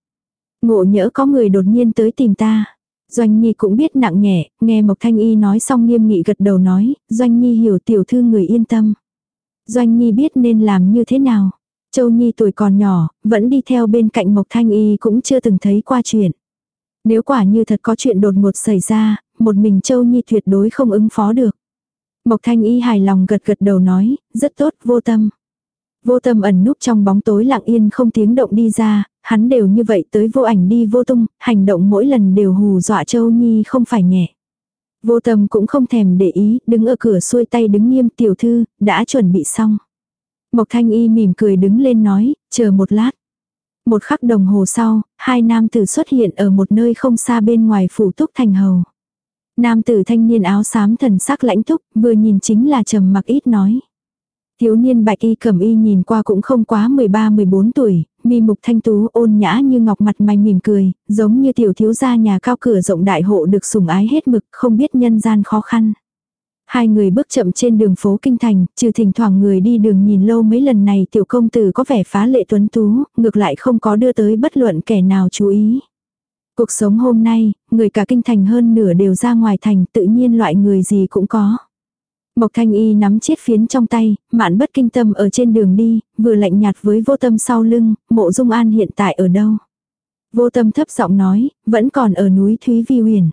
Ngộ nhỡ có người đột nhiên tới tìm ta. Doanh Nhi cũng biết nặng nhẹ, nghe Mộc Thanh Y nói xong nghiêm nghị gật đầu nói, Doanh Nhi hiểu tiểu thư người yên tâm. Doanh Nhi biết nên làm như thế nào. Châu Nhi tuổi còn nhỏ, vẫn đi theo bên cạnh Mộc Thanh Y cũng chưa từng thấy qua chuyện. Nếu quả như thật có chuyện đột ngột xảy ra, một mình Châu Nhi tuyệt đối không ứng phó được. Mộc Thanh Y hài lòng gật gật đầu nói, rất tốt, vô tâm. Vô tâm ẩn núp trong bóng tối lặng yên không tiếng động đi ra, hắn đều như vậy tới vô ảnh đi vô tung, hành động mỗi lần đều hù dọa Châu Nhi không phải nhẹ. Vô tâm cũng không thèm để ý, đứng ở cửa xuôi tay đứng nghiêm tiểu thư, đã chuẩn bị xong. Mộc thanh y mỉm cười đứng lên nói, chờ một lát. Một khắc đồng hồ sau, hai nam tử xuất hiện ở một nơi không xa bên ngoài phủ túc thành hầu. Nam tử thanh niên áo xám thần sắc lãnh túc, vừa nhìn chính là trầm mặc ít nói. Thiếu niên bạch y cầm y nhìn qua cũng không quá 13-14 tuổi, mi mục thanh tú ôn nhã như ngọc mặt mày mỉm cười, giống như tiểu thiếu gia nhà cao cửa rộng đại hộ được sủng ái hết mực, không biết nhân gian khó khăn. Hai người bước chậm trên đường phố Kinh Thành, trừ thỉnh thoảng người đi đường nhìn lâu mấy lần này tiểu công tử có vẻ phá lệ tuấn tú, ngược lại không có đưa tới bất luận kẻ nào chú ý. Cuộc sống hôm nay, người cả Kinh Thành hơn nửa đều ra ngoài thành tự nhiên loại người gì cũng có. Mộc Thanh Y nắm chiếc phiến trong tay, mạn bất kinh tâm ở trên đường đi, vừa lạnh nhạt với vô tâm sau lưng, mộ dung an hiện tại ở đâu. Vô tâm thấp giọng nói, vẫn còn ở núi Thúy Vi Huyền.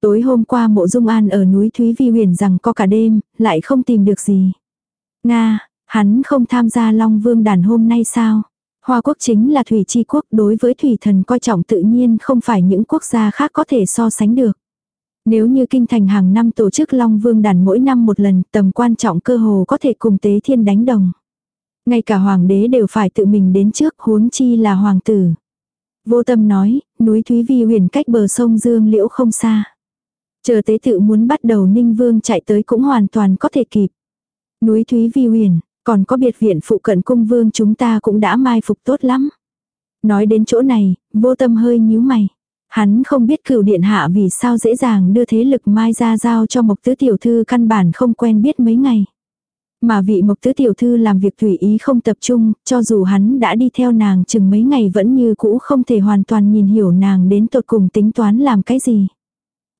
Tối hôm qua mộ dung an ở núi Thúy Vi Huyền rằng có cả đêm, lại không tìm được gì. Nga, hắn không tham gia Long Vương đàn hôm nay sao? Hoa quốc chính là thủy chi quốc đối với thủy thần coi trọng tự nhiên không phải những quốc gia khác có thể so sánh được. Nếu như kinh thành hàng năm tổ chức Long Vương đàn mỗi năm một lần, tầm quan trọng cơ hồ có thể cùng tế thiên đánh đồng. Ngay cả hoàng đế đều phải tự mình đến trước huống chi là hoàng tử. Vô tâm nói, núi Thúy Vi huyền cách bờ sông Dương Liễu không xa. Chờ tế tự muốn bắt đầu Ninh Vương chạy tới cũng hoàn toàn có thể kịp. Núi Thúy Vi huyền, còn có biệt viện phụ cận cung vương chúng ta cũng đã mai phục tốt lắm. Nói đến chỗ này, vô tâm hơi nhíu mày. Hắn không biết cửu điện hạ vì sao dễ dàng đưa thế lực mai ra giao cho mộc tứ tiểu thư căn bản không quen biết mấy ngày. Mà vị mộc tứ tiểu thư làm việc thủy ý không tập trung, cho dù hắn đã đi theo nàng chừng mấy ngày vẫn như cũ không thể hoàn toàn nhìn hiểu nàng đến tột cùng tính toán làm cái gì.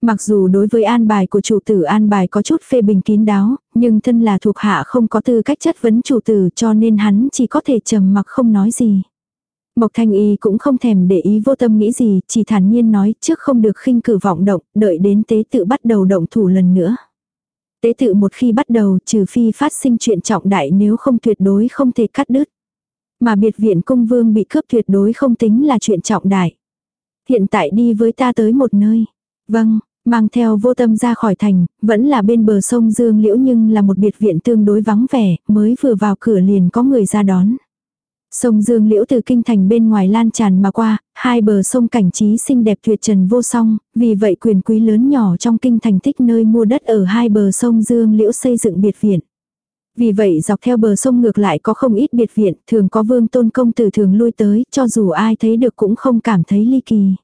Mặc dù đối với an bài của chủ tử an bài có chút phê bình kín đáo, nhưng thân là thuộc hạ không có tư cách chất vấn chủ tử cho nên hắn chỉ có thể trầm mặc không nói gì. Mộc Thanh Y cũng không thèm để ý vô tâm nghĩ gì, chỉ thản nhiên nói trước không được khinh cử vọng động, đợi đến tế tự bắt đầu động thủ lần nữa. Tế tự một khi bắt đầu trừ phi phát sinh chuyện trọng đại nếu không tuyệt đối không thể cắt đứt. Mà biệt viện cung vương bị cướp tuyệt đối không tính là chuyện trọng đại. Hiện tại đi với ta tới một nơi. Vâng, mang theo vô tâm ra khỏi thành, vẫn là bên bờ sông Dương Liễu nhưng là một biệt viện tương đối vắng vẻ, mới vừa vào cửa liền có người ra đón. Sông Dương Liễu từ kinh thành bên ngoài lan tràn mà qua, hai bờ sông cảnh trí xinh đẹp tuyệt trần vô song, vì vậy quyền quý lớn nhỏ trong kinh thành thích nơi mua đất ở hai bờ sông Dương Liễu xây dựng biệt viện. Vì vậy dọc theo bờ sông ngược lại có không ít biệt viện, thường có vương tôn công tử thường lui tới, cho dù ai thấy được cũng không cảm thấy ly kỳ.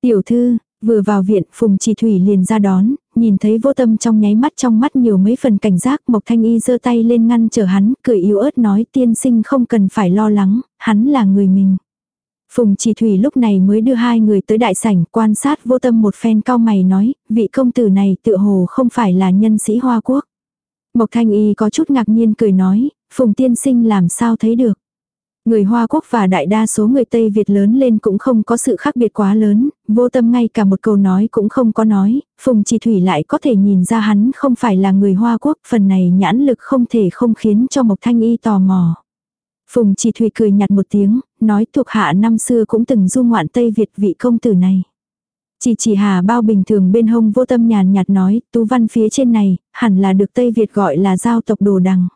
Tiểu thư, vừa vào viện, Phùng Trì Thủy liền ra đón, nhìn thấy vô tâm trong nháy mắt trong mắt nhiều mấy phần cảnh giác, Mộc Thanh Y giơ tay lên ngăn trở hắn, cười yếu ớt nói tiên sinh không cần phải lo lắng, hắn là người mình. Phùng chỉ Thủy lúc này mới đưa hai người tới đại sảnh, quan sát vô tâm một phen cao mày nói, vị công tử này tựa hồ không phải là nhân sĩ Hoa Quốc. Mộc Thanh Y có chút ngạc nhiên cười nói, Phùng tiên sinh làm sao thấy được. Người Hoa Quốc và đại đa số người Tây Việt lớn lên cũng không có sự khác biệt quá lớn, vô tâm ngay cả một câu nói cũng không có nói, Phùng Chỉ Thủy lại có thể nhìn ra hắn không phải là người Hoa Quốc, phần này nhãn lực không thể không khiến cho Mộc Thanh Y tò mò. Phùng Chỉ Thủy cười nhạt một tiếng, nói thuộc hạ năm xưa cũng từng du ngoạn Tây Việt vị công tử này. Chỉ chỉ hà bao bình thường bên hông vô tâm nhàn nhạt nói, tú văn phía trên này, hẳn là được Tây Việt gọi là giao tộc đồ đằng.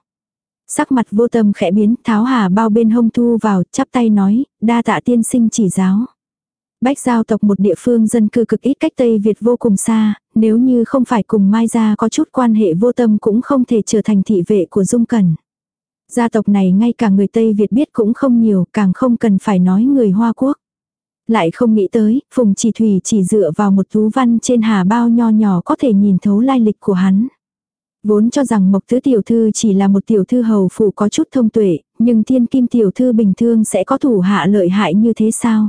Sắc mặt vô tâm khẽ biến, tháo hà bao bên hông thu vào, chắp tay nói, đa tạ tiên sinh chỉ giáo. Bách giao tộc một địa phương dân cư cực ít cách Tây Việt vô cùng xa, nếu như không phải cùng Mai Gia có chút quan hệ vô tâm cũng không thể trở thành thị vệ của Dung Cẩn. Gia tộc này ngay cả người Tây Việt biết cũng không nhiều, càng không cần phải nói người Hoa Quốc. Lại không nghĩ tới, Phùng Chỉ Thủy chỉ dựa vào một tú văn trên hà bao nho nhỏ có thể nhìn thấu lai lịch của hắn. Vốn cho rằng Mộc Tứ Tiểu Thư chỉ là một tiểu thư hầu phủ có chút thông tuệ, nhưng thiên kim tiểu thư bình thường sẽ có thủ hạ lợi hại như thế sao?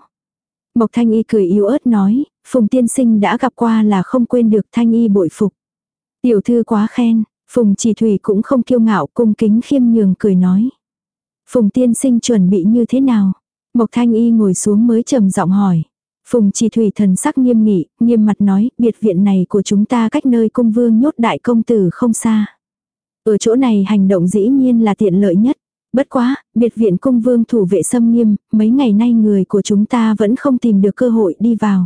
Mộc Thanh Y cười yếu ớt nói, Phùng tiên sinh đã gặp qua là không quên được Thanh Y bội phục. Tiểu thư quá khen, Phùng chỉ thủy cũng không kiêu ngạo cung kính khiêm nhường cười nói. Phùng tiên sinh chuẩn bị như thế nào? Mộc Thanh Y ngồi xuống mới trầm giọng hỏi. Phùng chỉ thủy thần sắc nghiêm nghị, nghiêm mặt nói, biệt viện này của chúng ta cách nơi cung vương nhốt đại công tử không xa. Ở chỗ này hành động dĩ nhiên là tiện lợi nhất. Bất quá, biệt viện cung vương thủ vệ xâm nghiêm, mấy ngày nay người của chúng ta vẫn không tìm được cơ hội đi vào.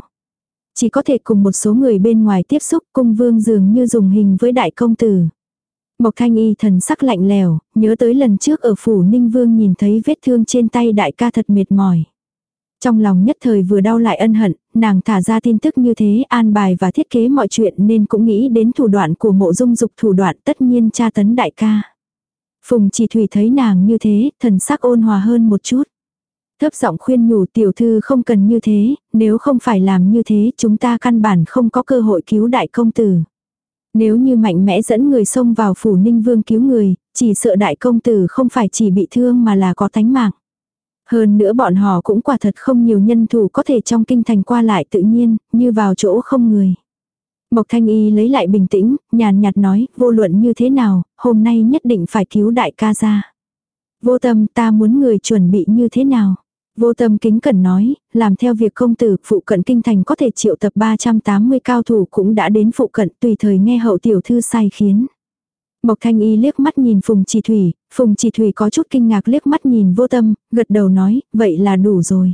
Chỉ có thể cùng một số người bên ngoài tiếp xúc cung vương dường như dùng hình với đại công tử. Mộc thanh y thần sắc lạnh lèo, nhớ tới lần trước ở phủ ninh vương nhìn thấy vết thương trên tay đại ca thật mệt mỏi. Trong lòng nhất thời vừa đau lại ân hận, nàng thả ra tin tức như thế an bài và thiết kế mọi chuyện nên cũng nghĩ đến thủ đoạn của mộ dung dục thủ đoạn tất nhiên tra tấn đại ca. Phùng chỉ thủy thấy nàng như thế, thần sắc ôn hòa hơn một chút. Thấp giọng khuyên nhủ tiểu thư không cần như thế, nếu không phải làm như thế chúng ta căn bản không có cơ hội cứu đại công tử. Nếu như mạnh mẽ dẫn người xông vào phủ ninh vương cứu người, chỉ sợ đại công tử không phải chỉ bị thương mà là có tánh mạng. Hơn nữa bọn họ cũng quả thật không nhiều nhân thủ có thể trong kinh thành qua lại tự nhiên, như vào chỗ không người. Mộc Thanh Y lấy lại bình tĩnh, nhàn nhạt nói, vô luận như thế nào, hôm nay nhất định phải cứu đại ca ra. Vô tâm ta muốn người chuẩn bị như thế nào. Vô tâm kính cẩn nói, làm theo việc công tử phụ cận kinh thành có thể triệu tập 380 cao thủ cũng đã đến phụ cận tùy thời nghe hậu tiểu thư sai khiến. Mộc Thanh Y liếc mắt nhìn Phùng Chỉ Thủy, Phùng Chỉ Thủy có chút kinh ngạc liếc mắt nhìn vô tâm, gật đầu nói, vậy là đủ rồi.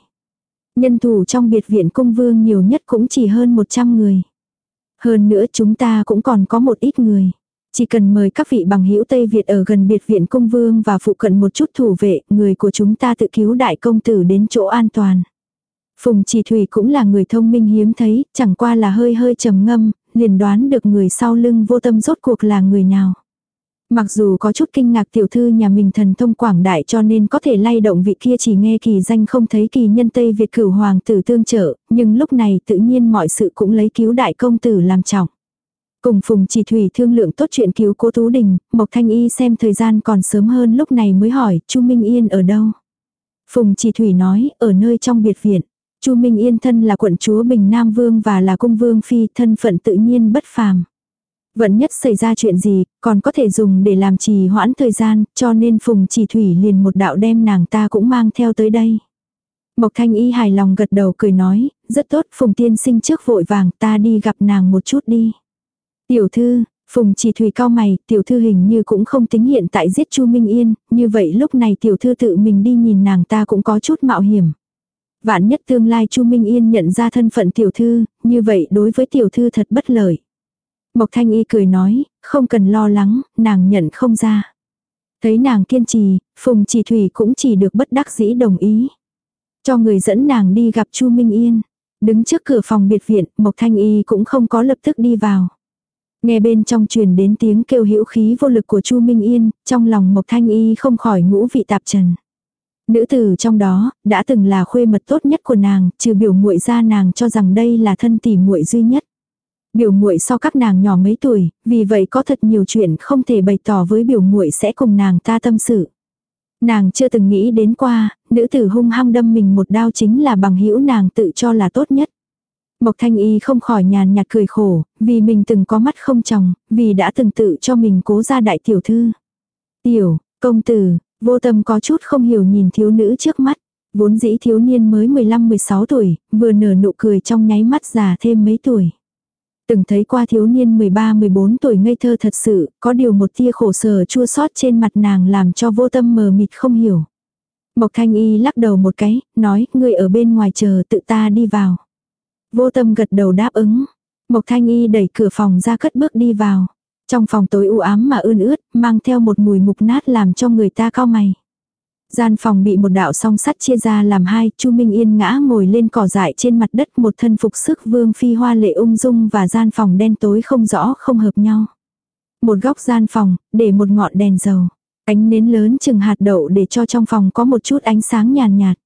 Nhân thủ trong biệt viện cung vương nhiều nhất cũng chỉ hơn 100 người. Hơn nữa chúng ta cũng còn có một ít người. Chỉ cần mời các vị bằng hữu Tây Việt ở gần biệt viện cung vương và phụ cận một chút thủ vệ, người của chúng ta tự cứu đại công tử đến chỗ an toàn. Phùng Chỉ Thủy cũng là người thông minh hiếm thấy, chẳng qua là hơi hơi trầm ngâm, liền đoán được người sau lưng vô tâm rốt cuộc là người nào. Mặc dù có chút kinh ngạc tiểu thư nhà mình thần thông quảng đại cho nên có thể lay động vị kia chỉ nghe kỳ danh không thấy kỳ nhân Tây Việt cửu hoàng tử tương trợ, nhưng lúc này tự nhiên mọi sự cũng lấy cứu đại công tử làm trọng. Cùng Phùng Chỉ Thủy thương lượng tốt chuyện cứu cố Tú Đình, Mộc Thanh Y xem thời gian còn sớm hơn lúc này mới hỏi, Chu Minh Yên ở đâu? Phùng Chỉ Thủy nói, ở nơi trong biệt viện. Chu Minh Yên thân là quận chúa Bình Nam Vương và là cung vương phi, thân phận tự nhiên bất phàm. Vẫn nhất xảy ra chuyện gì, còn có thể dùng để làm trì hoãn thời gian, cho nên Phùng Chỉ Thủy liền một đạo đem nàng ta cũng mang theo tới đây. Mộc Thanh Y hài lòng gật đầu cười nói, rất tốt Phùng Tiên sinh trước vội vàng ta đi gặp nàng một chút đi. Tiểu thư, Phùng chỉ thủy cao mày, tiểu thư hình như cũng không tính hiện tại giết Chu Minh Yên, như vậy lúc này tiểu thư tự mình đi nhìn nàng ta cũng có chút mạo hiểm. Vạn nhất tương lai Chu Minh Yên nhận ra thân phận tiểu thư, như vậy đối với tiểu thư thật bất lợi. Mộc Thanh Y cười nói, không cần lo lắng, nàng nhận không ra. Thấy nàng kiên trì, Phùng Chỉ Thủy cũng chỉ được bất đắc dĩ đồng ý. Cho người dẫn nàng đi gặp Chu Minh Yên. Đứng trước cửa phòng biệt viện, Mộc Thanh Y cũng không có lập tức đi vào. Nghe bên trong truyền đến tiếng kêu hữu khí vô lực của Chu Minh Yên, trong lòng Mộc Thanh Y không khỏi ngũ vị tạp trần. Nữ tử trong đó, đã từng là khuê mật tốt nhất của nàng, trừ biểu muội ra nàng cho rằng đây là thân tỷ muội duy nhất. Biểu muội so các nàng nhỏ mấy tuổi, vì vậy có thật nhiều chuyện không thể bày tỏ với biểu muội sẽ cùng nàng ta tâm sự. Nàng chưa từng nghĩ đến qua, nữ tử hung hăng đâm mình một đao chính là bằng hữu nàng tự cho là tốt nhất. Mộc Thanh Y không khỏi nhàn nhạt cười khổ, vì mình từng có mắt không chồng, vì đã từng tự cho mình cố ra đại tiểu thư. Tiểu, công tử, vô tâm có chút không hiểu nhìn thiếu nữ trước mắt. Vốn dĩ thiếu niên mới 15-16 tuổi, vừa nở nụ cười trong nháy mắt già thêm mấy tuổi. Từng thấy qua thiếu niên 13-14 tuổi ngây thơ thật sự, có điều một tia khổ sở chua xót trên mặt nàng làm cho vô tâm mờ mịt không hiểu. Mộc Thanh Y lắc đầu một cái, nói, ngươi ở bên ngoài chờ tự ta đi vào. Vô tâm gật đầu đáp ứng. Mộc Thanh Y đẩy cửa phòng ra cất bước đi vào. Trong phòng tối u ám mà ươn ướt, mang theo một mùi mục nát làm cho người ta cao mày. Gian phòng bị một đạo song sắt chia ra làm hai, Chu Minh Yên ngã ngồi lên cỏ dại trên mặt đất một thân phục sức vương phi hoa lệ ung dung và gian phòng đen tối không rõ không hợp nhau. Một góc gian phòng, để một ngọn đèn dầu. Ánh nến lớn chừng hạt đậu để cho trong phòng có một chút ánh sáng nhàn nhạt,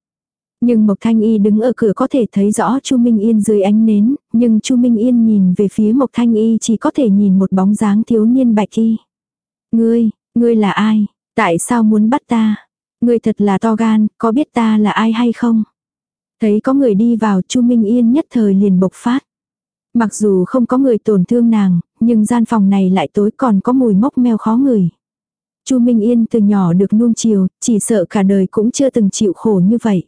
Nhưng Mộc Thanh Y đứng ở cửa có thể thấy rõ Chu Minh Yên dưới ánh nến, nhưng Chu Minh Yên nhìn về phía Mộc Thanh Y chỉ có thể nhìn một bóng dáng thiếu niên bạch y. Ngươi, ngươi là ai? Tại sao muốn bắt ta? Ngươi thật là to gan, có biết ta là ai hay không? Thấy có người đi vào Chu Minh Yên nhất thời liền bộc phát. Mặc dù không có người tổn thương nàng, nhưng gian phòng này lại tối còn có mùi mốc meo khó ngửi. Chu Minh Yên từ nhỏ được nuông chiều, chỉ sợ cả đời cũng chưa từng chịu khổ như vậy.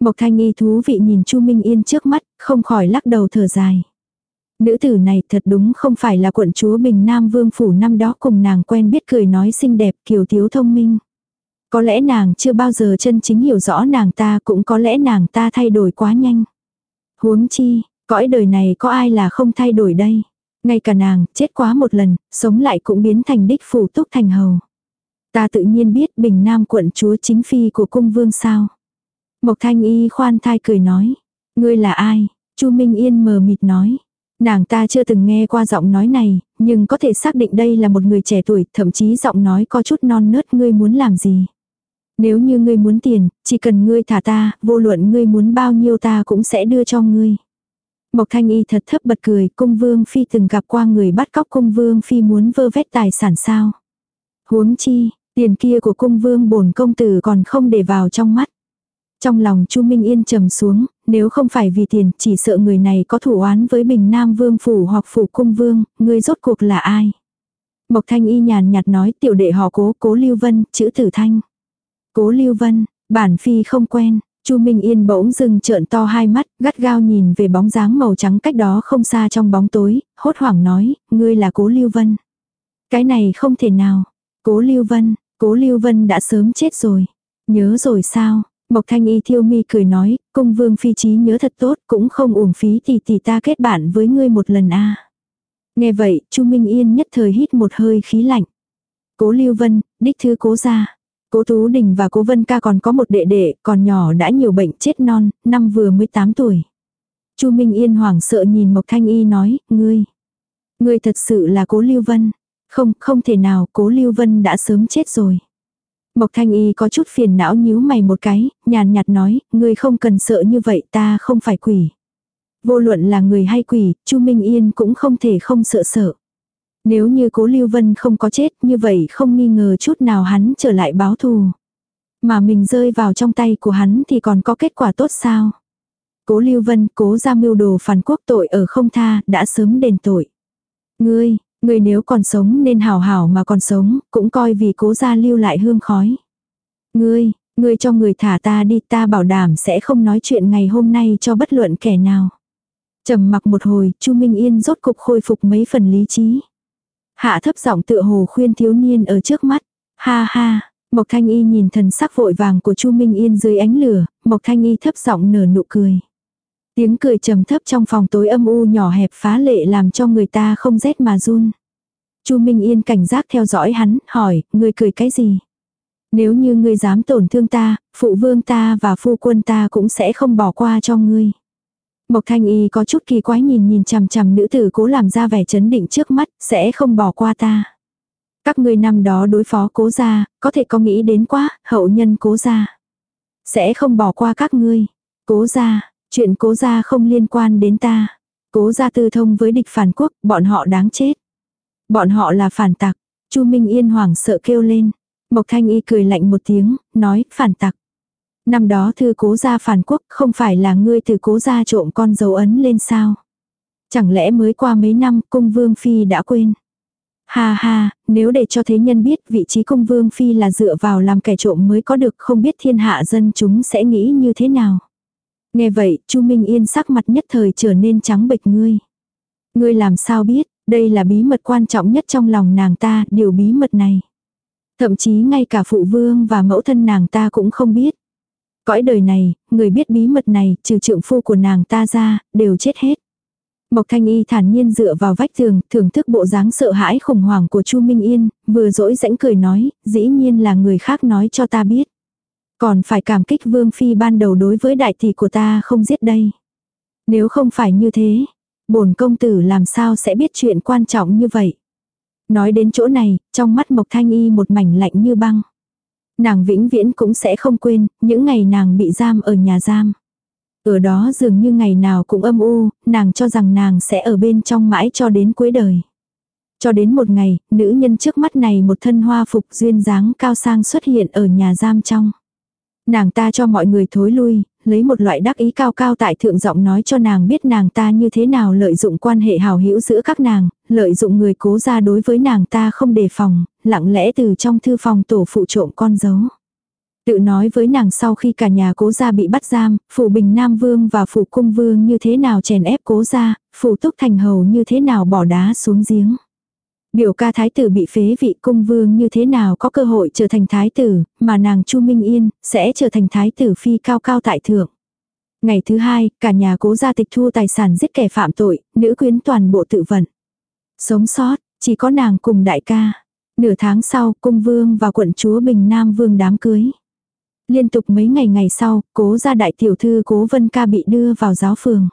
Mộc Thanh Y thú vị nhìn Chu Minh Yên trước mắt, không khỏi lắc đầu thở dài. Nữ tử này thật đúng không phải là quận chúa Bình Nam Vương Phủ năm đó cùng nàng quen biết cười nói xinh đẹp kiều thiếu thông minh. Có lẽ nàng chưa bao giờ chân chính hiểu rõ nàng ta cũng có lẽ nàng ta thay đổi quá nhanh. Huống chi, cõi đời này có ai là không thay đổi đây. Ngay cả nàng, chết quá một lần, sống lại cũng biến thành đích phủ túc thành hầu. Ta tự nhiên biết Bình Nam quận chúa chính phi của cung vương sao. Mộc Thanh Y khoan thai cười nói. Ngươi là ai? Chu Minh Yên mờ mịt nói. Nàng ta chưa từng nghe qua giọng nói này, nhưng có thể xác định đây là một người trẻ tuổi, thậm chí giọng nói có chút non nớt ngươi muốn làm gì. Nếu như ngươi muốn tiền, chỉ cần ngươi thả ta, vô luận ngươi muốn bao nhiêu ta cũng sẽ đưa cho ngươi. Mộc Thanh Y thật thấp bật cười, cung vương phi từng gặp qua người bắt cóc cung vương phi muốn vơ vét tài sản sao. Huống chi, tiền kia của cung vương bổn công tử còn không để vào trong mắt. Trong lòng Chu Minh Yên trầm xuống, nếu không phải vì tiền, chỉ sợ người này có thủ oán với Bình Nam Vương phủ hoặc phủ cung vương, ngươi rốt cuộc là ai? Mộc Thanh Y nhàn nhạt nói tiểu đệ họ cố, cố Lưu Vân, chữ tử thanh. Cố Lưu Vân, bản phi không quen. Chu Minh Yên bỗng dừng trợn to hai mắt, gắt gao nhìn về bóng dáng màu trắng cách đó không xa trong bóng tối, hốt hoảng nói, ngươi là Cố Lưu Vân. Cái này không thể nào. Cố Lưu Vân, Cố Lưu Vân đã sớm chết rồi. Nhớ rồi sao? Mộc Thanh Y thiêu mi cười nói, cung vương phi trí nhớ thật tốt, cũng không uổng phí thì thì ta kết bạn với ngươi một lần a. Nghe vậy, Chu Minh Yên nhất thời hít một hơi khí lạnh. Cố Lưu Vân, đích thư cố gia. Cố Tú Đình và Cố Vân Ca còn có một đệ đệ, còn nhỏ đã nhiều bệnh chết non, năm vừa mới 8 tuổi. Chu Minh Yên hoảng sợ nhìn Mộc Thanh Y nói, ngươi, ngươi thật sự là Cố Lưu Vân. Không, không thể nào, Cố Lưu Vân đã sớm chết rồi. Mộc Thanh Y có chút phiền não nhíu mày một cái, nhàn nhạt nói, ngươi không cần sợ như vậy, ta không phải quỷ. Vô luận là người hay quỷ, Chu Minh Yên cũng không thể không sợ sợ. Nếu như cố Lưu Vân không có chết như vậy không nghi ngờ chút nào hắn trở lại báo thù. Mà mình rơi vào trong tay của hắn thì còn có kết quả tốt sao? Cố Lưu Vân cố ra mưu đồ phản quốc tội ở không tha đã sớm đền tội. Ngươi, ngươi nếu còn sống nên hảo hảo mà còn sống, cũng coi vì cố gia lưu lại hương khói. Ngươi, ngươi cho người thả ta đi ta bảo đảm sẽ không nói chuyện ngày hôm nay cho bất luận kẻ nào. trầm mặc một hồi, Chu Minh Yên rốt cục khôi phục mấy phần lý trí. Hạ thấp giọng tựa hồ khuyên thiếu niên ở trước mắt. Ha ha, Mộc Thanh Y nhìn thần sắc vội vàng của Chu Minh Yên dưới ánh lửa, Mộc Thanh Y thấp giọng nở nụ cười. Tiếng cười trầm thấp trong phòng tối âm u nhỏ hẹp phá lệ làm cho người ta không rét mà run. Chu Minh Yên cảnh giác theo dõi hắn, hỏi, ngươi cười cái gì? Nếu như ngươi dám tổn thương ta, phụ vương ta và phu quân ta cũng sẽ không bỏ qua cho ngươi. Mộc Thanh Y có chút kỳ quái nhìn nhìn chằm chằm nữ tử cố làm ra vẻ chấn định trước mắt, sẽ không bỏ qua ta. Các ngươi năm đó đối phó cố gia, có thể có nghĩ đến quá, hậu nhân cố gia. Sẽ không bỏ qua các ngươi. Cố gia, chuyện cố gia không liên quan đến ta. Cố gia tư thông với địch phản quốc, bọn họ đáng chết. Bọn họ là phản tặc. Chu Minh Yên hoảng sợ kêu lên. Mộc Thanh Y cười lạnh một tiếng, nói, phản tặc. Năm đó thư cố gia phản quốc không phải là ngươi từ cố gia trộm con dấu ấn lên sao. Chẳng lẽ mới qua mấy năm cung vương phi đã quên. Ha ha, nếu để cho thế nhân biết vị trí cung vương phi là dựa vào làm kẻ trộm mới có được không biết thiên hạ dân chúng sẽ nghĩ như thế nào. Nghe vậy, Chu Minh Yên sắc mặt nhất thời trở nên trắng bệch ngươi. Ngươi làm sao biết, đây là bí mật quan trọng nhất trong lòng nàng ta, điều bí mật này. Thậm chí ngay cả phụ vương và mẫu thân nàng ta cũng không biết. Cõi đời này, người biết bí mật này, trừ trượng phu của nàng ta ra, đều chết hết. Mộc Thanh Y thản nhiên dựa vào vách tường, thưởng thức bộ dáng sợ hãi khủng hoảng của Chu Minh Yên, vừa dỗi rãnh cười nói, dĩ nhiên là người khác nói cho ta biết. Còn phải cảm kích Vương Phi ban đầu đối với đại tỷ của ta không giết đây. Nếu không phải như thế, bổn công tử làm sao sẽ biết chuyện quan trọng như vậy. Nói đến chỗ này, trong mắt Mộc Thanh Y một mảnh lạnh như băng. Nàng vĩnh viễn cũng sẽ không quên, những ngày nàng bị giam ở nhà giam. Ở đó dường như ngày nào cũng âm u, nàng cho rằng nàng sẽ ở bên trong mãi cho đến cuối đời. Cho đến một ngày, nữ nhân trước mắt này một thân hoa phục duyên dáng cao sang xuất hiện ở nhà giam trong. Nàng ta cho mọi người thối lui, lấy một loại đắc ý cao cao tại thượng giọng nói cho nàng biết nàng ta như thế nào lợi dụng quan hệ hào hữu giữa các nàng, lợi dụng người cố ra đối với nàng ta không đề phòng, lặng lẽ từ trong thư phòng tổ phụ trộm con dấu. Tự nói với nàng sau khi cả nhà cố gia bị bắt giam, phủ bình Nam Vương và phủ cung vương như thế nào chèn ép cố gia, phủ túc thành hầu như thế nào bỏ đá xuống giếng. Biểu ca thái tử bị phế vị cung vương như thế nào có cơ hội trở thành thái tử, mà nàng Chu Minh Yên sẽ trở thành thái tử phi cao cao tại thượng. Ngày thứ hai, cả nhà cố gia tịch thu tài sản giết kẻ phạm tội, nữ quyến toàn bộ tự vận. Sống sót, chỉ có nàng cùng đại ca. Nửa tháng sau, cung vương và quận chúa Bình Nam Vương đám cưới. Liên tục mấy ngày ngày sau, cố gia đại tiểu thư cố vân ca bị đưa vào giáo phường.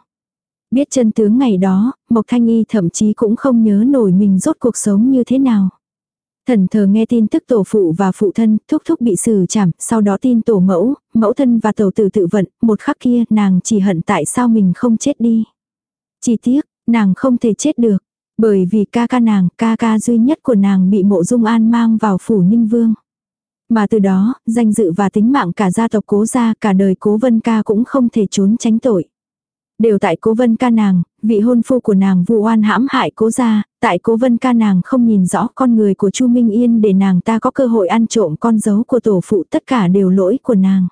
Biết chân tướng ngày đó, Mộc Thanh Y thậm chí cũng không nhớ nổi mình rốt cuộc sống như thế nào. Thần thờ nghe tin tức tổ phụ và phụ thân, thúc thúc bị xử trảm, sau đó tin tổ mẫu, mẫu thân và tổ tử tự vận, một khắc kia nàng chỉ hận tại sao mình không chết đi. Chỉ tiếc, nàng không thể chết được, bởi vì ca ca nàng, ca ca duy nhất của nàng bị mộ dung an mang vào phủ ninh vương. Mà từ đó, danh dự và tính mạng cả gia tộc cố gia cả đời cố vân ca cũng không thể trốn tránh tội. Đều tại cố vân ca nàng, vị hôn phu của nàng vu oan hãm hại cố gia, tại cố vân ca nàng không nhìn rõ con người của Chu Minh Yên để nàng ta có cơ hội ăn trộm con dấu của tổ phụ tất cả đều lỗi của nàng.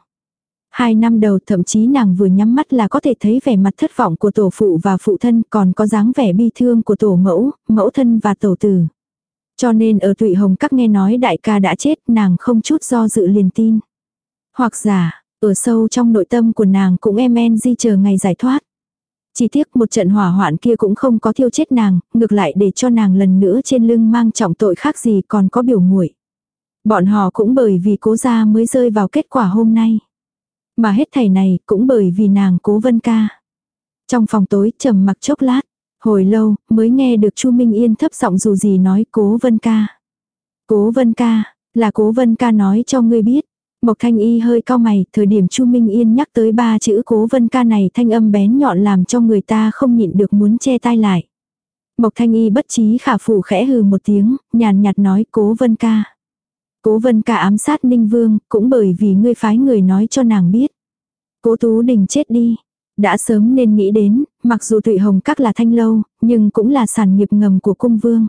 Hai năm đầu thậm chí nàng vừa nhắm mắt là có thể thấy vẻ mặt thất vọng của tổ phụ và phụ thân còn có dáng vẻ bi thương của tổ mẫu, mẫu thân và tổ tử. Cho nên ở Thụy Hồng các nghe nói đại ca đã chết nàng không chút do dự liền tin. Hoặc giả, ở sâu trong nội tâm của nàng cũng em en di chờ ngày giải thoát. Chỉ tiếc một trận hỏa hoạn kia cũng không có thiêu chết nàng, ngược lại để cho nàng lần nữa trên lưng mang trọng tội khác gì còn có biểu muội. Bọn họ cũng bởi vì cố gia mới rơi vào kết quả hôm nay. Mà hết thảy này cũng bởi vì nàng cố vân ca. Trong phòng tối trầm mặc chốc lát, hồi lâu mới nghe được Chu Minh Yên thấp giọng dù gì nói cố vân ca. Cố vân ca, là cố vân ca nói cho ngươi biết. Mộc Thanh Y hơi cao mày, thời điểm Chu Minh Yên nhắc tới ba chữ cố vân ca này thanh âm bén nhọn làm cho người ta không nhịn được muốn che tai lại. Mộc Thanh Y bất trí khả phủ khẽ hừ một tiếng, nhàn nhạt nói cố vân ca. Cố vân ca ám sát Ninh Vương, cũng bởi vì ngươi phái người nói cho nàng biết. Cố Tú Đình chết đi. Đã sớm nên nghĩ đến, mặc dù Thụy Hồng Các là thanh lâu, nhưng cũng là sản nghiệp ngầm của cung vương.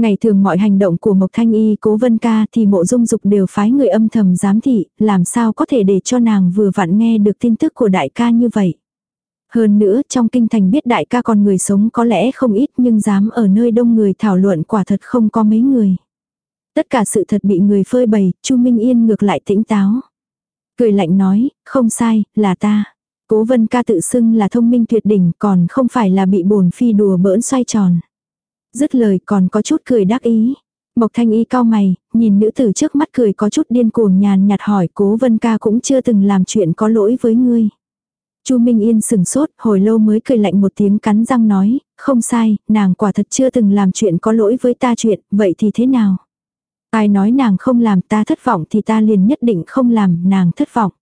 Ngày thường mọi hành động của Mộc Thanh Y cố vân ca thì mộ dung dục đều phái người âm thầm giám thị, làm sao có thể để cho nàng vừa vặn nghe được tin tức của đại ca như vậy. Hơn nữa trong kinh thành biết đại ca còn người sống có lẽ không ít nhưng dám ở nơi đông người thảo luận quả thật không có mấy người. Tất cả sự thật bị người phơi bày, Chu Minh Yên ngược lại tĩnh táo. Cười lạnh nói, không sai, là ta. Cố vân ca tự xưng là thông minh tuyệt đỉnh còn không phải là bị bồn phi đùa bỡn xoay tròn. Dứt lời còn có chút cười đắc ý. Mộc thanh y cao mày, nhìn nữ tử trước mắt cười có chút điên cuồng nhàn nhạt hỏi cố vân ca cũng chưa từng làm chuyện có lỗi với ngươi. Chu Minh Yên sừng sốt, hồi lâu mới cười lạnh một tiếng cắn răng nói, không sai, nàng quả thật chưa từng làm chuyện có lỗi với ta chuyện, vậy thì thế nào? Ai nói nàng không làm ta thất vọng thì ta liền nhất định không làm nàng thất vọng.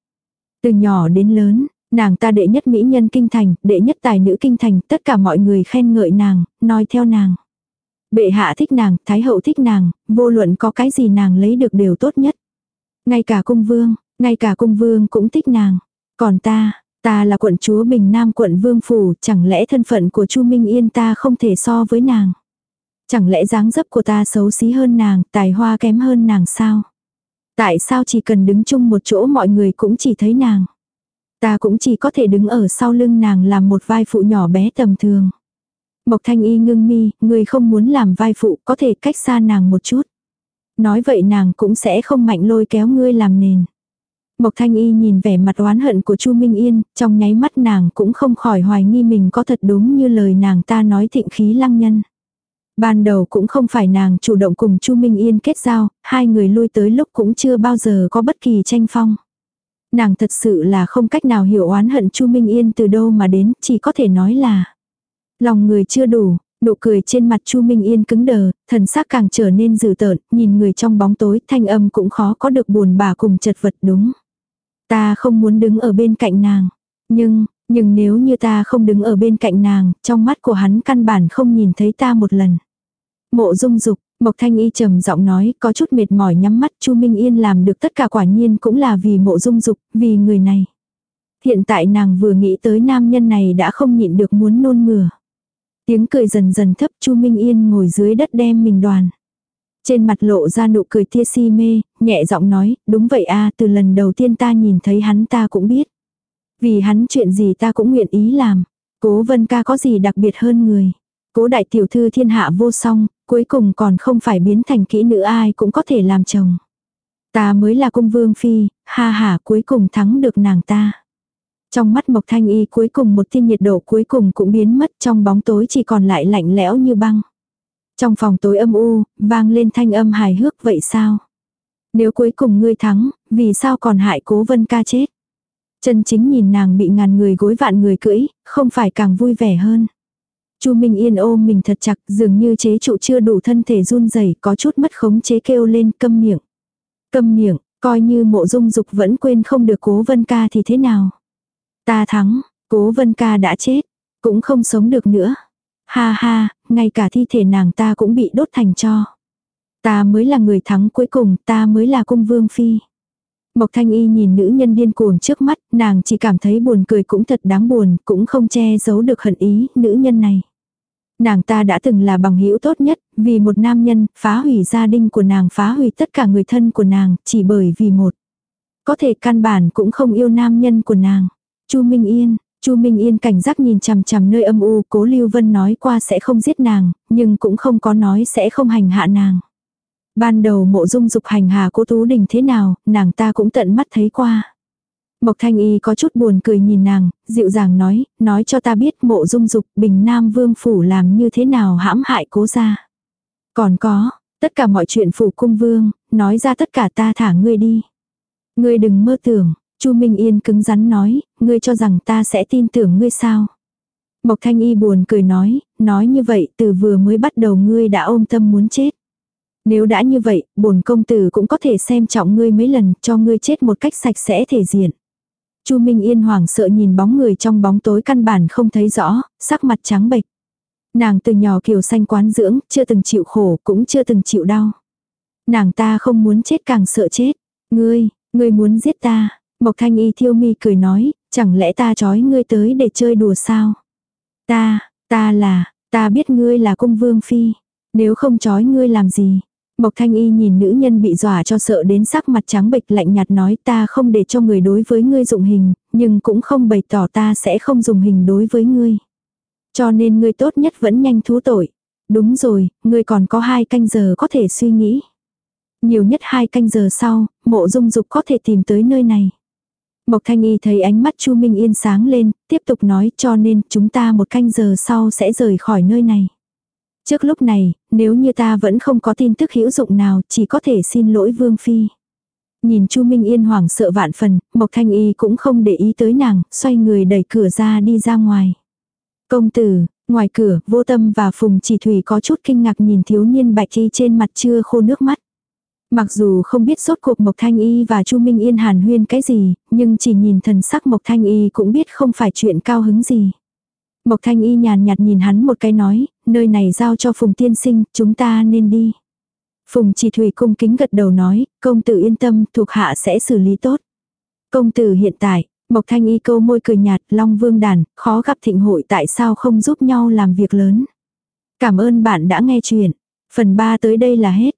Từ nhỏ đến lớn, nàng ta đệ nhất mỹ nhân kinh thành, đệ nhất tài nữ kinh thành, tất cả mọi người khen ngợi nàng, nói theo nàng. Bệ hạ thích nàng, thái hậu thích nàng, vô luận có cái gì nàng lấy được đều tốt nhất. Ngay cả cung vương, ngay cả cung vương cũng thích nàng. Còn ta, ta là quận chúa Bình Nam quận vương phủ, chẳng lẽ thân phận của Chu Minh Yên ta không thể so với nàng. Chẳng lẽ dáng dấp của ta xấu xí hơn nàng, tài hoa kém hơn nàng sao? Tại sao chỉ cần đứng chung một chỗ mọi người cũng chỉ thấy nàng? Ta cũng chỉ có thể đứng ở sau lưng nàng làm một vai phụ nhỏ bé tầm thường. Mộc thanh y ngưng mi, người không muốn làm vai phụ có thể cách xa nàng một chút. Nói vậy nàng cũng sẽ không mạnh lôi kéo ngươi làm nền. Mộc thanh y nhìn vẻ mặt oán hận của Chu Minh Yên, trong nháy mắt nàng cũng không khỏi hoài nghi mình có thật đúng như lời nàng ta nói thịnh khí lăng nhân. Ban đầu cũng không phải nàng chủ động cùng Chu Minh Yên kết giao, hai người lui tới lúc cũng chưa bao giờ có bất kỳ tranh phong. Nàng thật sự là không cách nào hiểu oán hận Chu Minh Yên từ đâu mà đến, chỉ có thể nói là lòng người chưa đủ, nụ cười trên mặt Chu Minh Yên cứng đờ, thần sắc càng trở nên dữ tợn, nhìn người trong bóng tối, thanh âm cũng khó có được buồn bà cùng chật vật đúng. Ta không muốn đứng ở bên cạnh nàng, nhưng, nhưng nếu như ta không đứng ở bên cạnh nàng, trong mắt của hắn căn bản không nhìn thấy ta một lần. Mộ dung dục, Mộc Thanh Y trầm giọng nói, có chút mệt mỏi nhắm mắt, Chu Minh Yên làm được tất cả quả nhiên cũng là vì mộ dung dục, vì người này. Hiện tại nàng vừa nghĩ tới nam nhân này đã không nhịn được muốn nôn mửa. Tiếng cười dần dần thấp, Chu Minh Yên ngồi dưới đất đem mình đoàn. Trên mặt lộ ra nụ cười tia si mê, nhẹ giọng nói, đúng vậy a từ lần đầu tiên ta nhìn thấy hắn ta cũng biết. Vì hắn chuyện gì ta cũng nguyện ý làm. Cố vân ca có gì đặc biệt hơn người. Cố đại tiểu thư thiên hạ vô song, cuối cùng còn không phải biến thành kỹ nữ ai cũng có thể làm chồng. Ta mới là cung vương phi, ha ha cuối cùng thắng được nàng ta. Trong mắt Mộc Thanh Y cuối cùng một tiên nhiệt độ cuối cùng cũng biến mất trong bóng tối chỉ còn lại lạnh lẽo như băng. Trong phòng tối âm u, vang lên thanh âm hài hước vậy sao? Nếu cuối cùng ngươi thắng, vì sao còn hại cố vân ca chết? Chân chính nhìn nàng bị ngàn người gối vạn người cưỡi, không phải càng vui vẻ hơn. Chu Minh Yên ôm mình thật chặt, dường như chế trụ chưa đủ thân thể run rẩy, có chút mất khống chế kêu lên câm miệng. Câm miệng, coi như mộ dung dục vẫn quên không được cố vân ca thì thế nào. Ta thắng, cố vân ca đã chết, cũng không sống được nữa. Ha ha, ngay cả thi thể nàng ta cũng bị đốt thành cho. Ta mới là người thắng cuối cùng, ta mới là cung vương phi. Mộc Thanh Y nhìn nữ nhân điên cuồng trước mắt, nàng chỉ cảm thấy buồn cười cũng thật đáng buồn, cũng không che giấu được hận ý, nữ nhân này. Nàng ta đã từng là bằng hữu tốt nhất, vì một nam nhân, phá hủy gia đình của nàng, phá hủy tất cả người thân của nàng, chỉ bởi vì một. Có thể căn bản cũng không yêu nam nhân của nàng. Chu Minh Yên, Chu Minh Yên cảnh giác nhìn chằm chằm nơi âm u, Cố Lưu Vân nói qua sẽ không giết nàng, nhưng cũng không có nói sẽ không hành hạ nàng. Ban đầu mộ dung dục hành hạ cố Tú Đình thế nào, nàng ta cũng tận mắt thấy qua. Mộc Thanh Y có chút buồn cười nhìn nàng, dịu dàng nói, nói cho ta biết mộ dung dục bình nam vương phủ làm như thế nào hãm hại cố gia. Còn có, tất cả mọi chuyện phủ cung vương, nói ra tất cả ta thả ngươi đi. Ngươi đừng mơ tưởng, Chu Minh Yên cứng rắn nói, ngươi cho rằng ta sẽ tin tưởng ngươi sao. Mộc Thanh Y buồn cười nói, nói như vậy từ vừa mới bắt đầu ngươi đã ôm tâm muốn chết. Nếu đã như vậy, bổn công tử cũng có thể xem trọng ngươi mấy lần, cho ngươi chết một cách sạch sẽ thể diện. Chu Minh Yên hoảng sợ nhìn bóng người trong bóng tối căn bản không thấy rõ, sắc mặt trắng bệch. Nàng từ nhỏ kiều xanh quán dưỡng, chưa từng chịu khổ, cũng chưa từng chịu đau. Nàng ta không muốn chết càng sợ chết. Ngươi, ngươi muốn giết ta. Mộc Thanh Y thiêu mi cười nói, chẳng lẽ ta trói ngươi tới để chơi đùa sao? Ta, ta là, ta biết ngươi là cung vương phi. Nếu không trói ngươi làm gì? Mộc Thanh Y nhìn nữ nhân bị dọa cho sợ đến sắc mặt trắng bệch lạnh nhạt nói ta không để cho người đối với ngươi dụng hình, nhưng cũng không bày tỏ ta sẽ không dùng hình đối với ngươi. Cho nên ngươi tốt nhất vẫn nhanh thú tội. Đúng rồi, ngươi còn có hai canh giờ có thể suy nghĩ. Nhiều nhất hai canh giờ sau, mộ dung dục có thể tìm tới nơi này. Mộc Thanh Y thấy ánh mắt Chu Minh Yên sáng lên, tiếp tục nói cho nên chúng ta một canh giờ sau sẽ rời khỏi nơi này. Trước lúc này, nếu như ta vẫn không có tin tức hữu dụng nào, chỉ có thể xin lỗi Vương Phi. Nhìn Chu Minh Yên hoảng sợ vạn phần, Mộc Thanh Y cũng không để ý tới nàng, xoay người đẩy cửa ra đi ra ngoài. Công tử, ngoài cửa, vô tâm và Phùng Chỉ Thủy có chút kinh ngạc nhìn thiếu niên bạch y trên mặt chưa khô nước mắt. Mặc dù không biết sốt cuộc Mộc Thanh Y và Chu Minh Yên hàn huyên cái gì, nhưng chỉ nhìn thần sắc Mộc Thanh Y cũng biết không phải chuyện cao hứng gì. Mộc Thanh Y nhàn nhạt nhìn hắn một cái nói, nơi này giao cho Phùng Tiên Sinh, chúng ta nên đi. Phùng Chỉ Thủy cung kính gật đầu nói, công tử yên tâm, thuộc hạ sẽ xử lý tốt. Công tử hiện tại, Mộc Thanh Y câu môi cười nhạt, Long Vương đàn, khó gặp thịnh hội tại sao không giúp nhau làm việc lớn. Cảm ơn bạn đã nghe chuyện. Phần 3 tới đây là hết.